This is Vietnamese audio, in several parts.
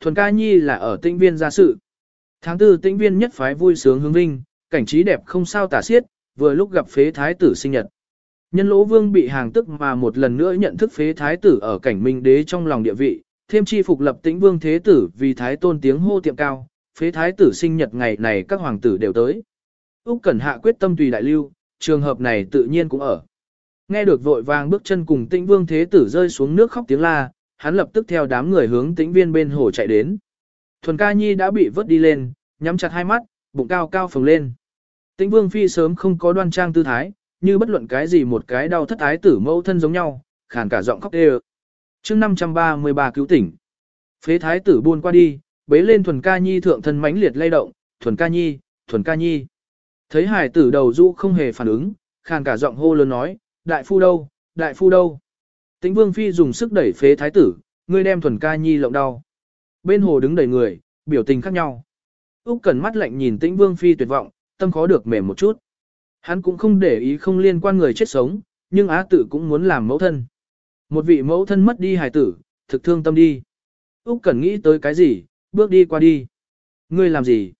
thuần ca nhi là ở tĩnh viên gia sự. Tháng tư tĩnh viên nhất phái vui sướng hướng vinh, cảnh trí đẹp không sao tả xiết, vừa lúc gặp phế thái tử sinh nhật. Nhân lỗ vương bị hàng tức mà một lần nữa nhận thức phế thái tử ở cảnh minh đế trong lòng địa vị, thêm chi phục lập tĩnh vương thế tử vì thái tôn tiếng hô tiệm cao, phế thái tử sinh nhật ngày này các hoàng tử đều tới. Úc Cẩn Hạ quyết tâm tùy đại lưu, trường hợp này tự nhiên cũng ở. Nghe được vội vàng bước chân cùng tĩnh vương thế tử rơi xuống nước khóc tiếng la, hắn lập tức theo đám người hướng tĩnh viên bên hồ chạy đến. Thuần ca nhi đã bị vớt đi lên, nhắm chặt hai mắt, bụng cao cao phồng lên. Tĩnh vương phi sớm không có đoan trang tư thái, như bất luận cái gì một cái đau thất ái tử mẫu thân giống nhau, khàn cả giọng khóc đê chương 533 cứu tỉnh. Phế thái tử buôn qua đi, bế lên thuần ca nhi thượng thân mãnh liệt lay động, thuần ca nhi, thuần ca nhi. Thấy hải tử đầu du không hề phản ứng, khàn cả giọng hô lớn nói, đại phu đâu, đại phu đâu. Tĩnh vương phi dùng sức đẩy phế thái tử, ngươi đem thuần ca nhi lộng đau. Bên hồ đứng đầy người, biểu tình khác nhau. Úc Cẩn mắt lạnh nhìn tĩnh vương phi tuyệt vọng, tâm khó được mềm một chút. Hắn cũng không để ý không liên quan người chết sống, nhưng á tử cũng muốn làm mẫu thân. Một vị mẫu thân mất đi hài tử, thực thương tâm đi. Úc Cẩn nghĩ tới cái gì, bước đi qua đi. Ngươi làm gì?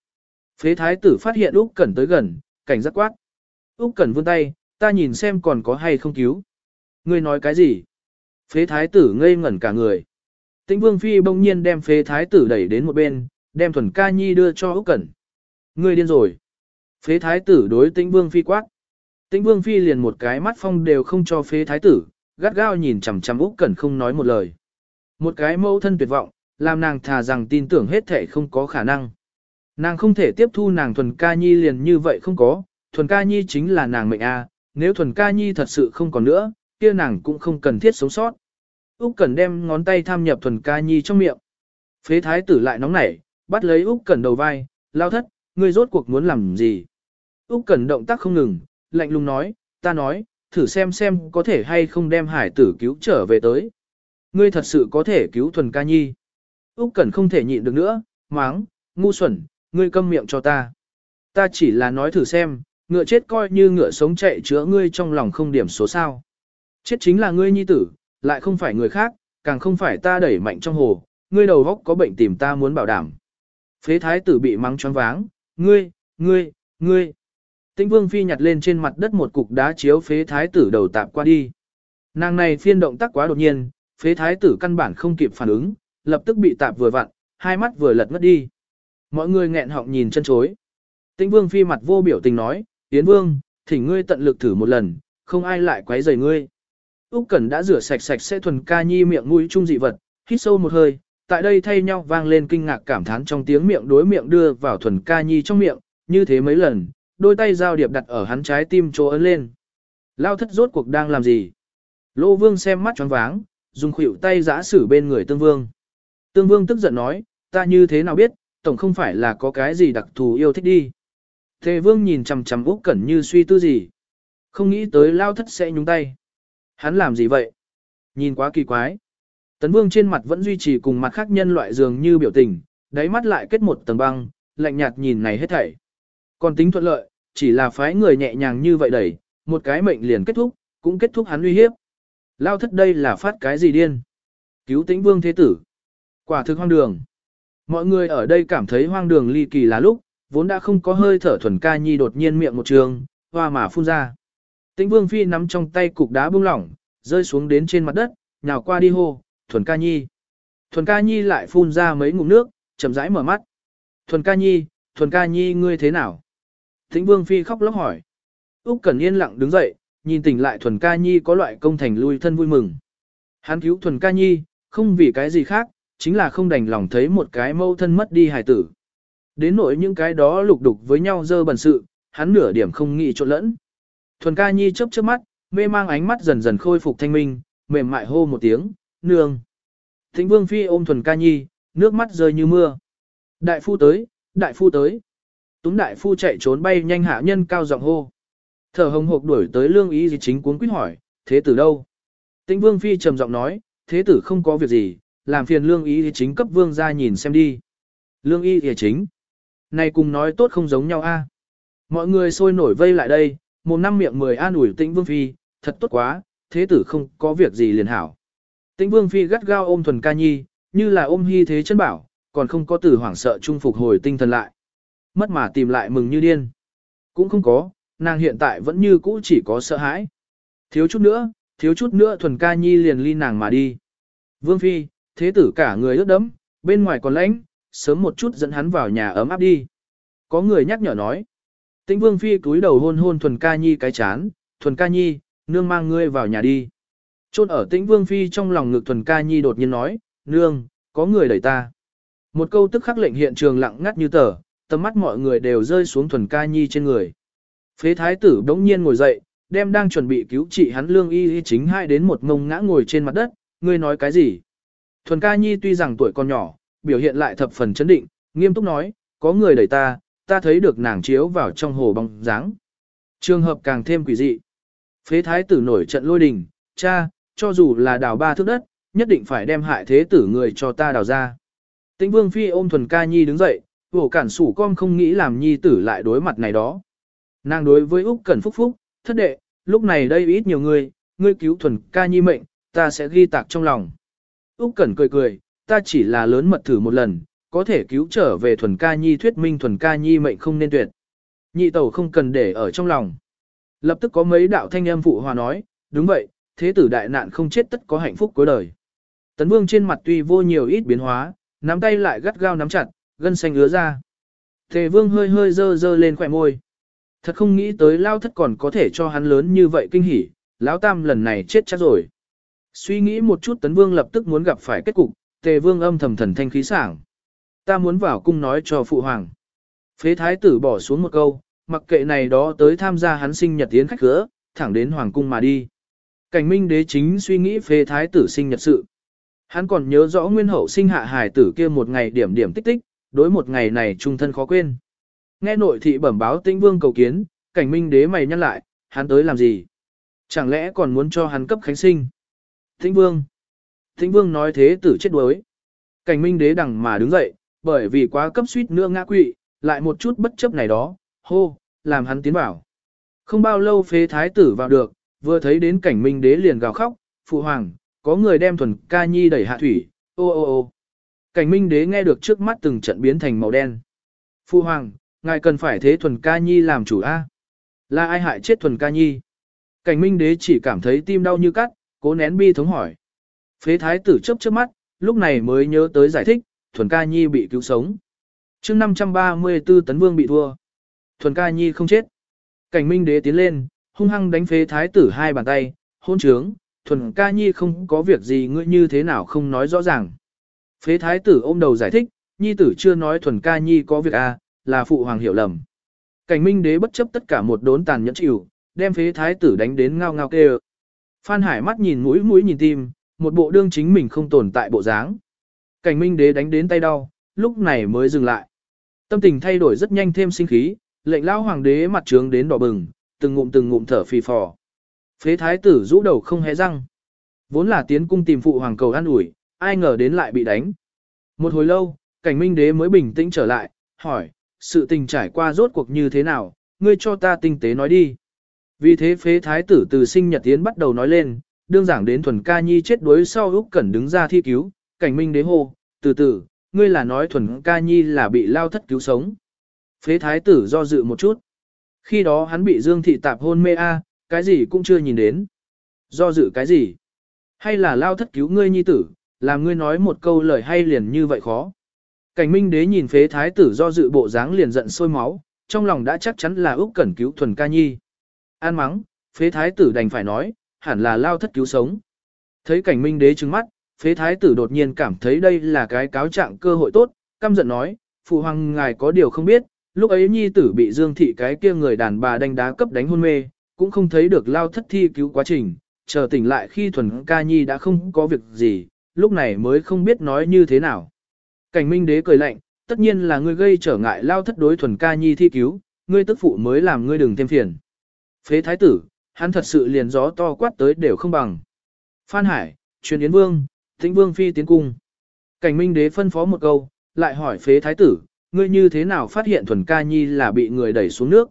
Phế thái tử phát hiện Úc Cẩn tới gần, cảnh giác quát. Úc Cẩn vươn tay, ta nhìn xem còn có hay không cứu. Ngươi nói cái gì? Phế thái tử ngây ngẩn cả người. Tĩnh Vương phi bỗng nhiên đem phế thái tử đẩy đến một bên, đem thuần ca nhi đưa cho Úc Cẩn. Ngươi điên rồi. Phế thái tử đối Tĩnh Vương phi quát. Tĩnh Vương phi liền một cái mắt phong đều không cho phế thái tử, gắt gao nhìn chằm chằm Úc Cẩn không nói một lời. Một cái mẫu thân tuyệt vọng, làm nàng thà rằng tin tưởng hết thảy không có khả năng. Nàng không thể tiếp thu nàng thuần ca nhi liền như vậy không có, thuần ca nhi chính là nàng mệnh a, nếu thuần ca nhi thật sự không còn nữa, kia nàng cũng không cần thiết sống sót. Úc Cẩn đem ngón tay tham nhập thuần ca nhi trong miệng. Phế thái tử lại nóng nảy, bắt lấy Úc Cẩn đầu vai, lao thất, ngươi rốt cuộc muốn làm gì? Úc Cẩn động tác không ngừng, lạnh lùng nói, ta nói, thử xem xem có thể hay không đem hải tử cứu trở về tới. Ngươi thật sự có thể cứu thuần ca nhi. Úc Cẩn không thể nhịn được nữa, máng, ngu xuẩn, ngươi câm miệng cho ta. Ta chỉ là nói thử xem, ngựa chết coi như ngựa sống chạy chữa ngươi trong lòng không điểm số sao. Chết chính là ngươi nhi tử, lại không phải người khác, càng không phải ta đẩy mạnh trong hồ, ngươi đầu góc có bệnh tìm ta muốn bảo đảm. Phế thái tử bị mắng choáng váng, ngươi, ngươi, ngươi. Tĩnh Vương Phi nhặt lên trên mặt đất một cục đá chiếu phế thái tử đầu tạp qua đi. Nàng này phiên động tác quá đột nhiên, phế thái tử căn bản không kịp phản ứng, lập tức bị tạp vừa vặn, hai mắt vừa lật ngất đi. Mọi người nghẹn họng nhìn chân chối. Tĩnh Vương Phi mặt vô biểu tình nói, Yến Vương, thỉnh ngươi tận lực thử một lần, không ai lại quấy rầy ngươi. Úc Cẩn đã rửa sạch sạch sẽ thuần ca nhi miệng mũi trung dị vật, hít sâu một hơi, tại đây thay nhau vang lên kinh ngạc cảm thán trong tiếng miệng đối miệng đưa vào thuần ca nhi trong miệng, như thế mấy lần, đôi tay giao điệp đặt ở hắn trái tim chỗ ấn lên. Lao thất rốt cuộc đang làm gì? Lô vương xem mắt choáng váng, dùng khuỷu tay giã xử bên người tương vương. Tương vương tức giận nói, ta như thế nào biết, tổng không phải là có cái gì đặc thù yêu thích đi. Tề vương nhìn chằm chằm Úc Cẩn như suy tư gì. Không nghĩ tới lao thất sẽ nhúng tay. Hắn làm gì vậy? Nhìn quá kỳ quái. Tấn vương trên mặt vẫn duy trì cùng mặt khác nhân loại dường như biểu tình, đáy mắt lại kết một tầng băng, lạnh nhạt nhìn này hết thảy. Còn tính thuận lợi, chỉ là phái người nhẹ nhàng như vậy đẩy, một cái mệnh liền kết thúc, cũng kết thúc hắn uy hiếp. Lao thất đây là phát cái gì điên? Cứu tĩnh vương thế tử. Quả thực hoang đường. Mọi người ở đây cảm thấy hoang đường ly kỳ là lúc, vốn đã không có hơi thở thuần ca nhi đột nhiên miệng một trường, hoa mà phun ra. Tĩnh vương phi nắm trong tay cục đá bung lỏng, rơi xuống đến trên mặt đất, nhào qua đi hô, thuần ca nhi. Thuần ca nhi lại phun ra mấy ngụm nước, chậm rãi mở mắt. Thuần ca nhi, thuần ca nhi ngươi thế nào? Tĩnh Vương Phi khóc lóc hỏi. Úc Cẩn yên lặng đứng dậy, nhìn tỉnh lại Thuần Ca Nhi có loại công thành lui thân vui mừng. Hắn cứu Thuần Ca Nhi, không vì cái gì khác, chính là không đành lòng thấy một cái mâu thân mất đi hài tử. Đến nỗi những cái đó lục đục với nhau dơ bẩn sự, hắn nửa điểm không nghĩ trộn lẫn. Thuần Ca Nhi chớp chớp mắt, mê mang ánh mắt dần dần khôi phục thanh minh, mềm mại hô một tiếng, "Nương." Thịnh Vương Phi ôm Thuần Ca Nhi, nước mắt rơi như mưa. "Đại phu tới, đại phu tới." Túm đại phu chạy trốn bay nhanh hạ nhân cao giọng hô. Thở hồng hộc đuổi tới lương y gì chính cuốn quyết hỏi, thế tử đâu? Tĩnh vương phi trầm giọng nói, thế tử không có việc gì, làm phiền lương y gì chính cấp vương ra nhìn xem đi. Lương y gì chính. Này cùng nói tốt không giống nhau a. Mọi người sôi nổi vây lại đây, một năm miệng mười an ủi tĩnh vương phi, thật tốt quá, thế tử không có việc gì liền hảo. Tĩnh vương phi gắt gao ôm thuần ca nhi, như là ôm hy thế chân bảo, còn không có từ hoảng sợ trung phục hồi tinh thần lại. Mất mà tìm lại mừng như điên. Cũng không có, nàng hiện tại vẫn như cũ chỉ có sợ hãi. Thiếu chút nữa, thiếu chút nữa thuần ca nhi liền ly nàng mà đi. Vương Phi, thế tử cả người ướt đẫm, bên ngoài còn lạnh, sớm một chút dẫn hắn vào nhà ấm áp đi. Có người nhắc nhở nói. Tĩnh Vương Phi cúi đầu hôn hôn thuần ca nhi cái chán, thuần ca nhi, nương mang ngươi vào nhà đi. Chôn ở tĩnh Vương Phi trong lòng ngực thuần ca nhi đột nhiên nói, nương, có người đẩy ta. Một câu tức khắc lệnh hiện trường lặng ngắt như tờ, tầm mắt mọi người đều rơi xuống thuần ca nhi trên người. Phế thái tử đống nhiên ngồi dậy, đem đang chuẩn bị cứu trị hắn lương y y chính hai đến một ngông ngã ngồi trên mặt đất, ngươi nói cái gì? Thuần ca nhi tuy rằng tuổi còn nhỏ, biểu hiện lại thập phần chấn định, nghiêm túc nói, có người đẩy ta, ta thấy được nàng chiếu vào trong hồ bóng dáng. Trường hợp càng thêm quỷ dị. Phế thái tử nổi trận lôi đình, cha, cho dù là đào ba thước đất, nhất định phải đem hại thế tử người cho ta đào ra. Tĩnh vương phi ôm thuần ca nhi đứng dậy, vổ cản sủ con không nghĩ làm nhi tử lại đối mặt này đó. Nàng đối với Úc Cẩn Phúc Phúc, thất đệ, lúc này đây ít nhiều người, ngươi cứu thuần ca nhi mệnh, ta sẽ ghi tạc trong lòng. Úc Cẩn cười cười, ta chỉ là lớn mật thử một lần, có thể cứu trở về thuần ca nhi thuyết minh thuần ca nhi mệnh không nên tuyệt. Nhị tẩu không cần để ở trong lòng. Lập tức có mấy đạo thanh âm phụ hòa nói, đúng vậy, thế tử đại nạn không chết tất có hạnh phúc cuối đời. Tấn Vương trên mặt tuy vô nhiều ít biến hóa, nắm tay lại gắt gao nắm chặt, gân xanh ứa ra. Tề Vương hơi hơi dơ dơ lên khỏe môi. Thật không nghĩ tới lao thất còn có thể cho hắn lớn như vậy kinh hỉ, lão tam lần này chết chắc rồi. Suy nghĩ một chút Tấn Vương lập tức muốn gặp phải kết cục, Tề Vương âm thầm thần thanh khí sảng. Ta muốn vào cung nói cho phụ hoàng. Phế thái tử bỏ xuống một câu, mặc kệ này đó tới tham gia hắn sinh nhật tiến khách cửa, thẳng đến hoàng cung mà đi. Cảnh minh đế chính suy nghĩ phế thái tử sinh nhật sự. Hắn còn nhớ rõ nguyên hậu sinh hạ hài tử kia một ngày điểm điểm tích tích, đối một ngày này trung thân khó quên. Nghe nội thị bẩm báo tĩnh vương cầu kiến, cảnh minh đế mày nhăn lại, hắn tới làm gì? Chẳng lẽ còn muốn cho hắn cấp khánh sinh? Tĩnh vương. Tĩnh vương nói thế tử chết đuối. Cảnh minh đế đằng mà đứng dậy, bởi vì quá cấp suýt nữa ngã quỵ, lại một chút bất chấp này đó, hô, làm hắn tiến vào. Không bao lâu phế thái tử vào được, vừa thấy đến cảnh minh đế liền gào khóc, phụ hoàng, có người đem thuần ca nhi đẩy hạ thủy, ô ô ô. Cảnh minh đế nghe được trước mắt từng trận biến thành màu đen. Phụ hoàng, ngài cần phải thế thuần ca nhi làm chủ A. Là ai hại chết thuần ca nhi? Cảnh minh đế chỉ cảm thấy tim đau như cắt, cố nén bi thống hỏi. Phế thái tử chớp chớp mắt, lúc này mới nhớ tới giải thích, thuần ca nhi bị cứu sống. chương 534 tấn vương bị thua. Thuần ca nhi không chết. Cảnh minh đế tiến lên, hung hăng đánh phế thái tử hai bàn tay, hôn trướng, thuần ca nhi không có việc gì ngươi như thế nào không nói rõ ràng. Phế thái tử ôm đầu giải thích, nhi tử chưa nói thuần ca nhi có việc à, là phụ hoàng hiểu lầm. Cảnh minh đế bất chấp tất cả một đốn tàn nhẫn chịu, đem phế thái tử đánh đến ngao ngao kêu. Phan Hải mắt nhìn mũi mũi nhìn tim, một bộ đương chính mình không tồn tại bộ dáng. Cảnh minh đế đánh đến tay đau, lúc này mới dừng lại. Tâm tình thay đổi rất nhanh thêm sinh khí, lệnh lao hoàng đế mặt trướng đến đỏ bừng, từng ngụm từng ngụm thở phì phò. Phế thái tử rũ đầu không hé răng. Vốn là tiến cung tìm phụ hoàng cầu an ủi, ai ngờ đến lại bị đánh. Một hồi lâu, cảnh minh đế mới bình tĩnh trở lại, hỏi, sự tình trải qua rốt cuộc như thế nào, ngươi cho ta tinh tế nói đi. Vì thế phế thái tử từ sinh nhật tiến bắt đầu nói lên, đương giảng đến thuần ca nhi chết đuối sau Úc Cẩn đứng ra thi cứu, cảnh minh đế hô, từ từ, ngươi là nói thuần ca nhi là bị lao thất cứu sống. Phế thái tử do dự một chút. Khi đó hắn bị Dương thị tạp hôn mê a, cái gì cũng chưa nhìn đến. Do dự cái gì? Hay là lao thất cứu ngươi nhi tử, làm ngươi nói một câu lời hay liền như vậy khó. Cảnh minh đế nhìn phế thái tử do dự bộ dáng liền giận sôi máu, trong lòng đã chắc chắn là Úc Cẩn cứu thuần ca nhi. An mắng, phế thái tử đành phải nói, hẳn là lao thất cứu sống. Thấy cảnh minh đế trừng mắt, phế thái tử đột nhiên cảm thấy đây là cái cáo trạng cơ hội tốt, căm giận nói, phụ hoàng ngài có điều không biết, lúc ấy nhi tử bị dương thị cái kia người đàn bà đánh đá cấp đánh hôn mê, cũng không thấy được lao thất thi cứu quá trình, chờ tỉnh lại khi thuần ca nhi đã không có việc gì, lúc này mới không biết nói như thế nào. Cảnh minh đế cười lạnh, tất nhiên là ngươi gây trở ngại lao thất đối thuần ca nhi thi cứu, ngươi tức phụ mới làm ngươi đừng thêm phiền. Phế thái tử, hắn thật sự liền gió to quát tới đều không bằng. Phan Hải, truyền yến vương, Thịnh vương phi tiến cung. Cảnh minh đế phân phó một câu, lại hỏi phế thái tử, ngươi như thế nào phát hiện thuần ca nhi là bị người đẩy xuống nước.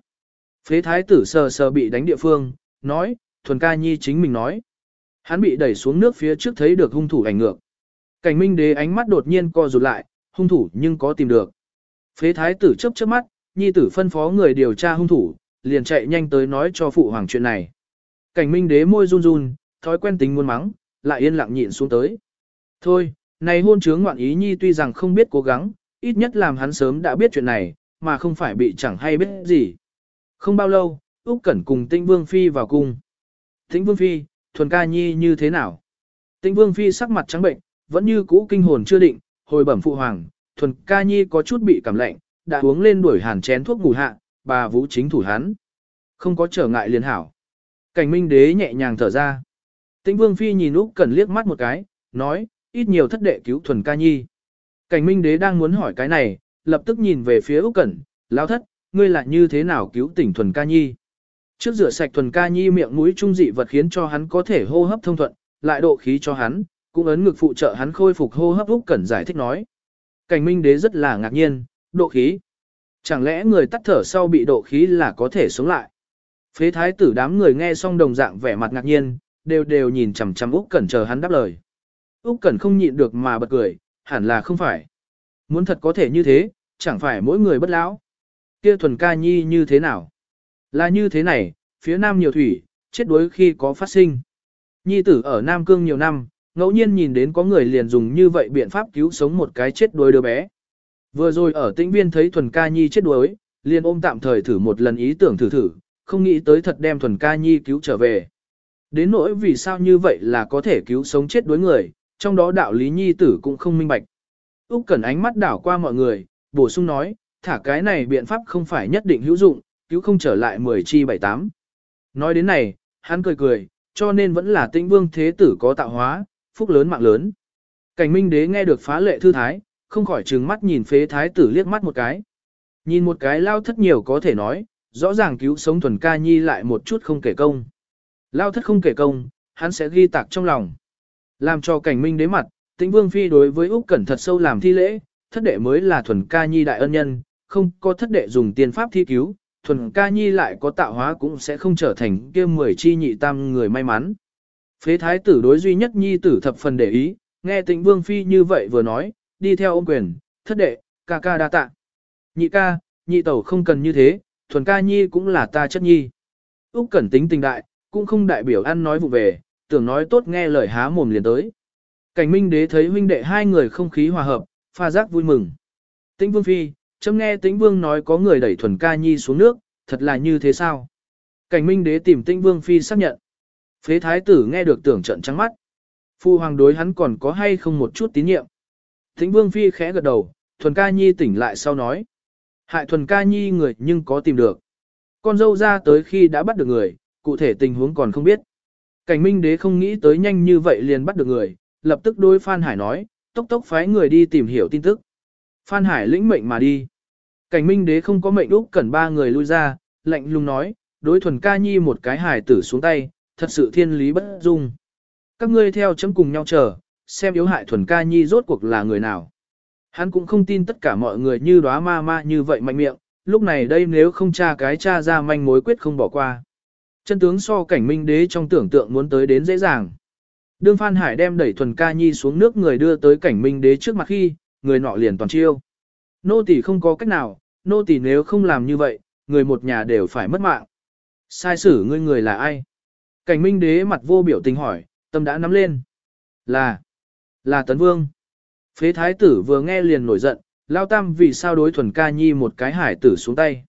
Phế thái tử sờ sờ bị đánh địa phương, nói, thuần ca nhi chính mình nói. Hắn bị đẩy xuống nước phía trước thấy được hung thủ ảnh ngược. Cảnh minh đế ánh mắt đột nhiên co rụt lại, hung thủ nhưng có tìm được. Phế thái tử chấp chớp mắt, nhi tử phân phó người điều tra hung thủ, liền chạy nhanh tới nói cho phụ hoàng chuyện này. Cảnh minh đế môi run run, thói quen tính muốn mắng, lại yên lặng nhịn xuống tới. Thôi, này hôn chướng ngoạn ý nhi tuy rằng không biết cố gắng, ít nhất làm hắn sớm đã biết chuyện này, mà không phải bị chẳng hay biết gì. Không bao lâu, Úc Cẩn cùng Tĩnh Vương Phi vào cung. Tĩnh Vương Phi, thuần ca nhi như thế nào? Tĩnh Vương Phi sắc mặt trắng bệnh, vẫn như cũ kinh hồn chưa định, hồi bẩm phụ hoàng, thuần ca nhi có chút bị cảm lạnh, đã uống lên đuổi hàn chén thuốc ngủ hạ, bà vũ chính thủ hắn. Không có trở ngại liền hảo. Cảnh minh đế nhẹ nhàng thở ra. Tĩnh Vương Phi nhìn Úc Cẩn liếc mắt một cái, nói, ít nhiều thất đệ cứu thuần ca nhi. Cảnh minh đế đang muốn hỏi cái này, lập tức nhìn về phía Úc Cẩn, lão thất, ngươi là như thế nào cứu tỉnh thuần ca nhi? Trước rửa sạch thuần ca nhi miệng mũi trung dị vật khiến cho hắn có thể hô hấp thông thuận, lại độ khí cho hắn, cũng ấn ngực phụ trợ hắn khôi phục hô hấp Úc Cẩn giải thích nói. Cảnh minh đế rất là ngạc nhiên, độ khí. Chẳng lẽ người tắt thở sau bị độ khí là có thể sống lại? Phế thái tử đám người nghe xong đồng dạng vẻ mặt ngạc nhiên, đều đều nhìn chằm chằm Úc Cẩn chờ hắn đáp lời. Úc Cẩn không nhịn được mà bật cười, hẳn là không phải. Muốn thật có thể như thế, chẳng phải mỗi người bất lão. Kia thuần ca nhi như thế nào? Là như thế này, phía nam nhiều thủy, chết đuối khi có phát sinh. Nhi tử ở Nam Cương nhiều năm, ngẫu nhiên nhìn đến có người liền dùng như vậy biện pháp cứu sống một cái chết đuối đứa bé. Vừa rồi ở tĩnh viên thấy thuần ca nhi chết đuối, liền ôm tạm thời thử một lần ý tưởng thử thử, không nghĩ tới thật đem thuần ca nhi cứu trở về. Đến nỗi vì sao như vậy là có thể cứu sống chết đuối người, trong đó đạo lý nhi tử cũng không minh bạch. Úc Cẩn ánh mắt đảo qua mọi người, bổ sung nói, thả cái này biện pháp không phải nhất định hữu dụng, cứu không trở lại 10 chi 78. Nói đến này, hắn cười cười, cho nên vẫn là tĩnh vương thế tử có tạo hóa, phúc lớn mạng lớn. Cảnh minh đế nghe được phá lệ thư thái, không khỏi trừng mắt nhìn phế thái tử liếc mắt một cái. Nhìn một cái lao thất nhiều có thể nói, rõ ràng cứu sống thuần ca nhi lại một chút không kể công. Lao thất không kể công, hắn sẽ ghi tạc trong lòng. Làm cho cảnh minh đế mặt, tĩnh vương phi đối với Úc Cẩn thật sâu làm thi lễ, thất đệ mới là thuần ca nhi đại ân nhân, không có thất đệ dùng tiên pháp thi cứu, thuần ca nhi lại có tạo hóa cũng sẽ không trở thành kia mười chi nhị tam người may mắn. Phế thái tử đối duy nhất nhi tử thập phần để ý, nghe tĩnh vương phi như vậy vừa nói, đi theo ôm quyền, thất đệ, ca ca đa tạ. Nhị ca, nhị tẩu không cần như thế, thuần ca nhi cũng là ta chất nhi. Úc cẩn tính tình đại, cũng không đại biểu ăn nói vụ về, tưởng nói tốt nghe lời há mồm liền tới. Cảnh minh đế thấy huynh đệ hai người không khí hòa hợp, pha giác vui mừng. Tĩnh vương phi, chấm nghe tĩnh vương nói có người đẩy thuần ca nhi xuống nước, thật là như thế sao? Cảnh minh đế tìm tĩnh vương phi xác nhận. Phế thái tử nghe được tưởng trận trắng mắt. Phu hoàng đối hắn còn có hay không một chút tín nhiệm. Tĩnh vương phi khẽ gật đầu, thuần ca nhi tỉnh lại sau nói. Hại thuần ca nhi người nhưng có tìm được. Con dâu ra tới khi đã bắt được người, cụ thể tình huống còn không biết. Cảnh minh đế không nghĩ tới nhanh như vậy liền bắt được người, lập tức đối Phan Hải nói, tốc tốc phái người đi tìm hiểu tin tức. Phan Hải lĩnh mệnh mà đi. Cảnh minh đế không có mệnh Úc cần ba người lui ra, lạnh lùng nói, đối thuần ca nhi một cái hải tử xuống tay, thật sự thiên lý bất dung. Các ngươi theo chấm cùng nhau chờ, xem yếu hại thuần ca nhi rốt cuộc là người nào. Hắn cũng không tin tất cả mọi người như đóa ma ma như vậy mạnh miệng, lúc này đây nếu không tra cái tra ra manh mối quyết không bỏ qua. Chân tướng so cảnh minh đế trong tưởng tượng muốn tới đến dễ dàng. Đương Phan Hải đem đẩy thuần ca nhi xuống nước người đưa tới cảnh minh đế trước mặt khi, người nọ liền toàn chiêu. Nô tỳ không có cách nào, nô tỳ nếu không làm như vậy, người một nhà đều phải mất mạng. Sai xử ngươi người là ai? Cảnh minh đế mặt vô biểu tình hỏi, tâm đã nắm lên. Là, là tấn vương. Phế thái tử vừa nghe liền nổi giận, lao tam vì sao đối thuần ca nhi một cái hải tử xuống tay.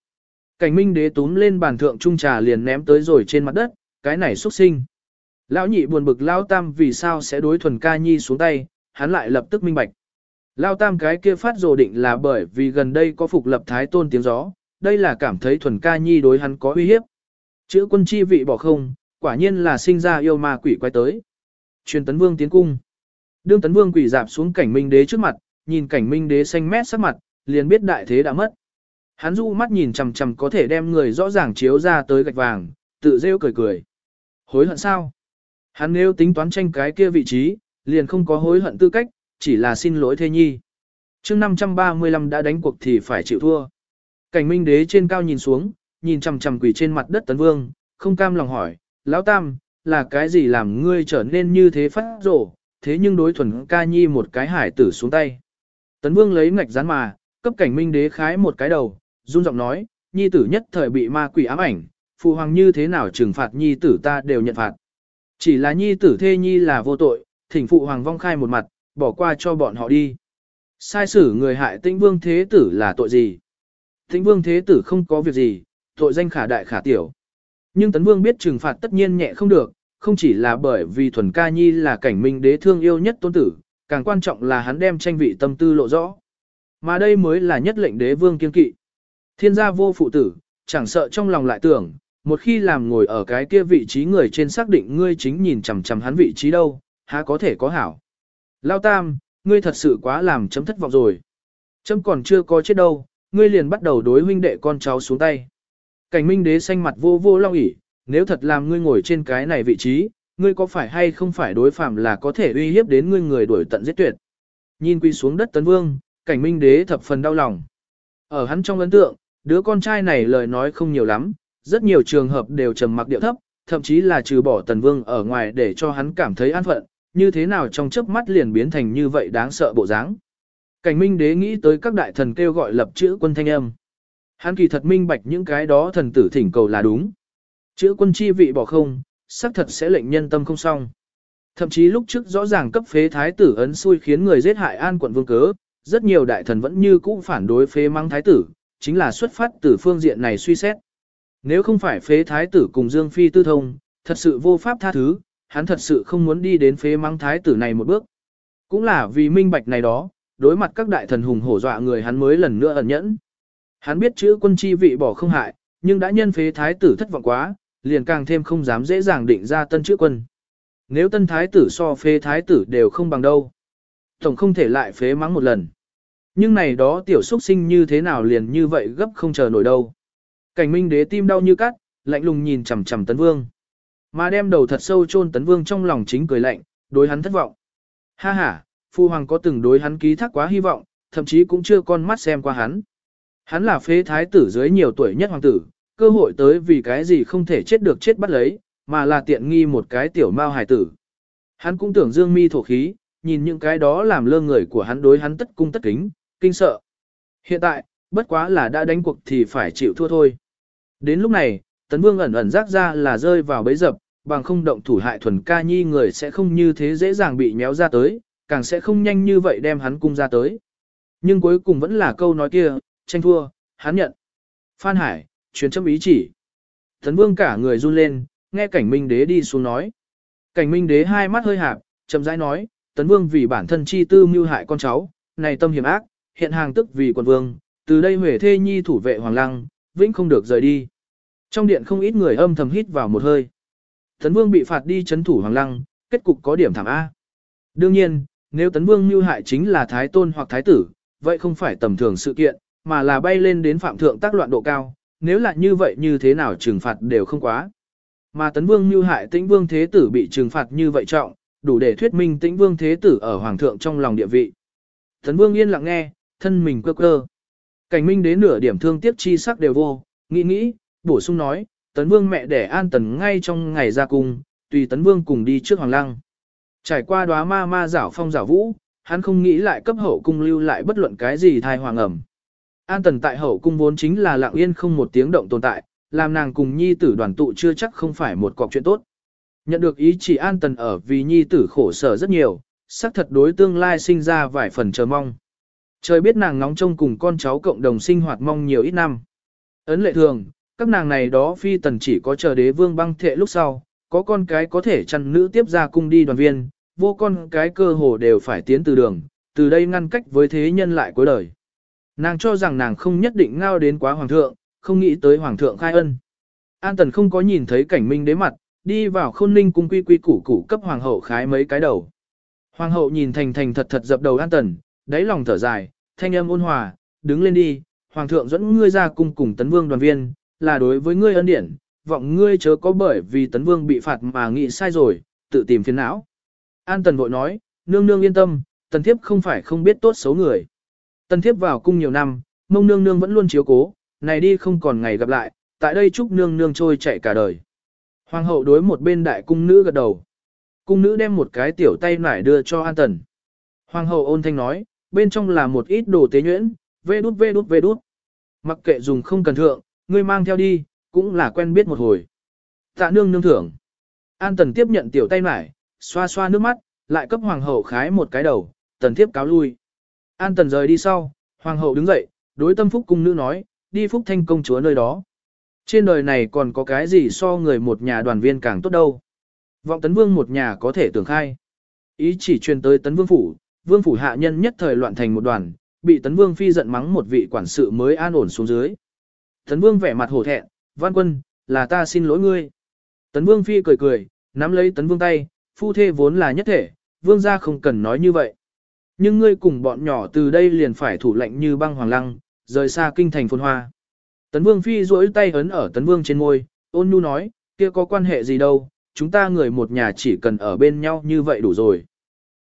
Cảnh minh đế túm lên bàn thượng trung trà liền ném tới rồi trên mặt đất, cái này xuất sinh. Lão nhị buồn bực lao tam vì sao sẽ đối thuần ca nhi xuống tay, hắn lại lập tức minh bạch. Lao tam cái kia phát rồ định là bởi vì gần đây có phục lập thái tôn tiếng gió, đây là cảm thấy thuần ca nhi đối hắn có uy hiếp. Chữ quân chi vị bỏ không, quả nhiên là sinh ra yêu ma quỷ quay tới. Truyền tấn vương tiến cung. Đương tấn vương quỷ dạp xuống cảnh minh đế trước mặt, nhìn cảnh minh đế xanh mét sắc mặt, liền biết đại thế đã mất. Hắn du mắt nhìn chằm chằm có thể đem người rõ ràng chiếu ra tới gạch vàng, tự rêu cười cười. Hối hận sao? Hắn nếu tính toán tranh cái kia vị trí, liền không có hối hận tư cách, chỉ là xin lỗi thê nhi. chương 535 đã đánh cuộc thì phải chịu thua. Cảnh minh đế trên cao nhìn xuống, nhìn chằm chằm quỷ trên mặt đất tấn vương, không cam lòng hỏi, lão tam, là cái gì làm ngươi trở nên như thế phát rổ, thế nhưng đối thuần ca nhi một cái hải tử xuống tay. Tấn Vương lấy ngạch rán mà, cấp cảnh minh đế khái một cái đầu, run giọng nói, nhi tử nhất thời bị ma quỷ ám ảnh, phụ hoàng như thế nào trừng phạt nhi tử ta đều nhận phạt. Chỉ là nhi tử thê nhi là vô tội, thỉnh phụ hoàng vong khai một mặt, bỏ qua cho bọn họ đi. Sai xử người hại tĩnh vương thế tử là tội gì? Tĩnh vương thế tử không có việc gì, tội danh khả đại khả tiểu. Nhưng tấn vương biết trừng phạt tất nhiên nhẹ không được, không chỉ là bởi vì thuần ca nhi là cảnh minh đế thương yêu nhất tôn tử, càng quan trọng là hắn đem tranh vị tâm tư lộ rõ. Mà đây mới là nhất lệnh đế vương kiên kỵ. Thiên gia vô phụ tử, chẳng sợ trong lòng lại tưởng, một khi làm ngồi ở cái kia vị trí người trên xác định ngươi chính nhìn chằm chằm hắn vị trí đâu, há có thể có hảo. Lao tam, ngươi thật sự quá làm chấm thất vọng rồi. Chấm còn chưa có chết đâu, ngươi liền bắt đầu đối huynh đệ con cháu xuống tay. Cảnh minh đế xanh mặt vô vô long ỉ, nếu thật làm ngươi ngồi trên cái này vị trí, ngươi có phải hay không phải đối phạm là có thể uy hiếp đến ngươi người đuổi tận giết tuyệt. Nhìn quy xuống đất tấn vương, cảnh minh đế thập phần đau lòng. Ở hắn trong ấn tượng, đứa con trai này lời nói không nhiều lắm, rất nhiều trường hợp đều trầm mặc điệu thấp, thậm chí là trừ bỏ tần vương ở ngoài để cho hắn cảm thấy an phận, như thế nào trong chớp mắt liền biến thành như vậy đáng sợ bộ dáng. Cảnh minh đế nghĩ tới các đại thần kêu gọi lập chữ quân thanh âm. Hắn kỳ thật minh bạch những cái đó thần tử thỉnh cầu là đúng. Chữ quân chi vị bỏ không, xác thật sẽ lệnh nhân tâm không xong. Thậm chí lúc trước rõ ràng cấp phế thái tử ấn xui khiến người giết hại an quận vương cớ, rất nhiều đại thần vẫn như cũ phản đối phế mắng thái tử, chính là xuất phát từ phương diện này suy xét. Nếu không phải phế thái tử cùng Dương Phi tư thông, thật sự vô pháp tha thứ, hắn thật sự không muốn đi đến phế mắng thái tử này một bước. Cũng là vì minh bạch này đó, đối mặt các đại thần hùng hổ dọa người hắn mới lần nữa ẩn nhẫn. Hắn biết chữ quân chi vị bỏ không hại, nhưng đã nhân phế thái tử thất vọng quá, liền càng thêm không dám dễ dàng định ra tân chữ quân. Nếu tân thái tử so phế thái tử đều không bằng đâu. Tổng không thể lại phế mắng một lần. Nhưng này đó tiểu xuất sinh như thế nào liền như vậy gấp không chờ nổi đâu. Cảnh minh đế tim đau như cắt, lạnh lùng nhìn chằm chằm tấn vương. Mà đem đầu thật sâu chôn tấn vương trong lòng chính cười lạnh, đối hắn thất vọng. Ha ha, phu hoàng có từng đối hắn ký thác quá hy vọng, thậm chí cũng chưa con mắt xem qua hắn. Hắn là phế thái tử dưới nhiều tuổi nhất hoàng tử, cơ hội tới vì cái gì không thể chết được chết bắt lấy, mà là tiện nghi một cái tiểu mao hài tử. Hắn cũng tưởng dương mi thổ khí, nhìn những cái đó làm lơ người của hắn đối hắn tất cung tất kính, kinh sợ. Hiện tại, bất quá là đã đánh cuộc thì phải chịu thua thôi. Đến lúc này, Tấn Vương ẩn ẩn rác ra là rơi vào bẫy dập, bằng không động thủ hại thuần ca nhi người sẽ không như thế dễ dàng bị méo ra tới, càng sẽ không nhanh như vậy đem hắn cung ra tới. Nhưng cuối cùng vẫn là câu nói kia, tranh thua, hắn nhận. Phan Hải, truyền chấm ý chỉ. Tấn Vương cả người run lên, nghe cảnh minh đế đi xuống nói. Cảnh minh đế hai mắt hơi hạp, chậm rãi nói, Tấn Vương vì bản thân chi tư mưu hại con cháu, này tâm hiểm ác, hiện hàng tức vì quần vương, từ đây huệ thê nhi thủ vệ hoàng lăng, vĩnh không được rời đi. Trong điện không ít người âm thầm hít vào một hơi. Tấn Vương bị phạt đi chấn thủ hoàng lăng, kết cục có điểm thảm A. Đương nhiên, nếu Tấn Vương mưu hại chính là thái tôn hoặc thái tử, vậy không phải tầm thường sự kiện, mà là bay lên đến phạm thượng tác loạn độ cao, nếu là như vậy như thế nào trừng phạt đều không quá. Mà Tấn Vương mưu hại Tĩnh Vương Thế Tử bị trừng phạt như vậy trọng, đủ để thuyết minh Tĩnh Vương Thế Tử ở Hoàng thượng trong lòng địa vị. Tấn Vương yên lặng nghe, thân mình cơ cơ. Cảnh minh đến nửa điểm thương tiếc chi sắc đều vô, nghĩ nghĩ, bổ sung nói, Tấn Vương mẹ đẻ an tần ngay trong ngày ra cung, tùy Tấn Vương cùng đi trước Hoàng Lăng. Trải qua đóa ma ma giảo phong giảo vũ, hắn không nghĩ lại cấp hậu cung lưu lại bất luận cái gì thai hoàng ẩm. An tần tại hậu cung vốn chính là lặng yên không một tiếng động tồn tại, làm nàng cùng nhi tử đoàn tụ chưa chắc không phải một cọc chuyện tốt. Nhận được ý chỉ an tần ở vì nhi tử khổ sở rất nhiều, xác thật đối tương lai sinh ra vài phần chờ mong. Trời biết nàng ngóng trông cùng con cháu cộng đồng sinh hoạt mong nhiều ít năm. Ấn lệ thường, các nàng này đó phi tần chỉ có chờ đế vương băng thệ lúc sau, có con cái có thể chăn nữ tiếp ra cung đi đoàn viên, vô con cái cơ hồ đều phải tiến từ đường, từ đây ngăn cách với thế nhân lại cuối đời. Nàng cho rằng nàng không nhất định ngao đến quá hoàng thượng, không nghĩ tới hoàng thượng khai ân. An tần không có nhìn thấy cảnh minh đế mặt, đi vào khôn ninh cung quy quy củ củ cấp hoàng hậu khái mấy cái đầu. Hoàng hậu nhìn thành thành thật thật dập đầu an tần, đáy lòng thở dài, thanh âm ôn hòa, đứng lên đi, hoàng thượng dẫn ngươi ra cung cùng tấn vương đoàn viên, là đối với ngươi ân điển, vọng ngươi chớ có bởi vì tấn vương bị phạt mà nghĩ sai rồi, tự tìm phiền não. An tần vội nói, nương nương yên tâm, tần thiếp không phải không biết tốt xấu người. Tần thiếp vào cung nhiều năm, mông nương nương vẫn luôn chiếu cố, này đi không còn ngày gặp lại, tại đây chúc nương nương trôi chạy cả đời. Hoàng hậu đối một bên đại cung nữ gật đầu. Cung nữ đem một cái tiểu tay nải đưa cho An Tần. Hoàng hậu ôn thanh nói, bên trong là một ít đồ tế nhuyễn, vê đút vê đút vê đút. Mặc kệ dùng không cần thượng, ngươi mang theo đi, cũng là quen biết một hồi. Tạ nương nương thưởng. An tần tiếp nhận tiểu tay mải, xoa xoa nước mắt, lại cấp hoàng hậu khái một cái đầu, tần thiếp cáo lui. An tần rời đi sau, hoàng hậu đứng dậy, đối tâm phúc cung nữ nói, đi phúc thanh công chúa nơi đó. Trên đời này còn có cái gì so người một nhà đoàn viên càng tốt đâu. Vọng tấn vương một nhà có thể tưởng khai. Ý chỉ truyền tới tấn vương phủ, vương phủ hạ nhân nhất thời loạn thành một đoàn, bị tấn vương phi giận mắng một vị quản sự mới an ổn xuống dưới. Tấn vương vẻ mặt hổ thẹn, văn quân, là ta xin lỗi ngươi. Tấn vương phi cười cười, nắm lấy tấn vương tay, phu thê vốn là nhất thể, vương gia không cần nói như vậy. Nhưng ngươi cùng bọn nhỏ từ đây liền phải thủ lệnh như băng hoàng lăng, rời xa kinh thành phồn hoa. Tấn vương phi duỗi tay ấn ở tấn vương trên môi, ôn nhu nói, kia có quan hệ gì đâu, chúng ta người một nhà chỉ cần ở bên nhau như vậy đủ rồi.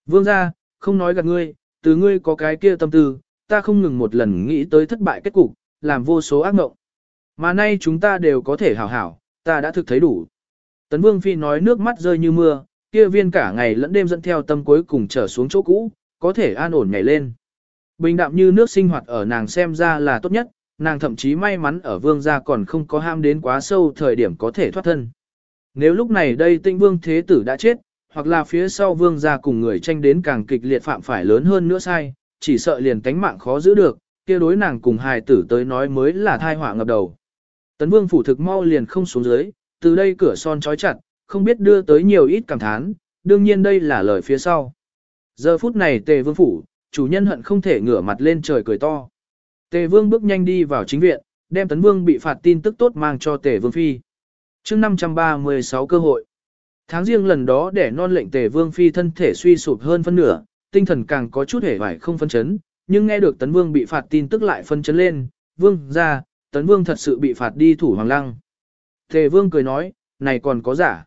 Vương gia, không nói gạt ngươi, từ ngươi có cái kia tâm tư, ta không ngừng một lần nghĩ tới thất bại kết cục, làm vô số ác mộng. Mà nay chúng ta đều có thể hảo hảo, ta đã thực thấy đủ. Tấn Vương Phi nói nước mắt rơi như mưa, kia viên cả ngày lẫn đêm dẫn theo tâm cuối cùng trở xuống chỗ cũ, có thể an ổn nhảy lên. Bình đạm như nước sinh hoạt ở nàng xem ra là tốt nhất, nàng thậm chí may mắn ở vương gia còn không có ham đến quá sâu thời điểm có thể thoát thân. Nếu lúc này đây tinh vương thế tử đã chết, hoặc là phía sau vương gia cùng người tranh đến càng kịch liệt phạm phải lớn hơn nữa sai, chỉ sợ liền tánh mạng khó giữ được, kia đối nàng cùng hài tử tới nói mới là thai họa ngập đầu. Tấn vương phủ thực mau liền không xuống dưới, từ đây cửa son trói chặt, không biết đưa tới nhiều ít cảm thán, đương nhiên đây là lời phía sau. Giờ phút này tề vương phủ, chủ nhân hận không thể ngửa mặt lên trời cười to. Tề vương bước nhanh đi vào chính viện, đem tấn vương bị phạt tin tức tốt mang cho tề vương phi. chương 536 cơ hội. Tháng riêng lần đó để non lệnh tề vương phi thân thể suy sụp hơn phân nửa, tinh thần càng có chút hề vải không phân chấn, nhưng nghe được tấn vương bị phạt tin tức lại phân chấn lên, vương ra, tấn vương thật sự bị phạt đi thủ hoàng lăng. Tề vương cười nói, này còn có giả.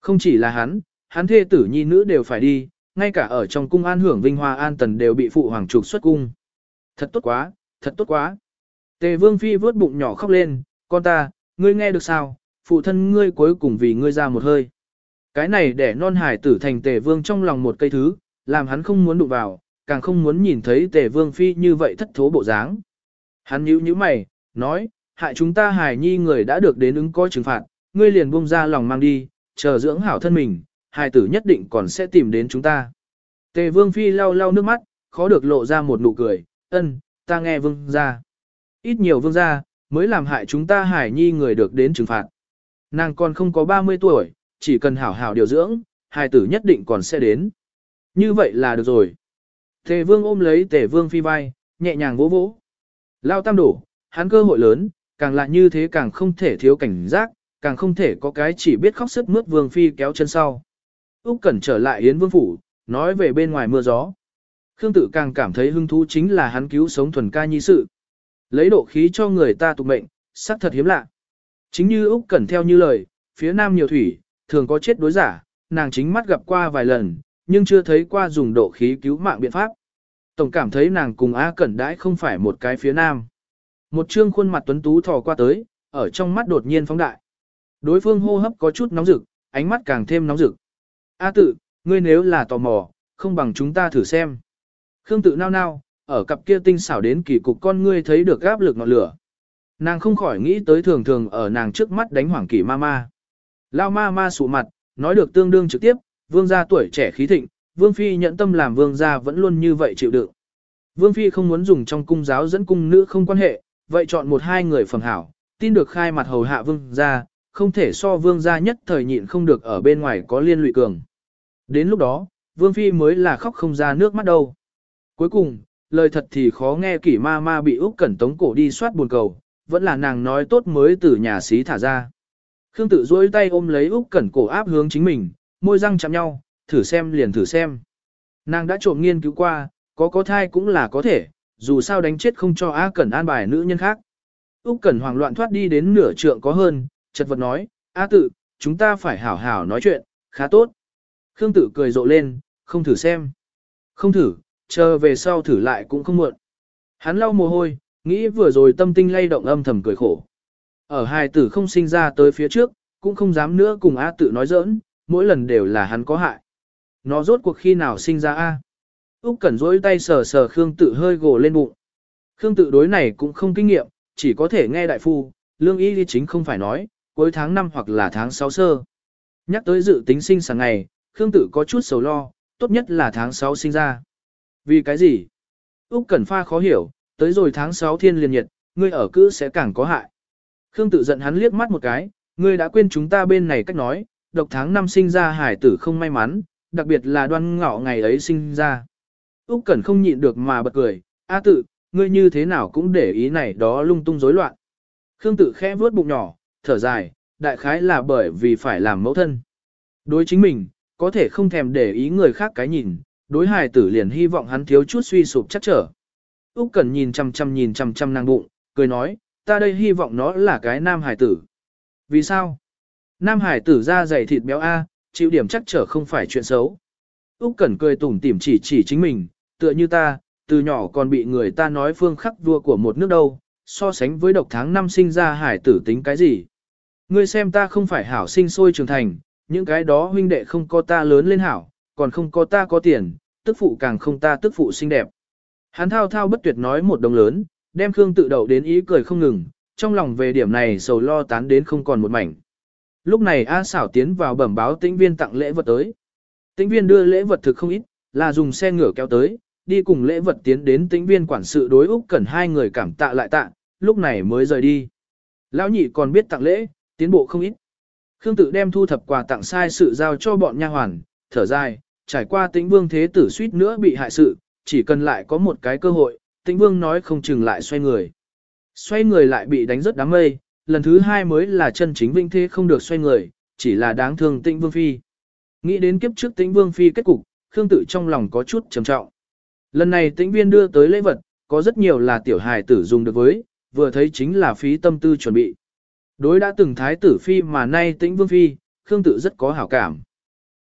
Không chỉ là hắn, hắn thê tử nhi nữ đều phải đi, ngay cả ở trong cung an hưởng vinh hoa an tần đều bị phụ hoàng trục xuất cung. Thật tốt quá, thật tốt quá. Tề vương phi vớt bụng nhỏ khóc lên, con ta, ngươi nghe được sao, phụ thân ngươi cuối cùng vì ngươi ra một hơi. Cái này để non hải tử thành tề vương trong lòng một cây thứ, làm hắn không muốn đụng vào, càng không muốn nhìn thấy tề vương phi như vậy thất thố bộ dáng. Hắn nhíu nhíu mày, nói, hại chúng ta hải nhi người đã được đến ứng coi trừng phạt, ngươi liền buông ra lòng mang đi, chờ dưỡng hảo thân mình, hải tử nhất định còn sẽ tìm đến chúng ta. Tề vương phi lau lau nước mắt, khó được lộ ra một nụ cười, ân, ta nghe vương ra. Ít nhiều vương ra, mới làm hại chúng ta hải nhi người được đến trừng phạt. Nàng còn không có 30 tuổi, chỉ cần hảo hảo điều dưỡng, hài tử nhất định còn sẽ đến. Như vậy là được rồi. Tề vương ôm lấy tề vương phi vai, nhẹ nhàng vỗ vỗ. Lao tam đổ, hắn cơ hội lớn, càng là như thế càng không thể thiếu cảnh giác, càng không thể có cái chỉ biết khóc sức mướt vương phi kéo chân sau. Úc Cẩn trở lại Yến Vương Phủ, nói về bên ngoài mưa gió. Khương tử càng cảm thấy hứng thú chính là hắn cứu sống thuần ca nhi sự. Lấy độ khí cho người ta tục mệnh, sắc thật hiếm lạ. Chính như Úc Cẩn theo như lời, phía nam nhiều thủy, thường có chết đối giả, nàng chính mắt gặp qua vài lần, nhưng chưa thấy qua dùng độ khí cứu mạng biện pháp. Tổng cảm thấy nàng cùng A Cẩn đãi không phải một cái phía nam. Một trương khuôn mặt tuấn tú thò qua tới, ở trong mắt đột nhiên phóng đại. Đối phương hô hấp có chút nóng rực, ánh mắt càng thêm nóng rực. A tự, ngươi nếu là tò mò, không bằng chúng ta thử xem. Khương tự nao nao, ở cặp kia tinh xảo đến kỳ cục con ngươi thấy được áp lực ngọn lửa. Nàng không khỏi nghĩ tới thường thường ở nàng trước mắt đánh hoảng kỳ ma ma. Lao ma ma sụ mặt, nói được tương đương trực tiếp, vương gia tuổi trẻ khí thịnh, vương phi nhận tâm làm vương gia vẫn luôn như vậy chịu đựng. Vương phi không muốn dùng trong cung giáo dẫn cung nữ không quan hệ, vậy chọn một hai người phẩm hảo, tin được khai mặt hầu hạ vương gia, không thể so vương gia nhất thời nhịn không được ở bên ngoài có liên lụy cường. Đến lúc đó, vương phi mới là khóc không ra nước mắt đâu. Cuối cùng, lời thật thì khó nghe kỷ ma ma bị Úc Cẩn Tống cổ đi soát buồn cầu, vẫn là nàng nói tốt mới từ nhà xí thả ra. Khương tự duỗi tay ôm lấy Úc Cẩn cổ áp hướng chính mình, môi răng chạm nhau, thử xem liền thử xem. Nàng đã trộm nghiên cứu qua, có có thai cũng là có thể, dù sao đánh chết không cho A Cẩn an bài nữ nhân khác. Úc Cẩn hoảng loạn thoát đi đến nửa trượng có hơn, chợt vật nói, A tự, chúng ta phải hảo hảo nói chuyện, khá tốt. Khương tử cười rộ lên, không thử xem. Không thử, chờ về sau thử lại cũng không muộn. Hắn lau mồ hôi, nghĩ vừa rồi tâm tinh lay động âm thầm cười khổ. Ở hài tử không sinh ra tới phía trước, cũng không dám nữa cùng A tự nói giỡn, mỗi lần đều là hắn có hại. Nó rốt cuộc khi nào sinh ra A. Úc Cẩn rỗi tay sờ sờ Khương Tự hơi gồ lên bụng. Khương Tự đối này cũng không kinh nghiệm, chỉ có thể nghe đại phu, lương y đi chính không phải nói, cuối tháng 5 hoặc là tháng 6 sơ. Nhắc tới dự tính sinh sáng ngày, Khương Tự có chút sầu lo, tốt nhất là tháng 6 sinh ra. Vì cái gì? Úc Cẩn Pha khó hiểu, tới rồi tháng 6 thiên liền nhiệt, ngươi ở cữ sẽ càng có hại. Khương Tự giận hắn liếc mắt một cái, ngươi đã quên chúng ta bên này cách nói, độc tháng năm sinh ra hải tử không may mắn, đặc biệt là đoan ngọ ngày ấy sinh ra. Úc Cẩn không nhịn được mà bật cười, "A tự, ngươi như thế nào cũng để ý này đó lung tung rối loạn." Khương Tự khẽ vuốt bụng nhỏ, thở dài, đại khái là bởi vì phải làm mẫu thân. Đối chính mình, có thể không thèm để ý người khác cái nhìn, đối hài tử liền hy vọng hắn thiếu chút suy sụp chắc trở. Úc Cẩn nhìn chằm chằm nhìn chằm chằm nàng bụng, cười nói, ta đây hy vọng nó là cái nam Hải tử. Vì sao? Nam hải tử ra dày thịt béo A, chịu điểm chắc trở không phải chuyện xấu. Úc Cẩn cười tủm tỉm chỉ chỉ chính mình, tựa như ta, từ nhỏ còn bị người ta nói phương khắc vua của một nước đâu, so sánh với độc tháng năm sinh ra hải tử tính cái gì. Ngươi xem ta không phải hảo sinh sôi trưởng thành, những cái đó huynh đệ không có ta lớn lên hảo, còn không có ta có tiền, tức phụ càng không ta tức phụ xinh đẹp. Hắn thao thao bất tuyệt nói một đồng lớn, đem Khương tự đậu đến ý cười không ngừng, trong lòng về điểm này sầu lo tán đến không còn một mảnh. Lúc này A xảo tiến vào bẩm báo tĩnh viên tặng lễ vật tới. Tĩnh viên đưa lễ vật thực không ít, là dùng xe ngựa kéo tới, đi cùng lễ vật tiến đến tĩnh viên quản sự đối Úc Cẩn hai người cảm tạ lại tạ, lúc này mới rời đi. Lão nhị còn biết tặng lễ, tiến bộ không ít. Khương tự đem thu thập quà tặng sai sự giao cho bọn nha hoàn, thở dài, trải qua tĩnh vương thế tử suýt nữa bị hại sự, chỉ cần lại có một cái cơ hội, tĩnh vương nói không chừng lại xoay người. Xoay người lại bị đánh rất đám mây, lần thứ hai mới là chân chính vinh thế không được xoay người, chỉ là đáng thương tĩnh vương phi. Nghĩ đến kiếp trước tĩnh vương phi kết cục, Khương tự trong lòng có chút trầm trọng. Lần này tĩnh viên đưa tới lễ vật, có rất nhiều là tiểu hài tử dùng được với, vừa thấy chính là phí tâm tư chuẩn bị. Đối đã từng thái tử phi mà nay tĩnh vương phi, Khương tự rất có hảo cảm.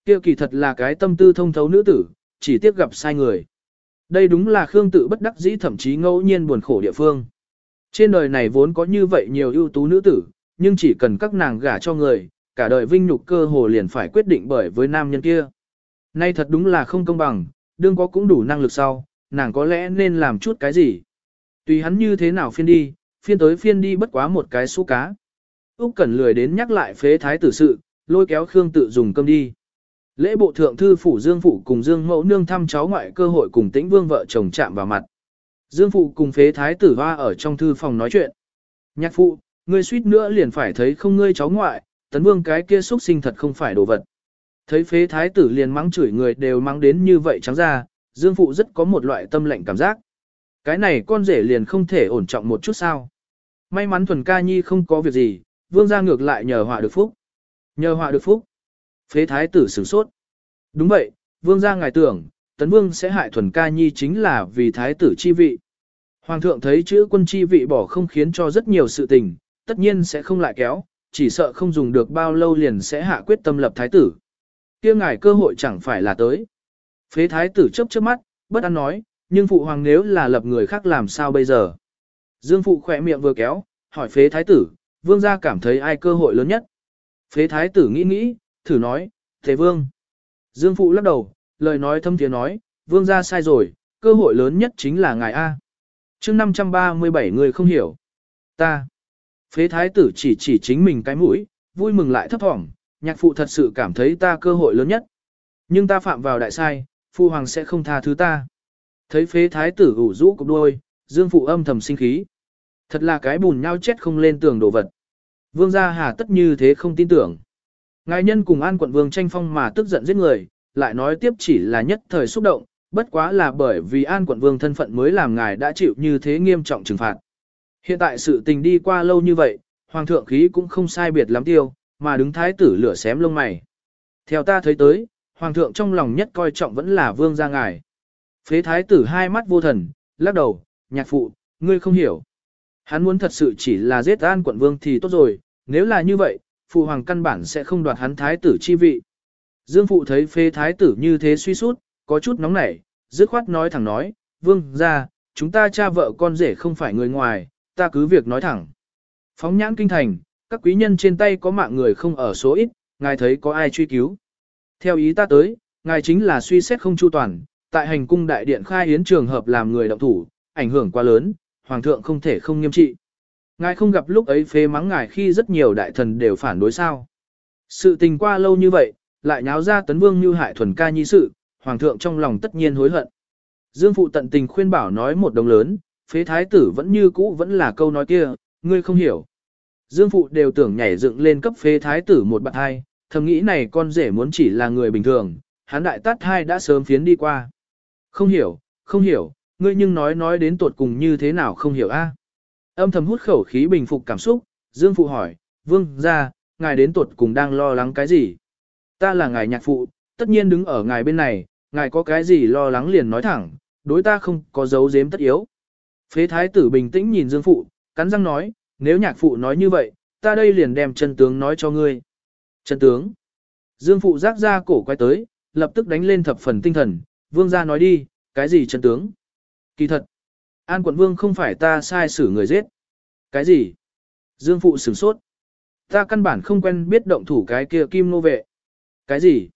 Kia kỳ thật là cái tâm tư thông thấu nữ tử, chỉ tiếc gặp sai người. Đây đúng là Khương tự bất đắc dĩ thậm chí ngẫu nhiên buồn khổ địa phương. Trên đời này vốn có như vậy nhiều ưu tú nữ tử, nhưng chỉ cần các nàng gả cho người, cả đời vinh nhục cơ hồ liền phải quyết định bởi với nam nhân kia. Nay thật đúng là không công bằng, đương có cũng đủ năng lực sau, nàng có lẽ nên làm chút cái gì. Tùy hắn như thế nào phiên đi, phiên tới phiên đi bất quá một cái số cá. Úc Cẩn lười đến nhắc lại phế thái tử sự, lôi kéo Khương tự dùng cơm đi. Lễ bộ thượng thư phủ Dương phụ cùng Dương mẫu nương thăm cháu ngoại cơ hội cùng Tĩnh Vương vợ chồng chạm vào mặt. Dương phụ cùng phế thái tử hoa ở trong thư phòng nói chuyện. Nhạc phụ, ngươi suýt nữa liền phải thấy không ngươi cháu ngoại, tấn vương cái kia xuất sinh thật không phải đồ vật. Thấy phế thái tử liền mắng chửi người đều mắng đến như vậy trắng ra, Dương phụ rất có một loại tâm lệnh cảm giác. Cái này con rể liền không thể ổn trọng một chút sao. May mắn thuần ca nhi không có việc gì, vương gia ngược lại nhờ họa được phúc. Nhờ họa được phúc. Phế thái tử sửng sốt. Đúng vậy, vương gia ngài tưởng, tấn vương sẽ hại thuần ca nhi chính là vì thái tử chi vị. Hoàng thượng thấy chữ quân chi vị bỏ không khiến cho rất nhiều sự tình, tất nhiên sẽ không lại kéo, chỉ sợ không dùng được bao lâu liền sẽ hạ quyết tâm lập thái tử. kia ngài cơ hội chẳng phải là tới. Phế thái tử chớp chớp mắt, bất an nói, nhưng phụ hoàng nếu là lập người khác làm sao bây giờ? Dương phụ khỏe miệng vừa kéo, hỏi phế thái tử, vương gia cảm thấy ai cơ hội lớn nhất? Phế thái tử nghĩ nghĩ, thử nói, thế vương. Dương phụ lắc đầu, lời nói thâm tiếng nói, vương gia sai rồi, cơ hội lớn nhất chính là ngài A. chương 537 người không hiểu. Ta. Phế thái tử chỉ chỉ chính mình cái mũi, vui mừng lại thấp thỏm, nhạc phụ thật sự cảm thấy ta cơ hội lớn nhất. Nhưng ta phạm vào đại sai, phụ hoàng sẽ không tha thứ ta. Thấy phế thái tử ủ rũ cục đôi, dương phụ âm thầm sinh khí. Thật là cái bùn nhau chết không lên tường đồ vật. Vương gia hà tất như thế không tin tưởng. Ngài nhân cùng an quận vương tranh phong mà tức giận giết người, lại nói tiếp chỉ là nhất thời xúc động, bất quá là bởi vì an quận vương thân phận mới làm ngài đã chịu như thế nghiêm trọng trừng phạt. Hiện tại sự tình đi qua lâu như vậy, hoàng thượng khí cũng không sai biệt lắm tiêu, mà đứng thái tử lửa xém lông mày. Theo ta thấy tới, hoàng thượng trong lòng nhất coi trọng vẫn là vương gia ngài. Phế thái tử hai mắt vô thần, lắc đầu, nhạc phụ, ngươi không hiểu. Hắn muốn thật sự chỉ là giết an quận vương thì tốt rồi, nếu là như vậy, phụ hoàng căn bản sẽ không đoạt hắn thái tử chi vị. Dương phụ thấy phế thái tử như thế suy sút, có chút nóng nảy, dứt khoát nói thẳng nói, vương ra, chúng ta cha vợ con rể không phải người ngoài, ta cứ việc nói thẳng. Phóng nhãn kinh thành, các quý nhân trên tay có mạng người không ở số ít, ngài thấy có ai truy cứu. Theo ý ta tới, ngài chính là suy xét không chu toàn, tại hành cung đại điện khai hiến trường hợp làm người động thủ, ảnh hưởng quá lớn, hoàng thượng không thể không nghiêm trị. Ngài không gặp lúc ấy phê mắng ngài khi rất nhiều đại thần đều phản đối sao. Sự tình qua lâu như vậy, lại nháo ra tấn vương như hại thuần ca nhi sự, hoàng thượng trong lòng tất nhiên hối hận. Dương phụ tận tình khuyên bảo nói một đồng lớn, phế thái tử vẫn như cũ vẫn là câu nói kia, ngươi không hiểu. Dương phụ đều tưởng nhảy dựng lên cấp phế thái tử một bạn hai, thầm nghĩ này con rể muốn chỉ là người bình thường, hắn đại tát hai đã sớm phiến đi qua. Không hiểu, không hiểu, ngươi nhưng nói nói đến tuột cùng như thế nào không hiểu a? Âm thầm hút khẩu khí bình phục cảm xúc, Dương phụ hỏi, vương ra, ngài đến tuột cùng đang lo lắng cái gì? Ta là ngài nhạc phụ, tất nhiên đứng ở ngài bên này, ngài có cái gì lo lắng liền nói thẳng, đối ta không có dấu giếm tất yếu. Phế thái tử bình tĩnh nhìn Dương phụ, cắn răng nói, nếu nhạc phụ nói như vậy, ta đây liền đem chân tướng nói cho ngươi. Chân tướng. Dương phụ rác ra cổ quay tới, lập tức đánh lên thập phần tinh thần, vương gia nói đi, cái gì chân tướng? Kỳ thật, An quận vương không phải ta sai xử người giết. Cái gì? Dương phụ sửng sốt. Ta căn bản không quen biết động thủ cái kia kim nô vệ. Cái gì?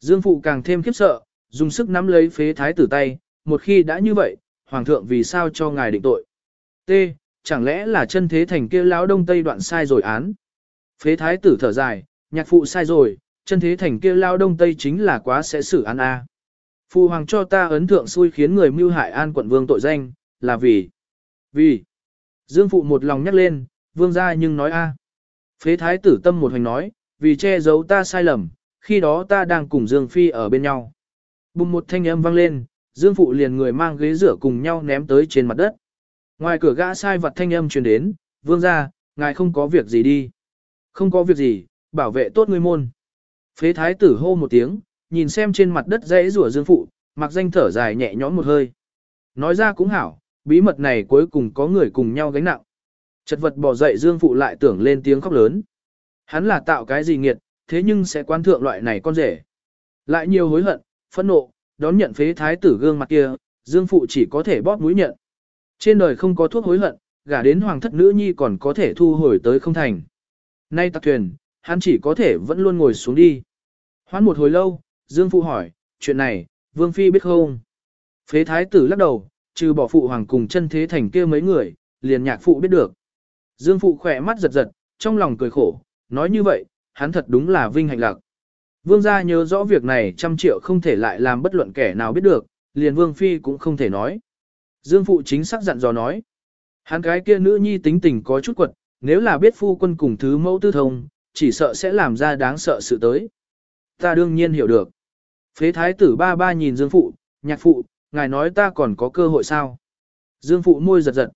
Dương phụ càng thêm khiếp sợ, dùng sức nắm lấy phế thái tử tay, một khi đã như vậy, hoàng thượng vì sao cho ngài định tội? T. Chẳng lẽ là chân thế thành kia lão đông tây đoạn sai rồi án? Phế thái tử thở dài, nhạc phụ sai rồi, chân thế thành kia lão đông tây chính là quá sẽ xử án A. Phụ hoàng cho ta ấn thượng xui khiến người mưu hại an quận vương tội danh, là vì. Vì. Dương phụ một lòng nhắc lên, vương gia nhưng nói A. Phế thái tử tâm một hành nói, vì che giấu ta sai lầm, khi đó ta đang cùng Dương Phi ở bên nhau. Bùng một thanh âm vang lên, Dương phụ liền người mang ghế rửa cùng nhau ném tới trên mặt đất. Ngoài cửa gã sai vật thanh âm truyền đến, vương gia, ngài không có việc gì đi. Không có việc gì, bảo vệ tốt ngươi môn. Phế thái tử hô một tiếng, nhìn xem trên mặt đất dãy rủa dương phụ, mặc danh thở dài nhẹ nhõm một hơi. Nói ra cũng hảo, bí mật này cuối cùng có người cùng nhau gánh nặng. Chật vật bỏ dậy dương phụ lại tưởng lên tiếng khóc lớn. Hắn là tạo cái gì nghiệt, thế nhưng sẽ quan thượng loại này con rể. Lại nhiều hối hận, phẫn nộ, đón nhận phế thái tử gương mặt kia, dương phụ chỉ có thể bóp mũi nhận. Trên đời không có thuốc hối hận, gả đến hoàng thất nữ nhi còn có thể thu hồi tới không thành. Nay tặc thuyền, hắn chỉ có thể vẫn luôn ngồi xuống đi. Hoán một hồi lâu, Dương Phụ hỏi, chuyện này, Vương Phi biết không? Phế thái tử lắc đầu, trừ bỏ phụ hoàng cùng chân thế thành kia mấy người, liền nhạc phụ biết được. Dương Phụ khỏe mắt giật giật, trong lòng cười khổ, nói như vậy, hắn thật đúng là vinh hạnh lạc. Vương gia nhớ rõ việc này trăm triệu không thể lại làm bất luận kẻ nào biết được, liền Vương Phi cũng không thể nói. Dương Phụ chính xác dặn dò nói. Hắn cái kia nữ nhi tính tình có chút quật, nếu là biết phu quân cùng thứ mẫu tư thông, chỉ sợ sẽ làm ra đáng sợ sự tới. Ta đương nhiên hiểu được. Phế thái tử ba ba nhìn Dương Phụ, nhạc phụ, ngài nói ta còn có cơ hội sao? Dương Phụ môi giật giật.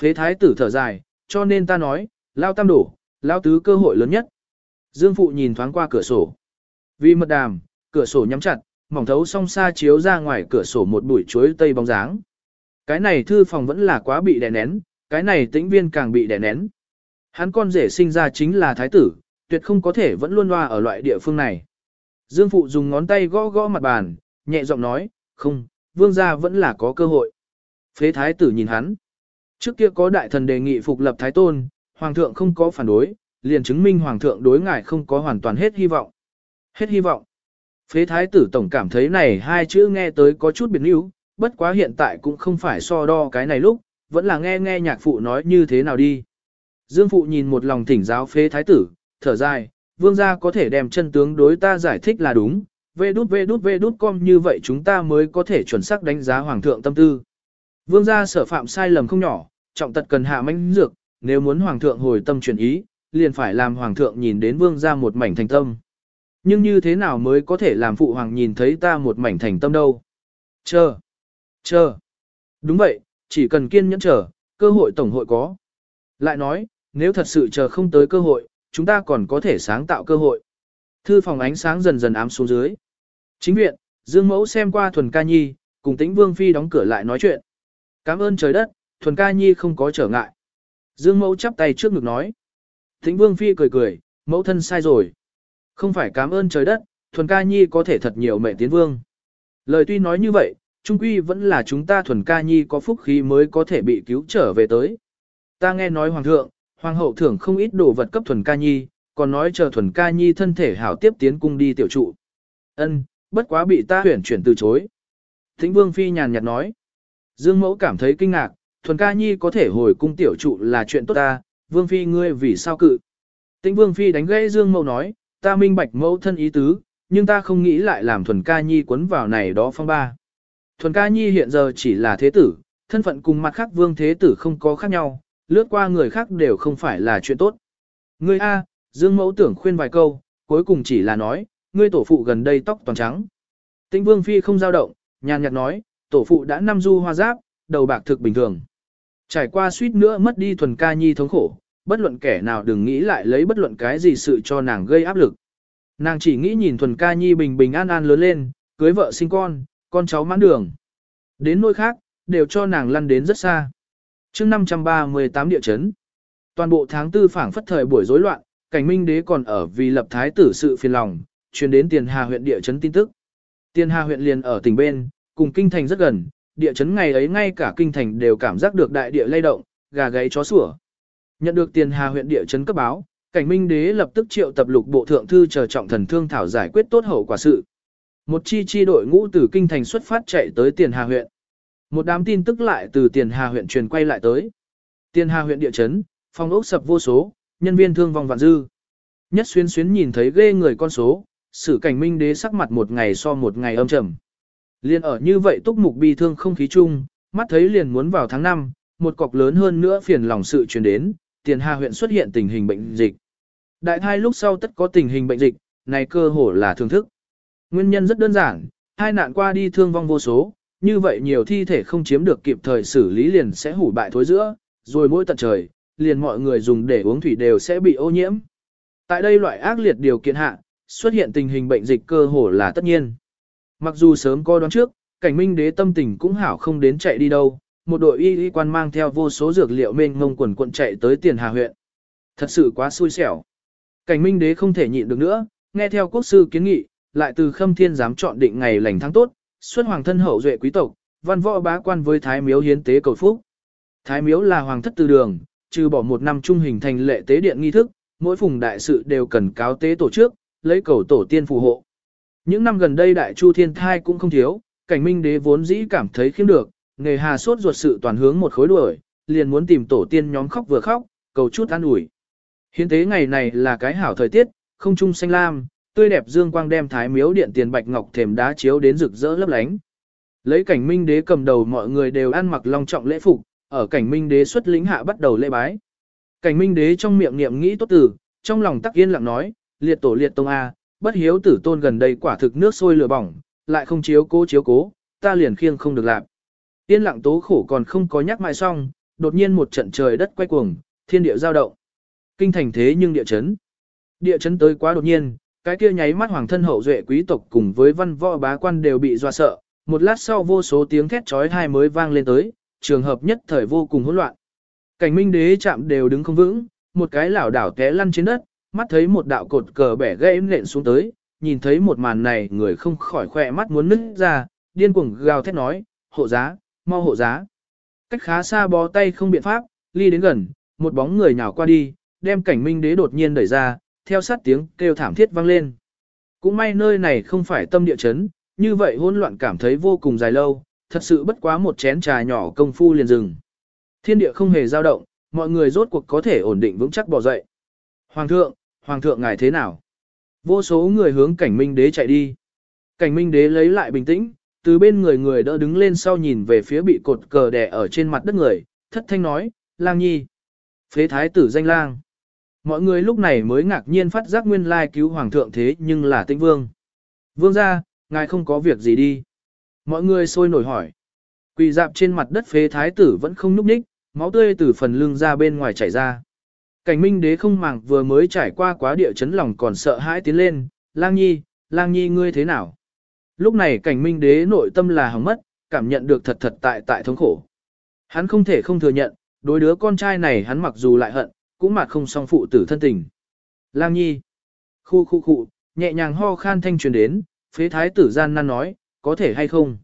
Phế thái tử thở dài, cho nên ta nói, lao tam đổ, lao tứ cơ hội lớn nhất. Dương Phụ nhìn thoáng qua cửa sổ. Vì mật đàm, cửa sổ nhắm chặt, mỏng thấu song xa chiếu ra ngoài cửa sổ một bụi chuối tây bóng dáng. Cái này thư phòng vẫn là quá bị đè nén, cái này tĩnh viên càng bị đè nén. Hắn con rể sinh ra chính là thái tử, tuyệt không có thể vẫn luôn loa ở loại địa phương này. Dương Phụ dùng ngón tay gõ gõ mặt bàn, nhẹ giọng nói, không, vương gia vẫn là có cơ hội. Phế thái tử nhìn hắn. Trước kia có đại thần đề nghị phục lập thái tôn, hoàng thượng không có phản đối, liền chứng minh hoàng thượng đối ngài không có hoàn toàn hết hy vọng. Hết hy vọng. Phế thái tử tổng cảm thấy này hai chữ nghe tới có chút biệt níu, bất quá hiện tại cũng không phải so đo cái này lúc, vẫn là nghe nghe nhạc phụ nói như thế nào đi. Dương phụ nhìn một lòng thỉnh giáo phế thái tử, thở dài, vương gia có thể đem chân tướng đối ta giải thích là đúng, vê đút vê đút vê đút com như vậy chúng ta mới có thể chuẩn xác đánh giá hoàng thượng tâm tư. Vương gia sở phạm sai lầm không nhỏ, trọng tật cần hạ manh dược, nếu muốn hoàng thượng hồi tâm chuyển ý, liền phải làm hoàng thượng nhìn đến vương gia một mảnh thành tâm. Nhưng như thế nào mới có thể làm phụ hoàng nhìn thấy ta một mảnh thành tâm đâu? Chờ, chờ. Đúng vậy, chỉ cần kiên nhẫn chờ, cơ hội tổng hội có. Lại nói, nếu thật sự chờ không tới cơ hội, chúng ta còn có thể sáng tạo cơ hội. Thư phòng ánh sáng dần dần ám xuống dưới. Chính viện, Dương Mẫu xem qua Thuần Ca Nhi, cùng Tĩnh Vương Phi đóng cửa lại nói chuyện. Cảm ơn trời đất, Thuần Ca Nhi không có trở ngại. Dương Mẫu chắp tay trước ngực nói. Tĩnh Vương Phi cười cười, mẫu thân sai rồi. Không phải cảm ơn trời đất, Thuần Ca Nhi có thể thật nhiều mẹ tiến vương. Lời tuy nói như vậy, trung quy vẫn là chúng ta Thuần Ca Nhi có phúc khí mới có thể bị cứu trở về tới. Ta nghe nói Hoàng thượng, Hoàng hậu thưởng không ít đồ vật cấp thuần ca nhi, còn nói chờ thuần ca nhi thân thể hảo tiếp tiến cung đi tiểu trụ. Ân, bất quá bị ta huyển chuyển từ chối. Thính Vương Phi nhàn nhạt nói. Dương Mẫu cảm thấy kinh ngạc, thuần ca nhi có thể hồi cung tiểu trụ là chuyện tốt ta, Vương Phi ngươi vì sao cự. Tĩnh Vương Phi đánh gãy Dương Mẫu nói, ta minh bạch mẫu thân ý tứ, nhưng ta không nghĩ lại làm thuần ca nhi quấn vào này đó phong ba. Thuần ca nhi hiện giờ chỉ là thế tử, thân phận cùng mặt khác vương thế tử không có khác nhau, lướt qua người khác đều không phải là chuyện tốt. Ngươi A, Dương Mẫu tưởng khuyên vài câu, cuối cùng chỉ là nói, ngươi tổ phụ gần đây tóc toàn trắng. Tĩnh Vương Phi không dao động, nhàn nhạt nói, tổ phụ đã năm du hoa giáp, đầu bạc thực bình thường. Trải qua suýt nữa mất đi thuần ca nhi thống khổ, bất luận kẻ nào đừng nghĩ lại lấy bất luận cái gì sự cho nàng gây áp lực. Nàng chỉ nghĩ nhìn thuần ca nhi bình bình an an lớn lên, cưới vợ sinh con, con cháu mãn đường. Đến nơi khác, đều cho nàng lăn đến rất xa. chương 538 địa chấn. Toàn bộ tháng tư phảng phất thời buổi rối loạn, cảnh minh đế còn ở vì lập thái tử sự phiền lòng, truyền đến tiền hà huyện địa chấn tin tức. Tiền hà huyện liền ở tỉnh bên, cùng kinh thành rất gần, địa chấn ngày ấy ngay cả kinh thành đều cảm giác được đại địa lay động, gà gáy chó sủa. Nhận được tiền hà huyện địa chấn cấp báo, cảnh minh đế lập tức triệu tập lục bộ thượng thư chờ trọng thần thương thảo giải quyết tốt hậu quả sự. Một chi chi đội ngũ từ kinh thành xuất phát chạy tới tiền hà huyện. Một đám tin tức lại từ tiền hà huyện truyền quay lại tới. Tiền hà huyện địa chấn, phòng ốc sập vô số, nhân viên thương vong vạn dư. Nhất xuyên xuyến nhìn thấy ghê người con số, sử cảnh minh đế sắc mặt một ngày so một ngày âm trầm. Liên ở như vậy túc mục bi thương không khí chung, mắt thấy liền muốn vào tháng 5, một cọc lớn hơn nữa phiền lòng sự truyền đến, tiền hà huyện xuất hiện tình hình bệnh dịch. Đại thai lúc sau tất có tình hình bệnh dịch, này cơ hồ là thường thức. Nguyên nhân rất đơn giản, hai nạn qua đi thương vong vô số, như vậy nhiều thi thể không chiếm được kịp thời xử lý liền sẽ hủ bại thối giữa, rồi mỗi tận trời, liền mọi người dùng để uống thủy đều sẽ bị ô nhiễm. Tại đây loại ác liệt điều kiện hạ, xuất hiện tình hình bệnh dịch cơ hồ là tất nhiên. Mặc dù sớm coi đoán trước, cảnh minh đế tâm tình cũng hảo không đến chạy đi đâu, một đội y y quan mang theo vô số dược liệu mênh ngông quần quận chạy tới tiền hà huyện. Thật sự quá xui xẻo. Cảnh minh đế không thể nhịn được nữa, nghe theo quốc sư kiến nghị, lại từ khâm thiên dám chọn định ngày lành tháng tốt, xuất hoàng thân hậu duệ quý tộc, văn võ bá quan với thái miếu hiến tế cầu phúc. Thái miếu là hoàng thất từ đường, trừ bỏ một năm trung hình thành lệ tế điện nghi thức, mỗi phùng đại sự đều cần cáo tế tổ chức, lấy cầu tổ tiên phù hộ. Những năm gần đây đại chu thiên thai cũng không thiếu, cảnh minh đế vốn dĩ cảm thấy khiêm được, nghề hà sốt ruột sự toàn hướng một khối đuổi, liền muốn tìm tổ tiên nhóm khóc vừa khóc, cầu chút an ủi. Hiến tế ngày này là cái hảo thời tiết, không trung xanh lam, tươi đẹp dương quang đem thái miếu điện tiền bạch ngọc thềm đá chiếu đến rực rỡ lấp lánh. Lấy cảnh minh đế cầm đầu mọi người đều ăn mặc long trọng lễ phục, ở cảnh minh đế xuất lĩnh hạ bắt đầu lễ bái. Cảnh minh đế trong miệng niệm nghĩ tốt tử, trong lòng tắc yên lặng nói, liệt tổ liệt tông A, bất hiếu tử tôn gần đây quả thực nước sôi lửa bỏng, lại không chiếu cố chiếu cố, ta liền khiêng không được làm. Yên lặng tố khổ còn không có nhắc mãi xong, đột nhiên một trận trời đất quay cuồng, thiên địa giao động. Kinh thành thế nhưng địa chấn. Địa chấn tới quá đột nhiên, cái kia nháy mắt hoàng thân hậu duệ quý tộc cùng với văn võ bá quan đều bị dọa sợ, một lát sau vô số tiếng thét chói tai mới vang lên tới, trường hợp nhất thời vô cùng hỗn loạn. Cảnh minh đế chạm đều đứng không vững, một cái lảo đảo té lăn trên đất, mắt thấy một đạo cột cờ bẻ gãy nện xuống tới, nhìn thấy một màn này người không khỏi khỏe mắt muốn nứt ra, điên cuồng gào thét nói, hộ giá, mau hộ giá. Cách khá xa bó tay không biện pháp, ly đến gần, một bóng người nhào qua đi, đem cảnh minh đế đột nhiên đẩy ra, theo sát tiếng kêu thảm thiết vang lên. Cũng may nơi này không phải tâm địa chấn, như vậy hỗn loạn cảm thấy vô cùng dài lâu, thật sự bất quá một chén trà nhỏ công phu liền dừng. Thiên địa không hề dao động, mọi người rốt cuộc có thể ổn định vững chắc bỏ dậy. Hoàng thượng, hoàng thượng ngài thế nào? Vô số người hướng cảnh minh đế chạy đi. Cảnh minh đế lấy lại bình tĩnh, từ bên người người đỡ đứng lên sau nhìn về phía bị cột cờ đè ở trên mặt đất người, thất thanh nói, lang nhi. Phế thái tử danh lang. Mọi người lúc này mới ngạc nhiên phát giác nguyên lai cứu hoàng thượng thế nhưng là tĩnh vương. Vương ra, ngài không có việc gì đi. Mọi người sôi nổi hỏi. Quỳ dạp trên mặt đất phế thái tử vẫn không núp ních, máu tươi từ phần lưng ra bên ngoài chảy ra. Cảnh minh đế không màng vừa mới trải qua quá địa chấn lòng còn sợ hãi tiến lên, lang nhi, lang nhi ngươi thế nào? Lúc này cảnh minh đế nội tâm là hỏng mất, cảm nhận được thật thật tại tại thống khổ. Hắn không thể không thừa nhận, đối đứa con trai này hắn mặc dù lại hận, cũng mặt không song phụ tử thân tình. Lang nhi, khu khu khu, nhẹ nhàng ho khan thanh truyền đến, phế thái tử gian nan nói, có thể hay không?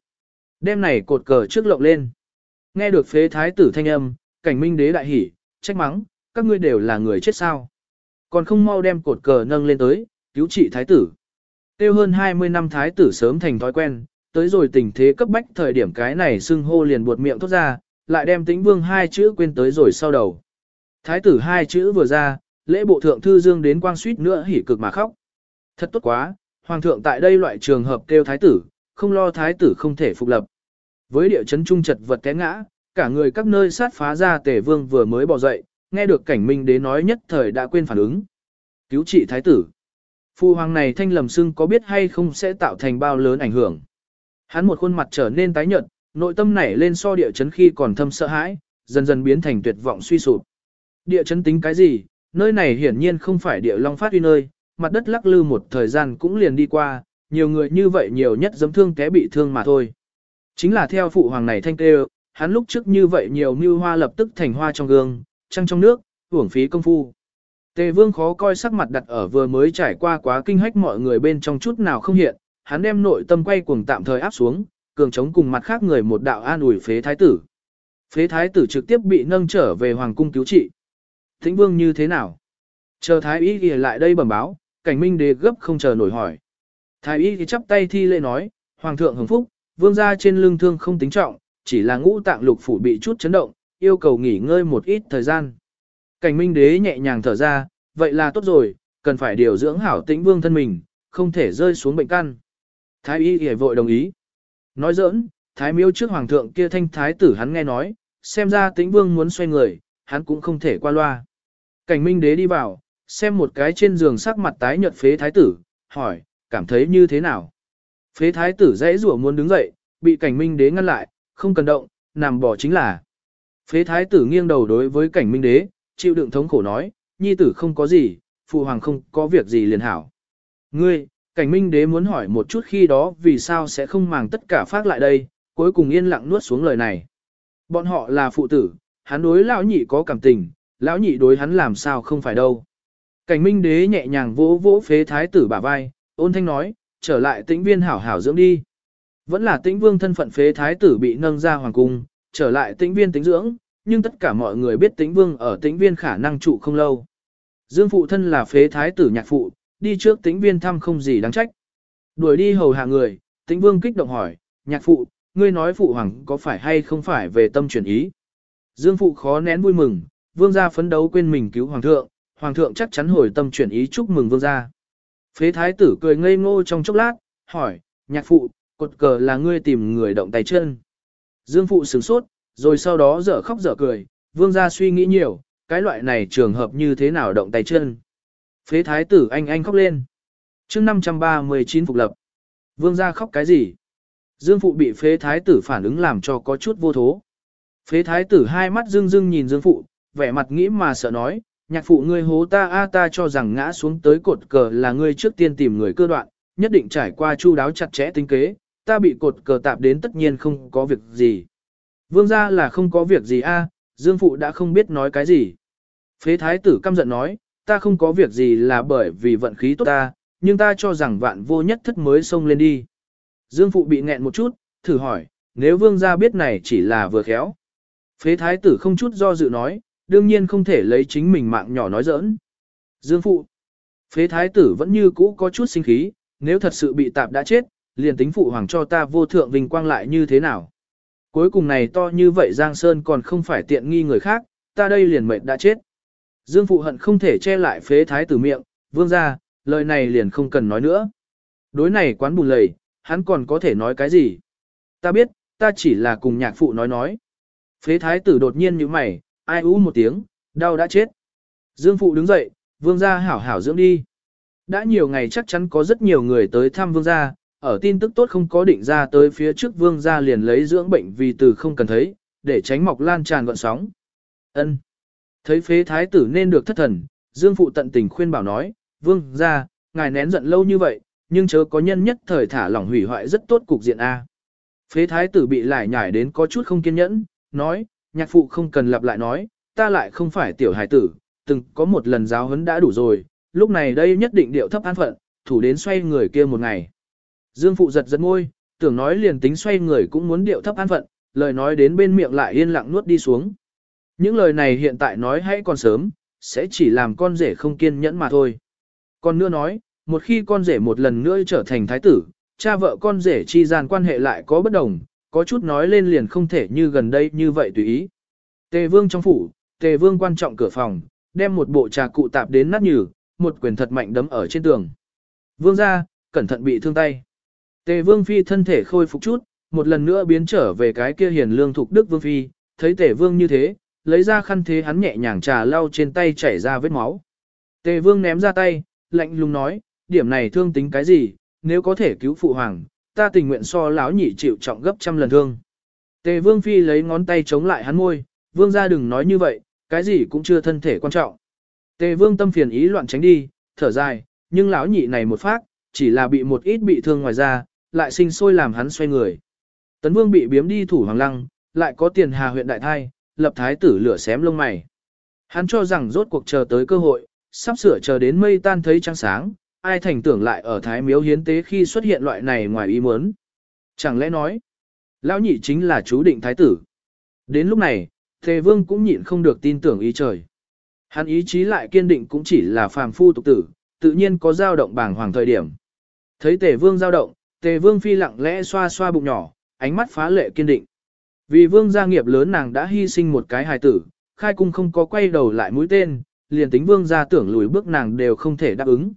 Đêm này cột cờ trước lộng lên. Nghe được phế thái tử thanh âm, cảnh minh đế đại hỉ, trách mắng, các ngươi đều là người chết sao. Còn không mau đem cột cờ nâng lên tới, cứu trị thái tử. Tiêu hơn 20 năm thái tử sớm thành thói quen, tới rồi tình thế cấp bách thời điểm cái này xưng hô liền buột miệng thốt ra, lại đem tĩnh vương hai chữ quên tới rồi sau đầu. Thái tử hai chữ vừa ra, lễ bộ thượng thư dương đến quang suýt nữa hỉ cực mà khóc. Thật tốt quá, hoàng thượng tại đây loại trường hợp kêu thái tử, không lo thái tử không thể phục lập. Với địa chấn trung chật vật té ngã, cả người các nơi sát phá ra tể vương vừa mới bỏ dậy, nghe được cảnh minh đế nói nhất thời đã quên phản ứng. Cứu trị thái tử. Phu hoàng này thanh lầm xưng có biết hay không sẽ tạo thành bao lớn ảnh hưởng. Hắn một khuôn mặt trở nên tái nhợt, nội tâm nảy lên so địa chấn khi còn thâm sợ hãi, dần dần biến thành tuyệt vọng suy sụp. Địa chấn tính cái gì, nơi này hiển nhiên không phải địa long phát uy nơi, mặt đất lắc lư một thời gian cũng liền đi qua, nhiều người như vậy nhiều nhất giấm thương té bị thương mà thôi. Chính là theo phụ hoàng này thanh tê, hắn lúc trước như vậy nhiều mưu hoa lập tức thành hoa trong gương, trăng trong nước, hưởng phí công phu. Tề vương khó coi sắc mặt đặt ở vừa mới trải qua quá kinh hách mọi người bên trong chút nào không hiện, hắn đem nội tâm quay cuồng tạm thời áp xuống, cường chống cùng mặt khác người một đạo an ủi phế thái tử. Phế thái tử trực tiếp bị nâng trở về hoàng cung cứu trị. Thính vương như thế nào? Chờ thái y ghi lại đây bẩm báo, cảnh minh đế gấp không chờ nổi hỏi. Thái y thì chắp tay thi lễ nói, hoàng thượng hưởng phúc, vương gia trên lưng thương không tính trọng, chỉ là ngũ tạng lục phủ bị chút chấn động, yêu cầu nghỉ ngơi một ít thời gian. Cảnh minh đế nhẹ nhàng thở ra, vậy là tốt rồi, cần phải điều dưỡng hảo tĩnh vương thân mình, không thể rơi xuống bệnh căn. Thái y hề vội đồng ý. Nói giỡn, thái miêu trước hoàng thượng kia thanh thái tử hắn nghe nói, xem ra tĩnh vương muốn xoay người, hắn cũng không thể qua loa. Cảnh minh đế đi vào, xem một cái trên giường sắc mặt tái nhợt phế thái tử, hỏi, cảm thấy như thế nào? Phế thái tử dãy rủa muốn đứng dậy, bị cảnh minh đế ngăn lại, không cần động, nằm bỏ chính là. Phế thái tử nghiêng đầu đối với cảnh minh đế, chịu đựng thống khổ nói, nhi tử không có gì, phụ hoàng không có việc gì liền hảo. Ngươi, cảnh minh đế muốn hỏi một chút khi đó vì sao sẽ không màng tất cả phát lại đây, cuối cùng yên lặng nuốt xuống lời này. Bọn họ là phụ tử, hắn đối lão nhị có cảm tình, lão nhị đối hắn làm sao không phải đâu. Cảnh minh đế nhẹ nhàng vỗ vỗ phế thái tử bả vai, ôn thanh nói, trở lại tĩnh viên hảo hảo dưỡng đi. Vẫn là tĩnh vương thân phận phế thái tử bị nâng ra hoàng cung, trở lại tĩnh viên tĩnh dưỡng, nhưng tất cả mọi người biết tĩnh vương ở tĩnh viên khả năng trụ không lâu. Dương phụ thân là phế thái tử nhạc phụ, đi trước tĩnh viên thăm không gì đáng trách. Đuổi đi hầu hạ người, tĩnh vương kích động hỏi, nhạc phụ, ngươi nói phụ hoàng có phải hay không phải về tâm chuyển ý. Dương phụ khó nén vui mừng, vương gia phấn đấu quên mình cứu hoàng thượng, hoàng thượng chắc chắn hồi tâm chuyển ý chúc mừng vương gia. Phế thái tử cười ngây ngô trong chốc lát, hỏi, nhạc phụ, cột cờ là ngươi tìm người động tay chân. Dương phụ sửng sốt, rồi sau đó dở khóc dở cười, vương gia suy nghĩ nhiều, cái loại này trường hợp như thế nào động tay chân. Phế thái tử anh anh khóc lên. mươi 539 phục lập. Vương gia khóc cái gì? Dương phụ bị phế thái tử phản ứng làm cho có chút vô thố. Phế thái tử hai mắt dưng dưng nhìn dương phụ, vẻ mặt nghĩ mà sợ nói, nhạc phụ ngươi hố ta a ta cho rằng ngã xuống tới cột cờ là ngươi trước tiên tìm người cơ đoạn, nhất định trải qua chu đáo chặt chẽ tính kế, ta bị cột cờ tạp đến tất nhiên không có việc gì. Vương gia là không có việc gì a, Dương phụ đã không biết nói cái gì. Phế thái tử căm giận nói, ta không có việc gì là bởi vì vận khí tốt ta, nhưng ta cho rằng vạn vô nhất thất mới xông lên đi. Dương phụ bị nghẹn một chút, thử hỏi, nếu vương gia biết này chỉ là vừa khéo. Phế thái tử không chút do dự nói, đương nhiên không thể lấy chính mình mạng nhỏ nói giỡn. Dương phụ. Phế thái tử vẫn như cũ có chút sinh khí, nếu thật sự bị tạp đã chết, liền tính phụ hoàng cho ta vô thượng vinh quang lại như thế nào. Cuối cùng này to như vậy Giang Sơn còn không phải tiện nghi người khác, ta đây liền mệnh đã chết. Dương phụ hận không thể che lại phế thái tử miệng, vương ra, lời này liền không cần nói nữa. Đối này quán bùn lầy, hắn còn có thể nói cái gì? Ta biết, ta chỉ là cùng nhạc phụ nói nói. Phế thái tử đột nhiên như mày, ai ú một tiếng, đau đã chết. Dương phụ đứng dậy, vương gia hảo hảo dưỡng đi. Đã nhiều ngày chắc chắn có rất nhiều người tới thăm vương gia, ở tin tức tốt không có định ra tới phía trước vương gia liền lấy dưỡng bệnh vì từ không cần thấy, để tránh mọc lan tràn gọn sóng. Ân. Thấy phế thái tử nên được thất thần, Dương phụ tận tình khuyên bảo nói, vương gia, ngài nén giận lâu như vậy, nhưng chớ có nhân nhất thời thả lỏng hủy hoại rất tốt cục diện A. Phế thái tử bị lại nhải đến có chút không kiên nhẫn, nói, nhạc phụ không cần lặp lại nói, ta lại không phải tiểu hài tử, từng có một lần giáo huấn đã đủ rồi, lúc này đây nhất định điệu thấp an phận, thủ đến xoay người kia một ngày. Dương phụ giật giật môi, tưởng nói liền tính xoay người cũng muốn điệu thấp an phận, lời nói đến bên miệng lại yên lặng nuốt đi xuống. Những lời này hiện tại nói hãy còn sớm, sẽ chỉ làm con rể không kiên nhẫn mà thôi. Còn nữa nói, một khi con rể một lần nữa trở thành thái tử, cha vợ con rể chi gian quan hệ lại có bất đồng, có chút nói lên liền không thể như gần đây như vậy tùy ý. Tề vương trong phủ, tề vương quan trọng cửa phòng, đem một bộ trà cụ tạp đến nát nhừ, một quyền thật mạnh đấm ở trên tường. Vương ra, cẩn thận bị thương tay. Tề vương phi thân thể khôi phục chút, một lần nữa biến trở về cái kia hiền lương thục đức vương phi, thấy tề vương như thế, lấy ra khăn thế hắn nhẹ nhàng trà lau trên tay chảy ra vết máu. Tề vương ném ra tay, lạnh lùng nói, điểm này thương tính cái gì, nếu có thể cứu phụ hoàng, ta tình nguyện so lão nhị chịu trọng gấp trăm lần thương. Tề vương phi lấy ngón tay chống lại hắn môi, vương gia đừng nói như vậy, cái gì cũng chưa thân thể quan trọng. Tề vương tâm phiền ý loạn tránh đi, thở dài, nhưng lão nhị này một phát, chỉ là bị một ít bị thương ngoài ra, lại sinh sôi làm hắn xoay người. Tấn vương bị biếm đi thủ hoàng lăng, lại có tiền hà huyện đại thai, lập thái tử lửa xém lông mày. Hắn cho rằng rốt cuộc chờ tới cơ hội, sắp sửa chờ đến mây tan thấy trăng sáng, ai thành tưởng lại ở thái miếu hiến tế khi xuất hiện loại này ngoài ý muốn. Chẳng lẽ nói, lão nhị chính là chú định thái tử. Đến lúc này, Thề Vương cũng nhịn không được tin tưởng ý trời. Hắn ý chí lại kiên định cũng chỉ là phàm phu tục tử, tự nhiên có dao động bảng hoàng thời điểm. Thấy Tề Vương dao động, Tề Vương phi lặng lẽ xoa xoa bụng nhỏ, ánh mắt phá lệ kiên định. Vì Vương gia nghiệp lớn nàng đã hy sinh một cái hài tử, khai cung không có quay đầu lại mũi tên, liền tính Vương gia tưởng lùi bước nàng đều không thể đáp ứng.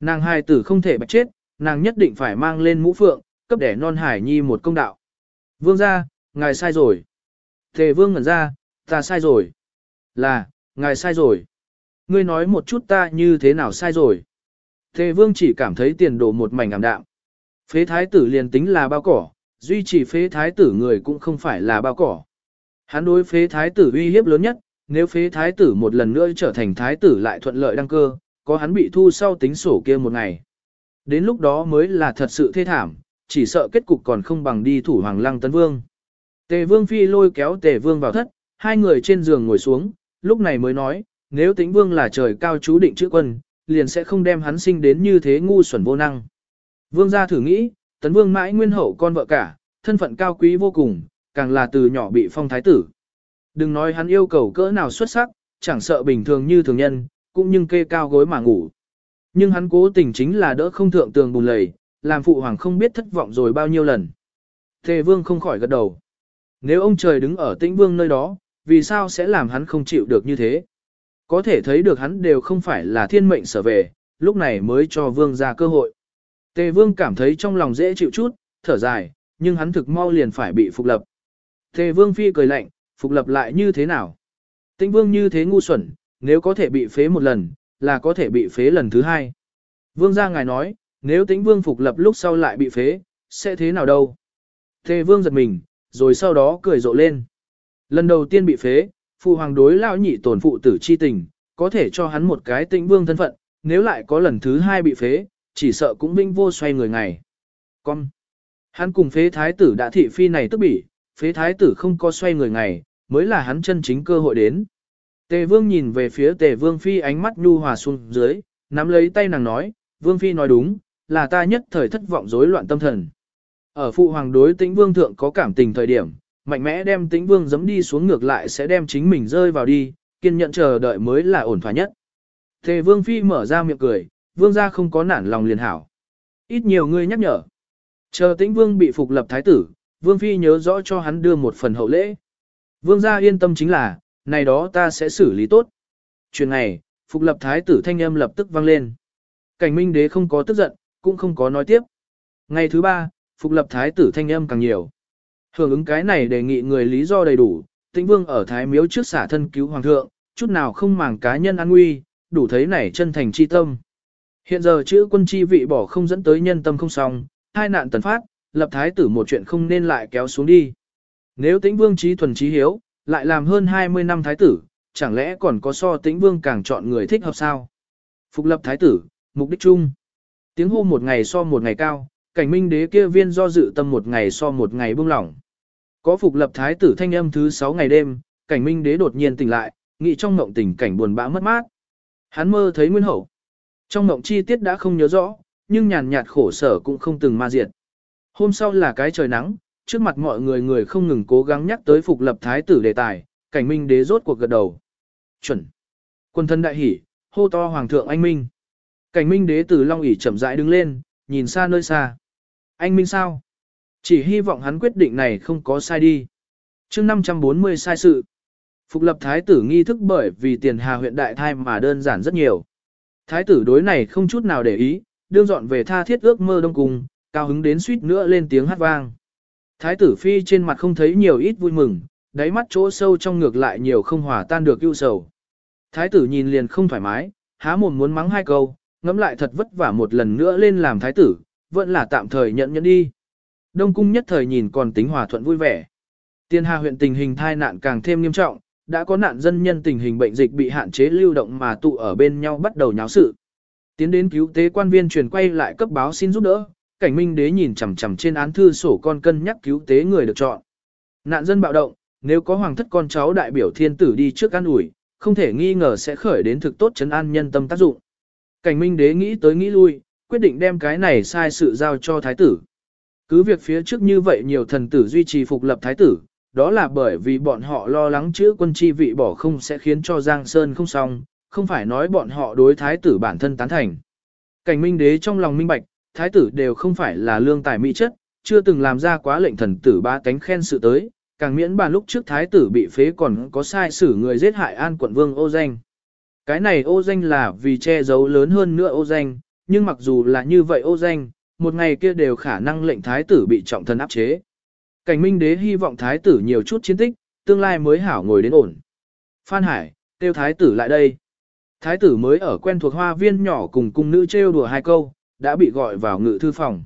Nàng hài tử không thể bạch chết, nàng nhất định phải mang lên mũ phượng, cấp để non hải nhi một công đạo. Vương gia, ngài sai rồi. Tề vương ngẩn ra, ta sai rồi. Là, ngài sai rồi. Ngươi nói một chút ta như thế nào sai rồi. Tề vương chỉ cảm thấy tiền đồ một mảnh ảm đạm. Phế thái tử liền tính là bao cỏ, duy trì phế thái tử người cũng không phải là bao cỏ. Hắn đối phế thái tử uy hiếp lớn nhất, nếu phế thái tử một lần nữa trở thành thái tử lại thuận lợi đăng cơ, có hắn bị thu sau tính sổ kia một ngày. Đến lúc đó mới là thật sự thê thảm, chỉ sợ kết cục còn không bằng đi thủ hoàng lăng tấn vương. Tề vương phi lôi kéo tề vương vào thất, hai người trên giường ngồi xuống, lúc này mới nói, nếu tính vương là trời cao chú định chữ quân, liền sẽ không đem hắn sinh đến như thế ngu xuẩn vô năng. Vương gia thử nghĩ, tấn vương mãi nguyên hậu con vợ cả, thân phận cao quý vô cùng, càng là từ nhỏ bị phong thái tử. Đừng nói hắn yêu cầu cỡ nào xuất sắc, chẳng sợ bình thường như thường nhân, cũng nhưng kê cao gối mà ngủ. Nhưng hắn cố tình chính là đỡ không thượng tường bùn lầy, làm phụ hoàng không biết thất vọng rồi bao nhiêu lần. Tề vương không khỏi gật đầu. Nếu ông trời đứng ở tĩnh vương nơi đó, vì sao sẽ làm hắn không chịu được như thế? Có thể thấy được hắn đều không phải là thiên mệnh sở về, lúc này mới cho vương ra cơ hội. Tề vương cảm thấy trong lòng dễ chịu chút, thở dài, nhưng hắn thực mau liền phải bị phục lập. Tề vương phi cười lạnh, phục lập lại như thế nào? Tĩnh vương như thế ngu xuẩn, nếu có thể bị phế một lần, là có thể bị phế lần thứ hai. Vương gia ngài nói, nếu tĩnh vương phục lập lúc sau lại bị phế, sẽ thế nào đâu? Tề vương giật mình, rồi sau đó cười rộ lên. Lần đầu tiên bị phế, phụ hoàng đối lão nhị tổn phụ tử chi tình, có thể cho hắn một cái tĩnh vương thân phận, nếu lại có lần thứ hai bị phế, chỉ sợ cũng vinh vô xoay người ngày. Con! Hắn cùng phế thái tử đã thị phi này tức bỉ, phế thái tử không có xoay người ngày, mới là hắn chân chính cơ hội đến. Tề vương nhìn về phía tề vương phi ánh mắt nhu hòa xuống dưới, nắm lấy tay nàng nói, vương phi nói đúng, là ta nhất thời thất vọng rối loạn tâm thần. Ở phụ hoàng đối tĩnh vương thượng có cảm tình thời điểm, mạnh mẽ đem tĩnh vương giấm đi xuống ngược lại sẽ đem chính mình rơi vào đi, kiên nhẫn chờ đợi mới là ổn thỏa nhất. Tề vương phi mở ra miệng cười, vương gia không có nản lòng liền hảo. Ít nhiều người nhắc nhở. Chờ tĩnh vương bị phục lập thái tử, vương phi nhớ rõ cho hắn đưa một phần hậu lễ. Vương gia yên tâm chính là, này đó ta sẽ xử lý tốt. Chuyện này, phục lập thái tử thanh âm lập tức vang lên. Cảnh minh đế không có tức giận, cũng không có nói tiếp. Ngày thứ ba, phục lập thái tử thanh âm càng nhiều. Hưởng ứng cái này đề nghị người lý do đầy đủ, tĩnh vương ở thái miếu trước xả thân cứu hoàng thượng, chút nào không màng cá nhân an nguy, đủ thấy này chân thành chi tâm. Hiện giờ chữ quân chi vị bỏ không dẫn tới nhân tâm không xong, hai nạn tần phát, lập thái tử một chuyện không nên lại kéo xuống đi. Nếu tĩnh vương trí thuần trí hiếu, lại làm hơn 20 năm thái tử, chẳng lẽ còn có so tĩnh vương càng chọn người thích hợp sao? Phục lập thái tử, mục đích chung. Tiếng hô một ngày so một ngày cao, cảnh minh đế kia viên do dự tâm một ngày so một ngày buông lỏng. Có phục lập thái tử thanh âm thứ 6 ngày đêm, cảnh minh đế đột nhiên tỉnh lại, nghĩ trong mộng tình cảnh buồn bã mất mát. Hắn mơ thấy nguyên hậu. Trong mộng chi tiết đã không nhớ rõ, nhưng nhàn nhạt khổ sở cũng không từng ma diệt. Hôm sau là cái trời nắng, trước mặt mọi người người không ngừng cố gắng nhắc tới phục lập thái tử đề tài, cảnh minh đế rốt cuộc gật đầu. Chuẩn. Quân thân đại hỉ, hô to hoàng thượng anh minh. Cảnh minh đế từ long ỷ chậm rãi đứng lên, nhìn xa nơi xa. Anh Minh sao? Chỉ hy vọng hắn quyết định này không có sai đi. chương 540 sai sự. Phục lập thái tử nghi thức bởi vì tiền hà huyện đại thai mà đơn giản rất nhiều. Thái tử đối này không chút nào để ý, đương dọn về tha thiết ước mơ đông cung, cao hứng đến suýt nữa lên tiếng hát vang. Thái tử phi trên mặt không thấy nhiều ít vui mừng, đáy mắt chỗ sâu trong ngược lại nhiều không hòa tan được ưu sầu. Thái tử nhìn liền không thoải mái, há mồm muốn mắng hai câu, ngẫm lại thật vất vả một lần nữa lên làm thái tử, vẫn là tạm thời nhận nhận đi. Đông cung nhất thời nhìn còn tính hòa thuận vui vẻ. Tiên Hà huyện tình hình thai nạn càng thêm nghiêm trọng, đã có nạn dân nhân tình hình bệnh dịch bị hạn chế lưu động mà tụ ở bên nhau bắt đầu nháo sự. Tiến đến cứu tế quan viên truyền quay lại cấp báo xin giúp đỡ, cảnh minh đế nhìn chằm chằm trên án thư sổ con cân nhắc cứu tế người được chọn. Nạn dân bạo động, nếu có hoàng thất con cháu đại biểu thiên tử đi trước an ủi, không thể nghi ngờ sẽ khởi đến thực tốt chấn an nhân tâm tác dụng. Cảnh minh đế nghĩ tới nghĩ lui, quyết định đem cái này sai sự giao cho thái tử. Cứ việc phía trước như vậy nhiều thần tử duy trì phục lập thái tử, đó là bởi vì bọn họ lo lắng chữ quân chi vị bỏ không sẽ khiến cho Giang Sơn không xong, không phải nói bọn họ đối thái tử bản thân tán thành. Cảnh minh đế trong lòng minh bạch, thái tử đều không phải là lương tài mỹ chất, chưa từng làm ra quá lệnh thần tử ba cánh khen sự tới, càng miễn bàn lúc trước thái tử bị phế còn có sai xử người giết hại an quận vương ô danh. Cái này ô danh là vì che giấu lớn hơn nữa ô danh, nhưng mặc dù là như vậy ô danh, một ngày kia đều khả năng lệnh thái tử bị trọng thân áp chế. Cảnh minh đế hy vọng thái tử nhiều chút chiến tích, tương lai mới hảo ngồi đến ổn. Phan Hải, tiêu thái tử lại đây. Thái tử mới ở quen thuộc hoa viên nhỏ cùng cung nữ trêu đùa hai câu, đã bị gọi vào ngự thư phòng.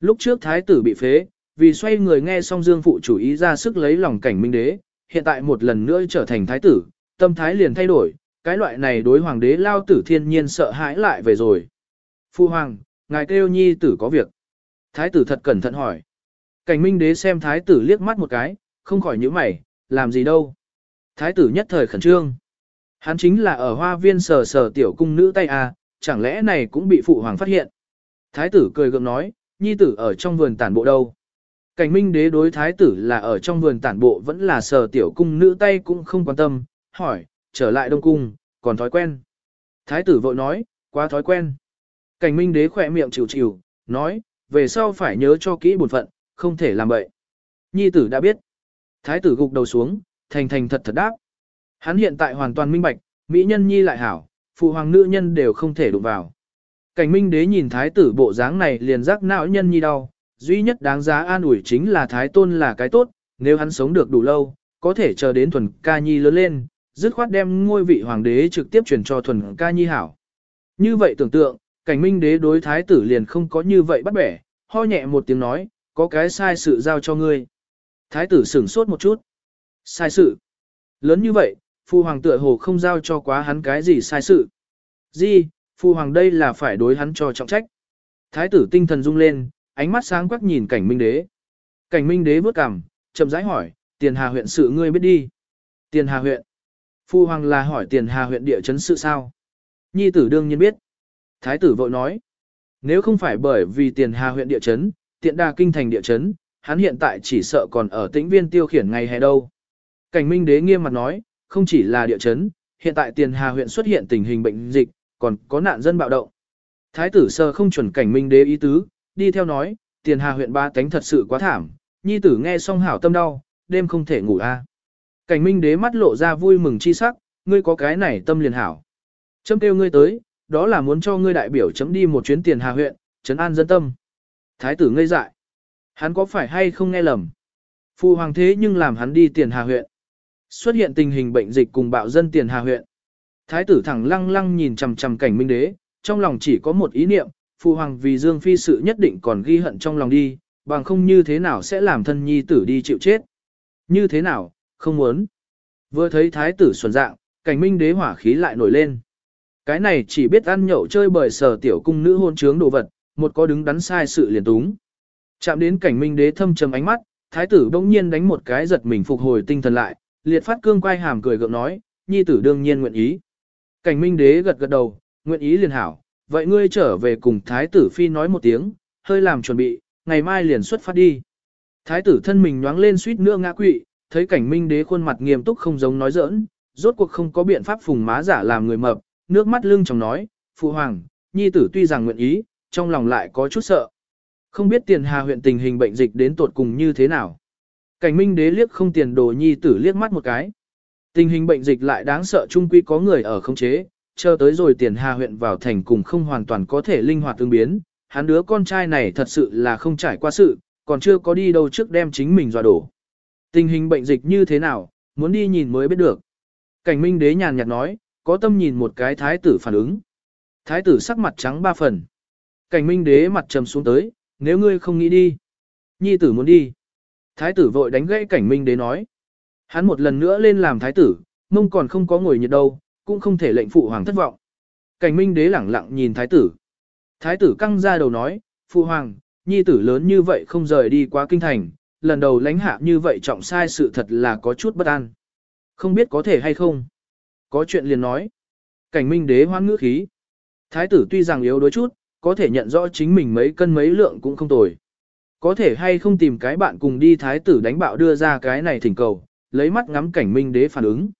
Lúc trước thái tử bị phế, vì xoay người nghe xong dương phụ chủ ý ra sức lấy lòng cảnh minh đế, hiện tại một lần nữa trở thành thái tử, tâm thái liền thay đổi, cái loại này đối hoàng đế lao tử thiên nhiên sợ hãi lại về rồi. Phu hoàng, ngài kêu nhi tử có việc. Thái tử thật cẩn thận hỏi. Cảnh minh đế xem thái tử liếc mắt một cái, không khỏi nhíu mày, làm gì đâu. Thái tử nhất thời khẩn trương. Hắn chính là ở hoa viên sờ sờ tiểu cung nữ tay à, chẳng lẽ này cũng bị phụ hoàng phát hiện. Thái tử cười gượng nói, nhi tử ở trong vườn tản bộ đâu. Cảnh minh đế đối thái tử là ở trong vườn tản bộ vẫn là sờ tiểu cung nữ tay cũng không quan tâm, hỏi, trở lại đông cung, còn thói quen. Thái tử vội nói, quá thói quen. Cảnh minh đế khỏe miệng chịu chịu, nói, về sau phải nhớ cho kỹ bổn phận, không thể làm vậy. Nhi tử đã biết. Thái tử gục đầu xuống, thành thành thật thật đáp. Hắn hiện tại hoàn toàn minh bạch, mỹ nhân nhi lại hảo, phụ hoàng nữ nhân đều không thể đụng vào. Cảnh minh đế nhìn thái tử bộ dáng này liền giác não nhân nhi đau, duy nhất đáng giá an ủi chính là thái tôn là cái tốt, nếu hắn sống được đủ lâu, có thể chờ đến thuần ca nhi lớn lên, dứt khoát đem ngôi vị hoàng đế trực tiếp truyền cho thuần ca nhi hảo. Như vậy tưởng tượng, cảnh minh đế đối thái tử liền không có như vậy bắt bẻ, ho nhẹ một tiếng nói, có cái sai sự giao cho ngươi. Thái tử sửng sốt một chút. Sai sự. Lớn như vậy, phu hoàng tựa hồ không giao cho quá hắn cái gì sai sự. Gì, phu hoàng đây là phải đối hắn cho trọng trách. Thái tử tinh thần rung lên, ánh mắt sáng quắc nhìn cảnh minh đế. Cảnh minh đế bước cằm, chậm rãi hỏi, tiền hà huyện sự ngươi biết đi. Tiền hà huyện. Phu hoàng là hỏi tiền hà huyện địa chấn sự sao. Nhi tử đương nhiên biết. Thái tử vội nói. Nếu không phải bởi vì tiền hà huyện địa chấn, tiện đà kinh thành địa chấn, hắn hiện tại chỉ sợ còn ở tĩnh viên tiêu khiển ngày hè đâu. Cảnh minh đế nghiêm mặt nói, không chỉ là địa chấn, hiện tại tiền hà huyện xuất hiện tình hình bệnh dịch, còn có nạn dân bạo động. Thái tử sơ không chuẩn cảnh minh đế ý tứ, đi theo nói, tiền hà huyện ba tánh thật sự quá thảm, nhi tử nghe xong hảo tâm đau, đêm không thể ngủ a. À. Cảnh minh đế mắt lộ ra vui mừng chi sắc, ngươi có cái này tâm liền hảo. Chấm kêu ngươi tới, đó là muốn cho ngươi đại biểu chấm đi một chuyến tiền hà huyện, trấn an dân tâm. Thái tử ngây dại. Hắn có phải hay không nghe lầm? Phụ hoàng thế nhưng làm hắn đi tiền hà huyện. Xuất hiện tình hình bệnh dịch cùng bạo dân tiền hà huyện. Thái tử thẳng lăng lăng nhìn chằm chằm cảnh minh đế, trong lòng chỉ có một ý niệm, phụ hoàng vì Dương Phi sự nhất định còn ghi hận trong lòng đi, bằng không như thế nào sẽ làm thân nhi tử đi chịu chết. Như thế nào, không muốn. Vừa thấy thái tử xuẩn dạng, cảnh minh đế hỏa khí lại nổi lên. Cái này chỉ biết ăn nhậu chơi bời sở tiểu cung nữ hôn trướng đồ vật, một có đứng đắn sai sự liền túng. Chạm đến cảnh minh đế thâm trầm ánh mắt, thái tử bỗng nhiên đánh một cái giật mình phục hồi tinh thần lại, liệt phát cương quay hàm cười gượng nói, nhi tử đương nhiên nguyện ý. Cảnh minh đế gật gật đầu, nguyện ý liền hảo, vậy ngươi trở về cùng thái tử phi nói một tiếng, hơi làm chuẩn bị, ngày mai liền xuất phát đi. Thái tử thân mình nhoáng lên suýt nữa ngã quỵ, thấy cảnh minh đế khuôn mặt nghiêm túc không giống nói giỡn, rốt cuộc không có biện pháp phùng má giả làm người mập, nước mắt lưng trong nói, phụ hoàng, nhi tử tuy rằng nguyện ý, trong lòng lại có chút sợ. Không biết tiền hà huyện tình hình bệnh dịch đến tột cùng như thế nào. Cảnh minh đế liếc không tiền đồ nhi tử liếc mắt một cái. Tình hình bệnh dịch lại đáng sợ chung quy có người ở không chế, chờ tới rồi tiền hà huyện vào thành cùng không hoàn toàn có thể linh hoạt tương biến. Hắn đứa con trai này thật sự là không trải qua sự, còn chưa có đi đâu trước đem chính mình dọa đổ. Tình hình bệnh dịch như thế nào, muốn đi nhìn mới biết được. Cảnh minh đế nhàn nhạt nói, có tâm nhìn một cái thái tử phản ứng. Thái tử sắc mặt trắng ba phần. Cảnh minh đế mặt trầm xuống tới, nếu ngươi không nghĩ đi. Nhi tử muốn đi. Thái tử vội đánh gãy cảnh minh đế nói. Hắn một lần nữa lên làm thái tử, mông còn không có ngồi nhiệt đâu, cũng không thể lệnh phụ hoàng thất vọng. Cảnh minh đế lẳng lặng nhìn thái tử. Thái tử căng ra đầu nói, phụ hoàng, nhi tử lớn như vậy không rời đi qua kinh thành, lần đầu lãnh hạ như vậy trọng sai sự thật là có chút bất an. Không biết có thể hay không. Có chuyện liền nói. Cảnh minh đế hoan ngữ khí. Thái tử tuy rằng yếu đuối chút, có thể nhận rõ chính mình mấy cân mấy lượng cũng không tồi. Có thể hay không tìm cái bạn cùng đi thái tử đánh bạo đưa ra cái này thỉnh cầu, lấy mắt ngắm cảnh minh đế phản ứng.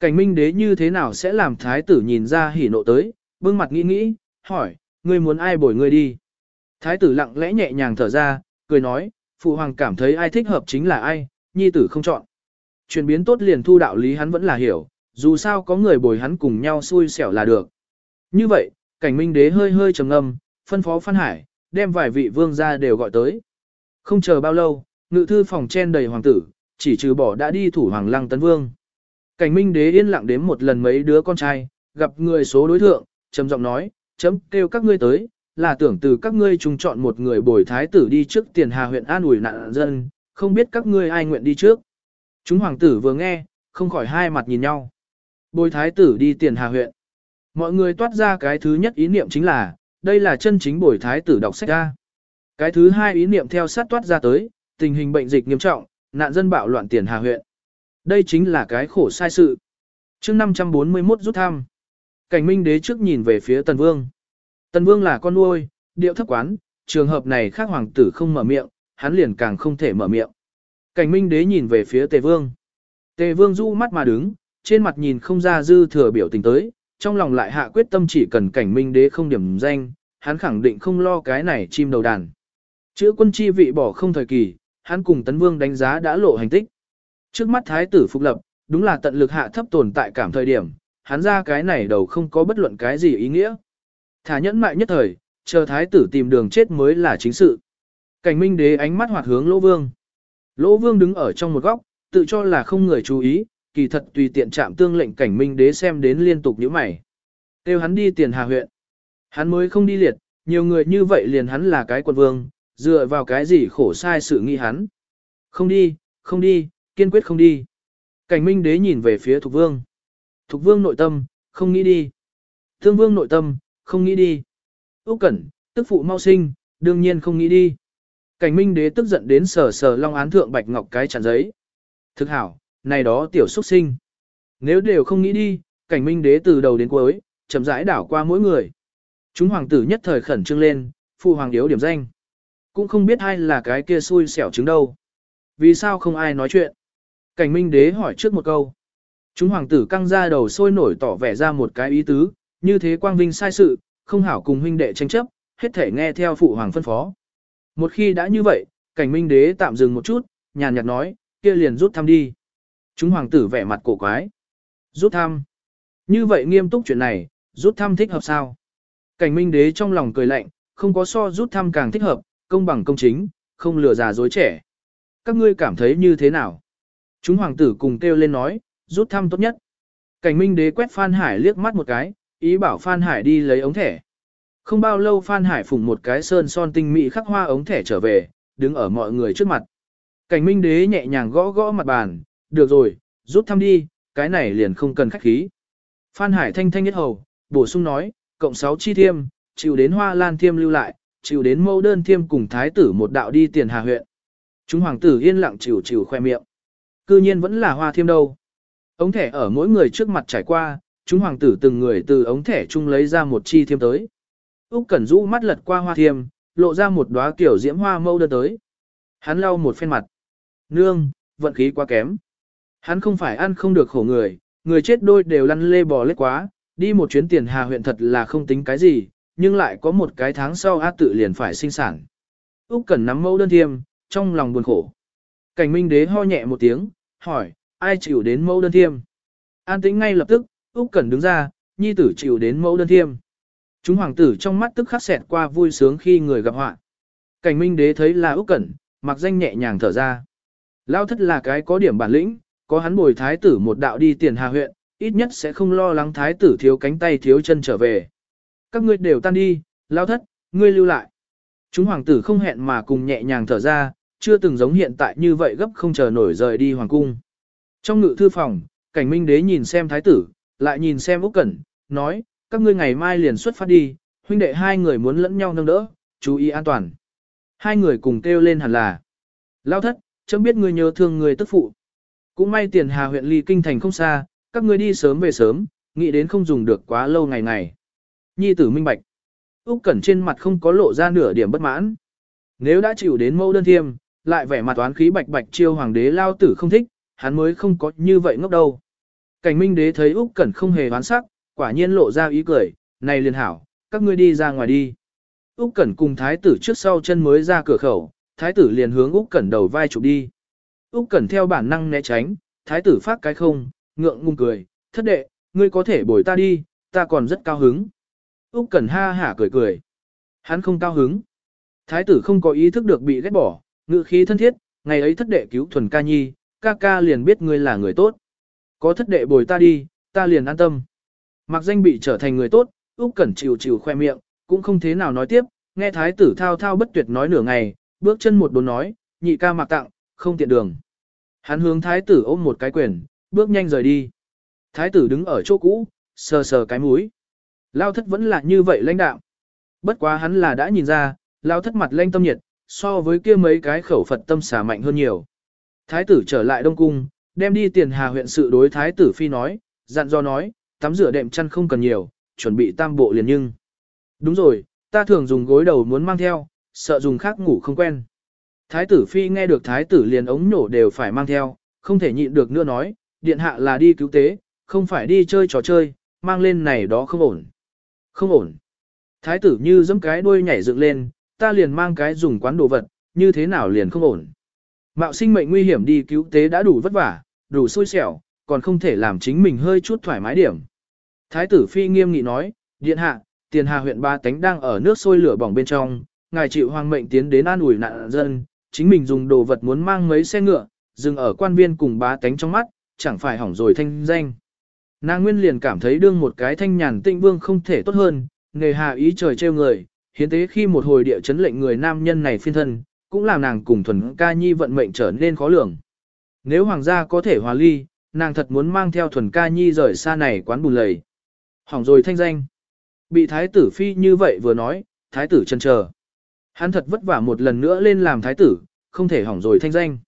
Cảnh minh đế như thế nào sẽ làm thái tử nhìn ra hỉ nộ tới, bưng mặt nghĩ nghĩ, hỏi, ngươi muốn ai bồi ngươi đi. Thái tử lặng lẽ nhẹ nhàng thở ra, cười nói, phụ hoàng cảm thấy ai thích hợp chính là ai, nhi tử không chọn. Chuyển biến tốt liền thu đạo lý hắn vẫn là hiểu, dù sao có người bồi hắn cùng nhau xui xẻo là được. Như vậy, cảnh minh đế hơi hơi trầm ngâm, phân phó Phan Hải, đem vài vị vương gia đều gọi tới. Không chờ bao lâu, ngự thư phòng chen đầy hoàng tử, chỉ trừ bỏ đã đi thủ hoàng lăng tấn vương. Cảnh minh đế yên lặng đếm một lần mấy đứa con trai, gặp người số đối thượng, trầm giọng nói, chấm kêu các ngươi tới, là tưởng từ các ngươi trùng chọn một người bồi thái tử đi trước tiền hà huyện an ủi nạn dân, không biết các ngươi ai nguyện đi trước. Chúng hoàng tử vừa nghe, không khỏi hai mặt nhìn nhau. Bồi thái tử đi tiền hà huyện. Mọi người toát ra cái thứ nhất ý niệm chính là, đây là chân chính bồi thái tử đọc sách ra. Cái thứ hai ý niệm theo sát toát ra tới, tình hình bệnh dịch nghiêm trọng, nạn dân bạo loạn tiền hà huyện. Đây chính là cái khổ sai sự. chương 541 rút thăm. Cảnh minh đế trước nhìn về phía tần vương. Tần vương là con nuôi, điệu thấp quán, trường hợp này khác hoàng tử không mở miệng, hắn liền càng không thể mở miệng. Cảnh minh đế nhìn về phía tề vương. Tề vương du mắt mà đứng, trên mặt nhìn không ra dư thừa biểu tình tới, trong lòng lại hạ quyết tâm chỉ cần cảnh minh đế không điểm danh, hắn khẳng định không lo cái này chim đầu đàn. Chữa quân chi vị bỏ không thời kỳ, hắn cùng tấn vương đánh giá đã lộ hành tích. Trước mắt thái tử phục lập, đúng là tận lực hạ thấp tồn tại cảm thời điểm, hắn ra cái này đầu không có bất luận cái gì ý nghĩa. Thả nhẫn mại nhất thời, chờ thái tử tìm đường chết mới là chính sự. Cảnh minh đế ánh mắt hoạt hướng lỗ vương. Lỗ vương đứng ở trong một góc, tự cho là không người chú ý, kỳ thật tùy tiện chạm tương lệnh cảnh minh đế xem đến liên tục nhíu mày. Tiêu hắn đi tiền hà huyện. Hắn mới không đi liệt, nhiều người như vậy liền hắn là cái quân vương, dựa vào cái gì khổ sai sự nghi hắn. Không đi, không đi, kiên quyết không đi. Cảnh minh đế nhìn về phía thục vương. Thục vương nội tâm, không nghĩ đi. Thương vương nội tâm, không nghĩ đi. Úc Cẩn, tức phụ mau sinh, đương nhiên không nghĩ đi. Cảnh minh đế tức giận đến sờ sờ long án thượng bạch ngọc cái chặn giấy. Thực hảo, này đó tiểu xuất sinh. Nếu đều không nghĩ đi, cảnh minh đế từ đầu đến cuối, chậm rãi đảo qua mỗi người. Chúng hoàng tử nhất thời khẩn trương lên, phụ hoàng yếu điểm danh. Cũng không biết ai là cái kia xui xẻo trứng đâu. Vì sao không ai nói chuyện? Cảnh minh đế hỏi trước một câu. Chúng hoàng tử căng ra đầu sôi nổi tỏ vẻ ra một cái ý tứ, như thế quang vinh sai sự, không hảo cùng huynh đệ tranh chấp, hết thể nghe theo phụ hoàng phân phó. Một khi đã như vậy, cảnh minh đế tạm dừng một chút, nhàn nhạt nói, kia liền rút thăm đi. Chúng hoàng tử vẻ mặt cổ quái. Rút thăm. Như vậy nghiêm túc chuyện này, rút thăm thích hợp sao? Cảnh minh đế trong lòng cười lạnh, không có so rút thăm càng thích hợp, công bằng công chính, không lừa già dối trẻ. Các ngươi cảm thấy như thế nào? Chúng hoàng tử cùng kêu lên nói, rút thăm tốt nhất. Cảnh minh đế quét Phan Hải liếc mắt một cái, ý bảo Phan Hải đi lấy ống thẻ. Không bao lâu Phan Hải phủng một cái sơn son tinh mỹ khắc hoa ống thẻ trở về, đứng ở mọi người trước mặt. Cảnh minh đế nhẹ nhàng gõ gõ mặt bàn, được rồi, rút thăm đi, cái này liền không cần khách khí. Phan Hải thanh thanh nhất hầu, bổ sung nói, cộng 6 chi thiêm, chịu đến hoa lan thiêm lưu lại, chịu đến mâu đơn thiêm cùng thái tử một đạo đi tiền hà huyện. Chúng hoàng tử yên lặng chịu chịu khoe miệng. Cư nhiên vẫn là hoa thiêm đâu. Ống thẻ ở mỗi người trước mặt trải qua, chúng hoàng tử từng người từ ống thẻ chung lấy ra một chi thiêm tới. Úc Cẩn rũ mắt lật qua hoa thiêm, lộ ra một đóa kiểu diễm hoa mâu đơn tới. Hắn lau một phen mặt. Nương, vận khí quá kém. Hắn không phải ăn không được khổ người, người chết đôi đều lăn lê bò lết quá, đi một chuyến tiền hà huyện thật là không tính cái gì, nhưng lại có một cái tháng sau A tự liền phải sinh sản. Úc Cẩn nắm mẫu đơn thiêm, trong lòng buồn khổ. Cảnh Minh Đế ho nhẹ một tiếng, hỏi, ai chịu đến mẫu đơn thiêm? An tĩnh ngay lập tức, Úc Cẩn đứng ra, nhi tử chịu đến mẫu đơn thiêm. Chúng hoàng tử trong mắt tức khắc xẹt qua vui sướng khi người gặp họa. Cảnh Minh Đế thấy là Úc Cẩn, mặc danh nhẹ nhàng thở ra. lão thất là cái có điểm bản lĩnh, có hắn bồi thái tử một đạo đi tiền hà huyện, ít nhất sẽ không lo lắng thái tử thiếu cánh tay thiếu chân trở về. Các ngươi đều tan đi, lao thất, ngươi lưu lại. Chúng hoàng tử không hẹn mà cùng nhẹ nhàng thở ra, chưa từng giống hiện tại như vậy gấp không chờ nổi rời đi hoàng cung. Trong ngự thư phòng, cảnh minh đế nhìn xem thái tử, lại nhìn xem Úc Cẩn, nói, các ngươi ngày mai liền xuất phát đi, huynh đệ hai người muốn lẫn nhau nâng đỡ, chú ý an toàn. Hai người cùng kêu lên hẳn là. Lao thất, chấm biết ngươi nhớ thương người tức phụ. Cũng may tiền hà huyện ly kinh thành không xa, các ngươi đi sớm về sớm, nghĩ đến không dùng được quá lâu ngày ngày. Nhi tử minh bạch. Úc Cẩn trên mặt không có lộ ra nửa điểm bất mãn. Nếu đã chịu đến mẫu đơn thiêm, lại vẻ mặt toán khí bạch bạch chiêu hoàng đế lao tử không thích, hắn mới không có như vậy ngốc đâu. Cảnh Minh đế thấy Úc Cẩn không hề hoán sắc, quả nhiên lộ ra ý cười, "Này liền hảo, các ngươi đi ra ngoài đi." Úc Cẩn cùng thái tử trước sau chân mới ra cửa khẩu, thái tử liền hướng Úc Cẩn đầu vai chụp đi. Úc Cẩn theo bản năng né tránh, thái tử phát cái không, ngượng ngùng cười, "Thất đệ, ngươi có thể bồi ta đi, ta còn rất cao hứng." Úc Cẩn ha hả cười cười. Hắn không cao hứng. Thái tử không có ý thức được bị ghét bỏ, ngữ khí thân thiết, ngày ấy thất đệ cứu thuần ca nhi, ca ca liền biết ngươi là người tốt. Có thất đệ bồi ta đi, ta liền an tâm. Mặc danh bị trở thành người tốt, Úc Cẩn chịu chịu khoe miệng, cũng không thế nào nói tiếp, nghe thái tử thao thao bất tuyệt nói nửa ngày, bước chân một đốn nói, nhị ca mặc tặng, không tiện đường. Hắn hướng thái tử ôm một cái quyền, bước nhanh rời đi. Thái tử đứng ở chỗ cũ, sờ sờ cái mũi. Lao thất vẫn là như vậy lãnh đạo. Bất quá hắn là đã nhìn ra, lao thất mặt lanh tâm nhiệt, so với kia mấy cái khẩu Phật tâm xả mạnh hơn nhiều. Thái tử trở lại Đông Cung, đem đi tiền hà huyện sự đối thái tử phi nói, dặn do nói, tắm rửa đệm chăn không cần nhiều, chuẩn bị tam bộ liền nhưng. Đúng rồi, ta thường dùng gối đầu muốn mang theo, sợ dùng khác ngủ không quen. Thái tử phi nghe được thái tử liền ống nổ đều phải mang theo, không thể nhịn được nữa nói, điện hạ là đi cứu tế, không phải đi chơi trò chơi, mang lên này đó không ổn. Không ổn. Thái tử như giẫm cái đuôi nhảy dựng lên, ta liền mang cái dùng quán đồ vật, như thế nào liền không ổn. Mạo sinh mệnh nguy hiểm đi cứu tế đã đủ vất vả, đủ xui xẻo, còn không thể làm chính mình hơi chút thoải mái điểm. Thái tử phi nghiêm nghị nói, điện hạ, tiền hà huyện ba tánh đang ở nước sôi lửa bỏng bên trong, ngài chịu hoàng mệnh tiến đến an ủi nạn dân, chính mình dùng đồ vật muốn mang mấy xe ngựa, dừng ở quan viên cùng bá tánh trong mắt, chẳng phải hỏng rồi thanh danh. Nàng nguyên liền cảm thấy đương một cái thanh nhàn tịnh vương không thể tốt hơn, nghề hà ý trời trêu người, hiến tế khi một hồi địa chấn lệnh người nam nhân này phiên thân, cũng làm nàng cùng thuần ca nhi vận mệnh trở nên khó lường. Nếu hoàng gia có thể hòa ly, nàng thật muốn mang theo thuần ca nhi rời xa này quán bùn lầy. Hỏng rồi thanh danh. Bị thái tử phi như vậy vừa nói, thái tử chân chờ. Hắn thật vất vả một lần nữa lên làm thái tử, không thể hỏng rồi thanh danh.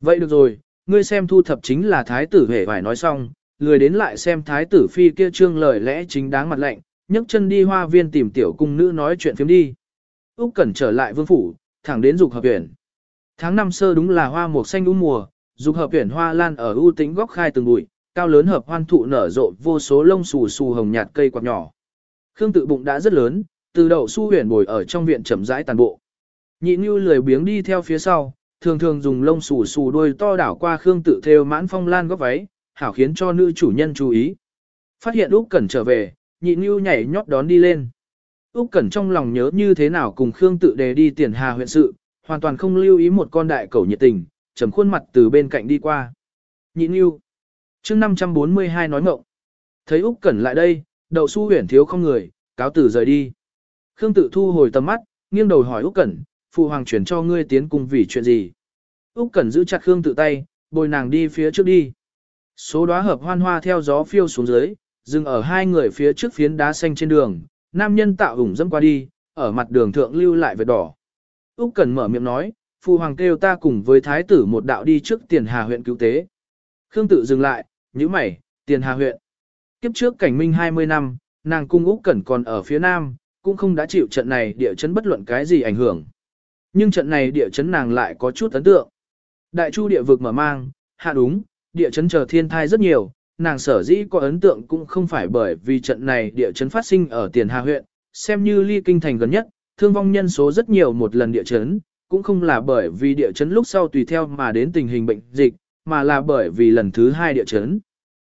Vậy được rồi, ngươi xem thu thập chính là thái tử hề phải nói xong, lười đến lại xem thái tử phi kia trương lời lẽ chính đáng mặt lạnh, nhấc chân đi hoa viên tìm tiểu cung nữ nói chuyện phiếm đi. Úc Cẩn trở lại vương phủ, thẳng đến dục hợp viện. Tháng năm sơ đúng là hoa mộc xanh đúng mùa, dục hợp viện hoa lan ở ưu tĩnh góc khai từng bụi, cao lớn hợp hoan thụ nở rộ vô số lông xù xù hồng nhạt cây quạt nhỏ. Khương tự bụng đã rất lớn, từ đậu su huyền bồi ở trong viện chậm rãi tàn bộ. Nhị Nhu lười biếng đi theo phía sau, thường thường dùng lông xù xù đuôi to đảo qua Khương tự theo mãn phong lan góc váy, hảo khiến cho nữ chủ nhân chú ý. Phát hiện Úc Cẩn trở về, nhị Nhu nhảy nhót đón đi lên. Úc Cẩn trong lòng nhớ như thế nào cùng Khương tự đề đi tiền hà huyện sự, hoàn toàn không lưu ý một con đại cẩu nhiệt tình, trầm khuôn mặt từ bên cạnh đi qua. Nhị Nhu. Chương 542 nói ngọng. Thấy Úc Cẩn lại đây, Đậu Su Huyền thiếu không người, cáo từ rời đi. Khương tự thu hồi tầm mắt, nghiêng đầu hỏi Úc Cẩn, phụ hoàng chuyển cho ngươi tiến cùng vì chuyện gì? Úc Cẩn giữ chặt Khương tự tay, bồi nàng đi phía trước đi. Số đóa hợp hoan hoa theo gió phiêu xuống dưới, dừng ở hai người phía trước phiến đá xanh trên đường, nam nhân tạo ủng dẫm qua đi, ở mặt đường thượng lưu lại vệt đỏ. Úc Cẩn mở miệng nói, phụ hoàng kêu ta cùng với thái tử một đạo đi trước Tiền Hà huyện cứu tế. Khương tự dừng lại, nhíu mày, Tiền Hà huyện. Kiếp trước cảnh minh 20 năm, nàng cung Úc Cẩn còn ở phía nam, cũng không đã chịu trận này địa chấn bất luận cái gì ảnh hưởng. Nhưng trận này địa chấn nàng lại có chút ấn tượng. Đại chu địa vực mở mang, hạ đúng, địa chấn chờ thiên thai rất nhiều, nàng sở dĩ có ấn tượng cũng không phải bởi vì trận này địa chấn phát sinh ở Tiền Hà huyện, xem như ly kinh thành gần nhất, thương vong nhân số rất nhiều một lần địa chấn, cũng không là bởi vì địa chấn lúc sau tùy theo mà đến tình hình bệnh dịch, mà là bởi vì lần thứ hai địa chấn.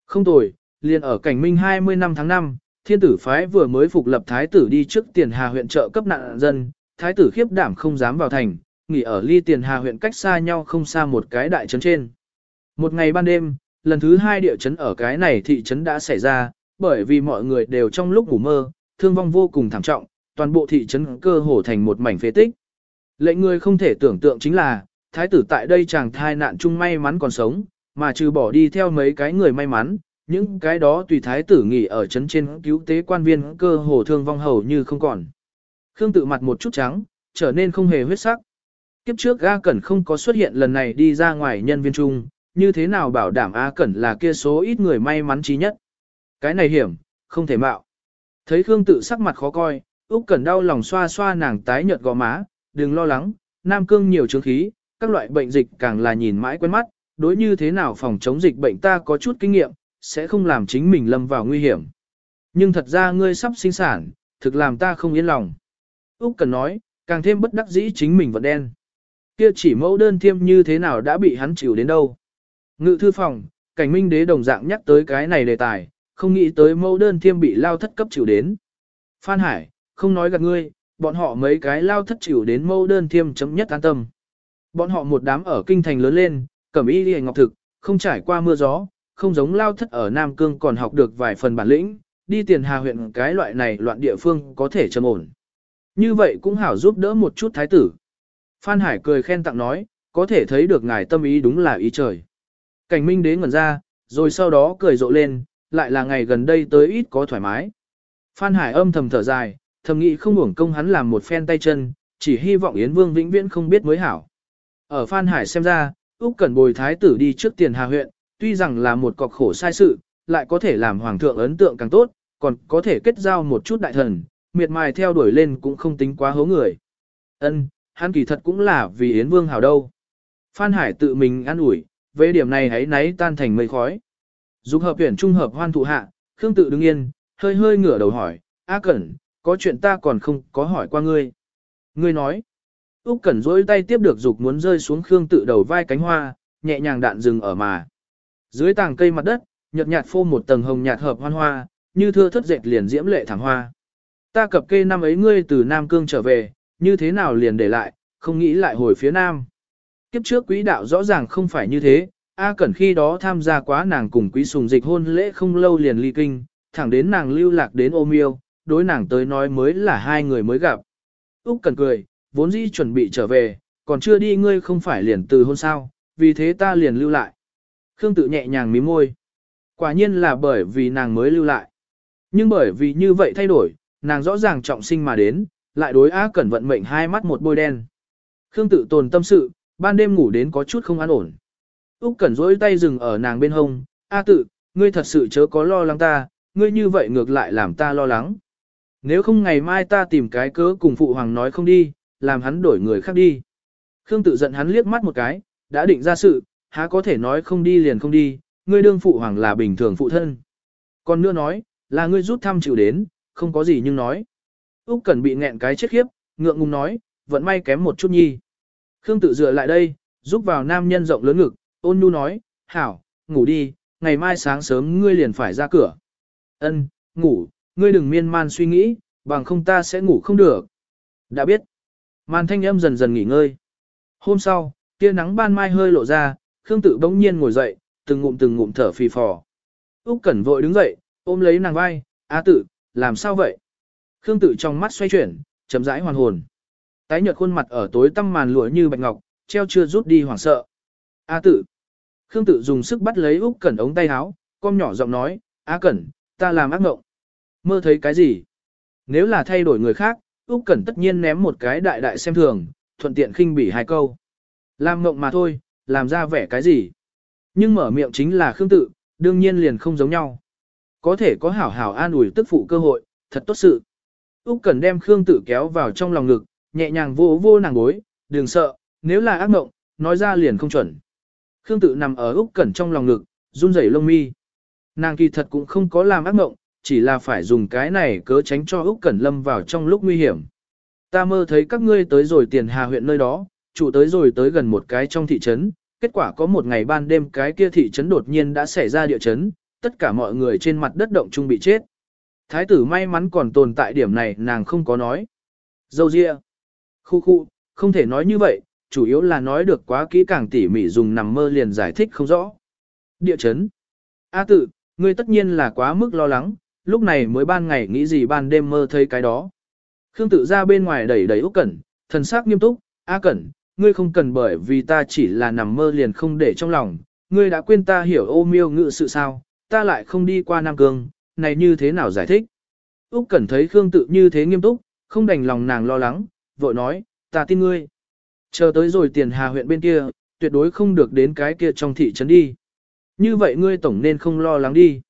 Không tồi, liền ở cảnh minh 20 năm tháng 5, thiên tử phái vừa mới phục lập thái tử đi trước tiền hà huyện trợ cấp nạn dân, thái tử khiếp đảm không dám vào thành, nghỉ ở ly tiền hà huyện cách xa nhau không xa một cái đại trấn trên. Một ngày ban đêm, lần thứ hai địa chấn ở cái này thị trấn đã xảy ra, bởi vì mọi người đều trong lúc ngủ mơ, thương vong vô cùng thảm trọng, toàn bộ thị trấn cơ hồ thành một mảnh phế tích. Lệnh người không thể tưởng tượng chính là, thái tử tại đây chàng thai nạn chung may mắn còn sống, mà trừ bỏ đi theo mấy cái người may mắn, những cái đó tùy thái tử nghỉ ở trấn trên cứu tế quan viên cơ hồ thương vong hầu như không còn. Khương tự mặt một chút trắng, trở nên không hề huyết sắc. Kiếp trước A Cẩn không có xuất hiện lần này đi ra ngoài nhân viên trung như thế nào bảo đảm A Cẩn là kia số ít người may mắn trí nhất. Cái này hiểm, không thể mạo. Thấy Khương tự sắc mặt khó coi, Úc Cẩn đau lòng xoa xoa nàng tái nhợt gò má, đừng lo lắng, Nam Cương nhiều chứng khí, các loại bệnh dịch càng là nhìn mãi quen mắt, đối như thế nào phòng chống dịch bệnh ta có chút kinh nghiệm, sẽ không làm chính mình lâm vào nguy hiểm. Nhưng thật ra ngươi sắp sinh sản, thực làm ta không yên lòng. Úc cần nói, càng thêm bất đắc dĩ chính mình vẫn đen. Kia chỉ mẫu đơn thiêm như thế nào đã bị hắn chịu đến đâu. Ngự thư phòng, cảnh minh đế đồng dạng nhắc tới cái này đề tài, không nghĩ tới mẫu đơn thiêm bị lao thất cấp chịu đến. Phan Hải, không nói gạt ngươi, bọn họ mấy cái lao thất chịu đến mẫu đơn thiêm chấm nhất an tâm. Bọn họ một đám ở kinh thành lớn lên, cẩm y đi ngọc thực, không trải qua mưa gió, không giống lao thất ở Nam Cương còn học được vài phần bản lĩnh, đi tiền hà huyện cái loại này loạn địa phương có thể trầm ổn. Như vậy cũng hảo giúp đỡ một chút thái tử. Phan Hải cười khen tặng nói, có thể thấy được ngài tâm ý đúng là ý trời. Cảnh minh đế ngẩn ra, rồi sau đó cười rộ lên, lại là ngày gần đây tới ít có thoải mái. Phan Hải âm thầm thở dài, thầm nghĩ không uổng công hắn làm một phen tay chân, chỉ hy vọng Yến Vương vĩnh viễn không biết mới hảo. Ở Phan Hải xem ra, Úc Cẩn Bồi Thái tử đi trước tiền Hà huyện, tuy rằng là một cọc khổ sai sự, lại có thể làm hoàng thượng ấn tượng càng tốt, còn có thể kết giao một chút đại thần, miệt mài theo đuổi lên cũng không tính quá hố người. Ân, hắn kỳ thật cũng là vì Yến Vương hảo đâu. Phan Hải tự mình ăn ủi, về điểm này hãy náy tan thành mây khói. Dục hợp tuyển trung hợp hoan thụ hạ, Khương tự đứng yên, hơi hơi ngửa đầu hỏi, A Cẩn, có chuyện ta còn không có hỏi qua ngươi. Ngươi nói, Úc Cẩn dối tay tiếp được dục muốn rơi xuống Khương tự đầu vai cánh hoa, nhẹ nhàng đạn dừng ở mà. Dưới tàng cây mặt đất, nhợt nhạt phô một tầng hồng nhạt hợp hoan hoa, như thưa thất dệt liền diễm lệ thẳng hoa. Ta cập kê năm ấy ngươi từ Nam Cương trở về, như thế nào liền để lại, không nghĩ lại hồi phía Nam. Kiếp trước quý đạo rõ ràng không phải như thế, A Cẩn khi đó tham gia quá nàng cùng quý sùng dịch hôn lễ không lâu liền ly kinh, thẳng đến nàng lưu lạc đến ô miêu, đối nàng tới nói mới là hai người mới gặp. Úc Cẩn cười, vốn dĩ chuẩn bị trở về, còn chưa đi ngươi không phải liền từ hôn sao, vì thế ta liền lưu lại. Khương tự nhẹ nhàng mím môi. Quả nhiên là bởi vì nàng mới lưu lại. Nhưng bởi vì như vậy thay đổi, nàng rõ ràng trọng sinh mà đến, lại đối A Cẩn vận mệnh hai mắt một bôi đen. Khương tự tồn tâm sự, ban đêm ngủ đến có chút không an ổn. Úc Cẩn rỗi tay dừng ở nàng bên hông, A tự, ngươi thật sự chớ có lo lắng ta, ngươi như vậy ngược lại làm ta lo lắng. Nếu không ngày mai ta tìm cái cớ cùng phụ hoàng nói không đi, làm hắn đổi người khác đi. Khương tự giận hắn liếc mắt một cái, đã định ra sự, há có thể nói không đi liền không đi, ngươi đương phụ hoàng là bình thường phụ thân. Còn nữa nói, là ngươi rút thăm chịu đến, không có gì nhưng nói. Úc Cẩn bị nghẹn cái chết khiếp, ngượng ngùng nói, vẫn may kém một chút nhi. Khương tự dựa lại đây, giúp vào nam nhân rộng lớn ngực, ôn nhu nói, hảo, ngủ đi, ngày mai sáng sớm ngươi liền phải ra cửa. Ân, ngủ, ngươi đừng miên man suy nghĩ, bằng không ta sẽ ngủ không được. Đã biết. Màn thanh âm dần dần nghỉ ngơi. Hôm sau, tia nắng ban mai hơi lộ ra, Khương tự bỗng nhiên ngồi dậy, từng ngụm từng ngụm thở phì phò. Úc Cẩn vội đứng dậy, ôm lấy nàng vai, "A tự, làm sao vậy?" Khương tự trong mắt xoay chuyển, chậm rãi hoàn hồn. Tái nhợt khuôn mặt ở tối tăm màn lụa như bạch ngọc, treo chưa rút đi hoảng sợ. "A tự." Khương tự dùng sức bắt lấy Úc Cẩn ống tay áo, com nhỏ giọng nói, "A Cẩn, ta làm ác mộng." Mơ thấy cái gì? Nếu là thay đổi người khác, Úc Cẩn tất nhiên ném một cái đại đại xem thường, thuận tiện khinh bỉ hai câu. Làm mộng mà thôi, làm ra vẻ cái gì? Nhưng mở miệng chính là Khương tự, đương nhiên liền không giống nhau. Có thể có hảo hảo an ủi tức phụ cơ hội, thật tốt sự. Úc Cẩn đem Khương tự kéo vào trong lòng ngực, nhẹ nhàng vô vô nàng gối, đừng sợ, nếu là ác mộng, nói ra liền không chuẩn. Khương tự nằm ở Úc Cẩn trong lòng ngực, run rẩy lông mi. Nàng kỳ thật cũng không có làm ác mộng, chỉ là phải dùng cái này cớ tránh cho Úc Cẩn lâm vào trong lúc nguy hiểm. Ta mơ thấy các ngươi tới rồi tiền hà huyện nơi đó, chủ tới rồi tới gần một cái trong thị trấn, kết quả có một ngày ban đêm cái kia thị trấn đột nhiên đã xảy ra địa chấn, tất cả mọi người trên mặt đất động chung bị chết. Thái tử may mắn còn tồn tại điểm này nàng không có nói. Dâu dịa. Khu khu, không thể nói như vậy, chủ yếu là nói được quá kỹ càng tỉ mỉ dùng nằm mơ liền giải thích không rõ. Địa chấn. A tự, ngươi tất nhiên là quá mức lo lắng, lúc này mới ban ngày nghĩ gì ban đêm mơ thấy cái đó. Khương tự ra bên ngoài đẩy đẩy Úc Cẩn, thần sắc nghiêm túc, A Cẩn, ngươi không cần bởi vì ta chỉ là nằm mơ liền không để trong lòng, ngươi đã quên ta hiểu ô miêu ngự sự sao, ta lại không đi qua Nam Cương, này như thế nào giải thích. Úc Cẩn thấy Khương tự như thế nghiêm túc, không đành lòng nàng lo lắng, vội nói, ta tin ngươi. Chờ tới rồi tiền hà huyện bên kia, tuyệt đối không được đến cái kia trong thị trấn đi. Như vậy ngươi tổng nên không lo lắng đi.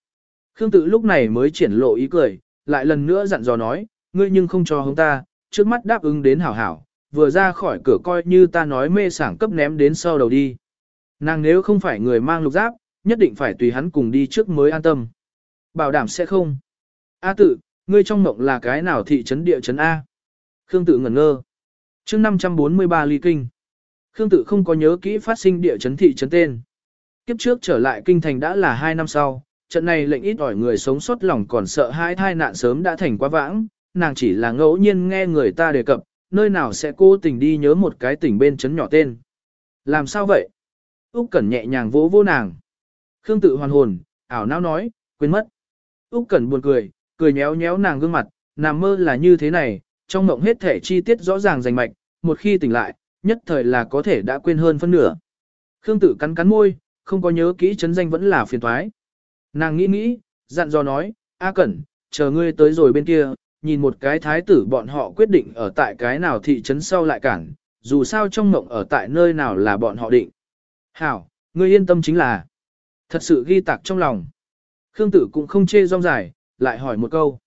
Khương tự lúc này mới triển lộ ý cười, lại lần nữa dặn dò nói, ngươi nhưng không cho hống ta, trước mắt đáp ứng đến hảo hảo, vừa ra khỏi cửa coi như ta nói mê sảng cấp ném đến sau đầu đi. Nàng nếu không phải người mang lục giáp, nhất định phải tùy hắn cùng đi trước mới an tâm. Bảo đảm sẽ không. A tự, ngươi trong mộng là cái nào thị trấn địa trấn A? Khương tự ngẩn ngơ. chương 543 ly kinh. Khương tự không có nhớ kỹ phát sinh địa trấn thị trấn tên. Kiếp trước trở lại kinh thành đã là 2 năm sau, trận này lệnh ít ỏi người sống sót lòng còn sợ hai thai nạn sớm đã thành quá vãng, nàng chỉ là ngẫu nhiên nghe người ta đề cập, nơi nào sẽ cố tình đi nhớ một cái tỉnh bên chấn nhỏ tên. Làm sao vậy? Úc Cẩn nhẹ nhàng vỗ vỗ nàng. Khương tự hoàn hồn, ảo não nói, quên mất. Úc Cẩn buồn cười, cười nhéo nhéo nàng gương mặt, nằm mơ là như thế này, trong mộng hết thể chi tiết rõ ràng rành mạch, một khi tỉnh lại, nhất thời là có thể đã quên hơn phân nửa. Khương tự cắn cắn môi, không có nhớ kỹ chấn danh vẫn là phiền toái. Nàng nghĩ nghĩ, dặn dò nói, A Cẩn, chờ ngươi tới rồi bên kia, nhìn một cái thái tử bọn họ quyết định ở tại cái nào thị trấn sau lại cản, dù sao trong mộng ở tại nơi nào là bọn họ định. Hảo, ngươi yên tâm chính là, thật sự ghi tạc trong lòng. Khương tử cũng không chê rong dài, lại hỏi một câu.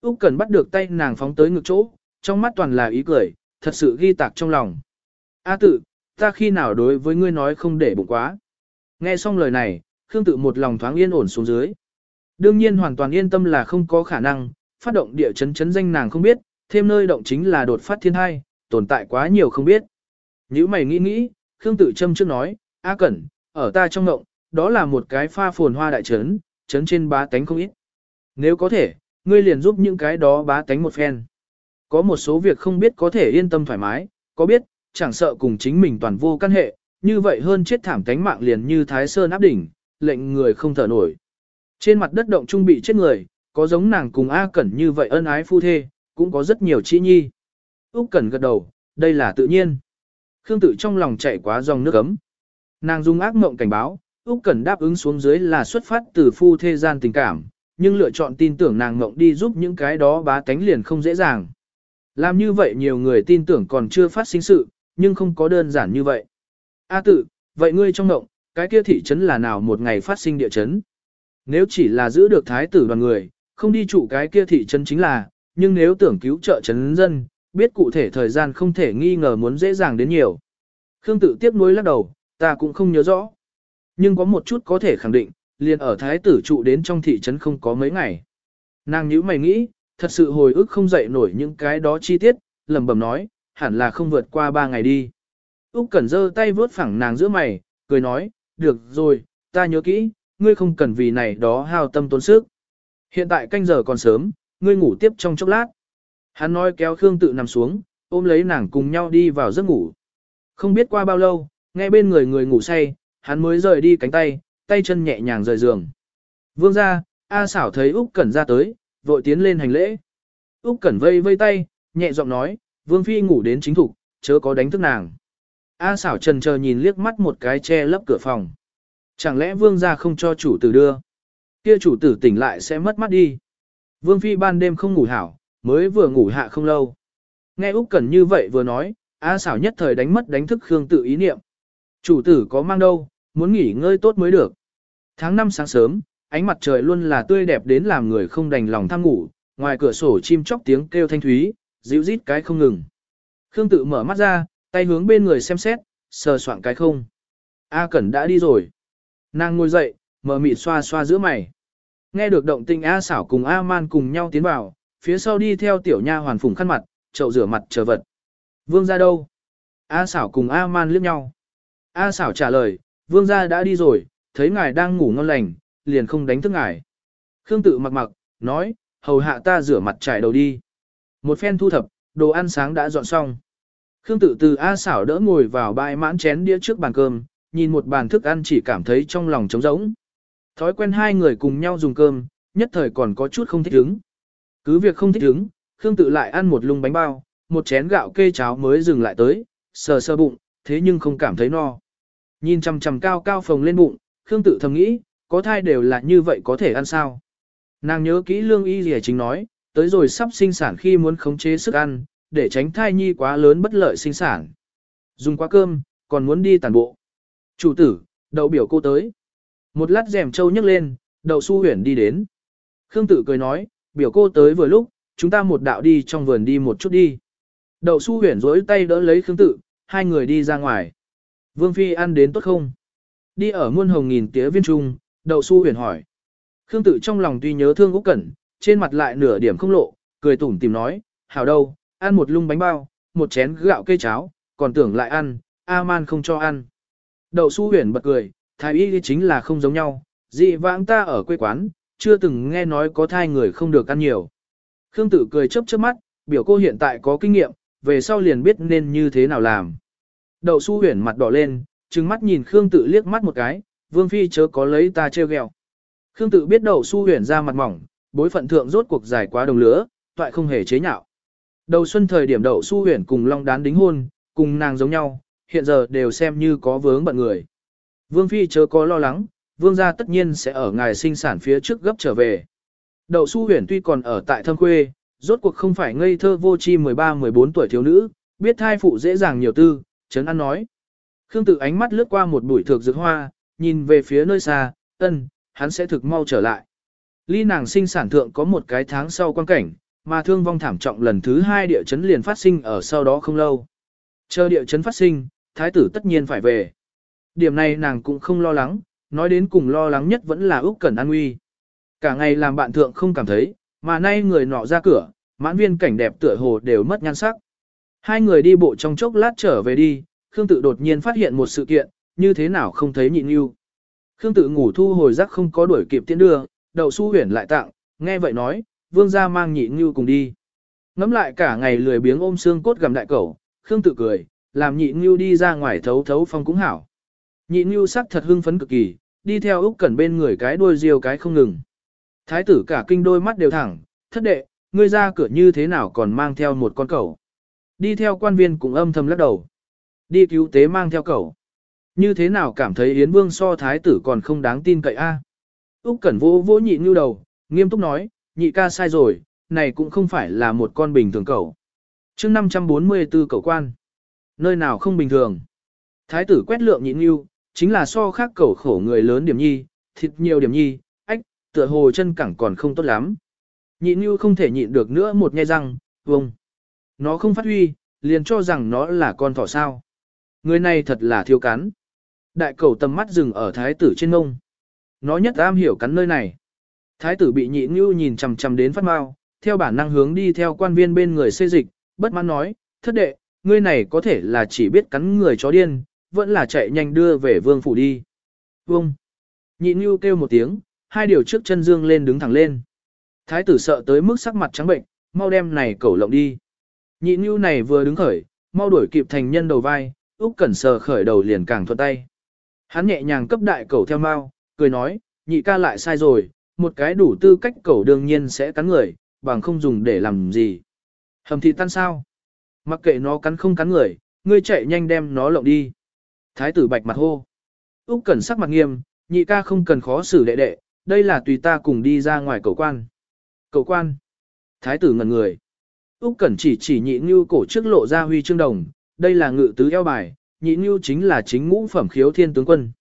Úc cần bắt được tay nàng phóng tới ngực chỗ, trong mắt toàn là ý cười, thật sự ghi tạc trong lòng. A tự, ta khi nào đối với ngươi nói không để bụng quá. Nghe xong lời này, Khương tự một lòng thoáng yên ổn xuống dưới. Đương nhiên hoàn toàn yên tâm là không có khả năng, phát động địa chấn chấn danh nàng không biết, thêm nơi động chính là đột phát thiên hai, tồn tại quá nhiều không biết. Nếu mày nghĩ nghĩ, Khương Tử Trâm trước nói, A Cẩn, ở ta trong động, đó là một cái pha phồn hoa đại trấn, trấn trên bá tánh không ít. Nếu có thể, ngươi liền giúp những cái đó bá tánh một phen. Có một số việc không biết có thể yên tâm thoải mái, có biết, chẳng sợ cùng chính mình toàn vô căn hệ, như vậy hơn chết thảm tánh mạng liền như Thái Sơn áp đỉnh, lệnh người không thở nổi. Trên mặt đất động trung bị chết người, có giống nàng cùng A Cẩn như vậy ân ái phu thê, cũng có rất nhiều chi nhi. Úc Cẩn gật đầu, đây là tự nhiên. Khương tự trong lòng chạy quá dòng nước ấm. Nàng dùng ác mộng cảnh báo, Úc Cẩn đáp ứng xuống dưới là xuất phát từ phu thê gian tình cảm, nhưng lựa chọn tin tưởng nàng mộng đi giúp những cái đó bá tánh liền không dễ dàng. Làm như vậy nhiều người tin tưởng còn chưa phát sinh sự, nhưng không có đơn giản như vậy. A tự, vậy ngươi trong mộng, cái kia thị trấn là nào một ngày phát sinh địa chấn? Nếu chỉ là giữ được thái tử đoàn người, không đi trụ cái kia thị trấn chính là, nhưng nếu tưởng cứu trợ trấn dân, biết cụ thể thời gian không thể nghi ngờ muốn dễ dàng đến nhiều. Khương tự tiếp nối lắc đầu, ta cũng không nhớ rõ. Nhưng có một chút có thể khẳng định, liền ở thái tử trụ đến trong thị trấn không có mấy ngày. Nàng nhíu mày nghĩ, thật sự hồi ức không dậy nổi những cái đó chi tiết, lẩm bẩm nói, hẳn là không vượt qua ba ngày đi. Úc Cẩn giơ tay vướt phẳng nàng giữa mày, cười nói, được rồi, ta nhớ kỹ, ngươi không cần vì này đó hao tâm tốn sức. Hiện tại canh giờ còn sớm, ngươi ngủ tiếp trong chốc lát. Hắn nói kéo Khương tự nằm xuống, ôm lấy nàng cùng nhau đi vào giấc ngủ. Không biết qua bao lâu, nghe bên người người ngủ say, hắn mới rời đi cánh tay, tay chân nhẹ nhàng rời giường. Vương ra, A xảo thấy Úc Cẩn ra tới, vội tiến lên hành lễ. Úc Cẩn vây vây tay, nhẹ giọng nói, Vương Phi ngủ đến chính thục, chớ có đánh thức nàng. A xảo trần chờ nhìn liếc mắt một cái che lấp cửa phòng. Chẳng lẽ Vương ra không cho chủ tử đưa? Kia chủ tử tỉnh lại sẽ mất mắt đi. Vương Phi ban đêm không ngủ hảo, mới vừa ngủ hạ không lâu. Nghe Úc Cẩn như vậy vừa nói, A xảo nhất thời đánh mất đánh thức Khương tự ý niệm. Chủ tử có mang đâu, muốn nghỉ ngơi tốt mới được. Tháng 5 sáng sớm, ánh mặt trời luôn là tươi đẹp đến làm người không đành lòng tham ngủ, ngoài cửa sổ chim chóc tiếng kêu thanh thúy, dịu rít cái không ngừng. Khương tự mở mắt ra, tay hướng bên người xem xét, sờ soạn cái không. A Cẩn đã đi rồi. Nàng ngồi dậy, mở mịt xoa xoa giữa mày. Nghe được động tình A xảo cùng A man cùng nhau tiến vào, phía sau đi theo tiểu nha hoàn phùng khăn mặt, chậu rửa mặt chờ vật. Vương ra đâu? A xảo cùng A man liếc nhau. A xảo trả lời, vương ra đã đi rồi, thấy ngài đang ngủ ngon lành, liền không đánh thức ngài. Khương tự mặc mặc, nói, hầu hạ ta rửa mặt trải đầu đi. Một phen thu thập, đồ ăn sáng đã dọn xong. Khương tự từ A xảo đỡ ngồi vào bãi mãn chén đĩa trước bàn cơm, nhìn một bàn thức ăn chỉ cảm thấy trong lòng trống rỗng. Thói quen hai người cùng nhau dùng cơm, nhất thời còn có chút không thích ứng. Cứ việc không thích ứng, Khương tự lại ăn một lung bánh bao, một chén gạo kê cháo mới dừng lại tới, sờ sờ bụng, thế nhưng không cảm thấy no. Nhìn chằm chằm cao cao phồng lên bụng, Khương tự thầm nghĩ, có thai đều là như vậy có thể ăn sao. Nàng nhớ kỹ lương y gì chính nói, tới rồi sắp sinh sản khi muốn khống chế sức ăn, để tránh thai nhi quá lớn bất lợi sinh sản. Dùng quá cơm, còn muốn đi tàn bộ. Chủ tử, đậu biểu cô tới. Một lát rèm trâu nhấc lên, đậu su Huyền đi đến. Khương tự cười nói, biểu cô tới vừa lúc, chúng ta một đạo đi trong vườn đi một chút đi. Đậu su Huyền rỗi tay đỡ lấy Khương tự, hai người đi ra ngoài. Vương Phi ăn đến tốt không? Đi ở muôn hồng nghìn tía viên trung, đậu su huyền hỏi. Khương tự trong lòng tuy nhớ thương Úc Cẩn, trên mặt lại nửa điểm không lộ, cười tủm tìm nói, hảo đâu, ăn một lung bánh bao, một chén gạo cây cháo, còn tưởng lại ăn, A-man không cho ăn. Đậu su huyền bật cười, thái y chính là không giống nhau, dị vãng ta ở quê quán, chưa từng nghe nói có thai người không được ăn nhiều. Khương tử cười chớp chớp mắt, biểu cô hiện tại có kinh nghiệm, về sau liền biết nên như thế nào làm. Đậu su huyền mặt đỏ lên, trừng mắt nhìn Khương tự liếc mắt một cái, vương phi chớ có lấy ta trêu ghẹo. Khương tự biết đậu su huyền ra mặt mỏng, bối phận thượng rốt cuộc giải quá đồng lứa, toại không hề chế nhạo. Đầu xuân thời điểm đậu su huyền cùng long đán đính hôn, cùng nàng giống nhau, hiện giờ đều xem như có vướng bận người. Vương phi chớ có lo lắng, vương gia tất nhiên sẽ ở ngài sinh sản phía trước gấp trở về. Đậu su huyền tuy còn ở tại thâm quê, rốt cuộc không phải ngây thơ vô chi 13-14 tuổi thiếu nữ, biết thai phụ dễ dàng nhiều tư, Trấn An nói. Khương Tử ánh mắt lướt qua một bụi thược dược hoa, nhìn về phía nơi xa, ân, hắn sẽ thực mau trở lại. Ly nàng sinh sản thượng có một cái tháng sau quan cảnh, mà thương vong thảm trọng lần thứ hai địa chấn liền phát sinh ở sau đó không lâu. Chờ địa chấn phát sinh, thái tử tất nhiên phải về. Điểm này nàng cũng không lo lắng, nói đến cùng lo lắng nhất vẫn là Úc Cẩn An Nguy. Cả ngày làm bạn thượng không cảm thấy, mà nay người nọ ra cửa, mãn viên cảnh đẹp tựa hồ đều mất nhan sắc. Hai người đi bộ trong chốc lát trở về đi, Khương Tự đột nhiên phát hiện một sự kiện, như thế nào không thấy nhịn yêu. Khương Tự ngủ thu hồi giấc không có đuổi kịp tiến đưa, đậu su huyền lại tặng, nghe vậy nói, vương gia mang nhịn yêu cùng đi. Ngắm lại cả ngày lười biếng ôm xương cốt gầm đại cẩu, Khương Tự cười, làm nhịn yêu đi ra ngoài thấu thấu phong cũng hảo. Nhịn Nhu sắc thật hưng phấn cực kỳ, đi theo Úc Cẩn bên người cái đuôi riêu cái không ngừng. Thái tử cả kinh đôi mắt đều thẳng, thất đệ, ngươi ra cửa như thế nào còn mang theo một con cẩu. Đi theo quan viên cũng âm thầm lắc đầu. Đi cứu tế mang theo cẩu. Như thế nào cảm thấy Yến Vương so thái tử còn không đáng tin cậy a? Úc Cẩn vỗ vỗ nhị Nhu đầu, nghiêm túc nói, nhị ca sai rồi, này cũng không phải là một con bình thường cẩu. Chương 544 cẩu quan. Nơi nào không bình thường? Thái tử quét lượng nhị Nhu, chính là so khác cẩu khổ người lớn điểm nhi, thịt nhiều điểm nhi, ách, tựa hồ chân cẳng còn không tốt lắm. Nhị như không thể nhịn được nữa một nghe răng, vùng. Nó không phát huy, liền cho rằng nó là con thỏ sao. Người này thật là thiếu cắn. Đại cầu tầm mắt dừng ở thái tử trên ngông. Nó nhất am hiểu cắn nơi này. Thái tử bị nhị như nhìn chằm chằm đến phát mau, theo bản năng hướng đi theo quan viên bên người xê dịch, bất mãn nói, thất đệ, ngươi này có thể là chỉ biết cắn người chó điên, vẫn là chạy nhanh đưa về vương phủ đi. Vương. Nhị Nhu kêu một tiếng, hai điều trước chân dương lên đứng thẳng lên. Thái tử sợ tới mức sắc mặt trắng bệnh, mau đem này cẩu lộng đi. Nhị Nhu này vừa đứng khởi, mau đuổi kịp thành nhân đầu vai, Úc Cẩn sờ khởi đầu liền càng thuận tay. Hắn nhẹ nhàng cấp đại cẩu theo mau, cười nói, nhị ca lại sai rồi, một cái đủ tư cách cẩu đương nhiên sẽ cắn người, bằng không dùng để làm gì. Hầm thịt tan sao? Mặc kệ nó cắn không cắn người, ngươi chạy nhanh đem nó lộng đi. Thái tử bạch mặt hô. Úc Cẩn sắc mặt nghiêm, nhị ca không cần khó xử đệ đệ, đây là tùy ta cùng đi ra ngoài cầu quan. Cầu quan. Thái tử ngẩn người. Úc Cẩn chỉ chỉ nhị như cổ trước lộ ra huy chương đồng, đây là ngự tứ eo bài, nhị như chính là chính ngũ phẩm khiếu thiên tướng quân.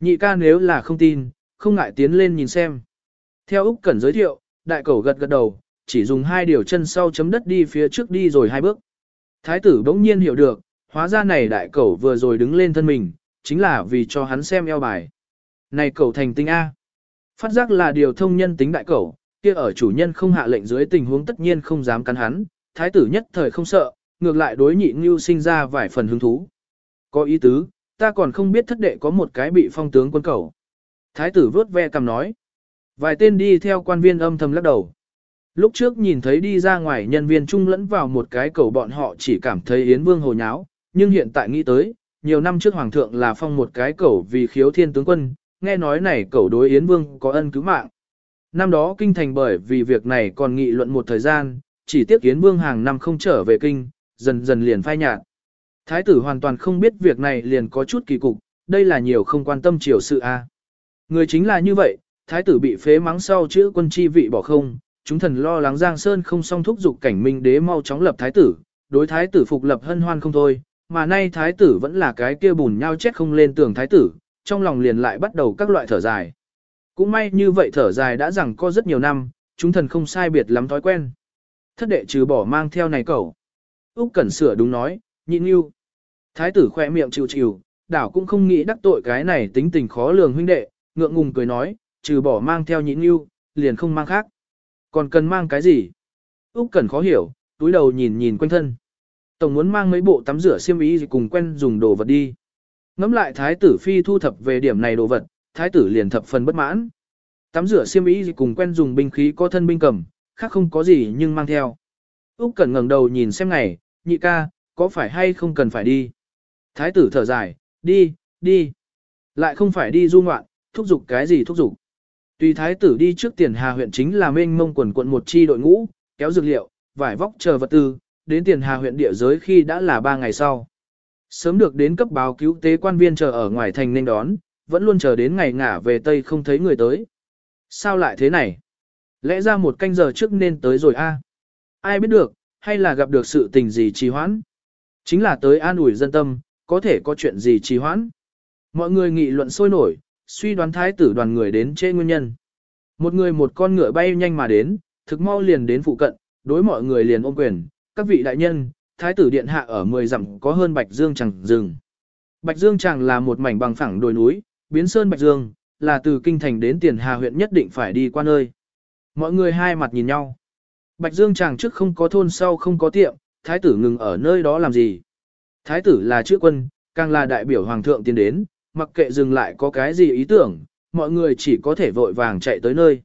Nhị ca nếu là không tin, không ngại tiến lên nhìn xem. Theo Úc Cẩn giới thiệu, đại cầu gật gật đầu, chỉ dùng hai điều chân sau chấm đất đi phía trước đi rồi hai bước. Thái tử bỗng nhiên hiểu được, hóa ra này đại cầu vừa rồi đứng lên thân mình, chính là vì cho hắn xem eo bài. Này cầu thành tinh A. Phát giác là điều thông nhân tính đại cầu, kia ở chủ nhân không hạ lệnh dưới tình huống tất nhiên không dám cắn hắn, thái tử nhất thời không sợ, ngược lại đối nhị ngưu sinh ra vài phần hứng thú. Có ý tứ, ta còn không biết thất đệ có một cái bị phong tướng quân cầu. Thái tử vớt ve cầm nói. Vài tên đi theo quan viên âm thầm lắc đầu. Lúc trước nhìn thấy đi ra ngoài nhân viên chung lẫn vào một cái cầu bọn họ chỉ cảm thấy Yến Vương hồ nháo, nhưng hiện tại nghĩ tới, nhiều năm trước Hoàng thượng là phong một cái cẩu vì khiếu thiên tướng quân, nghe nói này cẩu đối Yến Vương có ân cứu mạng. Năm đó kinh thành bởi vì việc này còn nghị luận một thời gian, chỉ tiếc Yến Vương hàng năm không trở về kinh, dần dần liền phai nhạt. Thái tử hoàn toàn không biết việc này liền có chút kỳ cục, đây là nhiều không quan tâm triều sự a. Người chính là như vậy, thái tử bị phế mắng sau chữ quân chi vị bỏ không, chúng thần lo lắng Giang Sơn không song thúc dục cảnh minh đế mau chóng lập thái tử, đối thái tử phục lập hân hoan không thôi, mà nay thái tử vẫn là cái kia bùn nhau chết không lên tường thái tử, trong lòng liền lại bắt đầu các loại thở dài. Cũng may như vậy thở dài đã rằng có rất nhiều năm, chúng thần không sai biệt lắm thói quen. Thất đệ trừ bỏ mang theo này cậu. Úc Cẩn sửa đúng nói, nhịn yêu. Thái tử khỏe miệng chịu chịu, đảo cũng không nghĩ đắc tội cái này tính tình khó lường huynh đệ, ngượng ngùng cười nói, trừ bỏ mang theo nhịn yêu, liền không mang khác. Còn cần mang cái gì? Úc Cẩn khó hiểu, túi đầu nhìn nhìn quanh thân. Tổng muốn mang mấy bộ tắm rửa xiêm y cùng quen dùng đồ vật đi. Ngắm lại thái tử phi thu thập về điểm này đồ vật, thái tử liền thập phần bất mãn. Tắm rửa xiêm y cùng quen dùng binh khí có thân binh cầm, khác không có gì nhưng mang theo. Úc Cẩn ngẩng đầu nhìn xem ngày, nhị ca, có phải hay không cần phải đi? Thái tử thở dài, đi, đi. Lại không phải đi du ngoạn, thúc giục cái gì thúc giục. Tùy thái tử đi trước tiền hà huyện chính là mênh mông quần quận một chi đội ngũ, kéo dược liệu, vải vóc chờ vật tư, đến tiền hà huyện địa giới khi đã là ba ngày sau. Sớm được đến cấp báo cứu tế quan viên chờ ở ngoài thành nên đón, vẫn luôn chờ đến ngày ngả về Tây không thấy người tới. Sao lại thế này? Lẽ ra một canh giờ trước nên tới rồi a? À? Ai biết được, hay là gặp được sự tình gì trì hoãn? Chính là tới an ủi dân tâm, có thể có chuyện gì trì hoãn? Mọi người nghị luận sôi nổi, suy đoán thái tử đoàn người đến trễ nguyên nhân. Một người một con ngựa bay nhanh mà đến, thực mau liền đến phụ cận, đối mọi người liền ôm quyền, các vị đại nhân, thái tử điện hạ ở 10 dặm có hơn Bạch Dương chẳng rừng. Bạch Dương chẳng là một mảnh bằng phẳng đồi núi, biến sơn Bạch Dương, là từ kinh thành đến tiền hà huyện nhất định phải đi qua nơi. Mọi người hai mặt nhìn nhau. Bạch Dương tràng trước không có thôn sau không có tiệm, thái tử ngừng ở nơi đó làm gì. Thái tử là chữ quân, càng là đại biểu hoàng thượng tiến đến, mặc kệ dừng lại có cái gì ý tưởng, mọi người chỉ có thể vội vàng chạy tới nơi.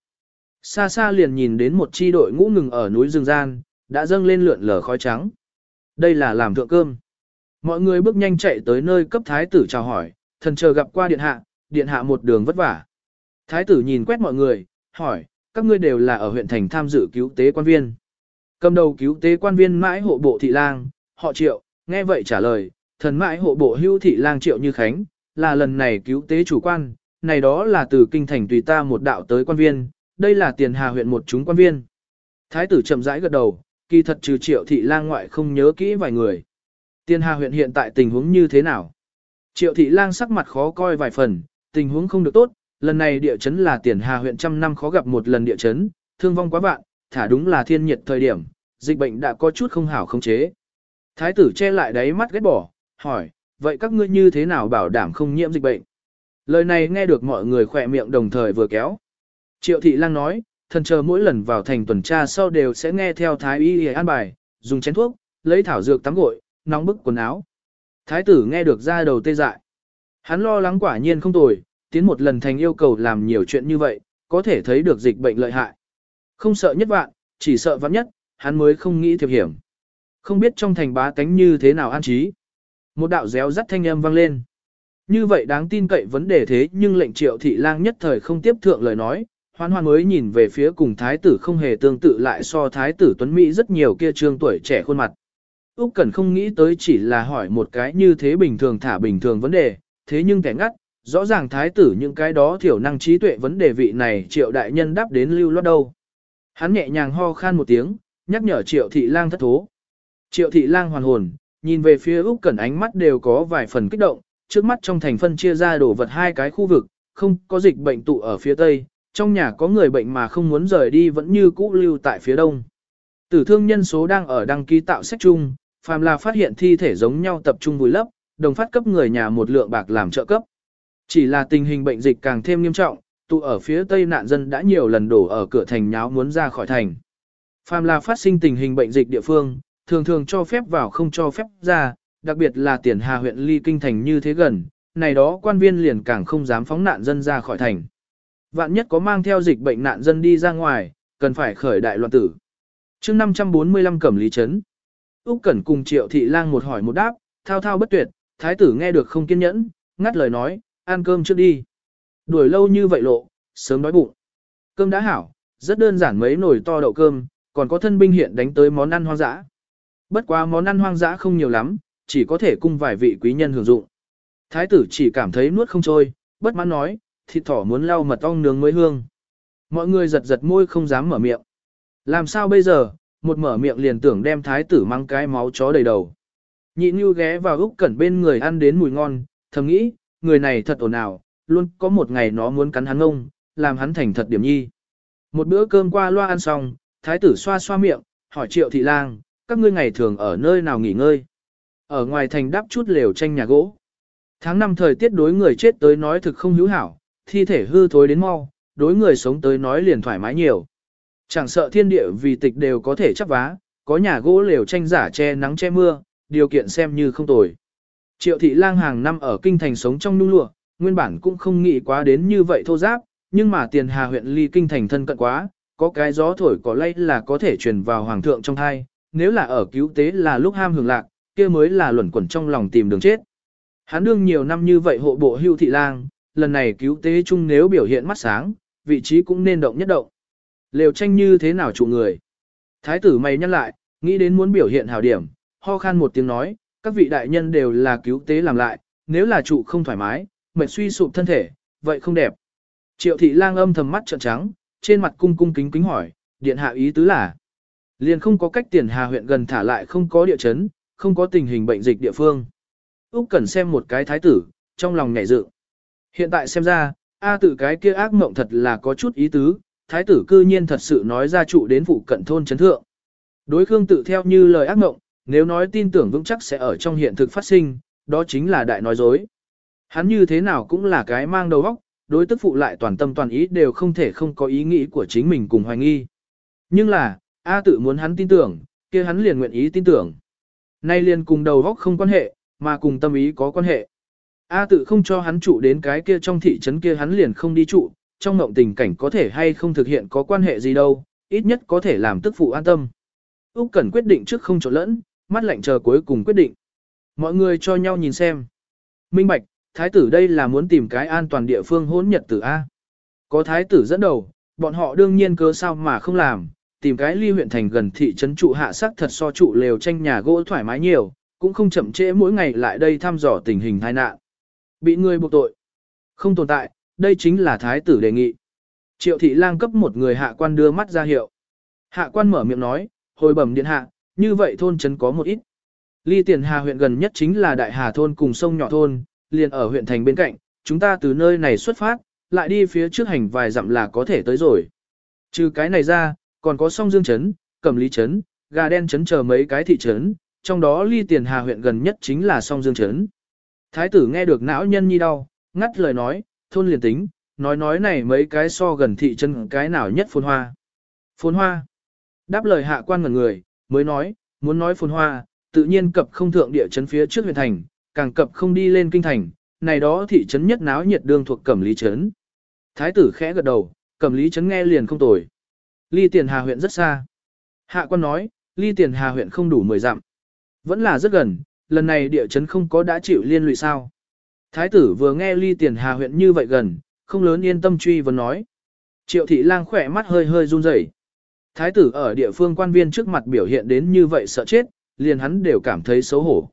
Xa xa liền nhìn đến một chi đội ngũ ngừng ở núi rừng gian, đã dâng lên lượn lờ khói trắng. Đây là làm thượng cơm. Mọi người bước nhanh chạy tới nơi cấp thái tử chào hỏi, thần chờ gặp qua điện hạ, điện hạ một đường vất vả. Thái tử nhìn quét mọi người, hỏi, các ngươi đều là ở huyện thành tham dự cứu tế quan viên. Cầm đầu cứu tế quan viên mãi hộ bộ thị lang, họ triệu, nghe vậy trả lời, thần mãi hộ bộ hưu thị lang triệu như khánh, là lần này cứu tế chủ quan, này đó là từ kinh thành tùy ta một đạo tới quan viên, đây là tiền hà huyện một chúng quan viên. Thái tử chậm rãi gật đầu, kỳ thật trừ triệu thị lang ngoại không nhớ kỹ vài người. tiên hà huyện hiện tại tình huống như thế nào? Triệu thị lang sắc mặt khó coi vài phần, tình huống không được tốt, lần này địa chấn là tiền hà huyện trăm năm khó gặp một lần địa chấn, thương vong quá vạn, thả đúng là thiên nhiệt thời điểm, dịch bệnh đã có chút không hảo không chế. Thái tử che lại đáy mắt ghét bỏ, hỏi, vậy các ngươi như thế nào bảo đảm không nhiễm dịch bệnh? Lời này nghe được mọi người khỏe miệng đồng thời vừa kéo. Triệu thị lang nói, thần chờ mỗi lần vào thành tuần tra sau đều sẽ nghe theo thái y an bài, dùng chén thuốc, lấy thảo dược tắm gội, nóng bức quần áo. Thái tử nghe được ra đầu tê dại. Hắn lo lắng quả nhiên không tồi, tiến một lần thành yêu cầu làm nhiều chuyện như vậy, có thể thấy được dịch bệnh lợi hại. Không sợ nhất vạn, chỉ sợ vạn nhất, hắn mới không nghĩ thiệp hiểm. Không biết trong thành bá tánh như thế nào an trí. Một đạo réo rắt thanh âm vang lên. Như vậy đáng tin cậy vấn đề thế nhưng lệnh triệu thị lang nhất thời không tiếp thượng lời nói, hoan hoan mới nhìn về phía cùng thái tử không hề tương tự lại so thái tử tuấn Mỹ rất nhiều kia trương tuổi trẻ khuôn mặt. Úc Cẩn không nghĩ tới chỉ là hỏi một cái như thế bình thường thả bình thường vấn đề, thế nhưng kẻ ngắt, rõ ràng thái tử những cái đó thiểu năng trí tuệ vấn đề vị này triệu đại nhân đáp đến lưu loát đâu. Hắn nhẹ nhàng ho khan một tiếng, nhắc nhở triệu thị lang thất thố. Triệu thị lang hoàn hồn, nhìn về phía Úc Cẩn ánh mắt đều có vài phần kích động, trước mắt trong thành phân chia ra đổ vật hai cái khu vực, không có dịch bệnh tụ ở phía tây, trong nhà có người bệnh mà không muốn rời đi vẫn như cũ lưu tại phía đông. Tử thương nhân số đang ở đăng ký tạo sách chung, phàm là phát hiện thi thể giống nhau tập trung vùi lấp, đồng phát cấp người nhà một lượng bạc làm trợ cấp. Chỉ là tình hình bệnh dịch càng thêm nghiêm trọng, tụ ở phía tây nạn dân đã nhiều lần đổ ở cửa thành nháo muốn ra khỏi thành. Phàm là phát sinh tình hình bệnh dịch địa phương, thường thường cho phép vào không cho phép ra, đặc biệt là tiền hà huyện ly kinh thành như thế gần, này đó quan viên liền càng không dám phóng nạn dân ra khỏi thành. Vạn nhất có mang theo dịch bệnh nạn dân đi ra ngoài, cần phải khởi đại loạn tử. chương 545 cẩm lý chấn, Úc Cẩn cùng Triệu Thị Lang một hỏi một đáp, thao thao bất tuyệt, thái tử nghe được không kiên nhẫn, ngắt lời nói, ăn cơm trước đi. Đuổi lâu như vậy lộ, sớm đói bụng. Cơm đã hảo, rất đơn giản mấy nồi to đậu cơm, còn có thân binh hiện đánh tới món ăn hoang dã. Bất quá món ăn hoang dã không nhiều lắm, chỉ có thể cung vài vị quý nhân hưởng dụng. Thái tử chỉ cảm thấy nuốt không trôi, bất mãn nói, thịt thỏ muốn lau mật ong nướng mới hương. Mọi người giật giật môi không dám mở miệng. Làm sao bây giờ, một mở miệng liền tưởng đem thái tử mang cái máu chó đầy đầu. Nhị Nhu ghé vào Úc Cẩn bên người ăn đến mùi ngon, thầm nghĩ, người này thật ổn nào, luôn có một ngày nó muốn cắn hắn ông, làm hắn thành thật điểm nhi. Một bữa cơm qua loa ăn xong, thái tử xoa xoa miệng, hỏi Triệu thị lang, các ngươi ngày thường ở nơi nào nghỉ ngơi? Ở ngoài thành đắp chút lều tranh nhà gỗ. Tháng năm thời tiết đối người chết tới nói thực không hữu hảo, thi thể hư thối đến mau, đối người sống tới nói liền thoải mái nhiều. Chẳng sợ thiên địa vì tịch đều có thể chấp vá, có nhà gỗ lều tranh giả che nắng che mưa, điều kiện xem như không tồi. Triệu thị lang hàng năm ở kinh thành sống trong nung lụa, nguyên bản cũng không nghĩ quá đến như vậy thô giáp, nhưng mà tiền hà huyện ly kinh thành thân cận quá, có cái gió thổi có lay là có thể truyền vào hoàng thượng trong thai, nếu là ở cứu tế là lúc ham hưởng lạc, kia mới là luẩn quẩn trong lòng tìm đường chết. Hắn đương nhiều năm như vậy hộ bộ hưu thị lang, lần này cứu tế chung nếu biểu hiện mắt sáng, vị trí cũng nên động nhất động. Lều tranh như thế nào chủ người? Thái tử mày nhắc lại, nghĩ đến muốn biểu hiện hào điểm, ho khan một tiếng nói, các vị đại nhân đều là cứu tế làm lại, nếu là trụ không thoải mái, mệt suy sụp thân thể, vậy không đẹp. Triệu thị lang âm thầm mắt trợn trắng, trên mặt cung cung kính kính hỏi, điện hạ ý tứ là, liền không có cách tiền hà huyện gần thả lại không có địa chấn, không có tình hình bệnh dịch địa phương. Úc cần xem một cái thái tử, trong lòng nhảy dựng. Hiện tại xem ra, A tử cái kia ác mộng thật là có chút ý tứ, thái tử cư nhiên thật sự nói ra trụ đến phụ cận thôn chấn thượng. Đối Khương tự theo như lời ác mộng, nếu nói tin tưởng vững chắc sẽ ở trong hiện thực phát sinh, đó chính là đại nói dối. Hắn như thế nào cũng là cái mang đầu óc, đối tức phụ lại toàn tâm toàn ý đều không thể không có ý nghĩ của chính mình cùng hoài nghi. Nhưng là, A tự muốn hắn tin tưởng, kia hắn liền nguyện ý tin tưởng. Nay liền cùng đầu óc không quan hệ, mà cùng tâm ý có quan hệ. A tự không cho hắn trụ đến cái kia trong thị trấn kia hắn liền không đi trụ, trong ngộng tình cảnh có thể hay không thực hiện có quan hệ gì đâu, ít nhất có thể làm tức phụ an tâm. Úc Cẩn quyết định trước không trộn lẫn, mắt lạnh chờ cuối cùng quyết định. Mọi người cho nhau nhìn xem. Minh Bạch, thái tử đây là muốn tìm cái an toàn địa phương hỗn nhật tử A. Có thái tử dẫn đầu, bọn họ đương nhiên cớ sao mà không làm, tìm cái ly huyện thành gần thị trấn trụ hạ sắc thật so trụ lều tranh nhà gỗ thoải mái nhiều, cũng không chậm trễ mỗi ngày lại đây thăm dò tình hình tai nạn. Bị người buộc tội. Không tồn tại, đây chính là thái tử đề nghị. Triệu thị lang cấp một người hạ quan đưa mắt ra hiệu. Hạ quan mở miệng nói, hồi bẩm điện hạ, như vậy thôn trấn có một ít. Ly tiền hà huyện gần nhất chính là đại hà thôn cùng sông nhỏ thôn, liền ở huyện thành bên cạnh, chúng ta từ nơi này xuất phát, lại đi phía trước hành vài dặm là có thể tới rồi. Trừ cái này ra, còn có sông Dương Trấn, Cẩm Lý Trấn, Gà Đen Trấn chờ mấy cái thị trấn, trong đó ly tiền hà huyện gần nhất chính là sông Dương Trấn. Thái tử nghe được não nhân nhi đau, ngắt lời nói, thôn liền tính, nói nói này mấy cái so gần thị trấn cái nào nhất phồn hoa. Phồn hoa. Đáp lời hạ quan ngẩn người, mới nói, muốn nói phồn hoa, tự nhiên cập không thượng địa chấn phía trước huyện thành, càng cập không đi lên kinh thành, này đó thị trấn nhất náo nhiệt đương thuộc Cẩm Lý trấn. Thái tử khẽ gật đầu, Cẩm Lý trấn nghe liền không tồi. Ly Tiền Hà huyện rất xa. Hạ quan nói, Ly Tiền Hà huyện không đủ 10 dặm. Vẫn là rất gần, lần này địa chấn không có đã chịu liên lụy sao. Thái tử vừa nghe Ly Tiền Hà huyện như vậy gần, không lớn yên tâm truy vấn nói. Triệu thị lang khỏe mắt hơi hơi run rẩy. Thái tử ở địa phương quan viên trước mặt biểu hiện đến như vậy sợ chết, liền hắn đều cảm thấy xấu hổ.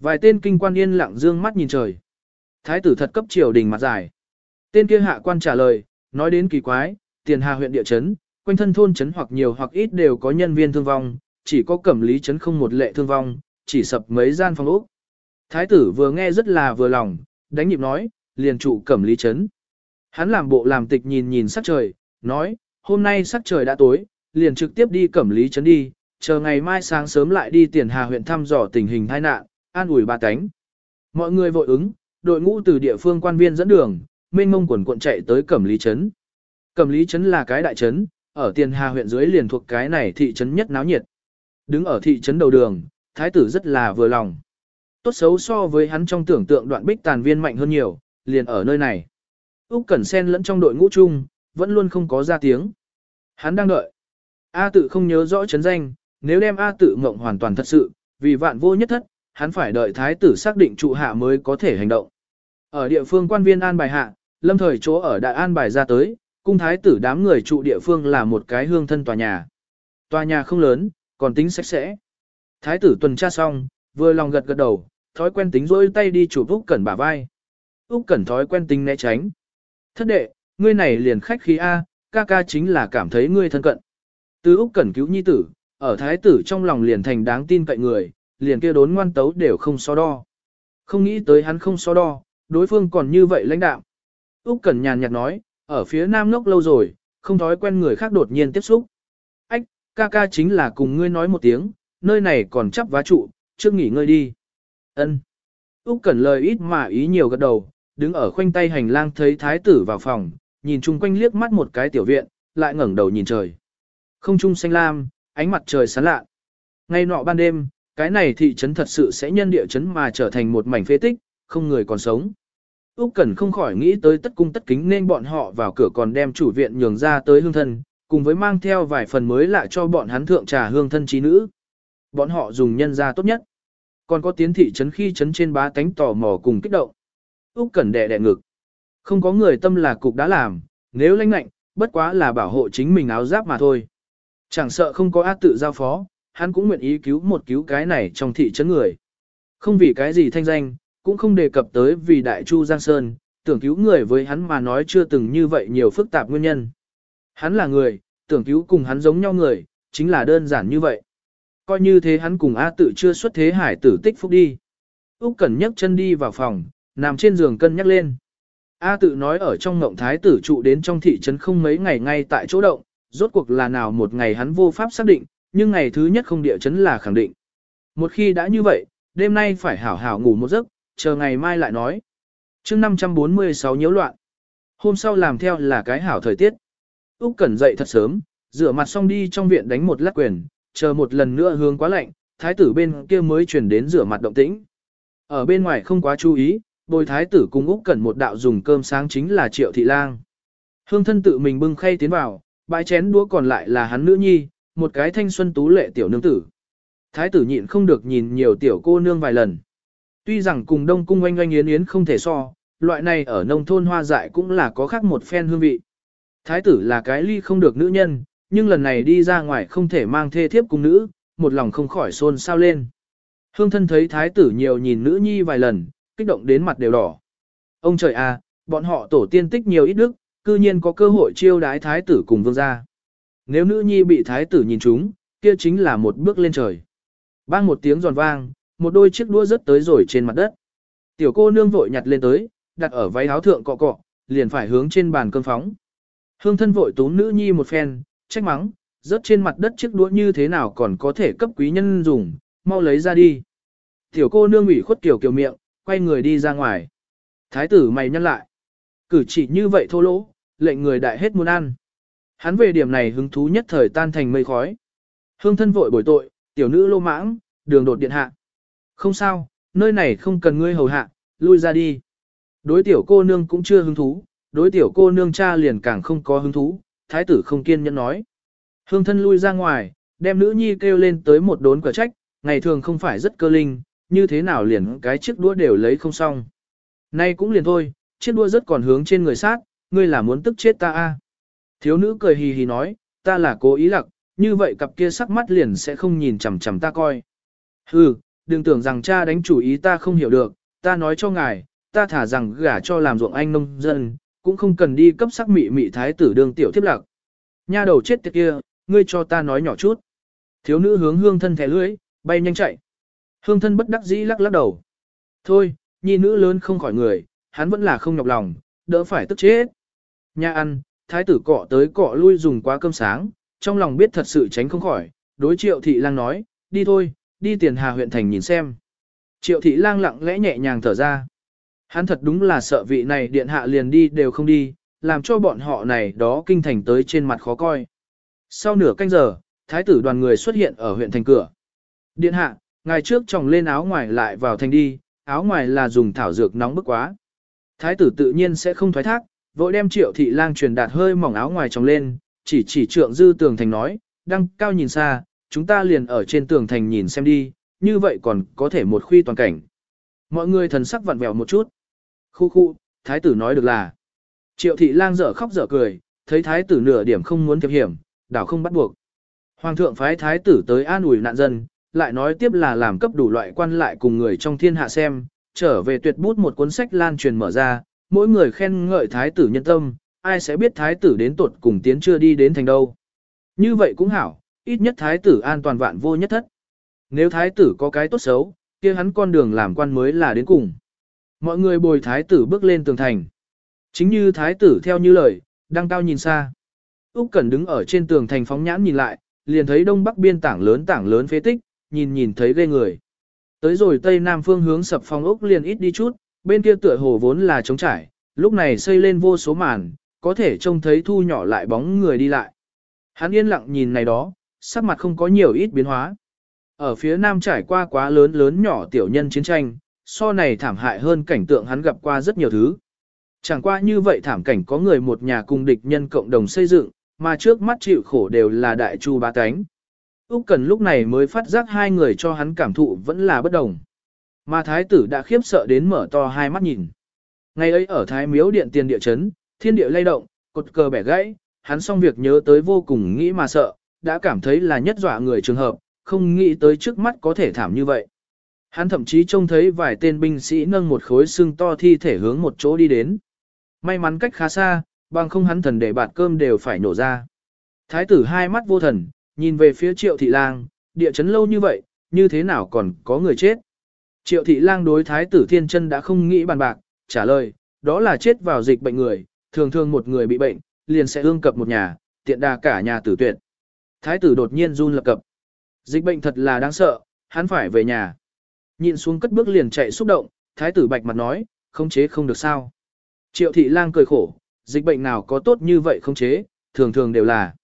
Vài tên kinh quan yên lặng dương mắt nhìn trời. Thái tử thật cấp triều đình mặt dài. Tên kia hạ quan trả lời, nói đến kỳ quái, tiền hà huyện địa chấn, quanh thân thôn chấn hoặc nhiều hoặc ít đều có nhân viên thương vong, chỉ có cẩm lý chấn không một lệ thương vong, chỉ sập mấy gian phòng ốc. Thái tử vừa nghe rất là vừa lòng, đánh nhịp nói, liền trụ cẩm lý chấn. Hắn làm bộ làm tịch nhìn nhìn sắc trời, nói, hôm nay sắc trời đã tối, liền trực tiếp đi cẩm lý chấn đi, chờ ngày mai sáng sớm lại đi tiền hà huyện thăm dò tình hình tai nạn, an ủi ba cánh. Mọi người vội ứng, đội ngũ từ địa phương quan viên dẫn đường, mênh mông quần cuộn chạy tới cẩm lý chấn. Cẩm lý chấn là cái đại chấn, ở tiền hà huyện dưới liền thuộc cái này thị trấn nhất náo nhiệt. Đứng ở thị trấn đầu đường, thái tử rất là vừa lòng. Tốt xấu so với hắn trong tưởng tượng đoạn bích tàn viên mạnh hơn nhiều, liền ở nơi này. Úc Cẩn Sen lẫn trong đội ngũ chung, vẫn luôn không có ra tiếng. Hắn đang đợi. A tự không nhớ rõ chấn danh, nếu đem A tự mộng hoàn toàn thật sự, vì vạn vô nhất thất, hắn phải đợi thái tử xác định trụ hạ mới có thể hành động. Ở địa phương quan viên an bài hạ, lâm thời chỗ ở đại an bài ra tới, cung thái tử đám người trụ địa phương là một cái hương thân tòa nhà. Tòa nhà không lớn, còn tính sạch sẽ. Thái tử tuần tra xong, vừa lòng gật gật đầu, thói quen tính rỗi tay đi chụp Úc Cẩn bả vai. Úc Cẩn thói quen tính né tránh. Thất đệ, ngươi này liền khách khí A, ca ca chính là cảm thấy ngươi thân cận. Từ Úc Cẩn cứu nhi tử, ở thái tử trong lòng liền thành đáng tin cậy người, liền kia đốn ngoan tấu đều không so đo. Không nghĩ tới hắn không so đo, đối phương còn như vậy lãnh đạo. Úc Cẩn nhàn nhạt nói, ở phía nam ngốc lâu rồi, không thói quen người khác đột nhiên tiếp xúc. Ách, ca ca chính là cùng ngươi nói một tiếng, nơi này còn chắp vá trụ, trước nghỉ ngơi đi. Ân. Úc Cẩn lời ít mà ý nhiều gật đầu, đứng ở khoanh tay hành lang thấy thái tử vào phòng, nhìn chung quanh liếc mắt một cái tiểu viện, lại ngẩng đầu nhìn trời. Không trung xanh lam, ánh mặt trời sáng lạ. Ngay nọ ban đêm, cái này thị trấn thật sự sẽ nhân địa chấn mà trở thành một mảnh phế tích, không người còn sống. Úc Cẩn không khỏi nghĩ tới tất cung tất kính nên bọn họ vào cửa còn đem chủ viện nhường ra tới hương thân, cùng với mang theo vài phần mới lạ cho bọn hắn thượng trà hương thân trí nữ. Bọn họ dùng nhân ra tốt nhất. Còn có tiến thị trấn khi trấn trên bá tánh tò mò cùng kích động. Úc Cẩn đè đè ngực. Không có người tâm là cục đã làm, nếu lãnh lạnh, bất quá là bảo hộ chính mình áo giáp mà thôi. Chẳng sợ không có ác tự giao phó, hắn cũng nguyện ý cứu một cứu cái này trong thị trấn người. Không vì cái gì thanh danh, cũng không đề cập tới vì đại chu Giang Sơn, tưởng cứu người với hắn mà nói chưa từng như vậy nhiều phức tạp nguyên nhân. Hắn là người, tưởng cứu cùng hắn giống nhau người, chính là đơn giản như vậy. Coi như thế hắn cùng A tự chưa xuất thế hải tử tích phúc đi. Úc Cẩn nhấc chân đi vào phòng, nằm trên giường cân nhắc lên. A tự nói ở trong ngộng thái tử trụ đến trong thị trấn không mấy ngày ngay tại chỗ động, rốt cuộc là nào một ngày hắn vô pháp xác định, nhưng ngày thứ nhất không địa chấn là khẳng định. Một khi đã như vậy, đêm nay phải hảo hảo ngủ một giấc, chờ ngày mai lại nói. chương 546 nhiễu loạn. Hôm sau làm theo là cái hảo thời tiết. Úc Cẩn dậy thật sớm, rửa mặt xong đi trong viện đánh một lát quyền, chờ một lần nữa hướng quá lạnh, thái tử bên kia mới chuyển đến rửa mặt động tĩnh. Ở bên ngoài không quá chú ý, bồi thái tử cùng Úc Cẩn một đạo dùng cơm sáng chính là Triệu Thị Lang. Hương thân tự mình bưng khay tiến vào, bãi chén đũa còn lại là hắn nữ nhi, một cái thanh xuân tú lệ tiểu nương tử. Thái tử nhịn không được nhìn nhiều tiểu cô nương vài lần. Tuy rằng cùng đông cung oanh oanh yến yến không thể so, loại này ở nông thôn hoa dại cũng là có khác một phen hương vị. Thái tử là cái ly không được nữ nhân, nhưng lần này đi ra ngoài không thể mang thê thiếp cùng nữ, một lòng không khỏi xôn xao lên. Hương thân thấy thái tử nhiều nhìn nữ nhi vài lần, kích động đến mặt đều đỏ. Ông trời à, bọn họ tổ tiên tích nhiều ít đức, cư nhiên có cơ hội chiêu đái thái tử cùng vương gia. Nếu nữ nhi bị thái tử nhìn trúng, kia chính là một bước lên trời. Bang một tiếng giòn vang, một đôi chiếc đũa rớt tới rồi trên mặt đất. Tiểu cô nương vội nhặt lên tới, đặt ở váy áo thượng cọ cọ, liền phải hướng trên bàn cơm phóng. Hương thân vội túm nữ nhi một phen, trách mắng, rớt trên mặt đất chiếc đũa như thế nào còn có thể cấp quý nhân dùng, mau lấy ra đi. Tiểu cô nương ủy khuất kiểu kiểu miệng, quay người đi ra ngoài. Thái tử mày nhăn lại. Cử chỉ như vậy thô lỗ, lệnh người đại hết muốn ăn. Hắn về điểm này hứng thú nhất thời tan thành mây khói. Hương thân vội bồi tội, tiểu nữ lô mãng, đường đột điện hạ. Không sao, nơi này không cần ngươi hầu hạ, lui ra đi. Đối tiểu cô nương cũng chưa hứng thú, đối tiểu cô nương cha liền càng không có hứng thú, thái tử không kiên nhẫn nói. Hương thân lui ra ngoài, đem nữ nhi kêu lên tới một đốn quả trách, ngày thường không phải rất cơ linh, như thế nào liền cái chiếc đũa đều lấy không xong. Nay cũng liền thôi, chiếc đũa rất còn hướng trên người sát, ngươi là muốn tức chết ta a? Thiếu nữ cười hì hì nói, ta là cố ý lặc, như vậy cặp kia sắc mắt liền sẽ không nhìn chằm chằm ta coi. Hừ, đừng tưởng rằng cha đánh chủ ý ta không hiểu được, ta nói cho ngài, ta thả rằng gả cho làm ruộng anh nông dân, cũng không cần đi cấp sắc mị mị thái tử đương tiểu thiếp lạc. Nha đầu chết tiệt kia, ngươi cho ta nói nhỏ chút. Thiếu nữ hướng hương thân thẻ lưỡi, bay nhanh chạy. Hương thân bất đắc dĩ lắc lắc đầu. Thôi, nhi nữ lớn không khỏi người, hắn vẫn là không nhọc lòng, đỡ phải tức chết. Nha ăn, thái tử cọ tới cọ lui dùng quá cơm sáng, trong lòng biết thật sự tránh không khỏi, đối triệu thị lang nói, đi thôi, đi tiền hà huyện thành nhìn xem. Triệu thị lang lặng lẽ nhẹ nhàng thở ra. Hắn thật đúng là sợ vị này điện hạ liền đi đều không đi, làm cho bọn họ này đó kinh thành tới trên mặt khó coi. Sau nửa canh giờ, thái tử đoàn người xuất hiện ở huyện thành cửa, Điện hạ, ngày trước tròng lên áo ngoài lại vào thành đi, áo ngoài là dùng thảo dược nóng bức quá. Thái tử tự nhiên sẽ không thoái thác, vội đem triệu thị lang truyền đạt hơi mỏng áo ngoài tròng lên, chỉ chỉ trượng dư tường thành nói, đăng cao nhìn xa, chúng ta liền ở trên tường thành nhìn xem đi, như vậy còn có thể một khuy toàn cảnh. Mọi người thần sắc vặn vẹo một chút. Khu khu, thái tử nói được là. Triệu thị lang dở khóc dở cười, thấy thái tử nửa điểm không muốn thiệp hiểm, đảo không bắt buộc. Hoàng thượng phái thái tử tới an ủi nạn dân, lại nói tiếp là làm cấp đủ loại quan lại cùng người trong thiên hạ xem, trở về tuyệt bút một cuốn sách lan truyền mở ra, mỗi người khen ngợi thái tử nhân tâm, ai sẽ biết thái tử đến tuột cùng tiến chưa đi đến thành đâu. Như vậy cũng hảo, ít nhất thái tử an toàn vạn vô nhất thất. Nếu thái tử có cái tốt xấu, kia hắn con đường làm quan mới là đến cùng. Mọi người bồi thái tử bước lên tường thành. Chính như thái tử theo như lời, đang cao nhìn xa. Úc Cẩn đứng ở trên tường thành phóng nhãn nhìn lại, liền thấy đông bắc biên tảng lớn tảng lớn phế tích, nhìn nhìn thấy ghê người. Tới rồi tây nam phương hướng sập phong ốc liền ít đi chút, bên kia tựa hồ vốn là trống trải, lúc này xây lên vô số màn, có thể trông thấy thu nhỏ lại bóng người đi lại. Hắn yên lặng nhìn này đó, sắc mặt không có nhiều ít biến hóa. Ở phía nam trải qua quá lớn lớn nhỏ tiểu nhân chiến tranh, so này thảm hại hơn cảnh tượng hắn gặp qua rất nhiều thứ. Chẳng qua như vậy thảm cảnh có người một nhà cùng địch nhân cộng đồng xây dựng, mà trước mắt chịu khổ đều là đại chu ba cánh. Úc Cần lúc này mới phát giác hai người cho hắn cảm thụ vẫn là bất đồng. Mà thái tử đã khiếp sợ đến mở to hai mắt nhìn. Ngày ấy ở thái miếu điện tiền địa chấn, thiên địa lay động, cột cờ bẻ gãy, hắn xong việc nhớ tới vô cùng nghĩ mà sợ, đã cảm thấy là nhất dọa người trường hợp, không nghĩ tới trước mắt có thể thảm như vậy. Hắn thậm chí trông thấy vài tên binh sĩ nâng một khối xương to thi thể hướng một chỗ đi đến. May mắn cách khá xa, bằng không hắn thần để bạt cơm đều phải nổ ra. Thái tử hai mắt vô thần, nhìn về phía triệu thị lang, địa chấn lâu như vậy, như thế nào còn có người chết. Triệu thị lang đối thái tử thiên chân đã không nghĩ bàn bạc, trả lời, đó là chết vào dịch bệnh người, thường thường một người bị bệnh, liền sẽ ương cập một nhà, tiện đà cả nhà tử tuyệt. Thái tử đột nhiên run lập cập. Dịch bệnh thật là đáng sợ, hắn phải về nhà. Nhìn xuống cất bước liền chạy xúc động, thái tử bạch mặt nói, không chế không được sao. Triệu thị lang cười khổ, dịch bệnh nào có tốt như vậy không chế, thường thường đều là.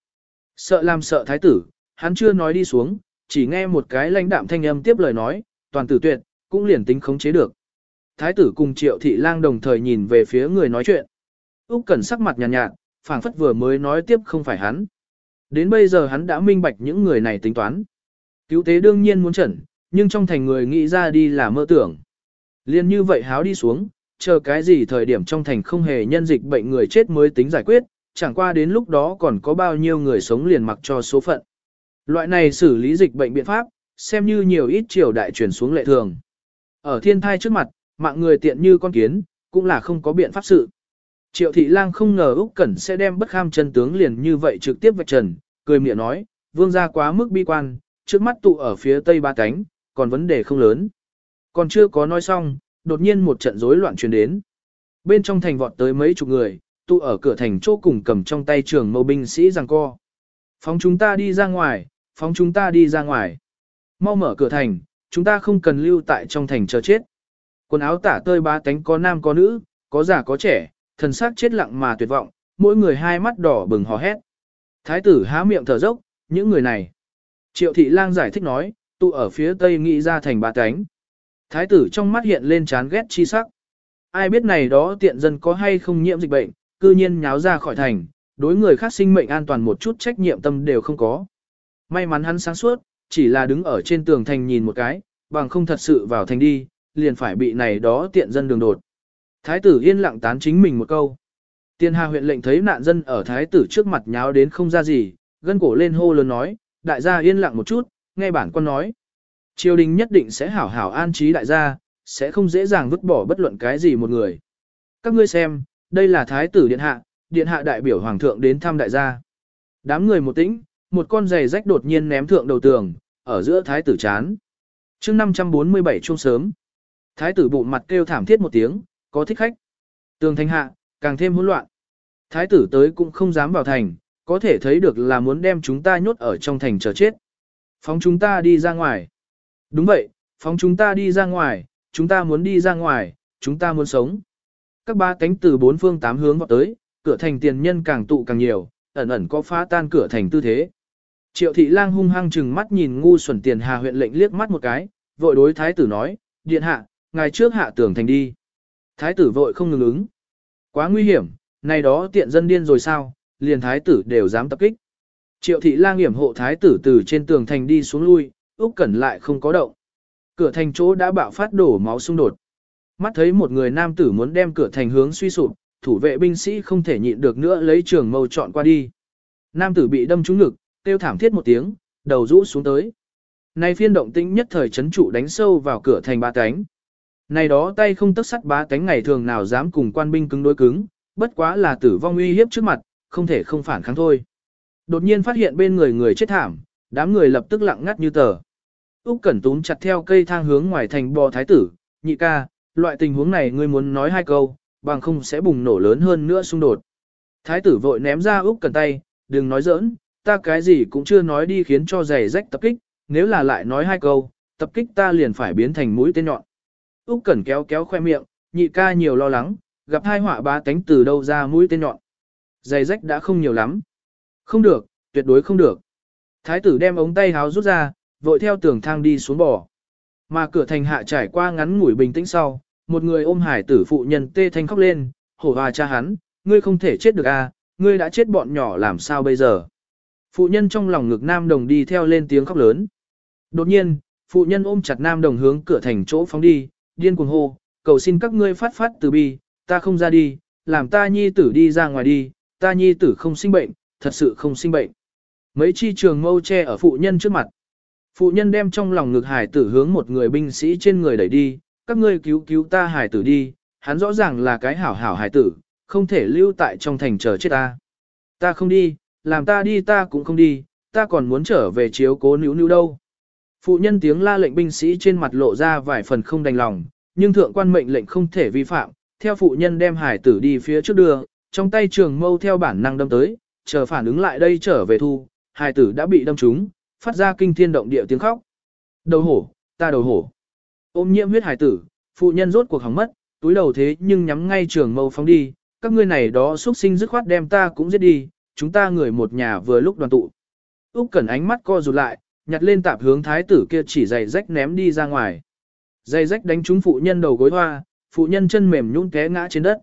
Sợ làm sợ thái tử, hắn chưa nói đi xuống, chỉ nghe một cái lãnh đạm thanh âm tiếp lời nói, toàn tử tuyệt, cũng liền tính khống chế được. Thái tử cùng triệu thị lang đồng thời nhìn về phía người nói chuyện. Úc Cẩn sắc mặt nhàn nhạt, nhạt phảng phất vừa mới nói tiếp không phải hắn. Đến bây giờ hắn đã minh bạch những người này tính toán. Cứu tế đương nhiên muốn chẩn, nhưng trong thành người nghĩ ra đi là mơ tưởng. Liên như vậy háo đi xuống, chờ cái gì thời điểm trong thành không hề nhân dịch bệnh người chết mới tính giải quyết, chẳng qua đến lúc đó còn có bao nhiêu người sống liền mặc cho số phận. Loại này xử lý dịch bệnh biện pháp, xem như nhiều ít triều đại truyền xuống lệ thường. Ở thiên thai trước mặt, mạng người tiện như con kiến, cũng là không có biện pháp sự. Triệu thị lang không ngờ Úc Cẩn sẽ đem bất kham chân tướng liền như vậy trực tiếp vạch trần, cười miệng nói, vương gia quá mức bi quan, trước mắt tụ ở phía tây ba cánh, còn vấn đề không lớn. Còn chưa có nói xong, đột nhiên một trận rối loạn truyền đến. Bên trong thành vọt tới mấy chục người, tụ ở cửa thành chỗ cùng cầm trong tay trường mâu binh sĩ giằng co. Phóng chúng ta đi ra ngoài, phóng chúng ta đi ra ngoài. Mau mở cửa thành, chúng ta không cần lưu tại trong thành chờ chết. Quần áo tả tơi ba tánh có nam có nữ, có già có trẻ, thần sắc chết lặng mà tuyệt vọng, mỗi người hai mắt đỏ bừng hò hét. Thái tử há miệng thở dốc, những người này. Triệu thị lang giải thích nói, tụ ở phía tây nghĩ ra thành ba cánh. Thái tử trong mắt hiện lên chán ghét chi sắc. Ai biết này đó tiện dân có hay không nhiễm dịch bệnh, cư nhiên nháo ra khỏi thành, đối người khác sinh mệnh an toàn một chút trách nhiệm tâm đều không có. May mắn hắn sáng suốt, chỉ là đứng ở trên tường thành nhìn một cái, bằng không thật sự vào thành đi, liền phải bị này đó tiện dân đường đột. Thái tử yên lặng tán chính mình một câu. Tiên Hà huyện lệnh thấy nạn dân ở thái tử trước mặt nháo đến không ra gì, gân cổ lên hô lớn nói, đại gia yên lặng một chút, nghe bản quan nói. Triều đình nhất định sẽ hảo hảo an trí đại gia, sẽ không dễ dàng vứt bỏ bất luận cái gì một người. Các ngươi xem, đây là thái tử điện hạ, điện hạ đại biểu hoàng thượng đến thăm đại gia. Đám người một tĩnh, một con giày rách đột nhiên ném thượng đầu tường, ở giữa thái tử chán. chương 547 chuông sớm. Thái tử bụng mặt kêu thảm thiết một tiếng, có thích khách. Tường thành hạ, càng thêm hỗn loạn. Thái tử tới cũng không dám vào thành, có thể thấy được là muốn đem chúng ta nhốt ở trong thành chờ chết. Phóng chúng ta đi ra ngoài. Đúng vậy, phóng chúng ta đi ra ngoài, chúng ta muốn đi ra ngoài, chúng ta muốn sống. Các ba cánh từ bốn phương tám hướng vào tới, cửa thành tiền nhân càng tụ càng nhiều, ẩn ẩn có phá tan cửa thành tư thế. Triệu thị lang hung hăng chừng mắt nhìn ngu xuẩn tiền hà huyện lệnh liếc mắt một cái, vội đối thái tử nói, điện hạ, ngài trước hạ tưởng thành đi. Thái tử vội không ngừng ứng. Quá nguy hiểm, này đó tiện dân điên rồi sao, liền thái tử đều dám tập kích. Triệu thị lang hiểm hộ thái tử từ trên tường thành đi xuống lui, Úc Cẩn lại không có động. Cửa thành chỗ đã bạo phát đổ máu xung đột. Mắt thấy một người nam tử muốn đem cửa thành hướng suy sụp, thủ vệ binh sĩ không thể nhịn được nữa lấy trường mâu chọn qua đi. Nam tử bị đâm trúng ngực, kêu thảm thiết một tiếng, đầu rũ xuống tới. Này phiên động tĩnh nhất thời chấn trụ đánh sâu vào cửa thành ba cánh. Này đó tay không tấc sắt bá cánh ngày thường nào dám cùng quan binh cứng đối cứng, bất quá là tử vong uy hiếp trước mặt, không thể không phản kháng thôi. Đột nhiên phát hiện bên người người chết thảm, đám người lập tức lặng ngắt như tờ. Úc Cẩn túm chặt theo cây thang hướng ngoài thành bò thái tử, nhị ca, loại tình huống này ngươi muốn nói hai câu, bằng không sẽ bùng nổ lớn hơn nữa xung đột. Thái tử vội ném ra Úc Cẩn tay, đừng nói giỡn, ta cái gì cũng chưa nói đi khiến cho giày rách tập kích, nếu là lại nói hai câu, tập kích ta liền phải biến thành mũi tên nhọn. Úc Cẩn kéo kéo khoe miệng, nhị ca nhiều lo lắng, gặp hai họa bá tánh từ đâu ra mũi tên nhọn. Giày rách đã không nhiều lắm. Không được, tuyệt đối không được. Thái tử đem ống tay háo rút ra, vội theo tường thang đi xuống bò. Mà cửa thành hạ trải qua ngắn ngủi bình tĩnh sau, một người ôm hải tử phụ nhân tê thanh khóc lên, hổ hòa cha hắn, ngươi không thể chết được à, ngươi đã chết bọn nhỏ làm sao bây giờ. Phụ nhân trong lòng ngực nam đồng đi theo lên tiếng khóc lớn. Đột nhiên, phụ nhân ôm chặt nam đồng hướng cửa thành chỗ phóng đi, điên cuồng hô, cầu xin các ngươi phát phát từ bi, ta không ra đi, làm ta nhi tử đi ra ngoài đi, ta nhi tử không sinh bệnh, thật sự không sinh bệnh. Mấy chi trường mâu che ở phụ nhân trước mặt. Phụ nhân đem trong lòng ngực hải tử hướng một người binh sĩ trên người đẩy đi, các ngươi cứu cứu ta hải tử đi, hắn rõ ràng là cái hảo hảo hải tử, không thể lưu tại trong thành chờ chết ta. Ta không đi, làm ta đi ta cũng không đi, ta còn muốn trở về chiếu cố níu níu đâu. Phụ nhân tiếng la lệnh binh sĩ trên mặt lộ ra vài phần không đành lòng, nhưng thượng quan mệnh lệnh không thể vi phạm, theo phụ nhân đem hải tử đi phía trước đưa, trong tay trường mâu theo bản năng đâm tới, chờ phản ứng lại đây trở về thu, hài tử đã bị đâm trúng, phát ra kinh thiên động địa tiếng khóc. Đầu hổ, ta đầu hổ. Ôm nhiễm huyết hài tử, phụ nhân rốt cuộc hỏng mất, túi đầu thế nhưng nhắm ngay trường mâu phóng đi, các ngươi này đó xuất sinh dứt khoát đem ta cũng giết đi, chúng ta người một nhà vừa lúc đoàn tụ. Úc Cẩn ánh mắt co rụt lại, nhặt lên tạp hướng thái tử kia chỉ giày rách ném đi ra ngoài. Giày rách đánh trúng phụ nhân đầu gối hoa, phụ nhân chân mềm nhũn té ngã trên đất.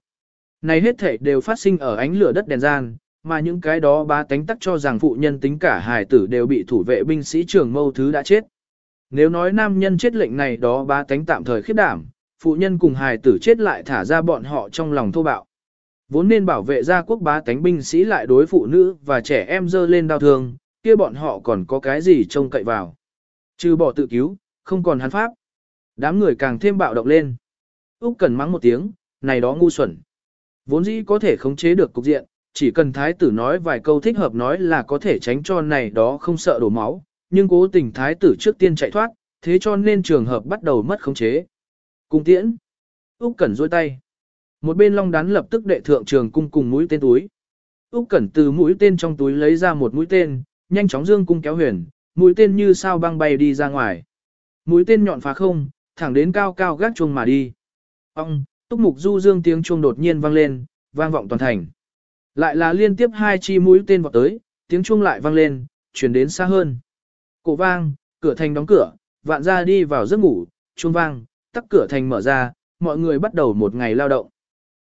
Này hết thảy đều phát sinh ở ánh lửa đất đèn gian, mà những cái đó ba tánh tắc cho rằng phụ nhân tính cả hài tử đều bị thủ vệ binh sĩ trưởng mâu thứ đã chết. Nếu nói nam nhân chết lệnh này đó ba tánh tạm thời khiếp đảm, phụ nhân cùng hài tử chết lại thả ra bọn họ trong lòng thô bạo. Vốn nên bảo vệ gia quốc bá tánh binh sĩ lại đối phụ nữ và trẻ em dơ lên đau thương, kia bọn họ còn có cái gì trông cậy vào. Trừ bỏ tự cứu, không còn hắn pháp. Đám người càng thêm bạo động lên. Úc cần mắng một tiếng, này đó ngu xuẩn. Vốn dĩ có thể khống chế được cục diện, chỉ cần thái tử nói vài câu thích hợp nói là có thể tránh cho này đó không sợ đổ máu, nhưng cố tình thái tử trước tiên chạy thoát, thế cho nên trường hợp bắt đầu mất khống chế. Cung tiễn. Úc Cẩn duỗi tay. Một bên long đán lập tức đệ thượng trường cung cùng mũi tên túi. Úc Cẩn từ mũi tên trong túi lấy ra một mũi tên, nhanh chóng dương cung kéo huyền, mũi tên như sao băng bay đi ra ngoài. Mũi tên nhọn phá không, thẳng đến cao cao gác chuông mà đi. Ông, túc mục du dương tiếng chuông đột nhiên vang lên, vang vọng toàn thành. Lại là liên tiếp hai chi mũi tên vọt tới, tiếng chuông lại vang lên, truyền đến xa hơn. Cổ vang, cửa thành đóng cửa, vạn gia đi vào giấc ngủ, chuông vang, tắt cửa thành mở ra, mọi người bắt đầu một ngày lao động.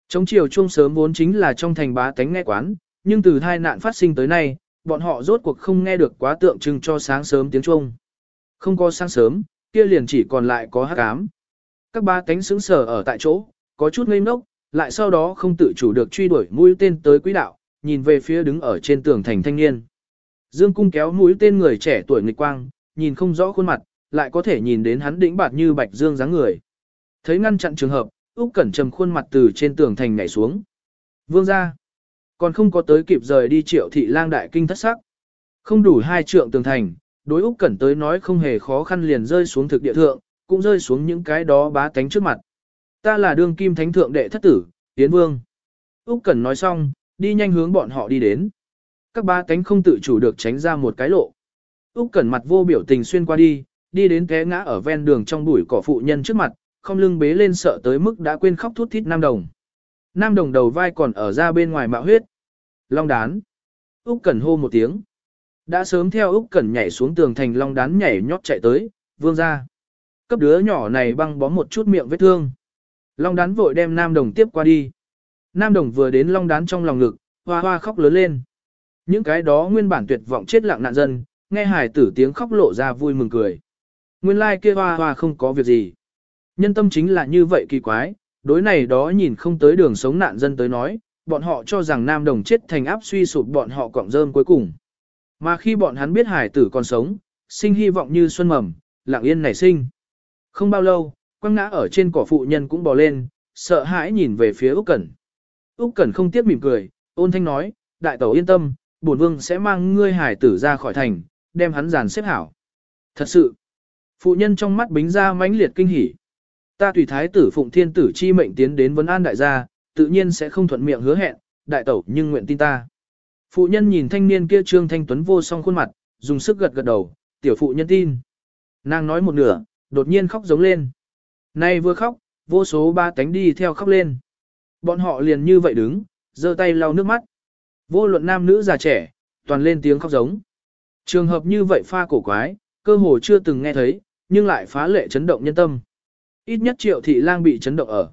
Chống chiều chuông sớm vốn chính là trong thành bá tánh nghe quán, nhưng từ hai nạn phát sinh tới nay, bọn họ rốt cuộc không nghe được quá tượng trưng cho sáng sớm tiếng chuông. Không có sáng sớm, kia liền chỉ còn lại có hắc ám. Các ba tánh sững sờ ở tại chỗ, có chút ngây ngốc, lại sau đó không tự chủ được truy đuổi mũi tên tới quỹ đạo, nhìn về phía đứng ở trên tường thành thanh niên. Dương cung kéo mũi tên người trẻ tuổi nghịch quang, nhìn không rõ khuôn mặt, lại có thể nhìn đến hắn đĩnh bạt như bạch dương dáng người. Thấy ngăn chặn trường hợp, Úc Cẩn trầm khuôn mặt từ trên tường thành nhảy xuống. Vương gia, còn không có tới kịp rời đi Triệu thị lang đại kinh thất sắc. Không đủ hai trượng tường thành, đối Úc Cẩn tới nói không hề khó khăn liền rơi xuống thực địa thượng, cũng rơi xuống những cái đó bá tánh trước mặt. Ta là đương kim thánh thượng đệ thất tử, Yến Vương. Úc Cẩn nói xong, đi nhanh hướng bọn họ đi đến. Các ba cánh không tự chủ được tránh ra một cái lộ. Úc Cẩn mặt vô biểu tình xuyên qua đi, đi đến té ngã ở ven đường trong bụi cỏ phụ nhân trước mặt, không lưng bế lên sợ tới mức đã quên khóc thút thít Nam Đồng. Nam Đồng đầu vai còn ở ra bên ngoài mạo huyết. Long đán. Úc Cẩn hô một tiếng. Đã sớm theo Úc Cẩn nhảy xuống tường thành long đán nhảy nhót chạy tới, vương ra. Cấp đứa nhỏ này băng bó một chút miệng vết thương. Long đán vội đem Nam Đồng tiếp qua đi. Nam Đồng vừa đến long đán trong lòng ngực, hoa hoa khóc lớn lên. Những cái đó nguyên bản tuyệt vọng chết lặng nạn dân, nghe Hải tử tiếng khóc lộ ra vui mừng cười. Nguyên lai like kia hoa hoa không có việc gì. Nhân tâm chính là như vậy kỳ quái, đối này đó nhìn không tới đường sống nạn dân tới nói, bọn họ cho rằng Nam Đồng chết thành áp suy sụp bọn họ cọng rơm cuối cùng. Mà khi bọn hắn biết hải tử còn sống, sinh hy vọng như xuân mầm, lặng yên nảy sinh. Không bao lâu, quăng ngã ở trên cỏ phụ nhân cũng bò lên, sợ hãi nhìn về phía Úc Cẩn. Úc Cẩn không tiếc mỉm cười, ôn thanh nói, đại tẩu yên tâm, bổn vương sẽ mang ngươi hải tử ra khỏi thành, đem hắn dàn xếp hảo. Thật sự, phụ nhân trong mắt bính ra mãnh liệt kinh hỉ. Ta tùy thái tử phụng thiên tử chi mệnh tiến đến vấn an đại gia, tự nhiên sẽ không thuận miệng hứa hẹn, đại tẩu nhưng nguyện tin ta. Phụ nhân nhìn thanh niên kia trương thanh tuấn vô song khuôn mặt, dùng sức gật gật đầu, tiểu phụ nhân tin. Nàng nói một nửa, đột nhiên khóc giống lên. Nay vừa khóc, vô số ba tánh đi theo khóc lên. Bọn họ liền như vậy đứng, giơ tay lau nước mắt. Vô luận nam nữ già trẻ, toàn lên tiếng khóc giống. Trường hợp như vậy pha cổ quái, cơ hồ chưa từng nghe thấy, nhưng lại phá lệ chấn động nhân tâm. Ít nhất triệu thị lang bị chấn động ở.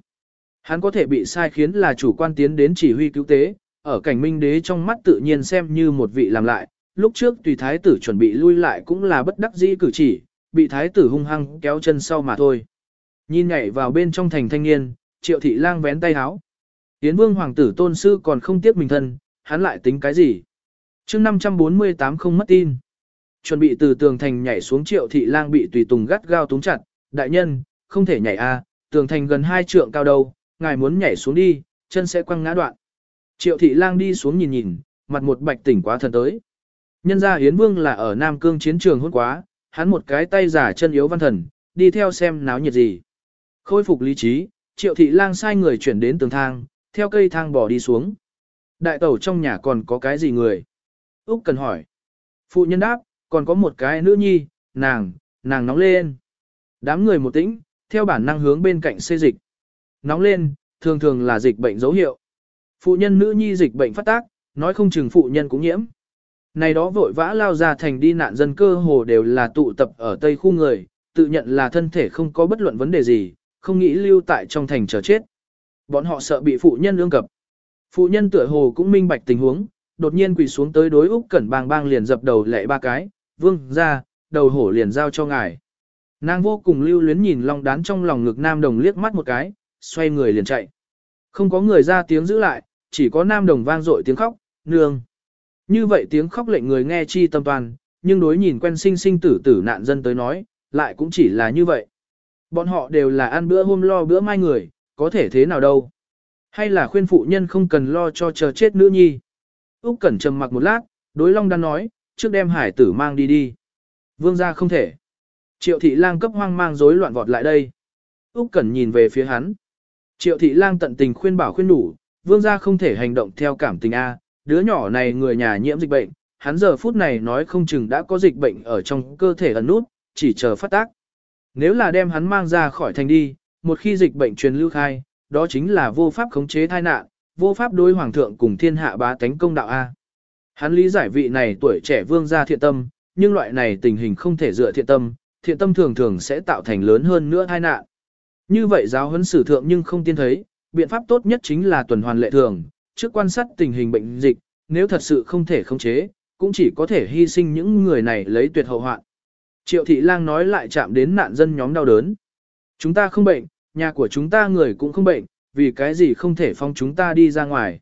Hắn có thể bị sai khiến là chủ quan tiến đến chỉ huy cứu tế, ở cảnh minh đế trong mắt tự nhiên xem như một vị làm lại, lúc trước tùy thái tử chuẩn bị lui lại cũng là bất đắc dĩ cử chỉ, bị thái tử hung hăng kéo chân sau mà thôi. Nhìn nhảy vào bên trong thành thanh niên, triệu thị lang vén tay háo. Yến vương hoàng tử tôn sư còn không tiếc mình thân, hắn lại tính cái gì? mươi 548 không mất tin. Chuẩn bị từ tường thành nhảy xuống triệu thị lang bị tùy tùng gắt gao túng chặt, đại nhân, không thể nhảy a, tường thành gần hai trượng cao đâu, ngài muốn nhảy xuống đi, chân sẽ quăng ngã đoạn. Triệu thị lang đi xuống nhìn nhìn, mặt một bạch tỉnh quá thần tới. Nhân gia Hiến Vương là ở Nam Cương chiến trường hôn quá, hắn một cái tay giả chân yếu văn thần, đi theo xem náo nhiệt gì. Khôi phục lý trí, triệu thị lang sai người chuyển đến tường thang, theo cây thang bỏ đi xuống. Đại tẩu trong nhà còn có cái gì người? Úc cần hỏi. Phụ nhân đáp, còn có một cái nữ nhi, nàng, nàng nóng lên. Đám người một tĩnh, theo bản năng hướng bên cạnh xê dịch. Nóng lên, thường thường là dịch bệnh dấu hiệu. Phụ nhân nữ nhi dịch bệnh phát tác, nói không chừng phụ nhân cũng nhiễm. Này đó vội vã lao ra thành đi nạn dân cơ hồ đều là tụ tập ở tây khu người, tự nhận là thân thể không có bất luận vấn đề gì, không nghĩ lưu tại trong thành chờ chết. Bọn họ sợ bị phụ nhân lương cập. Phụ nhân tựa hồ cũng minh bạch tình huống, đột nhiên quỳ xuống tới đối Úc Cẩn bang bang liền dập đầu lệ ba cái, vương ra, đầu hổ liền giao cho ngài. Nàng vô cùng lưu luyến nhìn long đán trong lòng ngực nam đồng liếc mắt một cái, xoay người liền chạy. Không có người ra tiếng giữ lại, chỉ có nam đồng vang dội tiếng khóc, nương. Như vậy tiếng khóc lệnh người nghe chi tâm toàn, nhưng đối nhìn quen sinh sinh tử tử nạn dân tới nói, lại cũng chỉ là như vậy. Bọn họ đều là ăn bữa hôm lo bữa mai người, có thể thế nào đâu. Hay là khuyên phụ nhân không cần lo cho chờ chết nữ nhi. Úc Cẩn trầm mặc một lát, đối Long Đan nói, trước đem hải tử mang đi đi. Vương gia không thể. Triệu thị lang cấp hoang mang rối loạn vọt lại đây. Úc Cẩn nhìn về phía hắn. Triệu thị lang tận tình khuyên bảo khuyên đủ, vương gia không thể hành động theo cảm tình A, đứa nhỏ này người nhà nhiễm dịch bệnh, hắn giờ phút này nói không chừng đã có dịch bệnh ở trong cơ thể ẩn nút, chỉ chờ phát tác. Nếu là đem hắn mang ra khỏi thành đi, một khi dịch bệnh truyền lưu khai, đó chính là vô pháp khống chế tai nạn, vô pháp đối hoàng thượng cùng thiên hạ bá tánh công đạo A. Hắn lý giải vị này tuổi trẻ vương gia thiện tâm, nhưng loại này tình hình không thể dựa thiện tâm, thiện tâm thường thường sẽ tạo thành lớn hơn nữa tai nạn. Như vậy giáo huấn sử thượng nhưng không tiên thấy, biện pháp tốt nhất chính là tuần hoàn lệ thường, trước quan sát tình hình bệnh dịch, nếu thật sự không thể khống chế, cũng chỉ có thể hy sinh những người này lấy tuyệt hậu hoạn. Triệu thị lang nói lại chạm đến nạn dân nhóm đau đớn. Chúng ta không bệnh, nhà của chúng ta người cũng không bệnh, vì cái gì không thể phong chúng ta đi ra ngoài.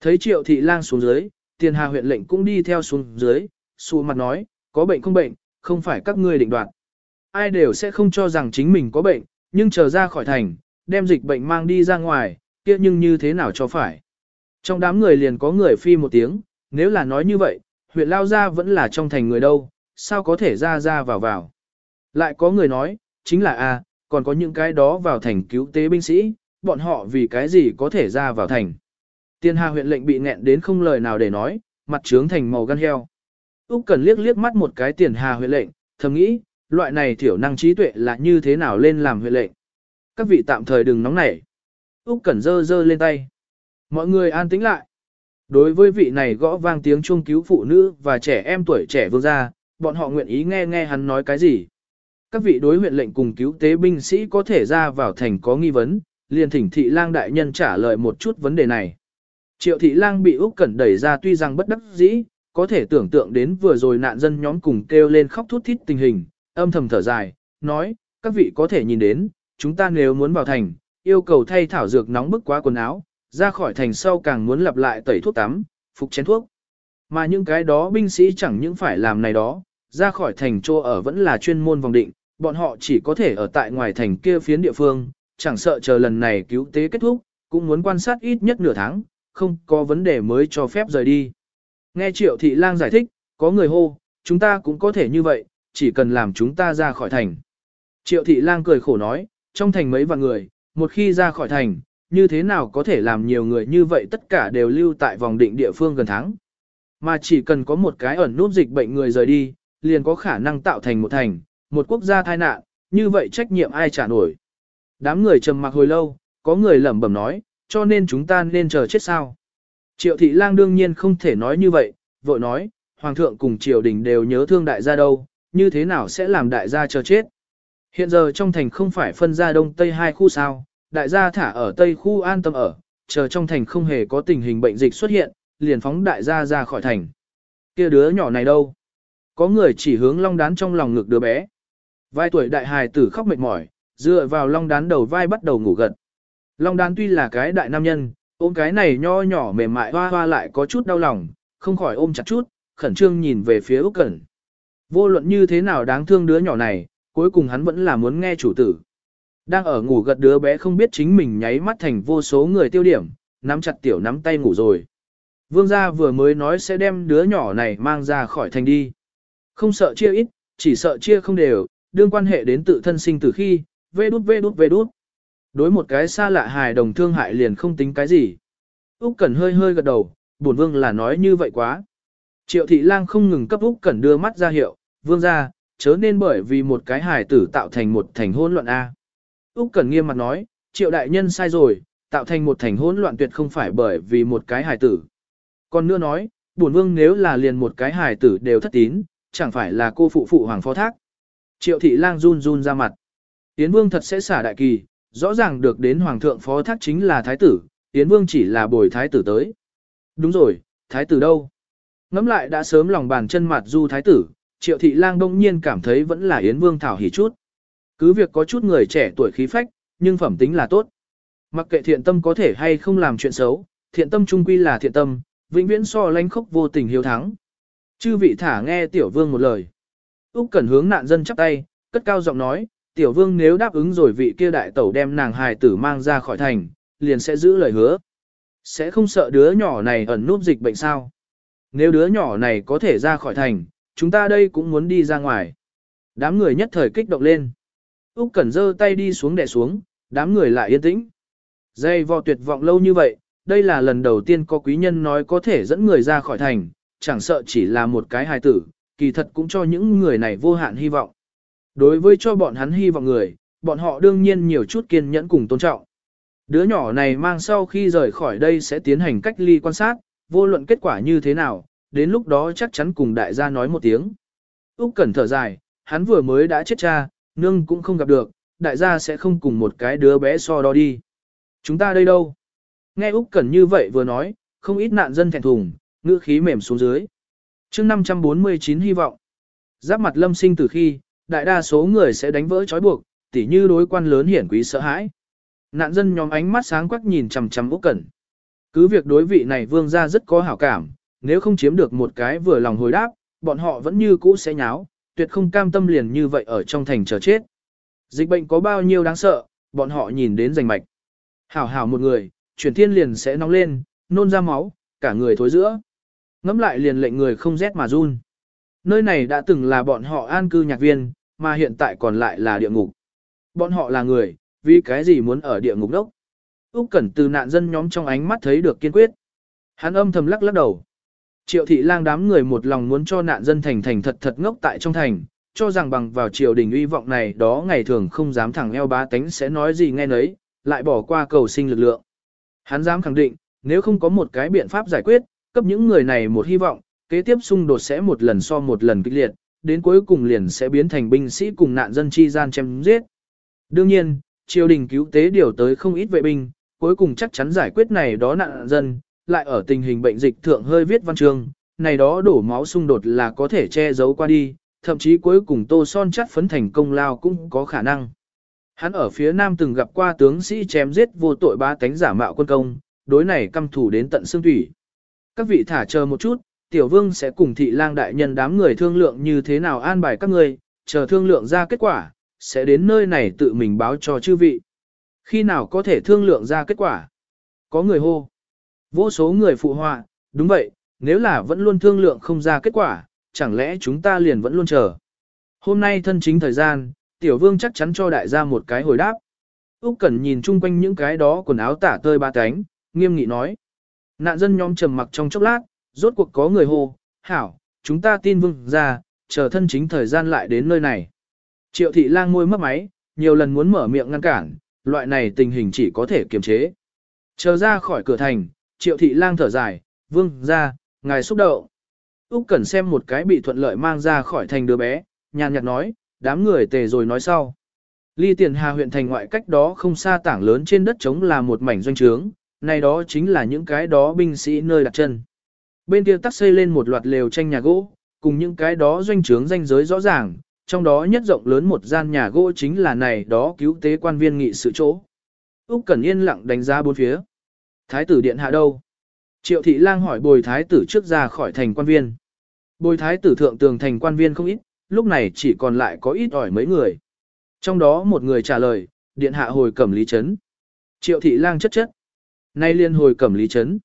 Thấy triệu thị lang xuống dưới, tiền hà huyện lệnh cũng đi theo xuống dưới, xù mặt nói, có bệnh không bệnh, không phải các ngươi định đoạt. Ai đều sẽ không cho rằng chính mình có bệnh, nhưng chờ ra khỏi thành, đem dịch bệnh mang đi ra ngoài, kia nhưng như thế nào cho phải. Trong đám người liền có người phi một tiếng, nếu là nói như vậy, huyện Lao ra vẫn là trong thành người đâu, sao có thể ra ra vào vào. Lại có người nói, chính là a, còn có những cái đó vào thành cứu tế binh sĩ, bọn họ vì cái gì có thể ra vào thành. Tiên Hà huyện lệnh bị nghẹn đến không lời nào để nói, mặt trướng thành màu gan heo. Úc Cần liếc liếc mắt một cái Tiền Hà huyện lệnh, thầm nghĩ, loại này thiểu năng trí tuệ là như thế nào lên làm huyện lệnh. Các vị tạm thời đừng nóng nảy. Úc Cẩn dơ dơ lên tay. Mọi người an tĩnh lại. Đối với vị này gõ vang tiếng chuông cứu phụ nữ và trẻ em tuổi trẻ vương gia, bọn họ nguyện ý nghe nghe hắn nói cái gì. Các vị đối huyện lệnh cùng cứu tế binh sĩ có thể ra vào thành có nghi vấn, liền thỉnh thị lang đại nhân trả lời một chút vấn đề này. Triệu thị lang bị Úc Cẩn đẩy ra tuy rằng bất đắc dĩ, có thể tưởng tượng đến vừa rồi nạn dân nhóm cùng kêu lên khóc thút thít tình hình, âm thầm thở dài, nói, các vị có thể nhìn đến, chúng ta nếu muốn vào thành, yêu cầu thay thảo dược nóng bức quá quần áo, ra khỏi thành sau càng muốn lặp lại tẩy thuốc tắm, phục chén thuốc. Mà những cái đó binh sĩ chẳng những phải làm này đó, ra khỏi thành chỗ ở vẫn là chuyên môn vòng định, bọn họ chỉ có thể ở tại ngoài thành kia phiến địa phương, chẳng sợ chờ lần này cứu tế kết thúc, cũng muốn quan sát ít nhất nửa tháng, không có vấn đề mới cho phép rời đi. Nghe Triệu Thị Lang giải thích, có người hô, chúng ta cũng có thể như vậy, chỉ cần làm chúng ta ra khỏi thành. Triệu Thị Lang cười khổ nói, trong thành mấy vạn người, một khi ra khỏi thành, như thế nào có thể làm nhiều người như vậy tất cả đều lưu tại vòng định địa phương gần tháng. Mà chỉ cần có một cái ẩn nút dịch bệnh người rời đi, liền có khả năng tạo thành một thành, một quốc gia tai nạn, như vậy trách nhiệm ai trả nổi. Đám người trầm mặc hồi lâu, có người lẩm bẩm nói, cho nên chúng ta nên chờ chết sao. Triệu thị lang đương nhiên không thể nói như vậy, vội nói, hoàng thượng cùng triều đình đều nhớ thương đại gia đâu, như thế nào sẽ làm đại gia chờ chết. Hiện giờ trong thành không phải phân ra đông tây hai khu sao, đại gia thả ở tây khu an tâm ở, chờ trong thành không hề có tình hình bệnh dịch xuất hiện, liền phóng đại gia ra khỏi thành. kia đứa nhỏ này đâu? Có người chỉ hướng long đán trong lòng ngực đứa bé. Vài tuổi đại hài tử khóc mệt mỏi, dựa vào long đán đầu vai bắt đầu ngủ gật. Long đán tuy là cái đại nam nhân, ôm cái này nho nhỏ mềm mại hoa hoa lại có chút đau lòng, không khỏi ôm chặt chút, khẩn trương nhìn về phía Úc Cẩn. Vô luận như thế nào đáng thương đứa nhỏ này, cuối cùng hắn vẫn là muốn nghe chủ tử. Đang ở ngủ gật đứa bé không biết chính mình nháy mắt thành vô số người tiêu điểm, nắm chặt tiểu nắm tay ngủ rồi. Vương gia vừa mới nói sẽ đem đứa nhỏ này mang ra khỏi thành đi. Không sợ chia ít, chỉ sợ chia không đều, đương quan hệ đến tự thân sinh từ khi, vê đút vê đút vê đút. Đối một cái xa lạ hài đồng thương hại liền không tính cái gì. Úc Cẩn hơi hơi gật đầu, bổn vương là nói như vậy quá. Triệu thị lang không ngừng cấp Úc Cẩn đưa mắt ra hiệu, vương gia, chớ nên bởi vì một cái hài tử tạo thành một thành hỗn loạn A. Úc Cẩn nghiêm mặt nói, triệu đại nhân sai rồi, tạo thành một thành hỗn loạn tuyệt không phải bởi vì một cái hài tử. Còn nữa nói, bổn vương nếu là liền một cái hài tử đều thất tín, chẳng phải là cô phụ phụ hoàng phó thác. Triệu thị lang run run ra mặt. Yến vương thật sẽ xả đại kỳ, rõ ràng được đến hoàng thượng phó thác chính là thái tử, Yến vương chỉ là bồi thái tử tới. Đúng rồi, thái tử đâu? Ngắm lại đã sớm lòng bàn chân mặt du thái tử, triệu thị lang đông nhiên cảm thấy vẫn là Yến vương thảo hỉ chút. Cứ việc có chút người trẻ tuổi khí phách, nhưng phẩm tính là tốt. Mặc kệ thiện tâm có thể hay không làm chuyện xấu, thiện tâm trung quy là thiện tâm, vĩnh viễn so lánh khốc vô tình hiếu thắng. Chư vị thả nghe tiểu vương một lời. Úc Cẩn hướng nạn dân chắp tay, cất cao giọng nói, tiểu vương nếu đáp ứng rồi vị kia đại tẩu đem nàng hài tử mang ra khỏi thành, liền sẽ giữ lời hứa. Sẽ không sợ đứa nhỏ này ẩn núp dịch bệnh sao? Nếu đứa nhỏ này có thể ra khỏi thành, chúng ta đây cũng muốn đi ra ngoài. Đám người nhất thời kích động lên. Úc Cẩn giơ tay đi xuống đè xuống, đám người lại yên tĩnh. Dây vò tuyệt vọng lâu như vậy, đây là lần đầu tiên có quý nhân nói có thể dẫn người ra khỏi thành, chẳng sợ chỉ là một cái hài tử, kỳ thật cũng cho những người này vô hạn hy vọng. Đối với cho bọn hắn hy vọng người, bọn họ đương nhiên nhiều chút kiên nhẫn cùng tôn trọng. Đứa nhỏ này mang sau khi rời khỏi đây sẽ tiến hành cách ly quan sát, vô luận kết quả như thế nào, đến lúc đó chắc chắn cùng đại gia nói một tiếng. Úc Cẩn thở dài, hắn vừa mới đã chết cha, nương cũng không gặp được, đại gia sẽ không cùng một cái đứa bé so đo đi. Chúng ta đây đâu? Nghe Úc Cẩn như vậy vừa nói, không ít nạn dân thẹn thùng, ngữ khí mềm xuống dưới. Chương 549 hy vọng. Giáp mặt lâm sinh từ khi, đại đa số người sẽ đánh vỡ trói buộc, tỉ như đối quan lớn hiển quý sợ hãi. Nạn dân nhóm ánh mắt sáng quắc nhìn chằm chằm Úc Cẩn. Cứ việc đối vị này vương gia rất có hảo cảm, nếu không chiếm được một cái vừa lòng hồi đáp, bọn họ vẫn như cũ sẽ nháo, tuyệt không cam tâm liền như vậy ở trong thành chờ chết. Dịch bệnh có bao nhiêu đáng sợ, bọn họ nhìn đến rành mạch. Hảo hảo một người, chuyển thiên liền sẽ nóng lên, nôn ra máu, cả người thối giữa. Ngắm lại liền lệnh người không rét mà run. Nơi này đã từng là bọn họ an cư nhạc viên, mà hiện tại còn lại là địa ngục. Bọn họ là người, vì cái gì muốn ở địa ngục đốc? Úc Cẩn từ nạn dân nhóm trong ánh mắt thấy được kiên quyết. Hắn âm thầm lắc lắc đầu. Triệu thị lang đám người một lòng muốn cho nạn dân thành thành thật thật ngốc tại trong thành, cho rằng bằng vào triều đình uy vọng này đó ngày thường không dám thẳng eo bá tánh sẽ nói gì nghe nấy, lại bỏ qua cầu sinh lực lượng. Hắn dám khẳng định, nếu không có một cái biện pháp giải quyết, cấp những người này một hy vọng, kế tiếp xung đột sẽ một lần so một lần kịch liệt, đến cuối cùng liền sẽ biến thành binh sĩ cùng nạn dân chi gian chém giết. Đương nhiên, triều đình cứu tế điều tới không ít vệ binh, cuối cùng chắc chắn giải quyết này đó nạn dân, lại ở tình hình bệnh dịch thượng hơi viết văn chương, này đó đổ máu xung đột là có thể che giấu qua đi, thậm chí cuối cùng tô son chắc phấn thành công lao cũng có khả năng. Hắn ở phía nam từng gặp qua tướng sĩ chém giết vô tội ba tánh giả mạo quân công, đối này căm thủ đến tận xương thủy. Các vị thả chờ một chút, tiểu vương sẽ cùng thị lang đại nhân đám người thương lượng như thế nào an bài các người, chờ thương lượng ra kết quả, sẽ đến nơi này tự mình báo cho chư vị. Khi nào có thể thương lượng ra kết quả? Có người hô. Vô số người phụ họa, đúng vậy, nếu là vẫn luôn thương lượng không ra kết quả, chẳng lẽ chúng ta liền vẫn luôn chờ. Hôm nay thân chính thời gian, tiểu vương chắc chắn cho đại gia một cái hồi đáp. Úc Cẩn nhìn chung quanh những cái đó quần áo tả tơi ba cánh, nghiêm nghị nói. Nạn dân nhóm trầm mặc trong chốc lát, rốt cuộc có người hô, hảo, chúng ta tin vương ra, chờ thân chính thời gian lại đến nơi này. Triệu thị lang môi mất máy, nhiều lần muốn mở miệng ngăn cản, loại này tình hình chỉ có thể kiềm chế. Chờ ra khỏi cửa thành, triệu thị lang thở dài, vương ra, ngài xúc động. Úc Cẩn xem một cái bị thuận lợi mang ra khỏi thành đứa bé, nhàn nhạt nói, đám người tề rồi nói sau. Ly Tiền Hà huyện thành ngoại cách đó không xa tảng lớn trên đất trống là một mảnh doanh trướng, này đó chính là những cái đó binh sĩ nơi đặt chân. Bên kia tắc xây lên một loạt lều tranh nhà gỗ, cùng những cái đó doanh trướng danh giới rõ ràng, trong đó nhất rộng lớn một gian nhà gỗ chính là này đó cứu tế quan viên nghị sự chỗ. Úc Cẩn yên lặng đánh giá bốn phía. Thái tử điện hạ đâu? Triệu thị lang hỏi bồi thái tử trước ra khỏi thành quan viên. Bồi thái tử thượng tường thành quan viên không ít, lúc này chỉ còn lại có ít ỏi mấy người. Trong đó một người trả lời, điện hạ hồi cẩm lý chấn. Triệu thị lang chất chất. Nay liên hồi cẩm lý chấn.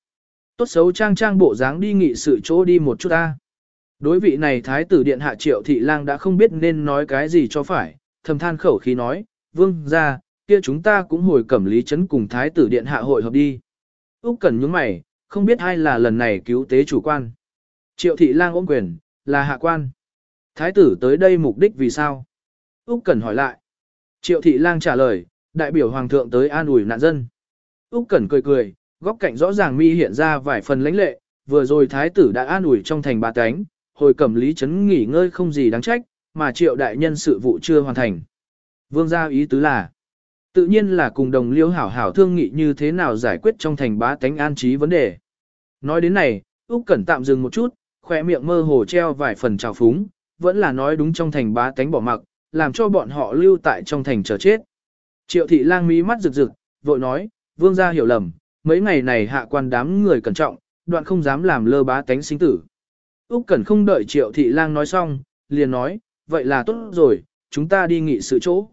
Tốt xấu trang trang bộ dáng đi nghị sự chỗ đi một chút ta. Đối vị này thái tử điện hạ triệu thị lang đã không biết nên nói cái gì cho phải, thầm than khẩu khí nói, vương ra, kia chúng ta cũng hồi cẩm lý chấn cùng thái tử điện hạ hội hợp đi. Úc Cẩn nhướng mày, không biết ai là lần này cứu tế chủ quan. Triệu thị lang ôm quyền, là hạ quan. Thái tử tới đây mục đích vì sao? Úc Cẩn hỏi lại. Triệu thị lang trả lời, đại biểu hoàng thượng tới an ủi nạn dân. Úc Cẩn cười cười, góc cạnh rõ ràng mi hiện ra vài phần lãnh lệ, vừa rồi thái tử đã an ủi trong thành ba cánh, hồi cẩm lý chấn nghỉ ngơi không gì đáng trách, mà triệu đại nhân sự vụ chưa hoàn thành. Vương gia ý tứ là, tự nhiên là cùng đồng liêu hảo hảo thương nghị như thế nào giải quyết trong thành bá tánh an trí vấn đề. Nói đến này, Úc Cẩn tạm dừng một chút, khóe miệng mơ hồ treo vài phần trào phúng, vẫn là nói đúng trong thành bá tánh bỏ mặc, làm cho bọn họ lưu tại trong thành chờ chết. Triệu thị lang mí mắt rực rực, vội nói, vương gia hiểu lầm, mấy ngày này hạ quan đám người cẩn trọng, đoạn không dám làm lơ bá tánh sinh tử. Úc Cẩn không đợi Triệu thị lang nói xong, liền nói, vậy là tốt rồi, chúng ta đi nghị sự chỗ.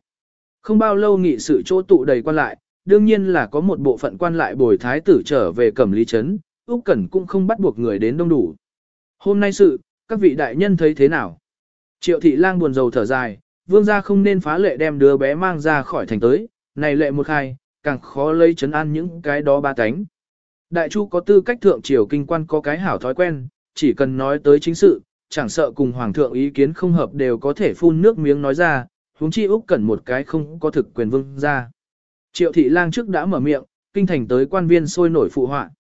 Không bao lâu nghị sự chỗ tụ đầy quan lại, đương nhiên là có một bộ phận quan lại bồi thái tử trở về cẩm lý trấn, Úc Cẩn cũng không bắt buộc người đến đông đủ. Hôm nay sự, các vị đại nhân thấy thế nào? Triệu thị lang buồn rầu thở dài, vương gia không nên phá lệ đem đứa bé mang ra khỏi thành tới, này lệ một khai, càng khó lấy chấn an những cái đó ba cánh. Đại chu có tư cách thượng triều kinh quan có cái hảo thói quen, chỉ cần nói tới chính sự, chẳng sợ cùng hoàng thượng ý kiến không hợp đều có thể phun nước miếng nói ra, huống chi Úc cần một cái không có thực quyền vương ra. Triệu thị lang trước đã mở miệng, kinh thành tới quan viên sôi nổi phụ họa.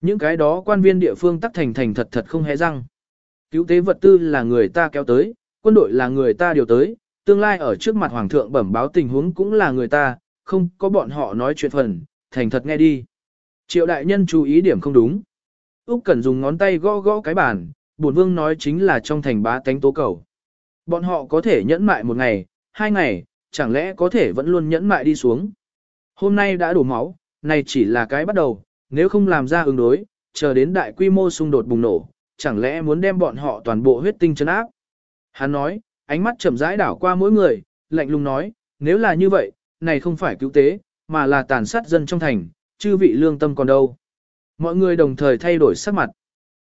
Những cái đó quan viên địa phương tắc thành thành thật thật không hé răng. Cứu tế vật tư là người ta kéo tới, quân đội là người ta điều tới, tương lai ở trước mặt hoàng thượng bẩm báo tình huống cũng là người ta, không có bọn họ nói chuyện phần, thành thật nghe đi. Triệu đại nhân chú ý điểm không đúng. Úc Cẩn dùng ngón tay gõ gõ cái bàn, bổn vương nói chính là trong thành bá tánh tố cầu. Bọn họ có thể nhẫn mại một ngày, hai ngày, chẳng lẽ có thể vẫn luôn nhẫn mại đi xuống. Hôm nay đã đổ máu, này chỉ là cái bắt đầu, nếu không làm ra ứng đối, chờ đến đại quy mô xung đột bùng nổ, chẳng lẽ muốn đem bọn họ toàn bộ huyết tinh chấn áp. Hắn nói, ánh mắt chậm rãi đảo qua mỗi người, lạnh lùng nói, nếu là như vậy, này không phải cứu tế, mà là tàn sát dân trong thành, chư vị lương tâm còn đâu. Mọi người đồng thời thay đổi sắc mặt.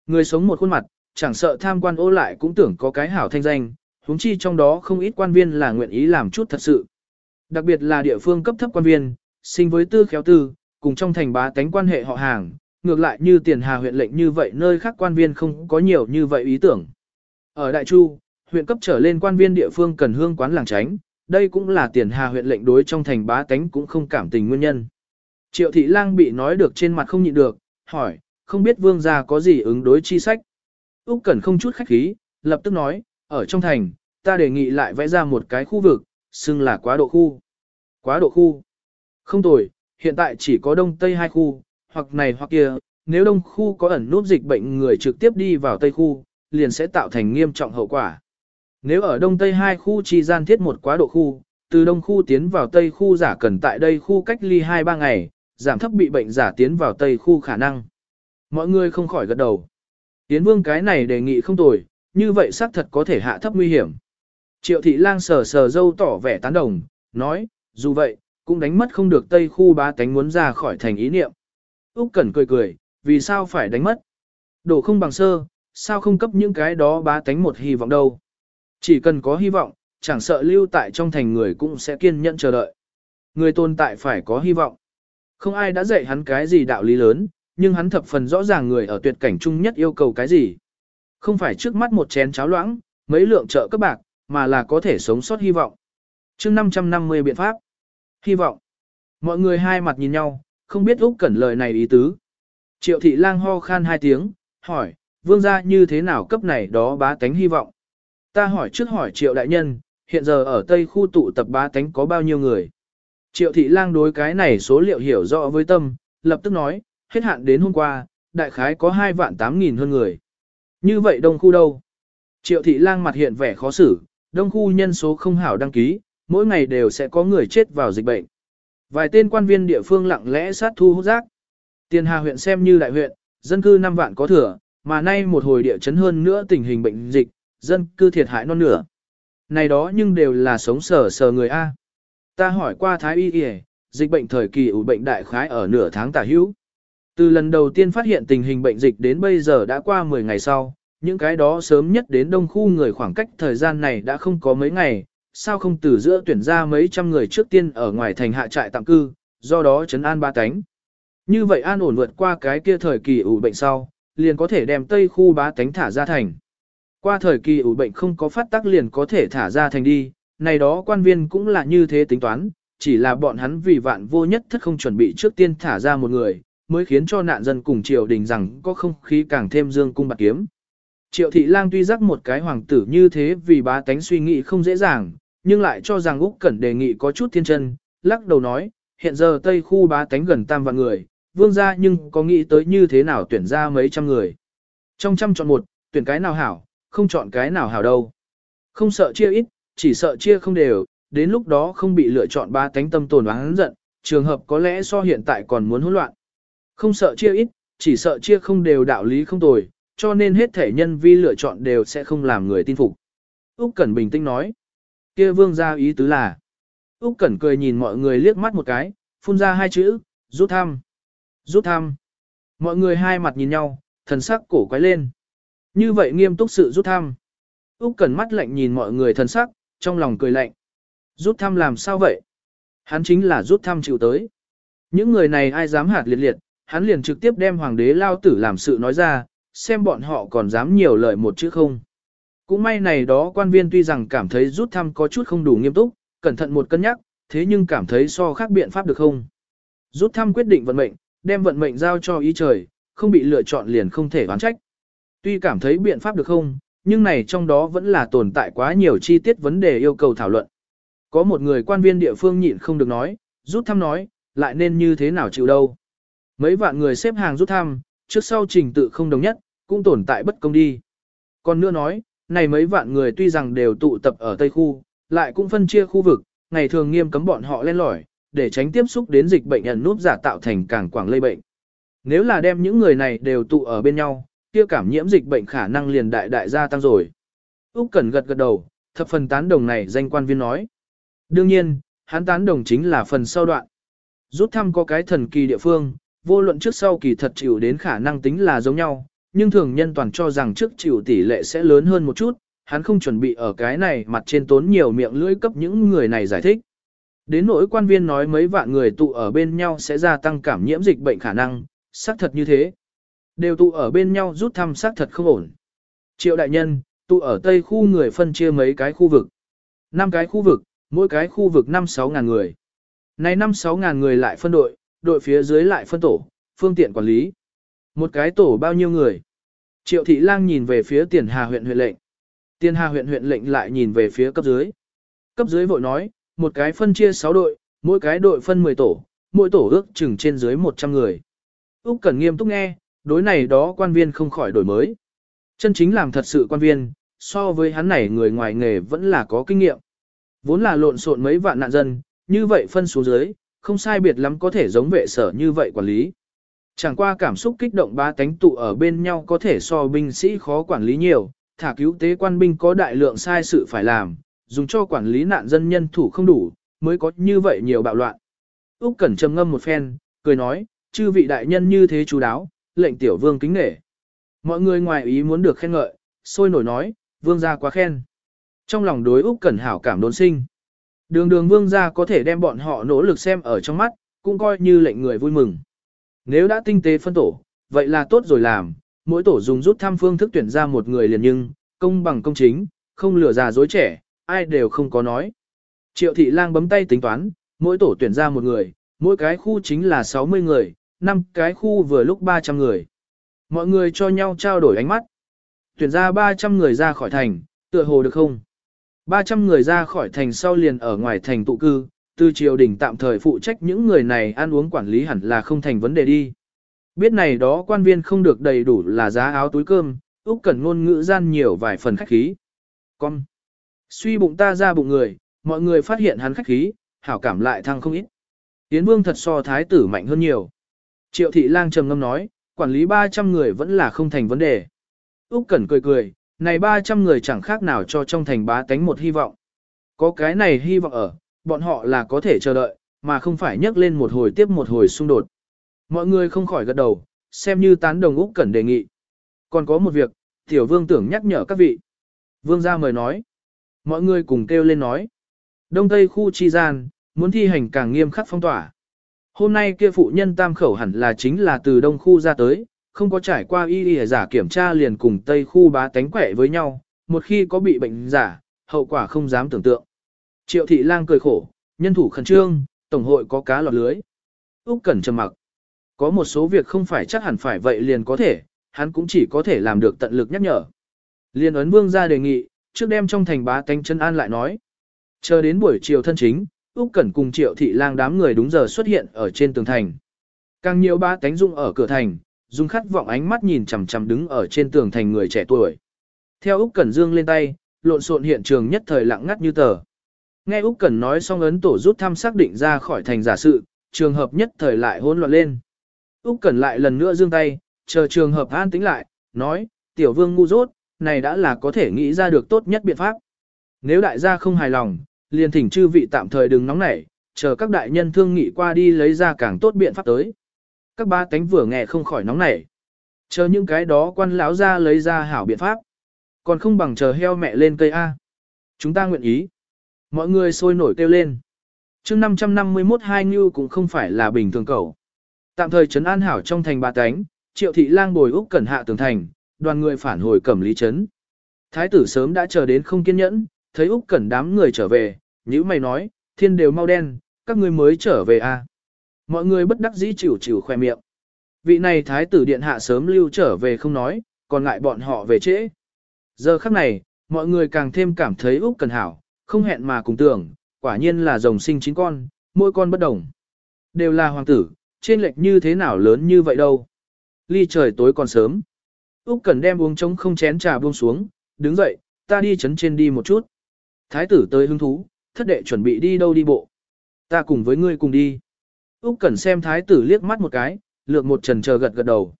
Người sống một khuôn mặt, chẳng sợ tham quan ô lại cũng tưởng có cái hảo thanh danh, huống chi trong đó không ít quan viên là nguyện ý làm chút thật sự. Đặc biệt là địa phương cấp thấp quan viên, sinh với tư khéo tư, cùng trong thành bá tánh quan hệ họ hàng, ngược lại như tiền hà huyện lệnh như vậy nơi khác quan viên không có nhiều như vậy ý tưởng. Ở Đại Chu, huyện cấp trở lên quan viên địa phương cần hương quán làng tránh, đây cũng là tiền hà huyện lệnh đối trong thành bá tánh cũng không cảm tình nguyên nhân. Triệu thị lang bị nói được trên mặt không nhịn được, hỏi, không biết vương gia có gì ứng đối chi sách. Úc Cẩn không chút khách khí, lập tức nói, ở trong thành, ta đề nghị lại vẽ ra một cái khu vực, xưng là quá độ khu. Quá độ khu. Không tồi, hiện tại chỉ có đông tây hai khu, hoặc này hoặc kia, nếu đông khu có ẩn nút dịch bệnh người trực tiếp đi vào tây khu, liền sẽ tạo thành nghiêm trọng hậu quả. Nếu ở đông tây hai khu chi gian thiết một quá độ khu, từ đông khu tiến vào tây khu giả cần tại đây khu cách ly 2-3 ngày, giảm thấp bị bệnh giả tiến vào tây khu khả năng. Mọi người không khỏi gật đầu. Tiến vương cái này đề nghị không tồi, như vậy xác thật có thể hạ thấp nguy hiểm. Triệu thị lang sờ sờ dâu tỏ vẻ tán đồng, nói, dù vậy, cũng đánh mất không được tây khu bá tánh muốn ra khỏi thành ý niệm. Úc Cẩn cười cười, vì sao phải đánh mất? Đồ không bằng sơ, sao không cấp những cái đó bá tánh một hy vọng đâu? Chỉ cần có hy vọng, chẳng sợ lưu tại trong thành người cũng sẽ kiên nhẫn chờ đợi. Người tồn tại phải có hy vọng. Không ai đã dạy hắn cái gì đạo lý lớn, nhưng hắn thập phần rõ ràng người ở tuyệt cảnh chung nhất yêu cầu cái gì. Không phải trước mắt một chén cháo loãng, mấy lượng trợ các bạc, mà là có thể sống sót hy vọng. chương 550 biện pháp. Hy vọng. Mọi người hai mặt nhìn nhau, không biết Úc Cẩn lời này ý tứ. Triệu thị lang ho khan hai tiếng, hỏi, vương gia như thế nào cấp này đó bá tánh hy vọng. Ta hỏi trước hỏi triệu đại nhân, hiện giờ ở Tây khu tụ tập bá tánh có bao nhiêu người. Triệu thị lang đối cái này số liệu hiểu rõ với tâm, lập tức nói, hết hạn đến hôm qua, đại khái có 2 vạn 8 nghìn hơn người. Như vậy đông khu đâu? Triệu thị lang mặt hiện vẻ khó xử, đông khu nhân số không hảo đăng ký, mỗi ngày đều sẽ có người chết vào dịch bệnh. Vài tên quan viên địa phương lặng lẽ sát thu hút rác. Tiền Hà huyện xem như đại huyện, dân cư 5 vạn có thừa, mà nay một hồi địa chấn hơn nữa tình hình bệnh dịch, dân cư thiệt hại non nửa. Này đó nhưng đều là sống sờ sờ người A. Ta hỏi qua Thái Y Y, dịch bệnh thời kỳ ủ bệnh đại khái ở nửa tháng tả hữu. Từ lần đầu tiên phát hiện tình hình bệnh dịch đến bây giờ đã qua 10 ngày sau, những cái đó sớm nhất đến đông khu người khoảng cách thời gian này đã không có mấy ngày, sao không từ giữa tuyển ra mấy trăm người trước tiên ở ngoài thành hạ trại tạm cư, do đó chấn an ba tánh. Như vậy an ổn vượt qua cái kia thời kỳ ủ bệnh sau, liền có thể đem tây khu bá tánh thả ra thành. Qua thời kỳ ủ bệnh không có phát tác liền có thể thả ra thành đi, này đó quan viên cũng là như thế tính toán, chỉ là bọn hắn vì vạn vô nhất thất không chuẩn bị trước tiên thả ra một người, mới khiến cho nạn dân cùng triều đình rằng có không khí càng thêm dương cung bạc kiếm. Triệu thị lang tuy giác một cái hoàng tử như thế vì bá tánh suy nghĩ không dễ dàng, nhưng lại cho rằng Úc Cẩn đề nghị có chút thiên chân, lắc đầu nói, hiện giờ Tây khu bá tánh gần tam vạn người, vương gia nhưng có nghĩ tới như thế nào tuyển ra mấy trăm người. Trong trăm chọn một, tuyển cái nào hảo, không chọn cái nào hảo đâu. Không sợ chia ít, chỉ sợ chia không đều, đến lúc đó không bị lựa chọn ba tánh tâm tồn oán giận, trường hợp có lẽ so hiện tại còn muốn hỗn loạn. Không sợ chia ít, chỉ sợ chia không đều đạo lý không tồi, cho nên hết thể nhân vi lựa chọn đều sẽ không làm người tin phục. Úc Cẩn bình tĩnh nói. kia vương gia ý tứ là. Úc Cẩn cười nhìn mọi người liếc mắt một cái, phun ra hai chữ, rút thăm. Rút thăm. Mọi người hai mặt nhìn nhau, thần sắc cổ quái lên. Như vậy nghiêm túc sự rút thăm. Úc Cẩn mắt lạnh nhìn mọi người thần sắc, trong lòng cười lạnh. Rút thăm làm sao vậy? Hắn chính là rút thăm chịu tới. Những người này ai dám hạt liệt liệt, hắn liền trực tiếp đem hoàng đế lao tử làm sự nói ra, xem bọn họ còn dám nhiều lời một chữ không. Cũng may này đó quan viên tuy rằng cảm thấy rút thăm có chút không đủ nghiêm túc, cẩn thận một cân nhắc, thế nhưng cảm thấy so khác biện pháp được không. Rút thăm quyết định vận mệnh, đem vận mệnh giao cho ý trời, không bị lựa chọn liền không thể oán trách. Tuy cảm thấy biện pháp được không, nhưng này trong đó vẫn là tồn tại quá nhiều chi tiết vấn đề yêu cầu thảo luận. Có một người quan viên địa phương nhịn không được nói, rút thăm nói, lại nên như thế nào chịu đâu. Mấy vạn người xếp hàng rút thăm, trước sau trình tự không đồng nhất, cũng tồn tại bất công đi. Còn nữa nói, này mấy vạn người tuy rằng đều tụ tập ở Tây Khu, lại cũng phân chia khu vực, ngày thường nghiêm cấm bọn họ lên lỏi, để tránh tiếp xúc đến dịch bệnh ẩn núp giả tạo thành càng quảng lây bệnh. Nếu là đem những người này đều tụ ở bên nhau, kia cảm nhiễm dịch bệnh khả năng liền đại đại gia tăng rồi. Úc Cẩn gật gật đầu, thập phần tán đồng này danh quan viên nói. Đương nhiên, hắn tán đồng chính là phần sau đoạn. Rút thăm có cái thần kỳ địa phương, vô luận trước sau kỳ thật chịu đến khả năng tính là giống nhau, nhưng thường nhân toàn cho rằng trước chịu tỷ lệ sẽ lớn hơn một chút, hắn không chuẩn bị ở cái này mặt trên tốn nhiều miệng lưỡi cấp những người này giải thích. Đến nỗi quan viên nói mấy vạn người tụ ở bên nhau sẽ gia tăng cảm nhiễm dịch bệnh khả năng, xác thật như thế. Đều tụ ở bên nhau rút thăm xác thật không ổn. Triệu đại nhân, tụ ở tây khu người phân chia mấy cái khu vực. năm cái khu vực, mỗi cái khu vực 5-6 ngàn người. Này 5-6 ngàn người lại phân đội, đội phía dưới lại phân tổ, phương tiện quản lý. Một cái tổ bao nhiêu người? Triệu thị lang nhìn về phía tiền hà huyện huyện lệnh. Tiền hà huyện huyện lệnh lại nhìn về phía cấp dưới. Cấp dưới vội nói, một cái phân chia 6 đội, mỗi cái đội phân 10 tổ, mỗi tổ ước chừng trên dưới 100 người. Úc Cẩn nghiêm túc nghe, đối này đó quan viên không khỏi đổi mới. Chân chính làm thật sự quan viên, so với hắn này người ngoài nghề vẫn là có kinh nghiệm. Vốn là lộn xộn mấy vạn nạn dân, như vậy phân xuống dưới, không sai biệt lắm có thể giống vệ sở như vậy quản lý. Chẳng qua cảm xúc kích động ba tánh tụ ở bên nhau có thể so binh sĩ khó quản lý nhiều, thả cứu tế quan binh có đại lượng sai sự phải làm, dùng cho quản lý nạn dân nhân thủ không đủ, mới có như vậy nhiều bạo loạn. Úc Cẩn trầm ngâm một phen, cười nói, chư vị đại nhân như thế chú đáo, lệnh tiểu vương kính nể. Mọi người ngoài ý muốn được khen ngợi, sôi nổi nói, vương gia quá khen. Trong lòng đối Úc Cẩn hảo cảm đốn sinh. Đường đường vương gia có thể đem bọn họ nỗ lực xem ở trong mắt, cũng coi như lệnh người vui mừng. Nếu đã tinh tế phân tổ, vậy là tốt rồi làm, mỗi tổ dùng rút thăm phương thức tuyển ra một người liền nhưng, công bằng công chính, không lừa già dối trẻ, ai đều không có nói. Triệu thị lang bấm tay tính toán, mỗi tổ tuyển ra một người, mỗi cái khu chính là 60 người, năm cái khu vừa lúc 300 người. Mọi người cho nhau trao đổi ánh mắt. Tuyển ra 300 người ra khỏi thành, tựa hồ được không? 300 người ra khỏi thành sau liền ở ngoài thành tụ cư, từ triều đình tạm thời phụ trách những người này ăn uống quản lý hẳn là không thành vấn đề đi. Biết này đó quan viên không được đầy đủ là giá áo túi cơm, Úc Cẩn ngôn ngữ gian nhiều vài phần khách khí. Con. Suy bụng ta ra bụng người, mọi người phát hiện hắn khách khí, hảo cảm lại thăng không ít. Yến Vương thật so thái tử mạnh hơn nhiều. Triệu thị lang trầm ngâm nói, quản lý 300 người vẫn là không thành vấn đề. Úc Cẩn cười cười, này 300 người chẳng khác nào cho trong thành bá tánh một hy vọng. Có cái này hy vọng ở, bọn họ là có thể chờ đợi, mà không phải nhấc lên một hồi tiếp một hồi xung đột. Mọi người không khỏi gật đầu, xem như tán đồng Úc Cẩn đề nghị. Còn có một việc, Tiểu Vương tưởng nhắc nhở các vị. Vương gia mời nói. Mọi người cùng kêu lên nói. Đông Tây khu chi gian, muốn thi hành càng nghiêm khắc phong tỏa. Hôm nay kia phụ nhân tam khẩu hẳn là chính là từ đông khu ra tới, không có trải qua y y giả kiểm tra liền cùng tây khu bá tánh quẻ với nhau, một khi có bị bệnh giả, hậu quả không dám tưởng tượng. Triệu thị lang cười khổ, nhân thủ khẩn trương, tổng hội có cá lọt lưới. Úc Cẩn trầm mặc. Có một số việc không phải chắc hẳn phải vậy liền có thể, hắn cũng chỉ có thể làm được tận lực nhắc nhở. Liên ấn vương ra đề nghị, trước đem trong thành bá tánh chân an lại nói. Chờ đến buổi chiều thân chính, Úc Cẩn cùng Triệu Thị Lang đám người đúng giờ xuất hiện ở trên tường thành. Càng nhiều ba tánh dung ở cửa thành, dùng khát vọng ánh mắt nhìn chằm chằm đứng ở trên tường thành người trẻ tuổi. Theo Úc Cẩn dương lên tay, lộn xộn hiện trường nhất thời lặng ngắt như tờ. Nghe Úc Cẩn nói xong ấn tổ rút thăm xác định ra khỏi thành giả sự, trường hợp nhất thời lại hỗn loạn lên. Úc Cẩn lại lần nữa giương tay, chờ trường hợp an tĩnh lại, nói, tiểu vương ngu dốt, này đã là có thể nghĩ ra được tốt nhất biện pháp. Nếu đại gia không hài lòng, liền thỉnh chư vị tạm thời đừng nóng nảy, chờ các đại nhân thương nghị qua đi lấy ra càng tốt biện pháp tới. Các ba tánh vừa nghe không khỏi nóng nảy. Chờ những cái đó quan lão ra lấy ra hảo biện pháp. Còn không bằng chờ heo mẹ lên cây A. Chúng ta nguyện ý. Mọi người sôi nổi kêu lên. chương 551 hai như cũng không phải là bình thường cầu. Tạm thời trấn an hảo trong thành ba tánh, triệu thị lang bồi Úc Cẩn hạ tường thành, đoàn người phản hồi cẩm lý trấn. Thái tử sớm đã chờ đến không kiên nhẫn, thấy Úc Cẩn đám người trở về, nhữ mày nói, thiên đều mau đen, các ngươi mới trở về à. Mọi người bất đắc dĩ chịu chịu khoe miệng. Vị này thái tử điện hạ sớm lưu trở về không nói, còn ngại bọn họ về trễ. Giờ khắc này, mọi người càng thêm cảm thấy Úc Cần Hảo, không hẹn mà cùng tưởng, quả nhiên là rồng sinh chín con, mỗi con bất đồng. Đều là hoàng tử, trên lệch như thế nào lớn như vậy đâu. Ly trời tối còn sớm. Úc Cần đem uống trống không chén trà buông xuống, đứng dậy, ta đi chấn trên đi một chút. Thái tử tới hứng thú, thất đệ chuẩn bị đi đâu đi bộ. Ta cùng với ngươi cùng đi. Úc Cẩn xem thái tử liếc mắt một cái, lược một trần chờ gật gật đầu.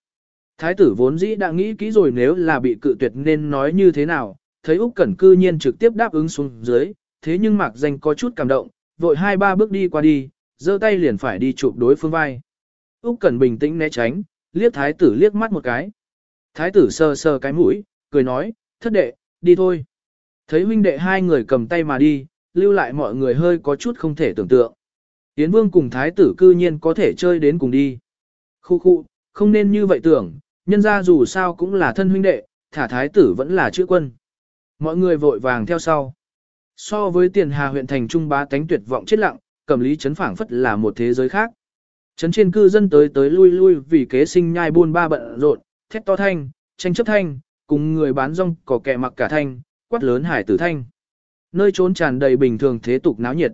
Thái tử vốn dĩ đã nghĩ kỹ rồi nếu là bị cự tuyệt nên nói như thế nào, thấy Úc Cẩn cư nhiên trực tiếp đáp ứng xuống dưới, thế nhưng Mạc Danh có chút cảm động, vội hai ba bước đi qua đi, giơ tay liền phải đi chụp đối phương vai. Úc Cẩn bình tĩnh né tránh, liếc thái tử liếc mắt một cái. Thái tử sờ sờ cái mũi, cười nói, thất đệ, đi thôi. Thấy huynh đệ hai người cầm tay mà đi, lưu lại mọi người hơi có chút không thể tưởng tượng. Yến Vương cùng thái tử cư nhiên có thể chơi đến cùng đi. Khu khu, không nên như vậy tưởng, nhân ra dù sao cũng là thân huynh đệ, thả thái tử vẫn là chữ quân. Mọi người vội vàng theo sau. So với tiền hà huyện thành trung bá tánh tuyệt vọng chết lặng, cầm lý chấn phảng phất là một thế giới khác. Chấn trên cư dân tới tới lui lui vì kế sinh nhai buôn ba bận rộn, thét to thanh, tranh chấp thanh, cùng người bán rong có kẻ mặc cả thanh, quát lớn hải tử thanh. Nơi trốn tràn đầy bình thường thế tục náo nhiệt.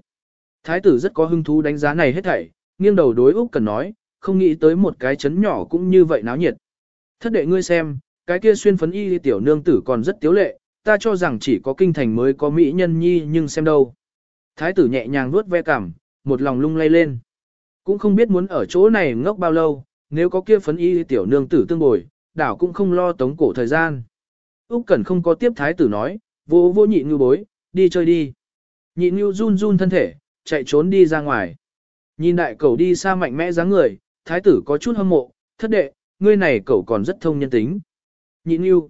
Thái tử rất có hứng thú đánh giá này hết thảy, nghiêng đầu đối Úc Cần nói, không nghĩ tới một cái chấn nhỏ cũng như vậy náo nhiệt. Thất đệ ngươi xem, cái kia xuyên phấn y tiểu nương tử còn rất tiếu lệ, ta cho rằng chỉ có kinh thành mới có mỹ nhân nhi nhưng xem đâu. Thái tử nhẹ nhàng nuốt ve cảm, một lòng lung lay lên. Cũng không biết muốn ở chỗ này ngốc bao lâu, nếu có kia phấn y tiểu nương tử tương bồi, đảo cũng không lo tống cổ thời gian. Úc Cẩn không có tiếp thái tử nói, vô vô nhị như bối, đi chơi đi. Nhị Nhu run run thân thể, chạy trốn đi ra ngoài. Nhìn đại cẩu đi xa mạnh mẽ dáng người, thái tử có chút hâm mộ, thất đệ, ngươi này cẩu còn rất thông nhân tính. Nhị Nhu.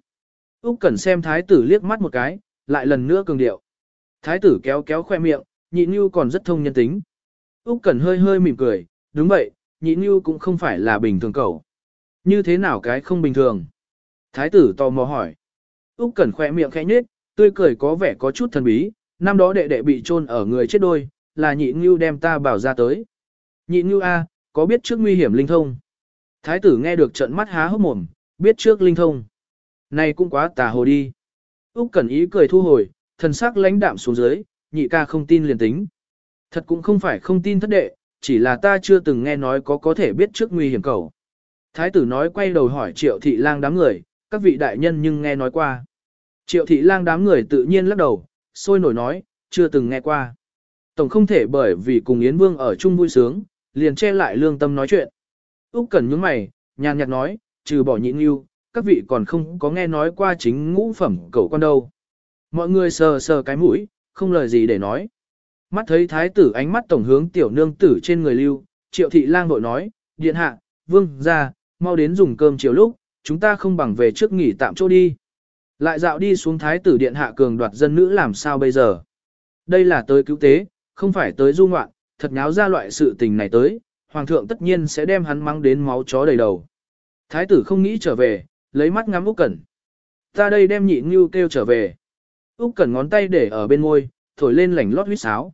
Úc Cẩn xem thái tử liếc mắt một cái, lại lần nữa cường điệu. Thái tử kéo kéo khoe miệng, nhị Nhu còn rất thông nhân tính. Úc Cẩn hơi hơi mỉm cười, đúng vậy, nhị Nhu cũng không phải là bình thường cẩu. Như thế nào cái không bình thường? Thái tử tò mò hỏi. Úc Cẩn khoe miệng khẽ nhếch, tươi cười có vẻ có chút thần bí, năm đó đệ đệ bị chôn ở người chết đôi, là nhị ngưu đem ta bảo ra tới. Nhị ngưu a, có biết trước nguy hiểm linh thông? Thái tử nghe được trợn mắt há hốc mồm, biết trước linh thông. Này cũng quá tà hồ đi. Úc Cẩn ý cười thu hồi, thần sắc lãnh đạm xuống dưới, nhị ca không tin liền tính. Thật cũng không phải không tin thất đệ, chỉ là ta chưa từng nghe nói có có thể biết trước nguy hiểm cầu. Thái tử nói quay đầu hỏi triệu thị lang đám người, các vị đại nhân nhưng nghe nói qua. Triệu thị lang đám người tự nhiên lắc đầu, sôi nổi nói, chưa từng nghe qua. Tổng không thể bởi vì cùng Yến Vương ở chung vui sướng, liền che lại lương tâm nói chuyện. Úc Cẩn nhướng mày, nhàn nhạt nói, trừ bỏ nhịn yêu, các vị còn không có nghe nói qua chính ngũ phẩm cậu con đâu. Mọi người sờ sờ cái mũi, không lời gì để nói. Mắt thấy thái tử ánh mắt tổng hướng tiểu nương tử trên người lưu, triệu thị lang vội nói, điện hạ, vương, ra, mau đến dùng cơm chiều lúc, chúng ta không bằng về trước nghỉ tạm chỗ đi. Lại dạo đi xuống thái tử điện hạ cường đoạt dân nữ làm sao bây giờ. Đây là tới cứu tế, không phải tới du ngoạn, thật nháo ra loại sự tình này tới, hoàng thượng tất nhiên sẽ đem hắn mang đến máu chó đầy đầu. Thái tử không nghĩ trở về, lấy mắt ngắm Úc Cẩn. Ta đây đem nhị ngưu kêu trở về. Úc Cẩn ngón tay để ở bên môi, thổi lên lảnh lót huýt sáo.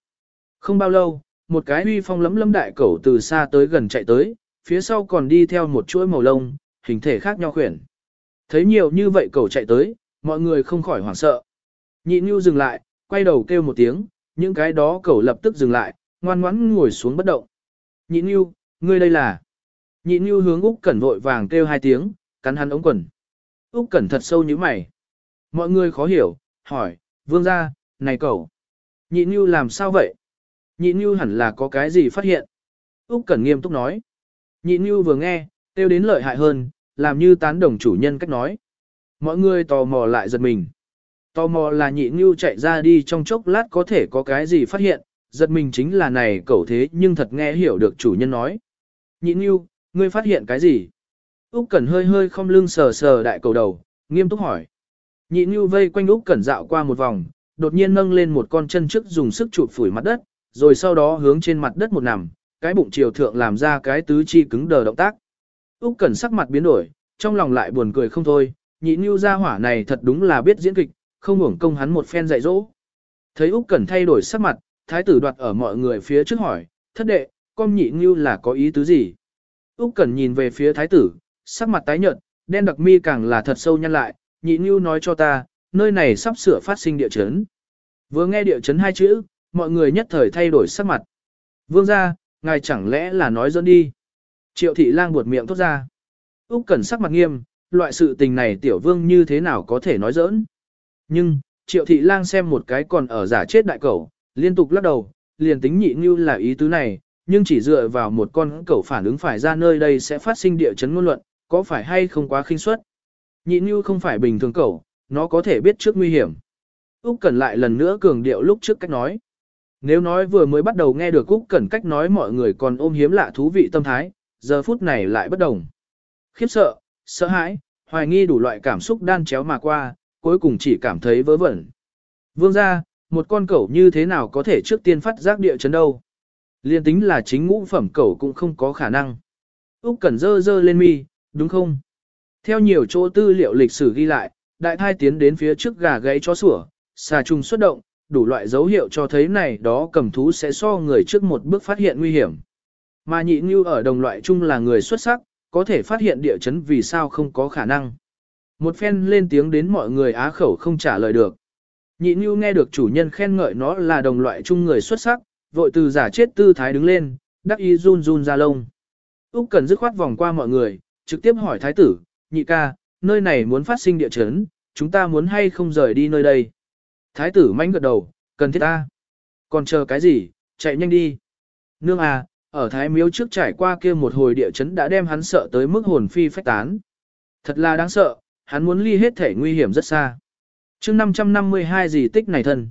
Không bao lâu, một cái uy phong lấm lấm đại cẩu từ xa tới gần chạy tới, phía sau còn đi theo một chuỗi màu lông, hình thể khác nhau khuyển. Thấy nhiều như vậy cẩu chạy tới, mọi người không khỏi hoảng sợ. Nhị Nhu dừng lại, quay đầu kêu một tiếng, những cái đó cẩu lập tức dừng lại, ngoan ngoãn ngồi xuống bất động. Nhị Nhu, ngươi đây là? Nhị Nhu hướng Úc Cẩn vội vàng kêu hai tiếng, cắn hắn ống quần. Úc Cẩn thật sâu như mày. Mọi người khó hiểu, hỏi, vương gia, này cẩu, Nhị Nhu làm sao vậy? Nhị Nhu hẳn là có cái gì phát hiện. Úc Cẩn nghiêm túc nói. Nhị Nhu vừa nghe, tiêu đến lợi hại hơn, làm như tán đồng chủ nhân cách nói. Mọi người tò mò lại giật mình. Tò mò là nhị ngưu chạy ra đi trong chốc lát có thể có cái gì phát hiện, giật mình chính là này cậu thế nhưng thật nghe hiểu được chủ nhân nói. Nhị ngưu, ngươi phát hiện cái gì? Úc Cẩn hơi hơi không lưng sờ sờ đại cầu đầu, nghiêm túc hỏi. Nhị Nhu vây quanh Úc Cẩn dạo qua một vòng, đột nhiên nâng lên một con chân trước dùng sức chụp phủi mặt đất, rồi sau đó hướng trên mặt đất một nằm, cái bụng chiều thượng làm ra cái tứ chi cứng đờ động tác. Úc Cẩn sắc mặt biến đổi, trong lòng lại buồn cười không thôi, nhị nưu gia hỏa này thật đúng là biết diễn kịch, không hưởng công hắn một phen dạy dỗ. Thấy Úc Cẩn thay đổi sắc mặt, thái tử đoạt ở mọi người phía trước hỏi, thất đệ, con nhị nưu là có ý tứ gì? Úc Cẩn nhìn về phía thái tử, sắc mặt tái nhợt, đen đặc mi càng là thật sâu nhăn lại, nhị nưu nói cho ta, nơi này sắp sửa phát sinh địa chấn. Vừa nghe địa chấn hai chữ, mọi người nhất thời thay đổi sắc mặt. Vương gia, ngài chẳng lẽ là nói dẫn đi. Triệu thị lang buột miệng thốt ra. Úc Cẩn sắc mặt nghiêm, loại sự tình này tiểu vương như thế nào có thể nói giỡn. Nhưng, triệu thị lang xem một cái còn ở giả chết đại cẩu, liên tục lắc đầu, liền tính nhị như là ý tứ này, nhưng chỉ dựa vào một con cẩu phản ứng phải ra nơi đây sẽ phát sinh địa chấn ngôn luận, có phải hay không quá khinh suất. Nhị như không phải bình thường cẩu, nó có thể biết trước nguy hiểm. Úc Cẩn lại lần nữa cường điệu lúc trước cách nói. Nếu nói vừa mới bắt đầu nghe được Úc Cẩn cách nói mọi người còn ôm hiếm lạ thú vị tâm thái, giờ phút này lại bất đồng. Khiếp sợ, sợ hãi, hoài nghi đủ loại cảm xúc đan chéo mà qua, cuối cùng chỉ cảm thấy vớ vẩn. Vương gia, một con cẩu như thế nào có thể trước tiên phát giác địa chấn đâu? Liên tính là chính ngũ phẩm cẩu cũng không có khả năng. Úc Cẩn dơ dơ lên mi, đúng không? Theo nhiều chỗ tư liệu lịch sử ghi lại, đại thai tiến đến phía trước gà gáy chó sủa, xà trùng xuất động, đủ loại dấu hiệu cho thấy này đó cầm thú sẽ so người trước một bước phát hiện nguy hiểm. Mà nhị như ở đồng loại chung là người xuất sắc, có thể phát hiện địa chấn vì sao không có khả năng. Một phen lên tiếng đến mọi người á khẩu không trả lời được. Nhị Nhu nghe được chủ nhân khen ngợi nó là đồng loại chung người xuất sắc, vội từ giả chết tư thái đứng lên, đắc y run run ra lông. Úc Cần dứt khoát vòng qua mọi người, trực tiếp hỏi thái tử, nhị ca, nơi này muốn phát sinh địa chấn, chúng ta muốn hay không rời đi nơi đây. Thái tử manh gật đầu, cần thiết ta. Còn chờ cái gì, chạy nhanh đi. Nương à, ở Thái Miếu trước trải qua kia một hồi địa chấn đã đem hắn sợ tới mức hồn phi phách tán. Thật là đáng sợ, hắn muốn ly hết thể nguy hiểm rất xa. chương 552 gì tích này thân.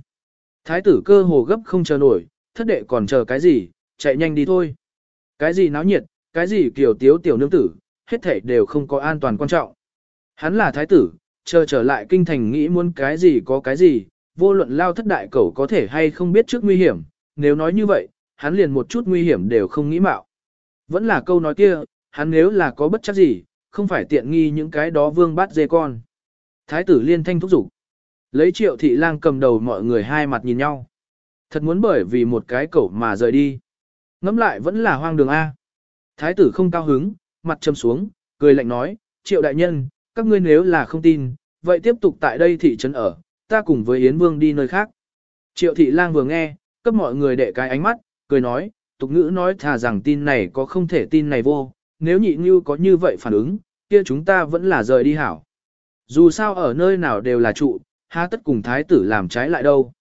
Thái tử cơ hồ gấp không chờ nổi, thất đệ còn chờ cái gì, chạy nhanh đi thôi. Cái gì náo nhiệt, cái gì kiểu tiếu tiểu nương tử, hết thể đều không có an toàn quan trọng. Hắn là thái tử, chờ trở lại kinh thành nghĩ muốn cái gì có cái gì, vô luận lao thất đại cẩu có thể hay không biết trước nguy hiểm, nếu nói như vậy, hắn liền một chút nguy hiểm đều không nghĩ mạo. Vẫn là câu nói kia, hắn nếu là có bất chấp gì, không phải tiện nghi những cái đó vương bắt dê con. Thái tử liên thanh thúc giục. Lấy triệu thị lang cầm đầu mọi người hai mặt nhìn nhau. Thật muốn bởi vì một cái cẩu mà rời đi. Ngắm lại vẫn là hoang đường A. Thái tử không cao hứng, mặt châm xuống, cười lạnh nói, triệu đại nhân, các ngươi nếu là không tin, vậy tiếp tục tại đây thị trấn ở, ta cùng với Yến Vương đi nơi khác. Triệu thị lang vừa nghe, cấp mọi người đệ cái ánh mắt, cười nói, tục ngữ nói thà rằng tin này có không thể tin này vô, nếu nhị như có như vậy phản ứng, kia chúng ta vẫn là rời đi hảo. Dù sao ở nơi nào đều là trụ, há tất cùng thái tử làm trái lại đâu.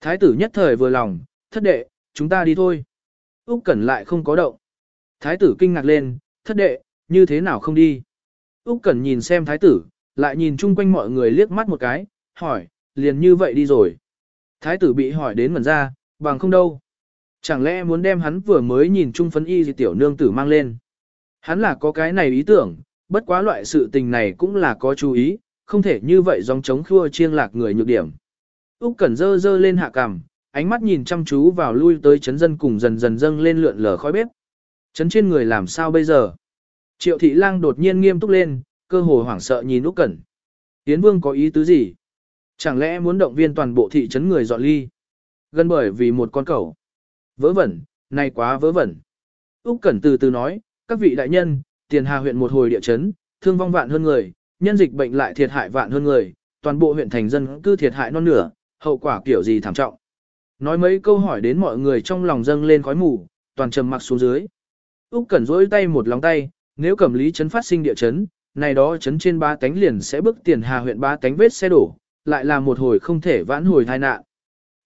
Thái tử nhất thời vừa lòng, thất đệ, chúng ta đi thôi. Úc Cẩn lại không có động. Thái tử kinh ngạc lên, thất đệ, như thế nào không đi? Úc Cẩn nhìn xem thái tử, lại nhìn chung quanh mọi người liếc mắt một cái, hỏi, liền như vậy đi rồi. Thái tử bị hỏi đến mẩn ra, bằng không đâu. Chẳng lẽ muốn đem hắn vừa mới nhìn chung phấn y gì tiểu nương tử mang lên. Hắn là có cái này ý tưởng, bất quá loại sự tình này cũng là có chú ý, không thể như vậy dòng chống khua chiêng lạc người nhược điểm. Úc Cẩn dơ dơ lên hạ cằm, ánh mắt nhìn chăm chú vào lui tới chấn dân cùng dần dần dâng lên lượn lờ khói bếp. Chấn trên người làm sao bây giờ? Triệu thị lang đột nhiên nghiêm túc lên, cơ hồ hoảng sợ nhìn Úc Cẩn. Tiến Vương có ý tứ gì? Chẳng lẽ muốn động viên toàn bộ thị trấn người dọn ly? Gần bởi vì một con cẩu. Vớ vẩn, này quá vớ vẩn. Úc Cẩn từ từ nói, các vị đại nhân, tiền hà huyện một hồi địa chấn, thương vong vạn hơn người, nhân dịch bệnh lại thiệt hại vạn hơn người, toàn bộ huyện thành dân cư thiệt hại non nửa, hậu quả kiểu gì thảm trọng. Nói mấy câu hỏi đến mọi người trong lòng dâng lên khói mù, toàn trầm mặc xuống dưới. Úc Cẩn rỗi tay một lòng tay, nếu cẩm lý chấn phát sinh địa chấn, này đó chấn trên ba tánh liền sẽ bước tiền hà huyện ba tánh vết xe đổ, lại là một hồi không thể vãn hồi tai nạn.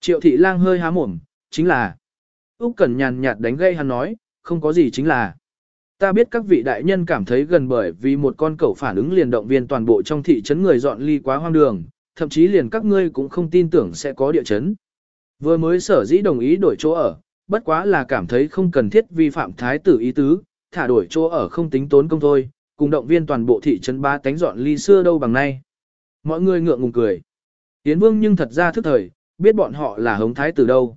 Triệu thị lang hơi há mồm, chính là. Úc Cẩn nhàn nhạt đánh gây hắn nói, không có gì chính là. Ta biết các vị đại nhân cảm thấy gần bởi vì một con cẩu phản ứng liền động viên toàn bộ trong thị trấn người dọn ly quá hoang đường, thậm chí liền các ngươi cũng không tin tưởng sẽ có địa chấn. Vừa mới sở dĩ đồng ý đổi chỗ ở, bất quá là cảm thấy không cần thiết vi phạm thái tử ý tứ, thả đổi chỗ ở không tính tốn công thôi, cùng động viên toàn bộ thị trấn ba tánh dọn ly xưa đâu bằng nay. Mọi người ngượng ngùng cười. Yến Vương nhưng thật ra thức thời, biết bọn họ là hống thái tử đâu.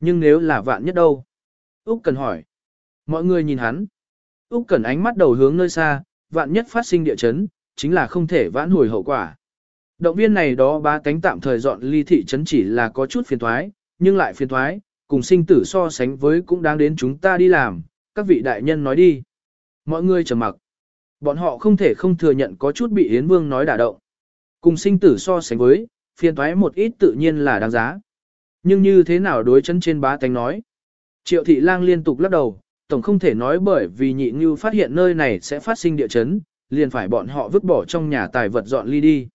Nhưng nếu là vạn nhất đâu? Úc Cần hỏi. Mọi người nhìn hắn. Úc Cần ánh mắt đầu hướng nơi xa, vạn nhất phát sinh địa chấn, chính là không thể vãn hồi hậu quả. Động viên này đó ba cánh tạm thời dọn ly thị trấn chỉ là có chút phiền thoái, nhưng lại phiền thoái, cùng sinh tử so sánh với cũng đáng đến chúng ta đi làm, các vị đại nhân nói đi. Mọi người trầm mặc. Bọn họ không thể không thừa nhận có chút bị Yến Vương nói đả động. Cùng sinh tử so sánh với, phiền thoái một ít tự nhiên là đáng giá. Nhưng như thế nào đối chân trên bá tánh nói? Triệu thị lang liên tục lắc đầu, tổng không thể nói bởi vì nhị như phát hiện nơi này sẽ phát sinh địa chấn, liền phải bọn họ vứt bỏ trong nhà tài vật dọn ly đi.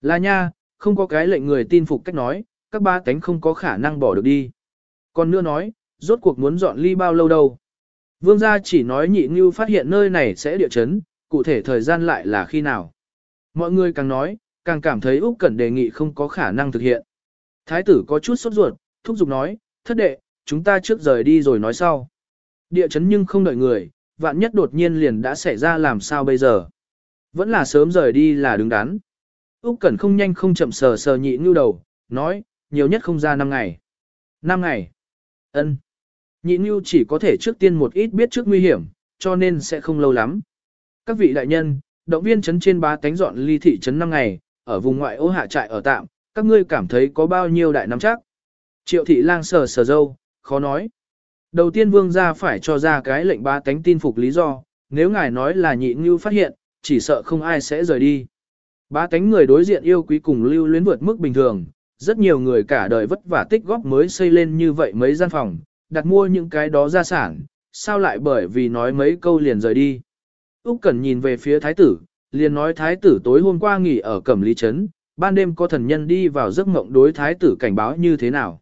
Là nha, không có cái lệnh người tin phục cách nói, các ba tánh không có khả năng bỏ được đi. Còn nữa nói, rốt cuộc muốn dọn ly bao lâu đâu. Vương gia chỉ nói nhị như phát hiện nơi này sẽ địa chấn, cụ thể thời gian lại là khi nào. Mọi người càng nói, càng cảm thấy Úc Cẩn đề nghị không có khả năng thực hiện. Thái tử có chút sốt ruột, thúc giục nói, thất đệ, chúng ta trước rời đi rồi nói sau. Địa chấn nhưng không đợi người, vạn nhất đột nhiên liền đã xảy ra làm sao bây giờ. Vẫn là sớm rời đi là đứng đắn. Úc Cẩn không nhanh không chậm sờ sờ nhị ngưu đầu, nói, nhiều nhất không ra 5 ngày. 5 ngày. Ân. Nhị ngưu chỉ có thể trước tiên một ít biết trước nguy hiểm, cho nên sẽ không lâu lắm. Các vị đại nhân, động viên chấn trên ba tánh dọn ly thị trấn 5 ngày, ở vùng ngoại ô hạ trại ở tạm, các ngươi cảm thấy có bao nhiêu đại nắm chắc. Triệu thị lang sờ sờ dâu, khó nói. Đầu tiên vương gia phải cho ra cái lệnh ba tánh tin phục lý do, nếu ngài nói là nhị ngưu phát hiện, chỉ sợ không ai sẽ rời đi. Ba tánh người đối diện yêu quý cùng lưu luyến vượt mức bình thường, rất nhiều người cả đời vất vả tích góp mới xây lên như vậy mấy gian phòng, đặt mua những cái đó gia sản, sao lại bởi vì nói mấy câu liền rời đi. Úc Cẩn nhìn về phía thái tử, liền nói thái tử tối hôm qua nghỉ ở Cẩm Lý Trấn, ban đêm có thần nhân đi vào giấc mộng đối thái tử cảnh báo như thế nào.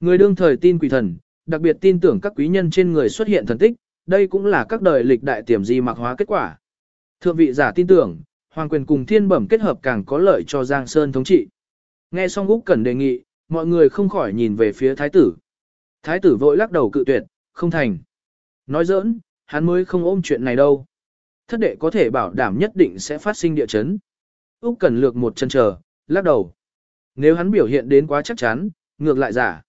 Người đương thời tin quỷ thần, đặc biệt tin tưởng các quý nhân trên người xuất hiện thần tích, đây cũng là các đời lịch đại tiềm di mạc hóa kết quả. Thượng vị giả tin tưởng, hoàng quyền cùng thiên bẩm kết hợp càng có lợi cho Giang Sơn thống trị. Nghe xong Úc Cẩn đề nghị, mọi người không khỏi nhìn về phía thái tử. Thái tử vội lắc đầu cự tuyệt, không thành. Nói giỡn, hắn mới không ôm chuyện này đâu. Thất đệ có thể bảo đảm nhất định sẽ phát sinh địa chấn. Úc Cẩn lược một chân chờ, lắc đầu. Nếu hắn biểu hiện đến quá chắc chắn, ngược lại giả.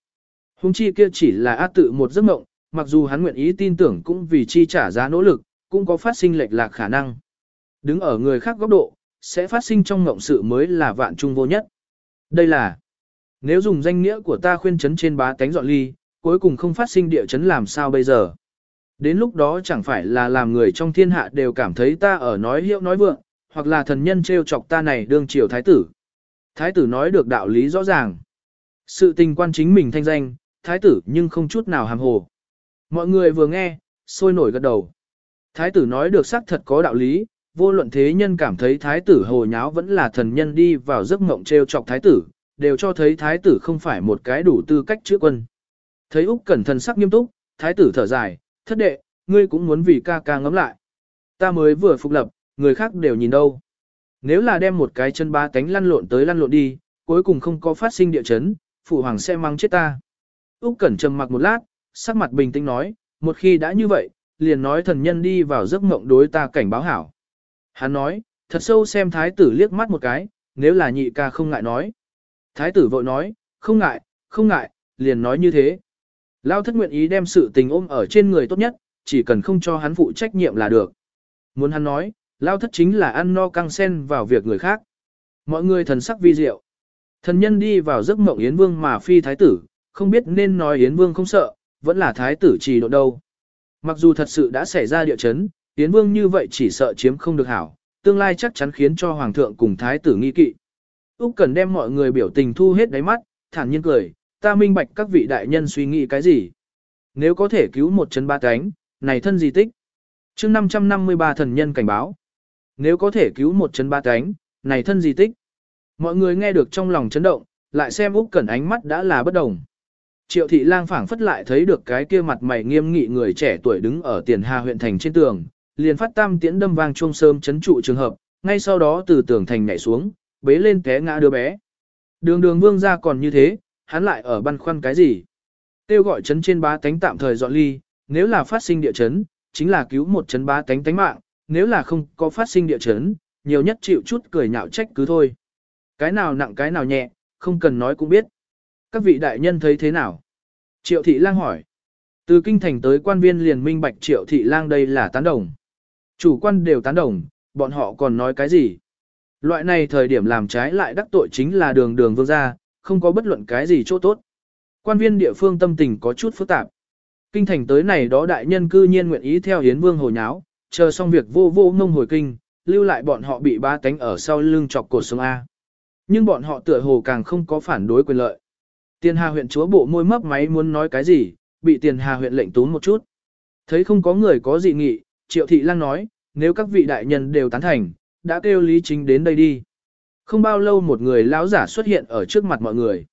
Hùng chi kia chỉ là ác tự một giấc mộng, mặc dù hắn nguyện ý tin tưởng cũng vì chi trả giá nỗ lực, cũng có phát sinh lệch lạc khả năng. Đứng ở người khác góc độ, sẽ phát sinh trong mộng sự mới là vạn trung vô nhất. Đây là, nếu dùng danh nghĩa của ta khuyên chấn trên bá tánh dọn ly, cuối cùng không phát sinh địa chấn làm sao bây giờ. Đến lúc đó chẳng phải là làm người trong thiên hạ đều cảm thấy ta ở nói hiệu nói vượng, hoặc là thần nhân trêu chọc ta này đương triều thái tử. Thái tử nói được đạo lý rõ ràng. Sự tình quan chính mình thanh danh, thái tử nhưng không chút nào hàm hồ. Mọi người vừa nghe, sôi nổi gật đầu. Thái tử nói được xác thật có đạo lý, vô luận thế nhân cảm thấy thái tử hồ nháo vẫn là thần nhân đi vào giấc mộng trêu chọc thái tử, đều cho thấy thái tử không phải một cái đủ tư cách chữa quân. Thấy Úc Cẩn thần sắc nghiêm túc, thái tử thở dài, thất đệ, ngươi cũng muốn vì ca ca ngắm lại. Ta mới vừa phục lập, người khác đều nhìn đâu. Nếu là đem một cái chân ba cánh lăn lộn tới lăn lộn đi, cuối cùng không có phát sinh địa chấn, phụ hoàng sẽ mang chết ta. Úc Cẩn trầm mặc một lát, sắc mặt bình tĩnh nói, một khi đã như vậy, liền nói thần nhân đi vào giấc mộng đối ta cảnh báo hảo. Hắn nói, thật sâu xem thái tử liếc mắt một cái, nếu là nhị ca không ngại nói. Thái tử vội nói, không ngại, không ngại, liền nói như thế. Lao thất nguyện ý đem sự tình ôm ở trên người tốt nhất, chỉ cần không cho hắn phụ trách nhiệm là được. Muốn hắn nói, Lao thất chính là ăn no căng sen vào việc người khác. Mọi người thần sắc vi diệu. Thần nhân đi vào giấc mộng Yến Vương mà phi thái tử, không biết nên nói Yến Vương không sợ, vẫn là thái tử trì độ đâu. Mặc dù thật sự đã xảy ra địa chấn, Yến Vương như vậy chỉ sợ chiếm không được hảo, tương lai chắc chắn khiến cho Hoàng thượng cùng thái tử nghi kỵ. Úc cần đem mọi người biểu tình thu hết đáy mắt, thản nhiên cười, ta minh bạch các vị đại nhân suy nghĩ cái gì. Nếu có thể cứu một chân ba cánh, này thân gì tích. chương 553 thần nhân cảnh báo. Nếu có thể cứu một chân ba cánh, này thân gì tích. Mọi người nghe được trong lòng chấn động, lại xem Úc Cẩn ánh mắt đã là bất đồng. Triệu thị lang phảng phất lại thấy được cái kia mặt mày nghiêm nghị người trẻ tuổi đứng ở tiền hà huyện thành trên tường, liền phát tam tiễn đâm vang chuông sớm chấn trụ trường hợp, ngay sau đó từ tường thành nhảy xuống, bế lên té ngã đứa bé. Đường đường vương gia còn như thế, hắn lại ở băn khoăn cái gì? Tiêu gọi chấn trên bá tánh tạm thời dọn ly, nếu là phát sinh địa chấn, chính là cứu một chấn bá tánh tánh mạng, nếu là không có phát sinh địa chấn, nhiều nhất chịu chút cười nhạo trách cứ thôi. Cái nào nặng cái nào nhẹ, không cần nói cũng biết. Các vị đại nhân thấy thế nào? Triệu thị lang hỏi. Từ kinh thành tới quan viên liền minh bạch triệu thị lang đây là tán đồng. Chủ quan đều tán đồng, bọn họ còn nói cái gì? Loại này thời điểm làm trái lại đắc tội chính là đường đường vương gia, không có bất luận cái gì chỗ tốt. Quan viên địa phương tâm tình có chút phức tạp. Kinh thành tới này đó đại nhân cư nhiên nguyện ý theo hiến vương hồ nháo, chờ xong việc vô vô ngông hồi kinh, lưu lại bọn họ bị ba tánh ở sau lưng chọc cột xuống A. Nhưng bọn họ tựa hồ càng không có phản đối quyền lợi. Tiền Hà huyện chúa bộ môi mấp máy muốn nói cái gì, bị Tiền Hà huyện lệnh tún một chút. Thấy không có người có dị nghị, Triệu Thị Lăng nói, nếu các vị đại nhân đều tán thành, đã kêu Lý Chính đến đây đi. Không bao lâu một người lão giả xuất hiện ở trước mặt mọi người.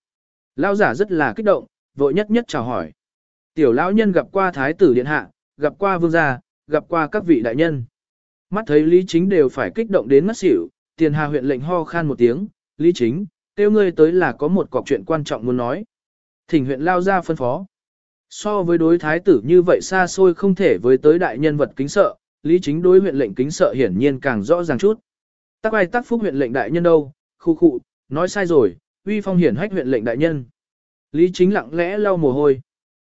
Lão giả rất là kích động, vội nhất nhất chào hỏi. Tiểu lão nhân gặp qua thái tử điện hạ, gặp qua vương gia, gặp qua các vị đại nhân. Mắt thấy Lý Chính đều phải kích động đến ngất xỉu, Tiền Hà huyện lệnh ho khan một tiếng, Lý Chính, tiêu ngươi tới là có một cọc chuyện quan trọng muốn nói. Thỉnh huyện lao ra phân phó. So với đối thái tử như vậy xa xôi không thể với tới đại nhân vật kính sợ, Lý Chính đối huyện lệnh kính sợ hiển nhiên càng rõ ràng chút. Tác ai tác phúc huyện lệnh đại nhân đâu, khu khu, nói sai rồi, uy phong hiển hách huyện lệnh đại nhân. Lý Chính lặng lẽ lau mồ hôi.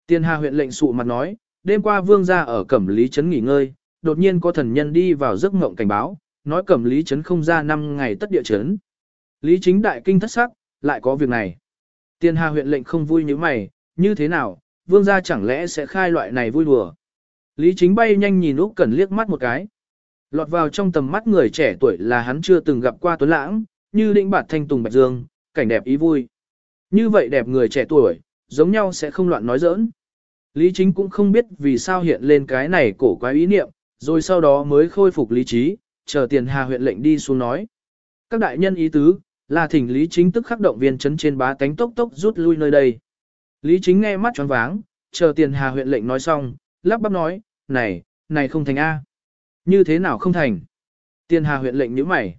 Tiền Hà huyện lệnh sụ mặt nói, đêm qua vương gia ở Cẩm Lý Trấn nghỉ ngơi, đột nhiên có thần nhân đi vào giấc mộng cảnh báo, nói Cẩm Lý Trấn không ra năm ngày tất địa chấn. Lý chính đại kinh thất sắc, lại có việc này. Tiền Hà huyện lệnh không vui như mày, như thế nào, vương gia chẳng lẽ sẽ khai loại này vui đùa. Lý chính bay nhanh nhìn Úc Cẩn liếc mắt một cái. Lọt vào trong tầm mắt người trẻ tuổi là hắn chưa từng gặp qua tuấn lãng, như định bạt thanh tùng bạch dương, cảnh đẹp ý vui. Như vậy đẹp người trẻ tuổi, giống nhau sẽ không loạn nói giỡn. Lý chính cũng không biết vì sao hiện lên cái này cổ quái ý niệm, rồi sau đó mới khôi phục lý trí, chờ tiền hà huyện lệnh đi xuống nói. Các đại nhân ý tứ, là thỉnh Lý chính tức khắc động viên chấn trên bá tánh tốc tốc rút lui nơi đây. Lý chính nghe mắt tròn váng, chờ tiền hà huyện lệnh nói xong, lắp bắp nói, này, này không thành A. Như thế nào không thành? Tiền hà huyện lệnh nhíu mày.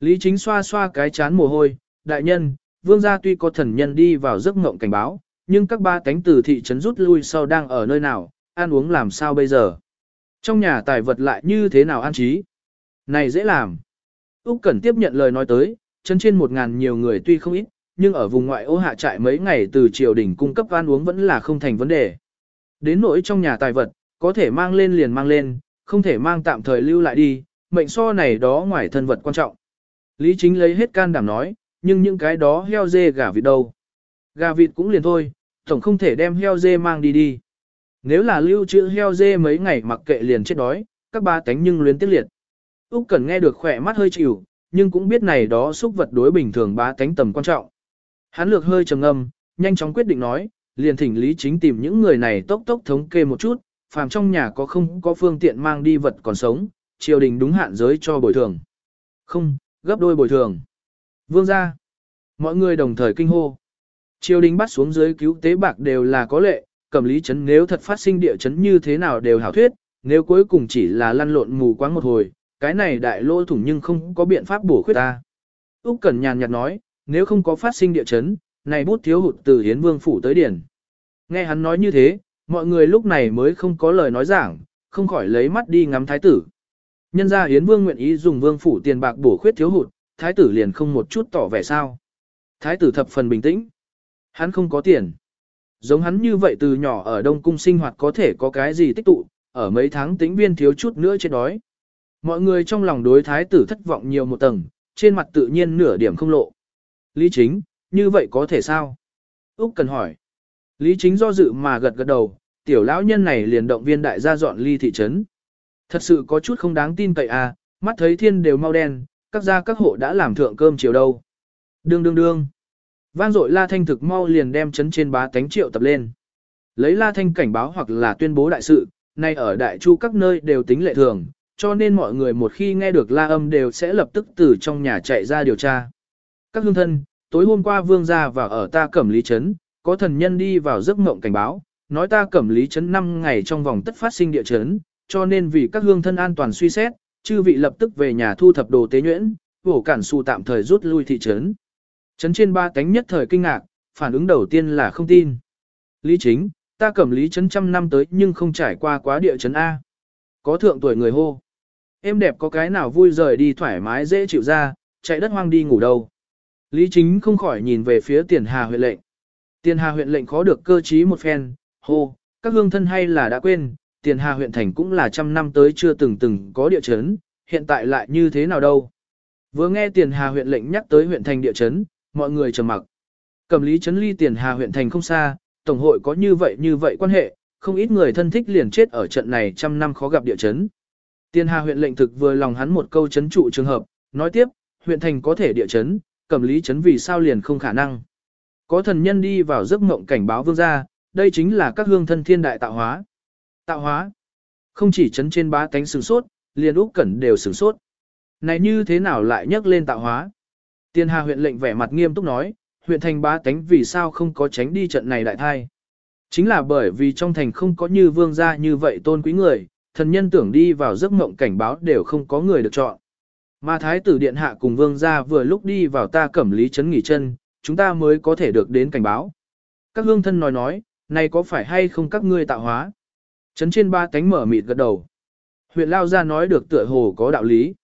Lý chính xoa xoa cái chán mồ hôi, đại nhân, vương gia tuy có thần nhân đi vào giấc ngộng cảnh báo, nhưng các ba cánh từ thị trấn rút lui sau đang ở nơi nào, ăn uống làm sao bây giờ? Trong nhà tài vật lại như thế nào an trí? Này dễ làm. Úc Cẩn tiếp nhận lời nói tới, chân trên một ngàn nhiều người tuy không ít, nhưng ở vùng ngoại ô hạ trại mấy ngày từ triều đình cung cấp ăn uống vẫn là không thành vấn đề. Đến nỗi trong nhà tài vật, có thể mang lên liền mang lên, không thể mang tạm thời lưu lại đi, mệnh so này đó ngoài thân vật quan trọng. Lý Chính lấy hết can đảm nói, nhưng những cái đó heo dê gà vịt đâu. Gà vịt cũng liền thôi, tổng không thể đem heo dê mang đi đi. Nếu là lưu trữ heo dê mấy ngày mặc kệ liền chết đói, các ba tánh nhưng luyến tiếc liệt. Úc Cần nghe được khỏe mắt hơi chịu, nhưng cũng biết này đó xúc vật đối bình thường ba tánh tầm quan trọng. Hắn lược hơi trầm ngâm, nhanh chóng quyết định nói, liền thỉnh Lý Chính tìm những người này tốc tốc thống kê một chút, phàm trong nhà có không có phương tiện mang đi vật còn sống, triều đình đúng hạn giới cho bồi thường. Không, gấp đôi bồi thường. Vương gia. Mọi người đồng thời kinh hô. Triều đình bắt xuống dưới cứu tế bạc đều là có lệ, cầm lý chấn nếu thật phát sinh địa chấn như thế nào đều hảo thuyết, nếu cuối cùng chỉ là lăn lộn mù quáng một hồi, cái này đại lỗ thủng nhưng không có biện pháp bổ khuyết ta. Úc Cẩn nhàn nhạt nói, nếu không có phát sinh địa chấn, này bút thiếu hụt từ Hiến Vương phủ tới điển. Nghe hắn nói như thế, mọi người lúc này mới không có lời nói giảng, không khỏi lấy mắt đi ngắm thái tử. Nhân ra Hiến Vương nguyện ý dùng vương phủ tiền bạc bổ khuyết thiếu hụt, thái tử liền không một chút tỏ vẻ sao. Thái tử thập phần bình tĩnh. Hắn không có tiền. Giống hắn như vậy từ nhỏ ở Đông Cung sinh hoạt có thể có cái gì tích tụ, ở mấy tháng tĩnh viên thiếu chút nữa chết đói. Mọi người trong lòng đối thái tử thất vọng nhiều một tầng, trên mặt tự nhiên nửa điểm không lộ. Lý chính, như vậy có thể sao? Úc cần hỏi. Lý chính do dự mà gật gật đầu, tiểu lão nhân này liền động viên đại gia dọn ly thị trấn. Thật sự có chút không đáng tin cậy à, mắt thấy thiên đều mau đen, các gia các hộ đã làm thượng cơm chiều đâu. Đương đương đương. Vang dội la thanh thực mau liền đem chấn trên bá tánh triệu tập lên. Lấy la thanh cảnh báo hoặc là tuyên bố đại sự, nay ở đại chu các nơi đều tính lệ thường, cho nên mọi người một khi nghe được la âm đều sẽ lập tức từ trong nhà chạy ra điều tra. Các hương thân, tối hôm qua vương gia vào ở ta cẩm lý chấn, có thần nhân đi vào giấc mộng cảnh báo, nói ta cẩm lý chấn 5 ngày trong vòng tất phát sinh địa chấn, cho nên vì các hương thân an toàn suy xét, chư vị lập tức về nhà thu thập đồ tế nhuyễn, bổ cản su tạm thời rút lui thị trấn. Trấn trên ba cánh nhất thời kinh ngạc, phản ứng đầu tiên là không tin. Lý chính, ta cẩm lý trấn trăm năm tới nhưng không trải qua quá địa trấn A. Có thượng tuổi người hô. Em đẹp có cái nào vui rời đi thoải mái dễ chịu ra, chạy đất hoang đi ngủ đâu. Lý chính không khỏi nhìn về phía tiền hà huyện lệnh. Tiền hà huyện lệnh khó được cơ trí một phen, hô, các hương thân hay là đã quên, tiền hà huyện thành cũng là trăm năm tới chưa từng từng có địa chấn, hiện tại lại như thế nào đâu. Vừa nghe tiền hà huyện lệnh nhắc tới huyện thành địa chấn, mọi người trầm mặc. Cầm lý chấn ly tiền hà huyện thành không xa, tổng hội có như vậy như vậy quan hệ, không ít người thân thích liền chết ở trận này trăm năm khó gặp địa chấn. Tiền hà huyện lệnh thực vừa lòng hắn một câu chấn trụ trường hợp, nói tiếp, huyện thành có thể địa chấn, cầm lý chấn vì sao liền không khả năng. Có thần nhân đi vào giấc mộng cảnh báo vương gia, đây chính là các hương thân thiên đại tạo hóa. Tạo hóa. Không chỉ chấn trên bá cánh sửng sốt, liền Úc Cẩn đều sửng sốt. Này như thế nào lại nhắc lên tạo hóa? Tiên Hà huyện lệnh vẻ mặt nghiêm túc nói, huyện thành bá tánh vì sao không có tránh đi trận này đại thai. Chính là bởi vì trong thành không có như vương gia như vậy tôn quý người, thần nhân tưởng đi vào giấc mộng cảnh báo đều không có người được chọn. Mà thái tử điện hạ cùng vương gia vừa lúc đi vào ta cẩm lý chấn nghỉ chân, chúng ta mới có thể được đến cảnh báo. Các hương thân nói nói, này có phải hay không các ngươi tạo hóa? Chấn trên ba cánh mở mịt gật đầu. Huyện Lao gia nói được tựa hồ có đạo lý.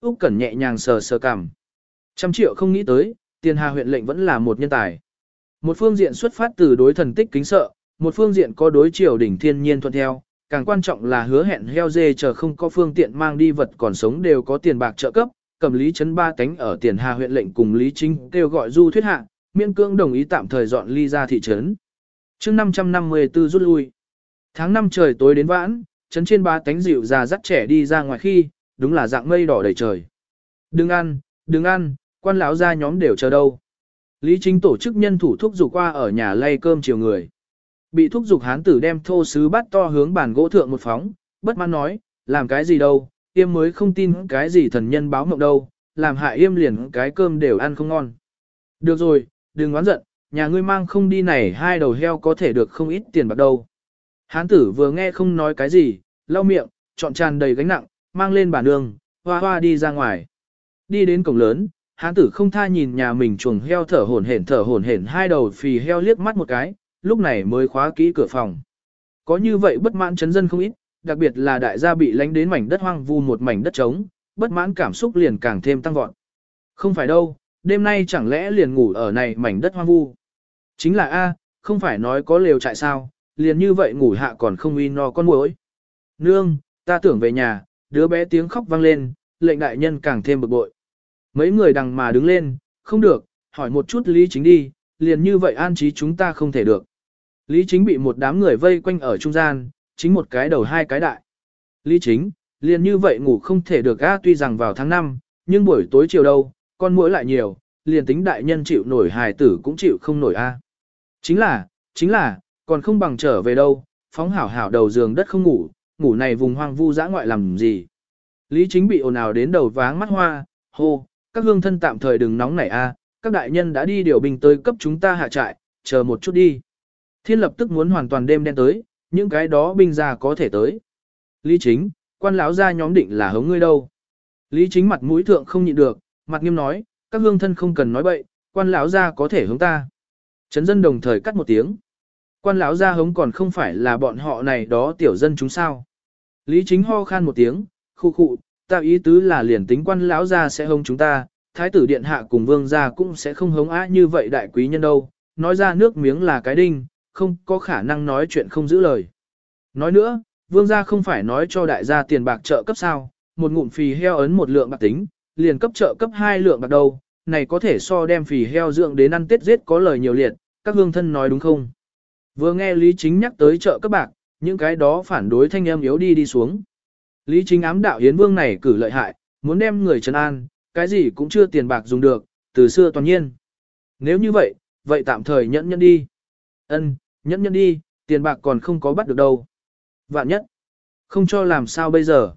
Úc Cẩn nhẹ nhàng sờ sờ cằm. Trăm triệu không nghĩ tới, tiền hà huyện lệnh vẫn là một nhân tài. Một phương diện xuất phát từ đối thần tích kính sợ, một phương diện có đối triều đỉnh thiên nhiên thuận theo, càng quan trọng là hứa hẹn heo dê chờ không có phương tiện mang đi vật còn sống đều có tiền bạc trợ cấp, cầm lý chấn ba cánh ở tiền hà huyện lệnh cùng lý chính kêu gọi du thuyết hạ, miễn cưỡng đồng ý tạm thời dọn ly ra thị trấn. chương 554 rút lui. Tháng 5 trời tối đến vãn, chấn trên ba cánh dịu già dắt trẻ đi ra ngoài khi, đúng là dạng mây đỏ đầy trời. Đừng ăn, đừng ăn, quan lão ra nhóm đều chờ đâu. Lý chính tổ chức nhân thủ thúc dục qua ở nhà lay cơm chiều người. Bị thúc dục hán tử đem thô sứ bát to hướng bàn gỗ thượng một phóng, bất mãn nói, làm cái gì đâu, yêm mới không tin cái gì thần nhân báo mộng đâu, làm hại yêm liền cái cơm đều ăn không ngon. Được rồi, đừng oán giận, nhà ngươi mang không đi này hai đầu heo có thể được không ít tiền bạc đâu. Hán tử vừa nghe không nói cái gì, lau miệng, trọn tràn đầy gánh nặng, mang lên bàn đường, hoa hoa đi ra ngoài. Đi đến cổng lớn, hán tử không tha nhìn nhà mình chuồng heo thở hổn hển thở hổn hển hai đầu phì heo liếc mắt một cái, lúc này mới khóa kỹ cửa phòng. Có như vậy bất mãn chấn dân không ít, đặc biệt là đại gia bị lánh đến mảnh đất hoang vu một mảnh đất trống, bất mãn cảm xúc liền càng thêm tăng vọt. Không phải đâu, đêm nay chẳng lẽ liền ngủ ở này mảnh đất hoang vu. Chính là A, không phải nói có lều trại sao, liền như vậy ngủ hạ còn không uy no con muỗi. Nương, ta tưởng về nhà, đứa bé tiếng khóc vang lên, lệnh đại nhân càng thêm bực bội. Mấy người đằng mà đứng lên, không được, hỏi một chút Lý Chính đi, liền như vậy an trí chúng ta không thể được. Lý Chính bị một đám người vây quanh ở trung gian, chính một cái đầu hai cái đại. Lý Chính, liền như vậy ngủ không thể được a tuy rằng vào tháng 5, nhưng buổi tối chiều đâu, con mũi lại nhiều, liền tính đại nhân chịu nổi hài tử cũng chịu không nổi a. Chính là, chính là, còn không bằng trở về đâu, phóng hảo hảo đầu giường đất không ngủ, ngủ này vùng hoang vu dã ngoại làm gì. Lý chính bị ồn ào đến đầu váng mắt hoa, hô, các hương thân tạm thời đừng nóng nảy a, các đại nhân đã đi điều binh tới cấp chúng ta hạ trại, chờ một chút đi. Thiên lập tức muốn hoàn toàn đêm đen tới, những cái đó binh ra có thể tới. Lý chính, quan lão ra nhóm định là hống ngươi đâu. Lý chính mặt mũi thượng không nhịn được, mặt nghiêm nói, các hương thân không cần nói bậy, quan lão ra có thể hướng ta. Trấn dân đồng thời cắt một tiếng. Quan lão ra hống còn không phải là bọn họ này đó tiểu dân chúng sao. Lý chính ho khan một tiếng, khu khụ, ta ý tứ là liền tính quan lão gia sẽ hống chúng ta, thái tử điện hạ cùng vương gia cũng sẽ không hống á như vậy đại quý nhân đâu, nói ra nước miếng là cái đinh, không có khả năng nói chuyện không giữ lời. Nói nữa, vương gia không phải nói cho đại gia tiền bạc trợ cấp sao, một ngụm phì heo ấn một lượng bạc tính, liền cấp trợ cấp hai lượng bạc đâu, này có thể so đem phì heo dưỡng đến ăn tết giết có lời nhiều liệt, các hương thân nói đúng không? Vừa nghe Lý Chính nhắc tới trợ cấp bạc, những cái đó phản đối thanh em yếu đi đi xuống. Lý Chính ám đạo Yến Vương này cử lợi hại, muốn đem người trấn an, cái gì cũng chưa tiền bạc dùng được, từ xưa toàn nhiên. Nếu như vậy, vậy tạm thời nhẫn nhẫn đi. Ân, nhẫn nhẫn đi, tiền bạc còn không có bắt được đâu. Vạn nhất, không cho làm sao bây giờ.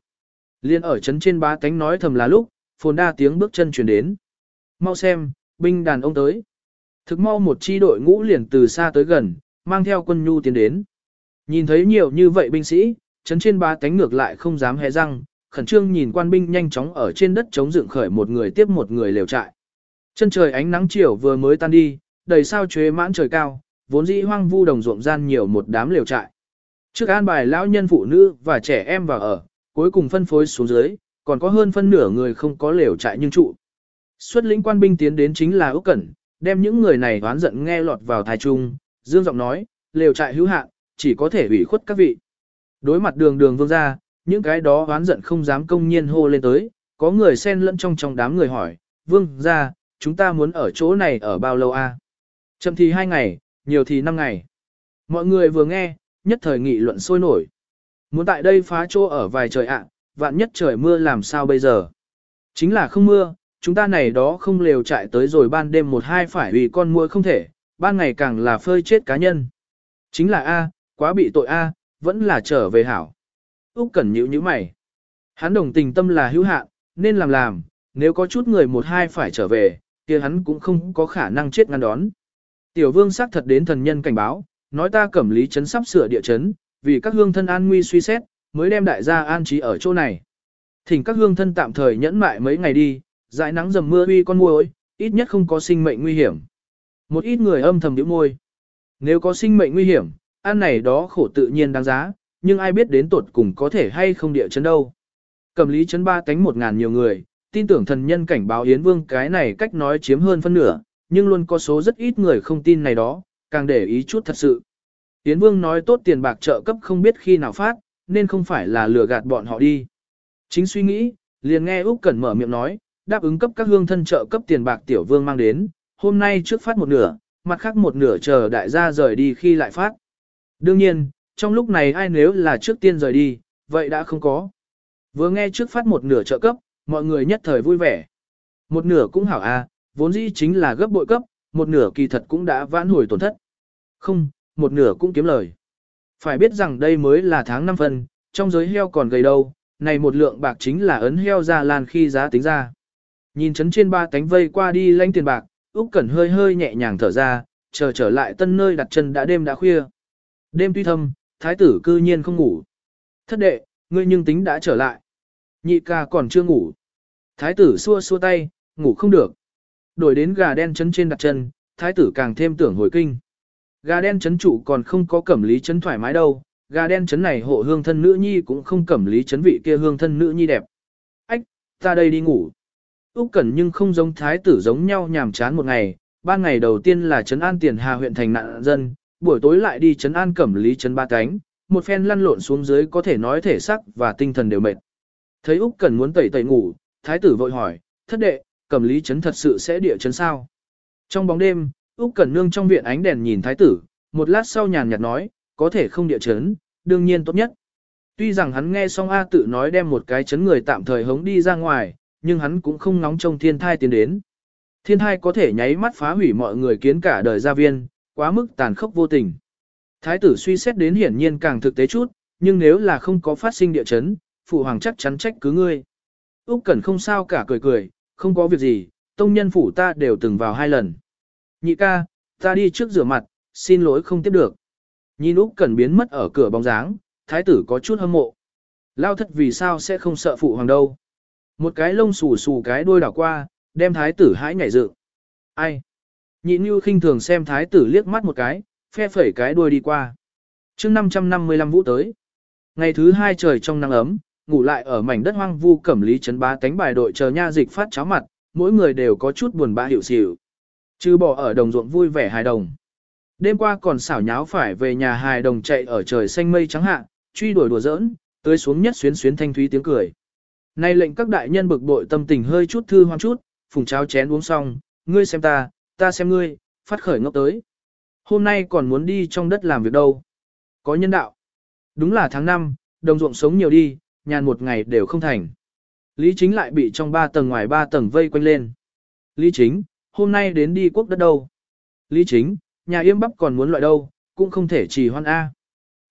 Liên ở trấn trên ba cánh nói thầm là lúc, phồn đa tiếng bước chân chuyển đến. Mau xem, binh đàn ông tới. Thực mau một chi đội ngũ liền từ xa tới gần, mang theo quân nhu tiến đến. Nhìn thấy nhiều như vậy binh sĩ, chấn trên ba cánh ngược lại không dám hé răng, khẩn trương nhìn quan binh nhanh chóng ở trên đất chống dựng khởi một người tiếp một người lều trại. Chân trời ánh nắng chiều vừa mới tan đi, đầy sao chuế mãn trời cao, vốn dĩ hoang vu đồng ruộng gian nhiều một đám lều trại. Trước an bài lão nhân phụ nữ và trẻ em vào ở, cuối cùng phân phối xuống dưới, còn có hơn phân nửa người không có lều trại nhưng trụ. Xuất lĩnh quan binh tiến đến chính là Úc Cẩn, đem những người này đoán giận nghe lọt vào thái trung, dương giọng nói, lều trại hữu hạn, chỉ có thể ủy khuất các vị. Đối mặt đường đường vương gia, những cái đó oán giận không dám công nhiên hô lên tới, có người xen lẫn trong trong đám người hỏi, vương gia, chúng ta muốn ở chỗ này ở bao lâu a? Chậm thì hai ngày, nhiều thì năm ngày. Mọi người vừa nghe, nhất thời nghị luận sôi nổi. Muốn tại đây phá chỗ ở vài trời ạ, vạn nhất trời mưa làm sao bây giờ? Chính là không mưa, chúng ta này đó không lều chạy tới rồi ban đêm một hai phải vì con mua không thể, ban ngày càng là phơi chết cá nhân. Chính là A, quá bị tội A, vẫn là trở về hảo. Úc Cẩn nhíu nhíu mày. Hắn đồng tình tâm là hữu hạn, nên làm làm, nếu có chút người một hai phải trở về, kia hắn cũng không có khả năng chết ngăn đón. Tiểu Vương xác thật đến thần nhân cảnh báo, nói ta cẩm lý trấn sắp sửa địa chấn, vì các hương thân an nguy suy xét, mới đem đại gia an trí ở chỗ này. Thỉnh các hương thân tạm thời nhẫn mại mấy ngày đi, dãi nắng dầm mưa uy con muỗi, ít nhất không có sinh mệnh nguy hiểm. Một ít người âm thầm nhíu môi. Nếu có sinh mệnh nguy hiểm, ăn này đó khổ tự nhiên đáng giá, nhưng ai biết đến tột cùng có thể hay không địa chấn đâu. Cầm lý chấn ba tánh một ngàn nhiều người, tin tưởng thần nhân cảnh báo Yến Vương cái này cách nói chiếm hơn phân nửa, nhưng luôn có số rất ít người không tin này đó, càng để ý chút thật sự. Yến Vương nói tốt tiền bạc trợ cấp không biết khi nào phát, nên không phải là lừa gạt bọn họ đi. Chính suy nghĩ, liền nghe Úc Cẩn mở miệng nói, đáp ứng cấp các hương thân trợ cấp tiền bạc tiểu vương mang đến, hôm nay trước phát một nửa, mặt khác một nửa chờ đại gia rời đi khi lại phát. Đương nhiên, trong lúc này ai nếu là trước tiên rời đi, vậy đã không có. Vừa nghe trước phát một nửa trợ cấp, mọi người nhất thời vui vẻ. Một nửa cũng hảo à, vốn dĩ chính là gấp bội cấp, một nửa kỳ thật cũng đã vãn hồi tổn thất. Không, một nửa cũng kiếm lời. Phải biết rằng đây mới là tháng 5 phần, trong giới heo còn gầy đâu, này một lượng bạc chính là ấn heo ra lan khi giá tính ra. Nhìn chấn trên ba cánh vây qua đi lanh tiền bạc, Úc Cẩn hơi hơi nhẹ nhàng thở ra, chờ trở lại tân nơi đặt chân đã đêm đã khuya. Đêm tuy thâm, thái tử cư nhiên không ngủ. Thất đệ, ngươi nhưng tính đã trở lại. Nhị ca còn chưa ngủ. Thái tử xua xua tay, ngủ không được. Đổi đến gà đen chấn trên đặt chân, thái tử càng thêm tưởng hồi kinh. Gà đen chấn trụ còn không có cẩm lý chấn thoải mái đâu, gà đen chấn này hộ hương thân nữ nhi cũng không cẩm lý chấn vị kia hương thân nữ nhi đẹp. Ách, ta đây đi ngủ. Úc Cẩn nhưng không giống thái tử giống nhau nhàm chán một ngày, ban ngày đầu tiên là trấn an tiền hà huyện thành nạn dân, buổi tối lại đi trấn an cẩm lý trấn ba cánh, một phen lăn lộn xuống dưới có thể nói thể xác và tinh thần đều mệt. Thấy Úc Cẩn muốn tẩy tẩy ngủ, thái tử vội hỏi, thất đệ, cẩm lý trấn thật sự sẽ địa chấn sao? Trong bóng đêm, Úc Cẩn nương trong viện ánh đèn nhìn thái tử, một lát sau nhàn nhạt nói, có thể không địa chấn, đương nhiên tốt nhất. Tuy rằng hắn nghe xong A tự nói đem một cái chấn người tạm thời hống đi ra ngoài, nhưng hắn cũng không nóng trông thiên thai tiến đến. Thiên thai có thể nháy mắt phá hủy mọi người kiến cả đời gia viên, quá mức tàn khốc vô tình. Thái tử suy xét đến hiển nhiên càng thực tế chút, nhưng nếu là không có phát sinh địa chấn, phụ hoàng chắc chắn trách cứ ngươi. Úc Cẩn không sao cả cười cười, không có việc gì, tông nhân phủ ta đều từng vào hai lần. Nhị ca, ta đi trước rửa mặt, xin lỗi không tiếp được. Nhìn Úc Cẩn biến mất ở cửa bóng dáng, thái tử có chút hâm mộ. Lao thất vì sao sẽ không sợ phụ hoàng đâu. Một cái lông xù xù cái đuôi đảo qua, đem thái tử hãi nhảy dựng. Ai? Nhị Nhu khinh thường xem thái tử liếc mắt một cái, phe phẩy cái đuôi đi qua. chương 555 vũ tới. Ngày thứ hai trời trong nắng ấm, ngủ lại ở mảnh đất hoang vu cẩm lý trấn bá cánh bài đội chờ nha dịch phát cháo mặt, mỗi người đều có chút buồn bã hiểu xỉu. Chứ bỏ ở đồng ruộng vui vẻ hài đồng. Đêm qua còn xảo nháo phải về nhà hài đồng chạy ở trời xanh mây trắng hạ, truy đuổi đùa giỡn, tới xuống nhất xuyến xuyến thanh thúy tiếng cười. Nay lệnh các đại nhân bực bội tâm tình hơi chút thư hoang chút, phùng cháo chén uống xong, ngươi xem ta, ta xem ngươi, phát khởi ngốc tới. Hôm nay còn muốn đi trong đất làm việc đâu. Có nhân đạo. Đúng là tháng 5, đồng ruộng sống nhiều đi, nhàn một ngày đều không thành. Lý chính lại bị trong ba tầng ngoài ba tầng vây quanh lên. Lý chính, hôm nay đến đi quốc đất đâu. Lý chính, nhà yêm bắp còn muốn loại đâu, cũng không thể chỉ hoan A.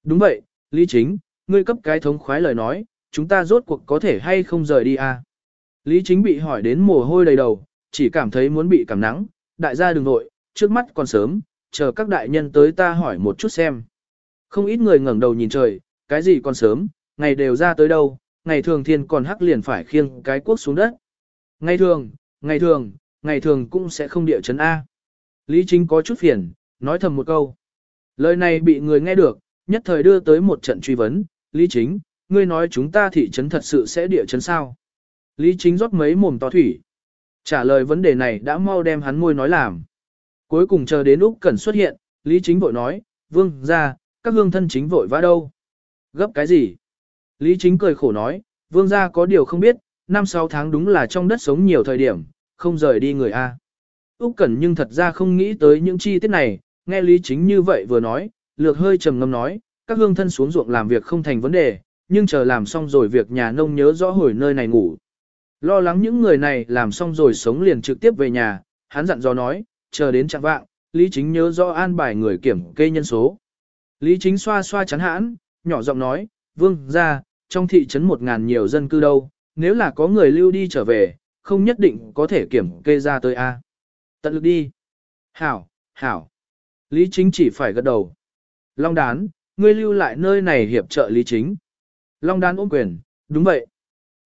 Đúng vậy, Lý chính, ngươi cấp cái thống khoái lời nói, chúng ta rốt cuộc có thể hay không rời đi A. Lý chính bị hỏi đến mồ hôi đầy đầu, chỉ cảm thấy muốn bị cảm nắng, đại gia đừng nội, trước mắt còn sớm, chờ các đại nhân tới ta hỏi một chút xem. Không ít người ngẩng đầu nhìn trời, cái gì còn sớm, ngày đều ra tới đâu, ngày thường thiên còn hắc liền phải khiêng cái quốc xuống đất. Ngày thường, ngày thường, ngày thường cũng sẽ không địa chấn A. Lý Chính có chút phiền, nói thầm một câu. Lời này bị người nghe được, nhất thời đưa tới một trận truy vấn, Lý Chính, ngươi nói chúng ta thị trấn thật sự sẽ địa chấn sao? Lý Chính rót mấy mồm to thủy. Trả lời vấn đề này đã mau đem hắn môi nói làm. Cuối cùng chờ đến Úc Cẩn xuất hiện, Lý Chính vội nói, vương ra, các hương thân chính vội vã đâu. Gấp cái gì? Lý Chính cười khổ nói, vương gia có điều không biết, năm sáu tháng đúng là trong đất sống nhiều thời điểm, không rời đi người A. Úc Cẩn nhưng thật ra không nghĩ tới những chi tiết này, nghe Lý Chính như vậy vừa nói, lược hơi trầm ngâm nói, các hương thân xuống ruộng làm việc không thành vấn đề, nhưng chờ làm xong rồi việc nhà nông nhớ rõ hồi nơi này ngủ. Lo lắng những người này làm xong rồi sống liền trực tiếp về nhà, hắn dặn dò nói, chờ đến trạng vạng, Lý Chính nhớ rõ an bài người kiểm kê nhân số. Lý Chính xoa xoa chắn hãn, nhỏ giọng nói, vương, ra, trong thị trấn một ngàn nhiều dân cư đâu, nếu là có người lưu đi trở về, không nhất định có thể kiểm kê ra tới A. Tận lực đi. Hảo, hảo. Lý Chính chỉ phải gật đầu. Long đán, ngươi lưu lại nơi này hiệp trợ Lý Chính. Long đán ôm quyền, đúng vậy.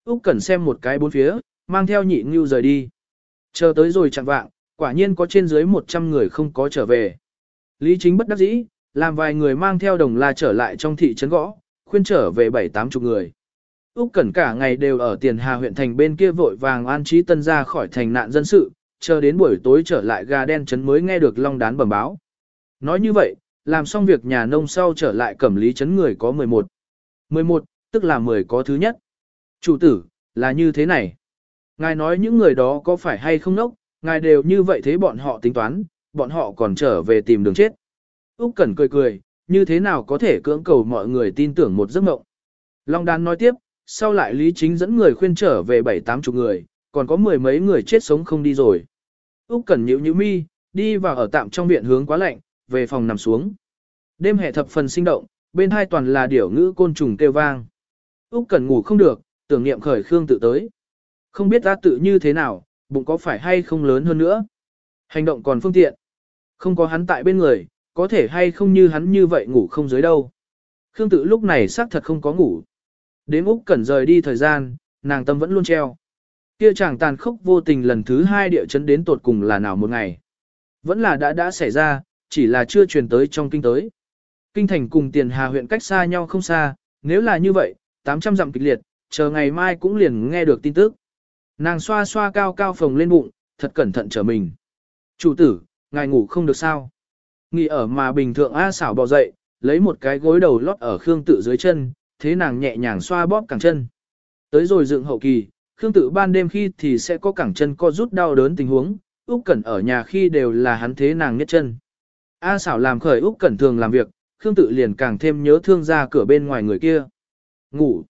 Úc Cẩn xem một cái bốn phía, mang theo nhị ngưu rời đi. Chờ tới rồi chẳng vạng, quả nhiên có trên dưới 100 người không có trở về. Lý Chính bất đắc dĩ, làm vài người mang theo đồng la trở lại trong thị trấn gõ, khuyên trở về bảy tám chục người. Úc Cẩn cả ngày đều ở Tiền Hà huyện thành bên kia vội vàng an trí tân ra khỏi thành nạn dân sự, chờ đến buổi tối trở lại gà đen trấn mới nghe được long đán bẩm báo. Nói như vậy, làm xong việc nhà nông sau trở lại cẩm lý trấn người có 11. 11, tức là 10 có thứ nhất. Chủ tử, là như thế này. Ngài nói những người đó có phải hay không nốc, ngài đều như vậy thế bọn họ tính toán, bọn họ còn trở về tìm đường chết. Úc Cẩn cười cười, như thế nào có thể cưỡng cầu mọi người tin tưởng một giấc mộng. Long Đan nói tiếp, sau lại Lý Chính dẫn người khuyên trở về bảy tám chục người, còn có mười mấy người chết sống không đi rồi. Úc Cẩn nhíu nhíu mi, đi vào ở tạm trong viện hướng quá lạnh, về phòng nằm xuống. Đêm hè thập phần sinh động, bên hai toàn là điểu ngữ côn trùng kêu vang. Úc Cẩn ngủ không được, tưởng niệm khởi Khương tự tới. Không biết ta tự như thế nào, bụng có phải hay không lớn hơn nữa. Hành động còn phương tiện. Không có hắn tại bên người, có thể hay không như hắn như vậy ngủ không dưới đâu. Khương tự lúc này xác thật không có ngủ. Đến Úc Cẩn rời đi thời gian, nàng tâm vẫn luôn treo. Kia chàng tàn khốc vô tình lần thứ hai địa chấn đến tột cùng là nào một ngày. Vẫn là đã đã xảy ra, chỉ là chưa truyền tới trong kinh tới. Kinh thành cùng tiền hà huyện cách xa nhau không xa, nếu là như vậy, 800 dặm kịch liệt, chờ ngày mai cũng liền nghe được tin tức. Nàng xoa xoa cao cao phồng lên bụng, thật cẩn thận trở mình. Chủ tử, ngài ngủ không được sao. Nghỉ ở mà bình thường A xảo bò dậy, lấy một cái gối đầu lót ở Khương tự dưới chân, thế nàng nhẹ nhàng xoa bóp cẳng chân. Tới rồi dựng hậu kỳ, Khương tự ban đêm khi thì sẽ có cẳng chân co rút đau đớn tình huống, Úc Cẩn ở nhà khi đều là hắn thế nàng nhất chân. A xảo làm khởi Úc Cẩn thường làm việc, Khương tự liền càng thêm nhớ thương ra cửa bên ngoài người kia. Ngủ.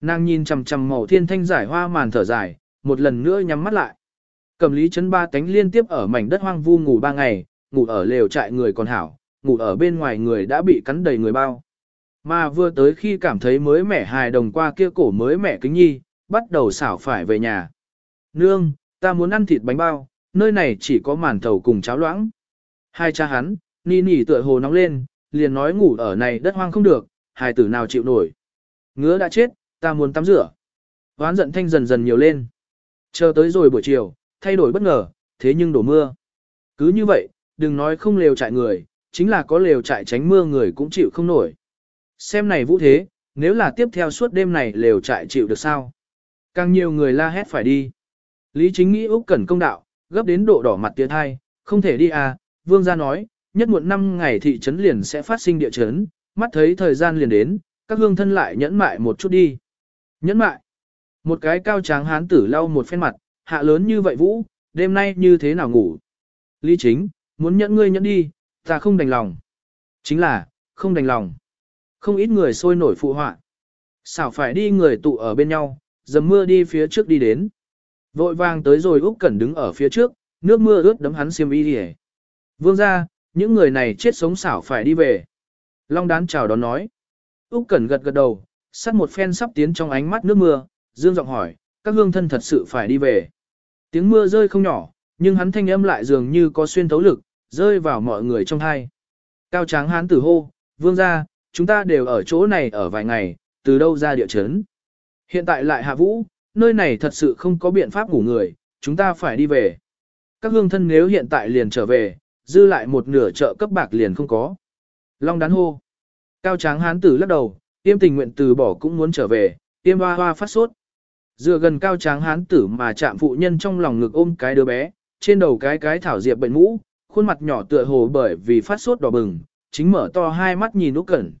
Nàng nhìn chằm chằm màu thiên thanh giải hoa màn thở dài, một lần nữa nhắm mắt lại. Cầm lý chấn ba tánh liên tiếp ở mảnh đất hoang vu ngủ ba ngày, ngủ ở lều trại người còn hảo, ngủ ở bên ngoài người đã bị cắn đầy người bao. Mà vừa tới khi cảm thấy mới mẻ hài đồng qua kia cổ mới mẻ kính nhi, bắt đầu xảo phải về nhà. Nương, ta muốn ăn thịt bánh bao, nơi này chỉ có màn thầu cùng cháo loãng. Hai cha hắn, ni nỉ tựa hồ nóng lên, liền nói ngủ ở này đất hoang không được, hài tử nào chịu nổi. Ngứa đã chết, ta muốn tắm rửa. Hoán giận thanh dần dần nhiều lên. Chờ tới rồi buổi chiều, thay đổi bất ngờ, thế nhưng đổ mưa. Cứ như vậy, đừng nói không lều trại người, chính là có lều trại tránh mưa người cũng chịu không nổi. Xem này vũ thế, nếu là tiếp theo suốt đêm này lều trại chịu được sao? Càng nhiều người la hét phải đi. Lý chính nghĩ Úc cần công đạo, gấp đến độ đỏ mặt tiến hai, không thể đi à, vương gia nói, nhất muộn năm ngày thị trấn liền sẽ phát sinh địa chấn, mắt thấy thời gian liền đến, các hương thân lại nhẫn mại một chút đi. Nhẫn mại. Một cái cao tráng hán tử lau một phen mặt, hạ lớn như vậy vũ, đêm nay như thế nào ngủ. Lý chính, muốn nhẫn ngươi nhẫn đi, ta không đành lòng. Chính là, không đành lòng. Không ít người sôi nổi phụ họa. Xảo phải đi người tụ ở bên nhau, dầm mưa đi phía trước đi đến. Vội vàng tới rồi Úc Cẩn đứng ở phía trước, nước mưa ướt đấm hắn xiêm y đi Vương ra, những người này chết sống xảo phải đi về. Long đán chào đón nói. Úc Cẩn gật gật đầu, sắt một phen sắp tiến trong ánh mắt nước mưa, dương giọng hỏi, các hương thân thật sự phải đi về. Tiếng mưa rơi không nhỏ, nhưng hắn thanh âm lại dường như có xuyên thấu lực, rơi vào mọi người trong hai. Cao tráng hán tử hô, vương gia, chúng ta đều ở chỗ này ở vài ngày, từ đâu ra địa chấn. Hiện tại lại hạ vũ, nơi này thật sự không có biện pháp ngủ người, chúng ta phải đi về. Các hương thân nếu hiện tại liền trở về, dư lại một nửa chợ cấp bạc liền không có. Long đán hô. Cao tráng hán tử lắc đầu, tiêm tình nguyện từ bỏ cũng muốn trở về, tiêm hoa hoa phát sốt. Dựa gần cao tráng hán tử mà chạm phụ nhân trong lòng ngực ôm cái đứa bé, trên đầu cái cái thảo diệp bệnh mũ, khuôn mặt nhỏ tựa hồ bởi vì phát sốt đỏ bừng, chính mở to hai mắt nhìn Úc Cẩn.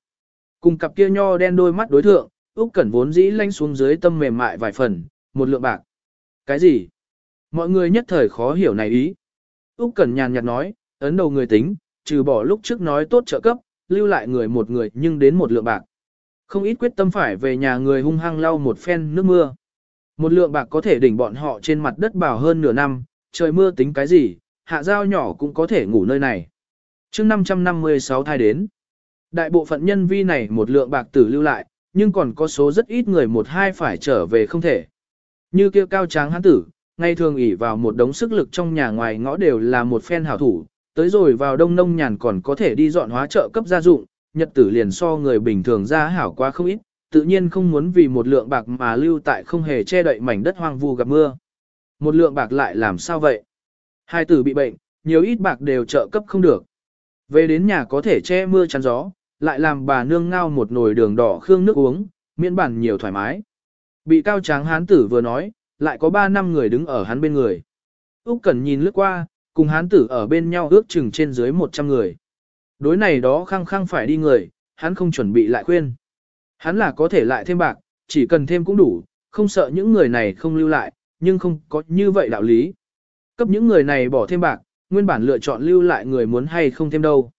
Cùng cặp kia nho đen đôi mắt đối thượng, Úc Cẩn vốn dĩ lanh xuống dưới tâm mềm mại vài phần, một lượng bạc. Cái gì? Mọi người nhất thời khó hiểu này ý. Úc Cẩn nhàn nhạt nói, ấn đầu người tính, trừ bỏ lúc trước nói tốt trợ cấp, lưu lại người một người nhưng đến một lượng bạc. Không ít quyết tâm phải về nhà người hung hăng lau một phen nước mưa. Một lượng bạc có thể đỉnh bọn họ trên mặt đất bảo hơn nửa năm, trời mưa tính cái gì, hạ giao nhỏ cũng có thể ngủ nơi này. chương 556 thai đến. Đại bộ phận nhân vi này một lượng bạc tử lưu lại, nhưng còn có số rất ít người một hai phải trở về không thể. Như kia cao tráng hán tử, ngay thường ỉ vào một đống sức lực trong nhà ngoài ngõ đều là một phen hảo thủ, tới rồi vào đông nông nhàn còn có thể đi dọn hóa chợ cấp gia dụng, nhật tử liền so người bình thường ra hảo quá không ít, tự nhiên không muốn vì một lượng bạc mà lưu tại không hề che đậy mảnh đất hoang vu gặp mưa. Một lượng bạc lại làm sao vậy? Hai tử bị bệnh, nhiều ít bạc đều trợ cấp không được. Về đến nhà có thể che mưa chắn gió, lại làm bà nương ngao một nồi đường đỏ khương nước uống, miễn bản nhiều thoải mái. Bị cao tráng hán tử vừa nói, lại có ba năm người đứng ở hắn bên người. Úc Cẩn nhìn lướt qua, cùng hán tử ở bên nhau ước chừng trên dưới 100 người. Đối này đó khăng khăng phải đi người, hắn không chuẩn bị lại khuyên. Hắn là có thể lại thêm bạc, chỉ cần thêm cũng đủ, không sợ những người này không lưu lại, nhưng không có như vậy đạo lý. Cấp những người này bỏ thêm bạc, nguyên bản lựa chọn lưu lại người muốn hay không thêm đâu.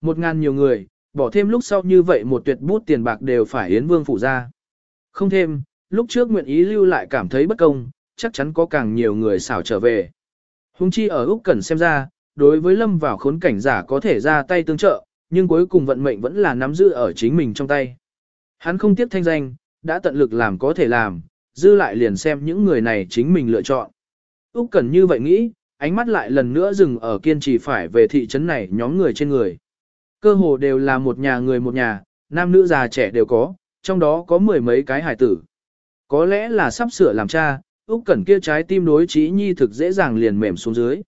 Một ngàn nhiều người, bỏ thêm lúc sau như vậy một tuyệt bút tiền bạc đều phải Yến Vương phủ ra. Không thêm, lúc trước nguyện ý lưu lại cảm thấy bất công, chắc chắn có càng nhiều người xảo trở về. Hùng chi ở Úc Cẩn xem ra, đối với lâm vào khốn cảnh giả có thể ra tay tương trợ, nhưng cuối cùng vận mệnh vẫn là nắm giữ ở chính mình trong tay. Hắn không tiếc thanh danh, đã tận lực làm có thể làm, dư lại liền xem những người này chính mình lựa chọn. Úc Cẩn như vậy nghĩ, ánh mắt lại lần nữa dừng ở kiên trì phải về thị trấn này nhóm người trên người. Cơ hồ đều là một nhà người một nhà, nam nữ già trẻ đều có, trong đó có mười mấy cái hải tử. Có lẽ là sắp sửa làm cha, Úc Cẩn kia trái tim đối trí nhi thực dễ dàng liền mềm xuống dưới.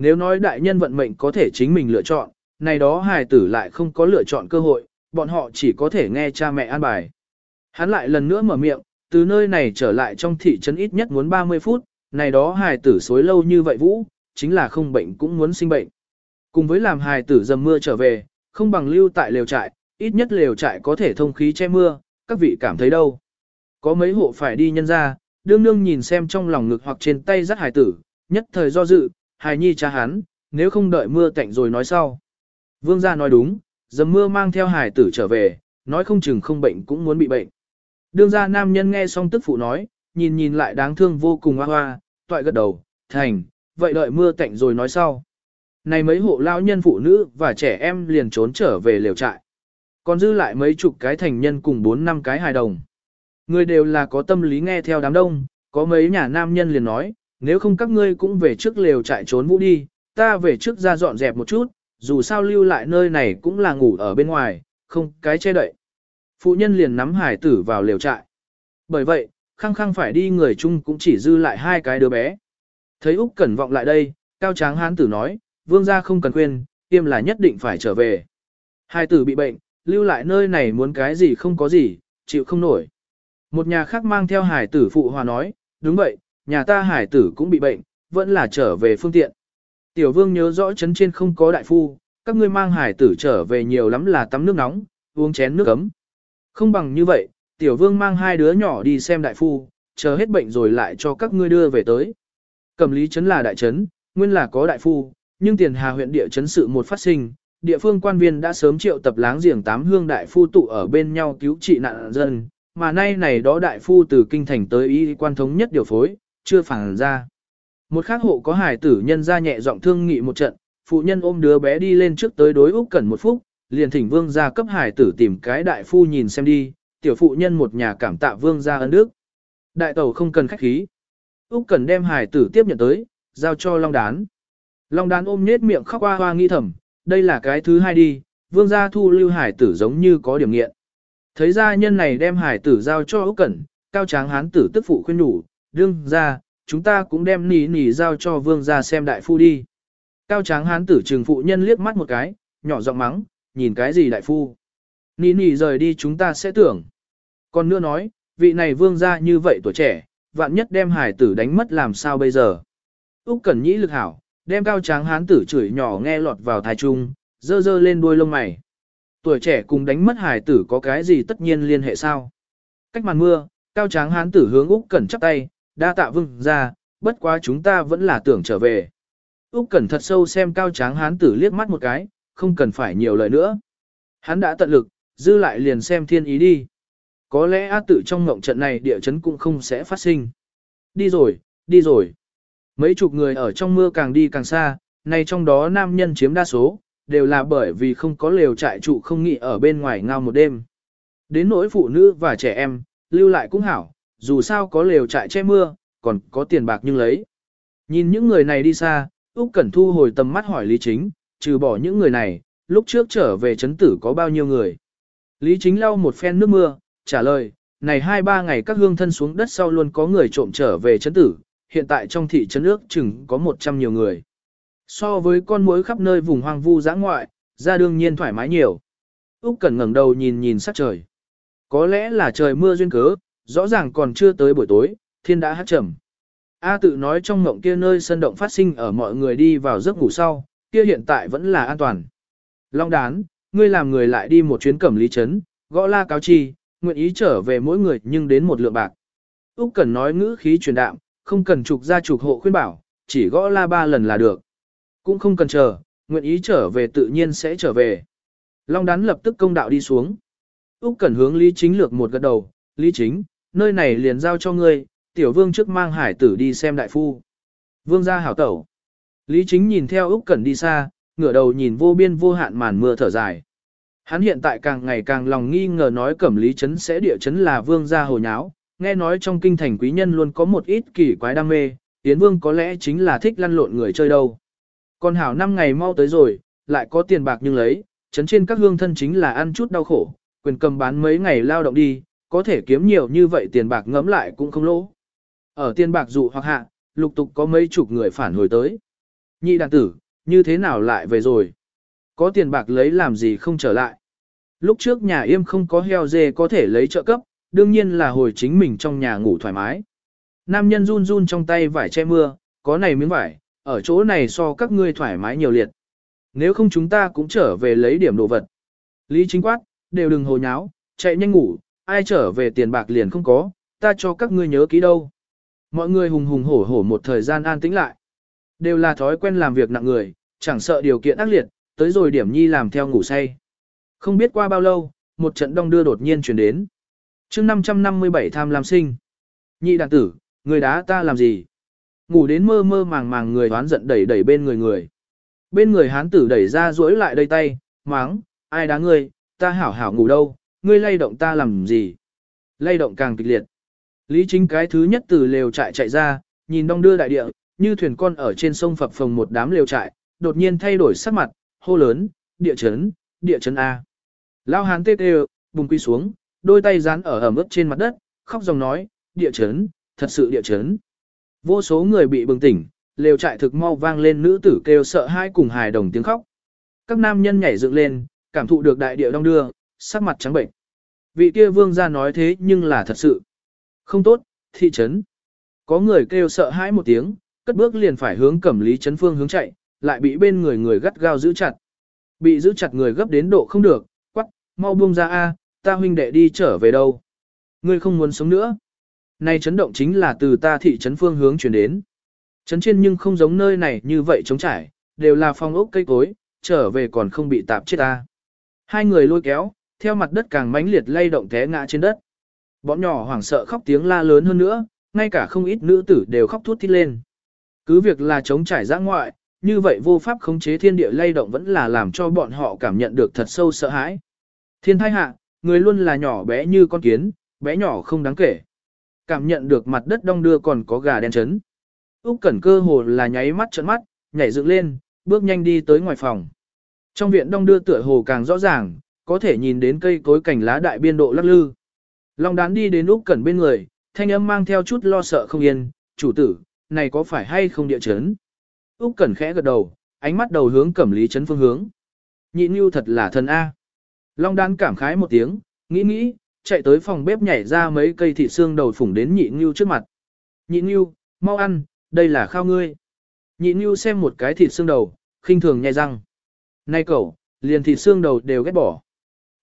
Nếu nói đại nhân vận mệnh có thể chính mình lựa chọn, này đó hài tử lại không có lựa chọn cơ hội, bọn họ chỉ có thể nghe cha mẹ an bài. Hắn lại lần nữa mở miệng, từ nơi này trở lại trong thị trấn ít nhất muốn 30 phút, này đó hài tử xối lâu như vậy vũ, chính là không bệnh cũng muốn sinh bệnh. Cùng với làm hài tử dầm mưa trở về, không bằng lưu tại lều trại, ít nhất lều trại có thể thông khí che mưa, các vị cảm thấy đâu. Có mấy hộ phải đi nhân ra, đương nương nhìn xem trong lòng ngực hoặc trên tay dắt hài tử, nhất thời do dự, hài nhi cha hắn, nếu không đợi mưa tạnh rồi nói sau. Vương gia nói đúng, dầm mưa mang theo hài tử trở về, nói không chừng không bệnh cũng muốn bị bệnh. Đương gia nam nhân nghe xong tức phụ nói, nhìn nhìn lại đáng thương vô cùng hoa hoa, toại gật đầu, thành, vậy đợi mưa tạnh rồi nói sau. Này mấy hộ lao nhân phụ nữ và trẻ em liền trốn trở về liều trại. Còn dư lại mấy chục cái thành nhân cùng bốn năm cái hài đồng. Người đều là có tâm lý nghe theo đám đông, có mấy nhà nam nhân liền nói, nếu không các ngươi cũng về trước lều trại trốn vũ đi, ta về trước ra dọn dẹp một chút, dù sao lưu lại nơi này cũng là ngủ ở bên ngoài, không cái che đậy. Phụ nhân liền nắm hải tử vào lều trại. Bởi vậy, khăng khăng phải đi người chung cũng chỉ dư lại hai cái đứa bé. Thấy Úc Cẩn vọng lại đây, cao tráng hán tử nói, vương gia không cần quên, tiêm là nhất định phải trở về. Hai tử bị bệnh, lưu lại nơi này muốn cái gì không có gì, chịu không nổi. Một nhà khác mang theo hải tử phụ hòa nói, đúng vậy, nhà ta hải tử cũng bị bệnh, vẫn là trở về phương tiện. Tiểu vương nhớ rõ chấn trên không có đại phu, các ngươi mang hải tử trở về nhiều lắm là tắm nước nóng, uống chén nước ấm. Không bằng như vậy, tiểu vương mang hai đứa nhỏ đi xem đại phu, chờ hết bệnh rồi lại cho các ngươi đưa về tới. Cẩm lý chấn là đại chấn, nguyên là có đại phu, nhưng tiền hà huyện địa chấn sự một phát sinh, địa phương quan viên đã sớm triệu tập láng giềng tám hương đại phu tụ ở bên nhau cứu trị nạn dân, mà nay này đó đại phu từ kinh thành tới y quan thống nhất điều phối, chưa phản ra. Một khác hộ có hải tử nhân ra nhẹ giọng thương nghị một trận, phụ nhân ôm đứa bé đi lên trước tới đối Úc Cẩn một phút, liền thỉnh vương gia cấp hải tử tìm cái đại phu nhìn xem đi, tiểu phụ nhân một nhà cảm tạ vương gia ân đức. Đại tẩu không cần khách khí. Úc Cẩn đem hải tử tiếp nhận tới, giao cho Long Đán. Long Đán ôm nết miệng khóc hoa hoa nghi thầm, đây là cái thứ hai đi, vương gia thu lưu hải tử giống như có điểm nghiện. Thấy gia nhân này đem hải tử giao cho Úc Cẩn, cao tráng hán tử tức phụ khuyên nhủ, đương ra, chúng ta cũng đem nỉ nỉ giao cho vương gia xem đại phu đi. Cao tráng hán tử trừng phụ nhân liếc mắt một cái, nhỏ giọng mắng, nhìn cái gì đại phu. Nỉ nỉ rời đi chúng ta sẽ tưởng. Còn nữa nói, vị này vương gia như vậy tuổi trẻ, vạn nhất đem hải tử đánh mất làm sao bây giờ. Úc Cẩn nhĩ lực hảo, đem cao tráng hán tử chửi nhỏ nghe lọt vào thai trung, dơ dơ lên đuôi lông mày. Tuổi trẻ cùng đánh mất hải tử có cái gì tất nhiên liên hệ sao? Cách màn mưa, cao tráng hán tử hướng Úc Cẩn chắp tay, đa tạ vương ra, bất quá chúng ta vẫn là tưởng trở về. Úc Cẩn thật sâu xem cao tráng hán tử liếc mắt một cái, không cần phải nhiều lời nữa. Hắn đã tận lực, dư lại liền xem thiên ý đi. Có lẽ á tự trong ngộng trận này địa chấn cũng không sẽ phát sinh. Đi rồi, đi rồi. Mấy chục người ở trong mưa càng đi càng xa, nay trong đó nam nhân chiếm đa số, đều là bởi vì không có lều trại trụ không nghỉ ở bên ngoài ngao một đêm. Đến nỗi phụ nữ và trẻ em, lưu lại cũng hảo, dù sao có lều trại che mưa, còn có tiền bạc nhưng lấy. Nhìn những người này đi xa, Úc Cẩn Thu hồi tầm mắt hỏi Lý Chính, trừ bỏ những người này, lúc trước trở về chấn tử có bao nhiêu người. Lý Chính lau một phen nước mưa, trả lời, này hai ba ngày các hương thân xuống đất sau luôn có người trộm trở về chấn tử, hiện tại trong thị trấn ước chừng có 100 nhiều người. So với con muỗi khắp nơi vùng hoang vu giã ngoại, ra đương nhiên thoải mái nhiều. Úc Cẩn ngẩng đầu nhìn nhìn sắc trời. Có lẽ là trời mưa duyên cớ, rõ ràng còn chưa tới buổi tối, thiên đã hát trầm. A tự nói trong mộng kia nơi sân động phát sinh ở mọi người đi vào giấc ngủ sau, kia hiện tại vẫn là an toàn. Long đán, ngươi làm người lại đi một chuyến cẩm lý trấn, gõ la cáo chi, nguyện ý trở về mỗi người nhưng đến một lượng bạc. Úc cần nói ngữ khí truyền đạm, không cần trục ra trục hộ khuyên bảo, chỉ gõ la ba lần là được. Cũng không cần chờ, nguyện ý trở về tự nhiên sẽ trở về. Long đán lập tức công đạo đi xuống. Úc cần hướng Lý Chính lược một gật đầu, Lý Chính, nơi này liền giao cho ngươi, tiểu vương trước mang hải tử đi xem đại phu. Vương gia hảo tẩu. Lý Chính nhìn theo Úc Cẩn đi xa, ngửa đầu nhìn vô biên vô hạn màn mưa thở dài. Hắn hiện tại càng ngày càng lòng nghi ngờ nói Cẩm Lý trấn sẽ địa chấn là vương gia hồ nháo, nghe nói trong kinh thành quý nhân luôn có một ít kỳ quái đam mê, Yến Vương có lẽ chính là thích lăn lộn người chơi đâu. Còn hảo năm ngày mau tới rồi, lại có tiền bạc nhưng lấy, chấn trên các hương thân chính là ăn chút đau khổ, quyền cầm bán mấy ngày lao động đi, có thể kiếm nhiều như vậy tiền bạc ngấm lại cũng không lỗ. Ở tiền bạc dụ hoặc hạ, lục tục có mấy chục người phản hồi tới. Nhị đàn tử, như thế nào lại về rồi? Có tiền bạc lấy làm gì không trở lại? Lúc trước nhà yêm không có heo dê có thể lấy trợ cấp, đương nhiên là hồi chính mình trong nhà ngủ thoải mái. Nam nhân run run trong tay vải che mưa, có này miếng vải, ở chỗ này so các ngươi thoải mái nhiều liệt. Nếu không chúng ta cũng trở về lấy điểm đồ vật. Lý chính quát, đều đừng hồ nháo, chạy nhanh ngủ, ai trở về tiền bạc liền không có, ta cho các ngươi nhớ kỹ đâu. Mọi người hùng hùng hổ hổ một thời gian an tĩnh lại. Đều là thói quen làm việc nặng người, chẳng sợ điều kiện ác liệt, tới rồi điểm nhi làm theo ngủ say. Không biết qua bao lâu, một trận đông đưa đột nhiên chuyển đến. chương 557 tham lam sinh. Nhị đàn tử, người đá ta làm gì? Ngủ đến mơ mơ màng màng người hoán giận đẩy đẩy bên người người. Bên người hán tử đẩy ra duỗi lại đây tay, máng, ai đá ngươi, ta hảo hảo ngủ đâu, ngươi lay động ta làm gì? Lay động càng kịch liệt. Lý chính cái thứ nhất từ lều trại chạy ra, nhìn đông đưa đại địa, như thuyền con ở trên sông phập phồng một đám lều trại, đột nhiên thay đổi sắc mặt, hô lớn, địa chấn, địa chấn A. Lao hán tê tê, bùng quy xuống, đôi tay dán ở ẩm ướt trên mặt đất, khóc dòng nói, địa chấn, thật sự địa chấn. Vô số người bị bừng tỉnh, lều trại thực mau vang lên nữ tử kêu sợ hai cùng hài đồng tiếng khóc. Các nam nhân nhảy dựng lên, cảm thụ được đại địa đông đưa, sắc mặt trắng bệnh. Vị kia vương ra nói thế nhưng là thật sự. Không tốt, thị trấn. Có người kêu sợ hãi một tiếng, cất bước liền phải hướng cẩm lý trấn phương hướng chạy, lại bị bên người người gắt gao giữ chặt. Bị giữ chặt người gấp đến độ không được, quắc, mau buông ra a, ta huynh đệ đi trở về đâu. Ngươi không muốn sống nữa. Này chấn động chính là từ ta thị trấn phương hướng chuyển đến. Trấn trên nhưng không giống nơi này như vậy trống trải, đều là phong ốc cây cối, trở về còn không bị tạp chết ta. Hai người lôi kéo, theo mặt đất càng mãnh liệt lay động té ngã trên đất. Bọn nhỏ hoảng sợ khóc tiếng la lớn hơn nữa, ngay cả không ít nữ tử đều khóc thút thít lên. Cứ việc là chống trải ra ngoại, như vậy vô pháp khống chế thiên địa lay động vẫn là làm cho bọn họ cảm nhận được thật sâu sợ hãi. Thiên thai hạ, người luôn là nhỏ bé như con kiến, bé nhỏ không đáng kể. Cảm nhận được mặt đất đông đưa còn có gà đen chấn. Úc Cẩn cơ hồ là nháy mắt trợn mắt, nhảy dựng lên, bước nhanh đi tới ngoài phòng. Trong viện đông đưa tựa hồ càng rõ ràng, có thể nhìn đến cây cối cảnh lá đại biên độ lắc lư. Long đán đi đến Úc Cẩn bên người, thanh âm mang theo chút lo sợ không yên, "Chủ tử, này có phải hay không địa chấn?" Úc Cẩn khẽ gật đầu, ánh mắt đầu hướng Cẩm Lý chấn phương hướng. Nhị Nưu thật là thần a. Long đán cảm khái một tiếng, nghĩ nghĩ, chạy tới phòng bếp nhảy ra mấy cây thịt xương đầu phủng đến Nhị Nưu trước mặt. "Nhị Nưu, mau ăn, đây là khao ngươi." Nhị Nưu xem một cái thịt xương đầu, khinh thường nhai răng. "Này cậu, liền thịt xương đầu đều ghét bỏ."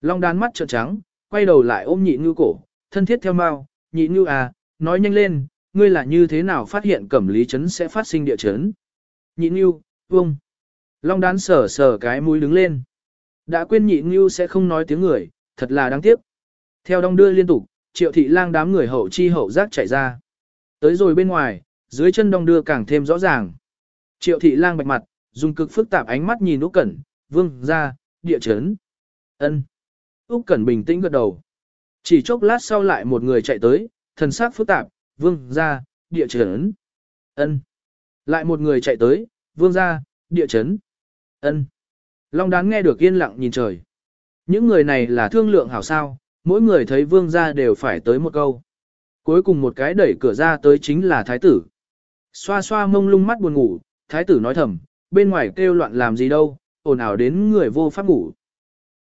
Long đán mắt trợn trắng, quay đầu lại ôm Nhị ngư cổ, thân thiết theo mau, "Nhị ngư à, nói nhanh lên, ngươi là như thế nào phát hiện Cẩm Lý trấn sẽ phát sinh địa chấn?" Nhị ngư, vông. Long đán sở sở cái mũi đứng lên. Đã quên nhị ngư sẽ không nói tiếng người, thật là đáng tiếc. Theo đong đưa liên tục, triệu thị lang đám người hậu chi hậu giác chạy ra. Tới rồi bên ngoài, dưới chân đong đưa càng thêm rõ ràng. Triệu thị lang bạch mặt, dùng cực phức tạp ánh mắt nhìn Úc Cẩn, vương ra, địa chấn. ân Úc Cẩn bình tĩnh gật đầu. Chỉ chốc lát sau lại một người chạy tới, thần sắc phức tạp, vương gia, địa chấn. ân lại một người chạy tới, vương gia, địa chấn. ân Long đán nghe được yên lặng nhìn trời. Những người này là thương lượng hảo sao, mỗi người thấy vương gia đều phải tới một câu. Cuối cùng một cái đẩy cửa ra tới chính là thái tử. Xoa xoa mông lung mắt buồn ngủ, thái tử nói thầm, bên ngoài kêu loạn làm gì đâu, ồn ào đến người vô pháp ngủ.